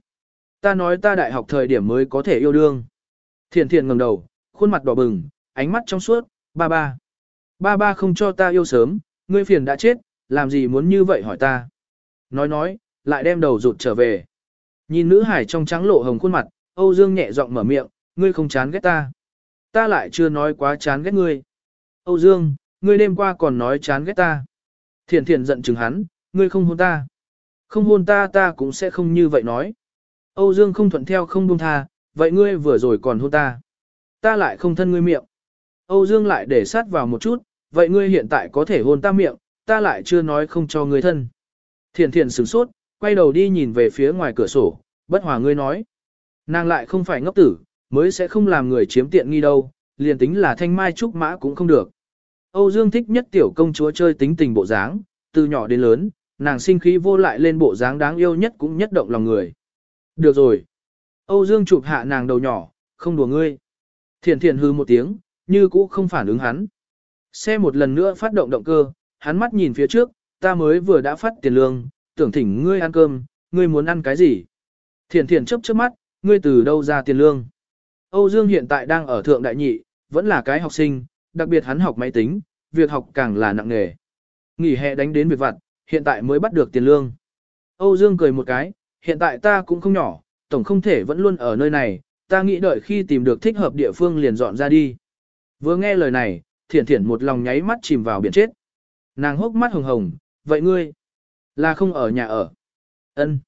Ta nói ta đại học thời điểm mới có thể yêu đương. Thiền thiền ngẩng đầu, khuôn mặt đỏ bừng, ánh mắt trong suốt, ba ba. Ba ba không cho ta yêu sớm, ngươi phiền đã chết, làm gì muốn như vậy hỏi ta. Nói nói, lại đem đầu rụt trở về. Nhìn nữ hải trong trắng lộ hồng khuôn mặt, Âu Dương nhẹ giọng mở miệng, ngươi không chán ghét ta. Ta lại chưa nói quá chán ghét ngươi. Âu Dương, ngươi đêm qua còn nói chán ghét ta. Thiền thiền giận chừng hắn, ngươi không hôn ta. Không hôn ta ta cũng sẽ không như vậy nói. Âu Dương không thuận theo không buông tha, vậy ngươi vừa rồi còn hôn ta. Ta lại không thân ngươi miệng. Âu Dương lại để sát vào một chút, vậy ngươi hiện tại có thể hôn ta miệng, ta lại chưa nói không cho ngươi thân. Thiền thiền sửng sốt, quay đầu đi nhìn về phía ngoài cửa sổ, bất hòa ngươi nói. Nàng lại không phải ngốc tử, mới sẽ không làm người chiếm tiện nghi đâu, liền tính là thanh mai trúc mã cũng không được. Âu Dương thích nhất tiểu công chúa chơi tính tình bộ dáng, từ nhỏ đến lớn, nàng sinh khí vô lại lên bộ dáng đáng yêu nhất cũng nhất động lòng người. Được rồi. Âu Dương chụp hạ nàng đầu nhỏ, không đùa ngươi. Thiển Thiển hư một tiếng, như cũ không phản ứng hắn. Xe một lần nữa phát động động cơ, hắn mắt nhìn phía trước, ta mới vừa đã phát tiền lương, tưởng thỉnh ngươi ăn cơm, ngươi muốn ăn cái gì? Thiển Thiển chấp trước mắt, ngươi từ đâu ra tiền lương? Âu Dương hiện tại đang ở thượng đại nhị, vẫn là cái học sinh, đặc biệt hắn học máy tính, việc học càng là nặng nghề. Nghỉ hè đánh đến việc vặt, hiện tại mới bắt được tiền lương. Âu Dương cười một cái, hiện tại ta cũng không nhỏ, tổng không thể vẫn luôn ở nơi này, ta nghĩ đợi khi tìm được thích hợp địa phương liền dọn ra đi. Vừa nghe lời này, thiển thiển một lòng nháy mắt chìm vào biển chết. Nàng hốc mắt hồng hồng, vậy ngươi, là không ở nhà ở. ân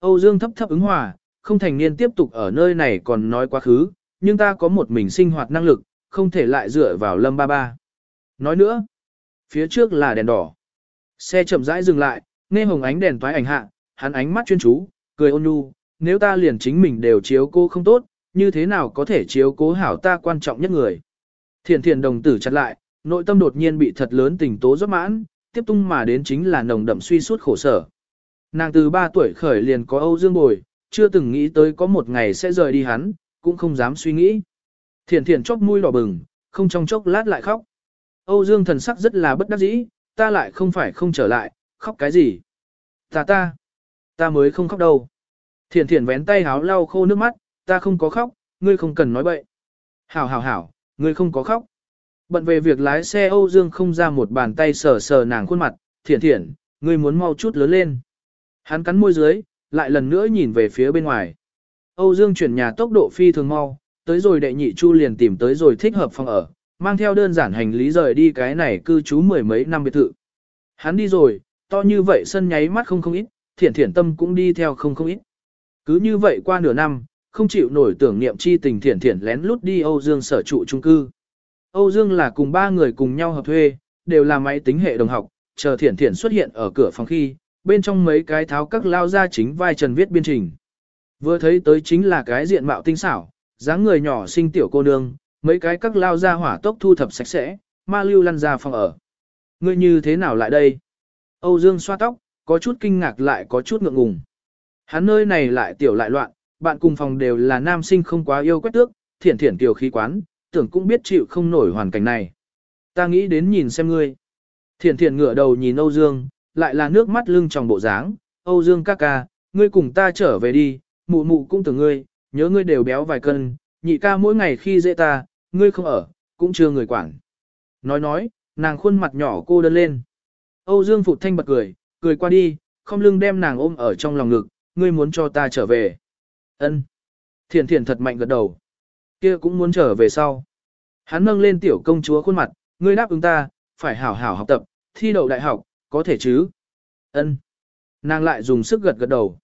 Âu Dương thấp thấp ứng hòa, không thành niên tiếp tục ở nơi này còn nói quá khứ, nhưng ta có một mình sinh hoạt năng lực, không thể lại dựa vào lâm ba ba. Nói nữa, phía trước là đèn đỏ. Xe chậm rãi dừng lại, nghe hồng ánh đèn toái ảnh hạ, hắn ánh mắt chuyên chú, cười ôn nhu, nếu ta liền chính mình đều chiếu cô không tốt, như thế nào có thể chiếu cố hảo ta quan trọng nhất người. Thiền thiền đồng tử chặt lại, nội tâm đột nhiên bị thật lớn tình tố rất mãn, tiếp tung mà đến chính là nồng đậm suy suốt khổ sở. Nàng từ 3 tuổi khởi liền có Âu Dương Bồi, chưa từng nghĩ tới có một ngày sẽ rời đi hắn, cũng không dám suy nghĩ. Thiền thiền chốc mũi đỏ bừng, không trong chốc lát lại khóc. Âu Dương thần sắc rất là bất đắc dĩ, ta lại không phải không trở lại, khóc cái gì? Ta ta, ta mới không khóc đâu. Thiển Thiển vén tay háo lau khô nước mắt, ta không có khóc, ngươi không cần nói bậy. Hảo hảo hảo, ngươi không có khóc. Bận về việc lái xe Âu Dương không ra một bàn tay sờ sờ nàng khuôn mặt, Thiển Thiển, ngươi muốn mau chút lớn lên. Hắn cắn môi dưới, lại lần nữa nhìn về phía bên ngoài. Âu Dương chuyển nhà tốc độ phi thường mau, tới rồi đệ nhị chu liền tìm tới rồi thích hợp phòng ở, mang theo đơn giản hành lý rời đi cái này cư trú mười mấy năm biệt thự. Hắn đi rồi, to như vậy sân nháy mắt không không ít, thiển thiển tâm cũng đi theo không không ít. Cứ như vậy qua nửa năm, không chịu nổi tưởng niệm chi tình thiển thiển lén lút đi Âu Dương sở trụ trung cư. Âu Dương là cùng ba người cùng nhau hợp thuê, đều là máy tính hệ đồng học, chờ thiển thiển xuất hiện ở cửa phòng khi, bên trong mấy cái tháo các lao ra chính vai trần viết biên trình. Vừa thấy tới chính là cái diện mạo tinh xảo, dáng người nhỏ xinh tiểu cô nương, mấy cái các lao ra hỏa tốc thu thập sạch sẽ, ma lưu lăn ra phòng ở. Ngươi như thế nào lại đây? Âu Dương xoa tóc, có chút kinh ngạc lại có chút ngượng ngùng. Hắn nơi này lại tiểu lại loạn, bạn cùng phòng đều là nam sinh không quá yêu quét tước, thiển thiển tiểu khí quán, tưởng cũng biết chịu không nổi hoàn cảnh này. Ta nghĩ đến nhìn xem ngươi. Thiển thiển ngửa đầu nhìn Âu Dương, lại là nước mắt lưng tròng bộ dáng. Âu Dương ca ca, ngươi cùng ta trở về đi, mụ mụ cũng tưởng ngươi, nhớ ngươi đều béo vài cân, nhị ca mỗi ngày khi dễ ta, ngươi không ở, cũng chưa người quản. Nói nói, nàng khuôn mặt nhỏ cô đơn lên. Âu Dương Phụt Thanh bật cười, cười qua đi, không lưng đem nàng ôm ở trong lòng ngực, ngươi muốn cho ta trở về. Ân. Thiển thiển thật mạnh gật đầu. Kia cũng muốn trở về sau. Hắn nâng lên tiểu công chúa khuôn mặt, ngươi đáp ứng ta, phải hảo hảo học tập, thi đậu đại học, có thể chứ? Ân. Nàng lại dùng sức gật gật đầu.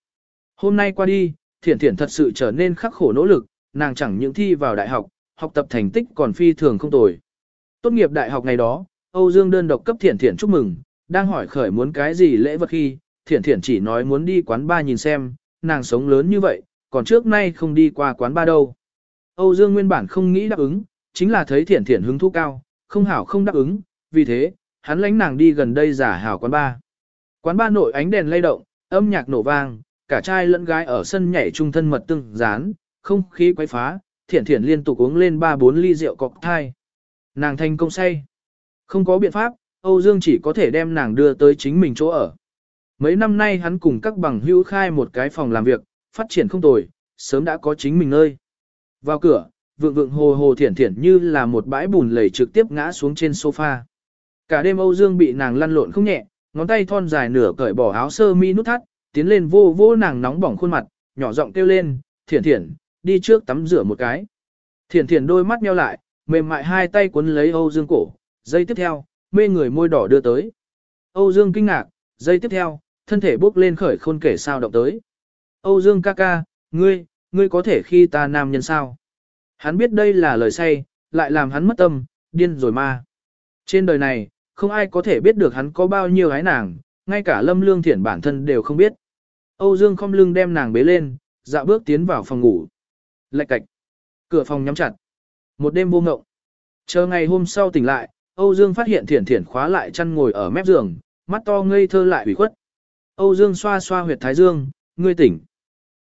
Hôm nay qua đi, thiển thiển thật sự trở nên khắc khổ nỗ lực, nàng chẳng những thi vào đại học, học tập thành tích còn phi thường không tồi. Tốt nghiệp đại học ngày đó, Âu Dương đơn độc cấp thiển thiển chúc mừng, đang hỏi khởi muốn cái gì lễ vật khi, thiển thiển chỉ nói muốn đi quán ba nhìn xem, nàng sống lớn như vậy, còn trước nay không đi qua quán ba đâu. Âu Dương nguyên bản không nghĩ đáp ứng, chính là thấy thiển thiển hứng thú cao, không hảo không đáp ứng, vì thế, hắn lãnh nàng đi gần đây giả hảo quán ba. Quán ba nội ánh đèn lay động, âm nhạc nổ vang, cả trai lẫn gái ở sân nhảy trung thân mật tương dán, không khí quấy phá, thiển thiển liên tục uống lên 3-4 ly rượu cọc thai. Nàng thành công say. Không có biện pháp, Âu Dương chỉ có thể đem nàng đưa tới chính mình chỗ ở. Mấy năm nay hắn cùng các bằng hữu khai một cái phòng làm việc, phát triển không tồi, sớm đã có chính mình nơi. Vào cửa, vượng vượng hồ hồ thiển thiển như là một bãi bùn lầy trực tiếp ngã xuống trên sofa. Cả đêm Âu Dương bị nàng lăn lộn không nhẹ, ngón tay thon dài nửa cởi bỏ áo sơ mi nút thắt, tiến lên vô vô nàng nóng bỏng khuôn mặt, nhỏ giọng kêu lên, thiển thiển, đi trước tắm rửa một cái. Thiển thiển đôi mắt nheo lại, mềm mại hai tay cuốn lấy Âu Dương cổ, Dây tiếp theo, mê người môi đỏ đưa tới. Âu Dương kinh ngạc, dây tiếp theo, thân thể bốc lên khởi khôn kể sao động tới. Âu Dương ca ca, ngươi, ngươi có thể khi ta nam nhân sao? Hắn biết đây là lời say, lại làm hắn mất tâm, điên rồi ma. Trên đời này, không ai có thể biết được hắn có bao nhiêu gái nàng, ngay cả lâm lương thiển bản thân đều không biết. Âu Dương không lưng đem nàng bế lên, dạo bước tiến vào phòng ngủ. Lạch cạch. Cửa phòng nhắm chặt. Một đêm vô ngộng. Chờ ngày hôm sau tỉnh lại, Âu Dương phát hiện thiển thiển khóa lại chăn ngồi ở mép giường, mắt to ngây thơ lại ủy khuất. Âu Dương xoa xoa huyệt thái dương, ngươi tỉnh.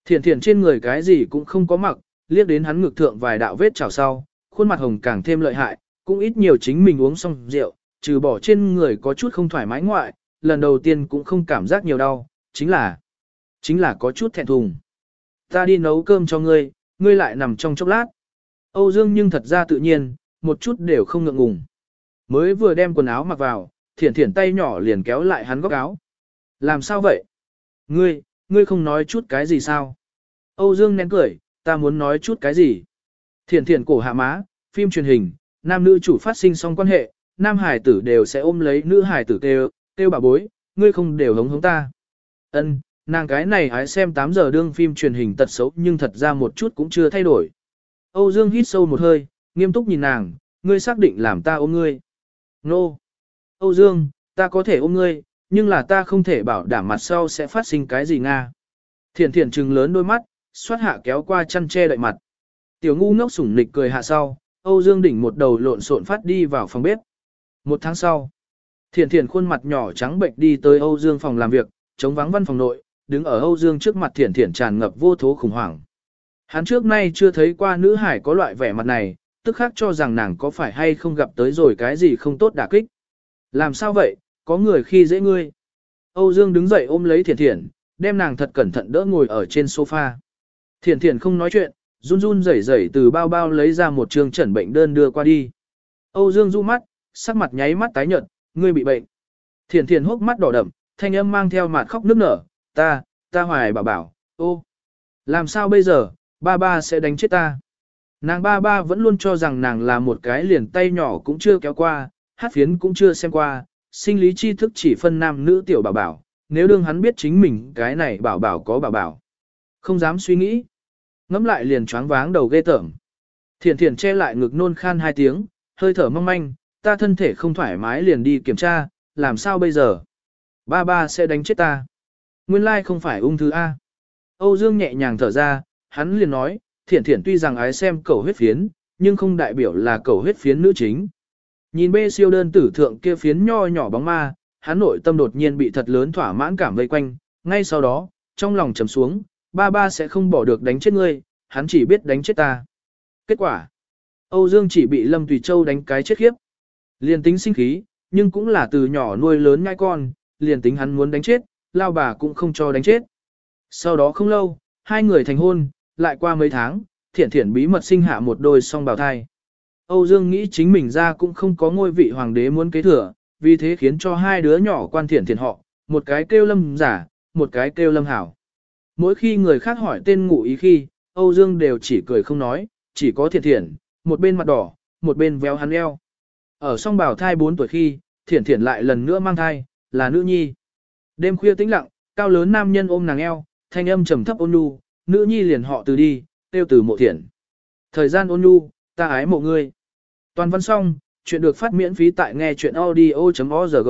Thiển thiển trên người cái gì cũng không có mặc, liếc đến hắn ngực thượng vài đạo vết chảo sau, khuôn mặt hồng càng thêm lợi hại, cũng ít nhiều chính mình uống xong rượu, trừ bỏ trên người có chút không thoải mái ngoại, lần đầu tiên cũng không cảm giác nhiều đau, chính là, chính là có chút thẹn thùng. Ta đi nấu cơm cho ngươi, ngươi lại nằm trong chốc lát. Âu Dương nhưng thật ra tự nhiên, một chút đều không ngượng ngùng. Mới vừa đem quần áo mặc vào, thiển thiển tay nhỏ liền kéo lại hắn góc áo. Làm sao vậy? Ngươi, ngươi không nói chút cái gì sao? Âu Dương nén cười, ta muốn nói chút cái gì? Thiển thiển cổ hạ má, phim truyền hình, nam nữ chủ phát sinh xong quan hệ, nam hải tử đều sẽ ôm lấy nữ hải tử kêu, kêu bà bối, ngươi không đều hống hống ta. Ân, nàng cái này hãy xem 8 giờ đương phim truyền hình tật xấu nhưng thật ra một chút cũng chưa thay đổi. Âu Dương hít sâu một hơi, nghiêm túc nhìn nàng, ngươi xác định làm ta ôm ngươi. Nô! No. Âu Dương, ta có thể ôm ngươi, nhưng là ta không thể bảo đảm mặt sau sẽ phát sinh cái gì Nga. Thiển thiển trừng lớn đôi mắt, xoát hạ kéo qua chăn che đậy mặt. Tiểu ngu ngốc sủng nịch cười hạ sau, Âu Dương đỉnh một đầu lộn xộn phát đi vào phòng bếp. Một tháng sau, thiển thiển khuôn mặt nhỏ trắng bệnh đi tới Âu Dương phòng làm việc, chống vắng văn phòng nội, đứng ở Âu Dương trước mặt thiển thiển tràn ngập vô thố khủng hoảng. Hắn trước nay chưa thấy qua nữ hải có loại vẻ mặt này, tức khác cho rằng nàng có phải hay không gặp tới rồi cái gì không tốt đả kích. Làm sao vậy, có người khi dễ ngươi. Âu Dương đứng dậy ôm lấy thiển thiển, đem nàng thật cẩn thận đỡ ngồi ở trên sofa. Thiển thiển không nói chuyện, run run rẩy rẩy từ bao bao lấy ra một trường chẩn bệnh đơn đưa qua đi. Âu Dương du mắt, sắc mặt nháy mắt tái nhợt, ngươi bị bệnh. Thiển thiển hốc mắt đỏ đậm, thanh âm mang theo mặt khóc nức nở, ta, ta hoài bảo bảo, ô. Làm sao bây giờ, ba ba sẽ đánh chết ta. Nàng ba ba vẫn luôn cho rằng nàng là một cái liền tay nhỏ cũng chưa kéo qua, hát phiến cũng chưa xem qua, sinh lý tri thức chỉ phân nam nữ tiểu bảo bảo, nếu đương hắn biết chính mình cái này bảo bảo có bảo bảo. Không dám suy nghĩ. Ngắm lại liền choáng váng đầu ghê tởm. Thiền thiền che lại ngực nôn khan hai tiếng, hơi thở mong manh, ta thân thể không thoải mái liền đi kiểm tra, làm sao bây giờ? Ba ba sẽ đánh chết ta. Nguyên lai không phải ung thư A. Âu Dương nhẹ nhàng thở ra, hắn liền nói, thiển thiển tuy rằng ái xem cầu huyết phiến, nhưng không đại biểu là cầu huyết phiến nữ chính. Nhìn bê siêu đơn tử thượng kia phiến nho nhỏ bóng ma, hắn nội tâm đột nhiên bị thật lớn thỏa mãn cảm vây quanh, ngay sau đó, trong lòng trầm xuống, ba ba sẽ không bỏ được đánh chết ngươi, hắn chỉ biết đánh chết ta. Kết quả, Âu Dương chỉ bị Lâm Tùy Châu đánh cái chết khiếp. Liền tính sinh khí, nhưng cũng là từ nhỏ nuôi lớn ngai con, liền tính hắn muốn đánh chết, lao bà cũng không cho đánh chết. Sau đó không lâu, hai người thành hôn, lại qua mấy tháng, thiển thiển bí mật sinh hạ một đôi song bào thai. Âu Dương nghĩ chính mình ra cũng không có ngôi vị hoàng đế muốn kế thừa, vì thế khiến cho hai đứa nhỏ quan thiển thiển họ, một cái kêu lâm giả, một cái kêu lâm hảo. Mỗi khi người khác hỏi tên ngụ ý khi, Âu Dương đều chỉ cười không nói, chỉ có thiển thiển, một bên mặt đỏ, một bên véo hắn eo. Ở song bào thai 4 tuổi khi, thiển thiển lại lần nữa mang thai, là nữ nhi. Đêm khuya tĩnh lặng, cao lớn nam nhân ôm nàng eo, thanh âm trầm thấp ôn nhu, nữ nhi liền họ từ đi, tiêu từ mộ thiện. Thời gian ôn nhu, ta ái mộ ngươi. Toàn văn xong, chuyện được phát miễn phí tại nghe chuyện audio.org.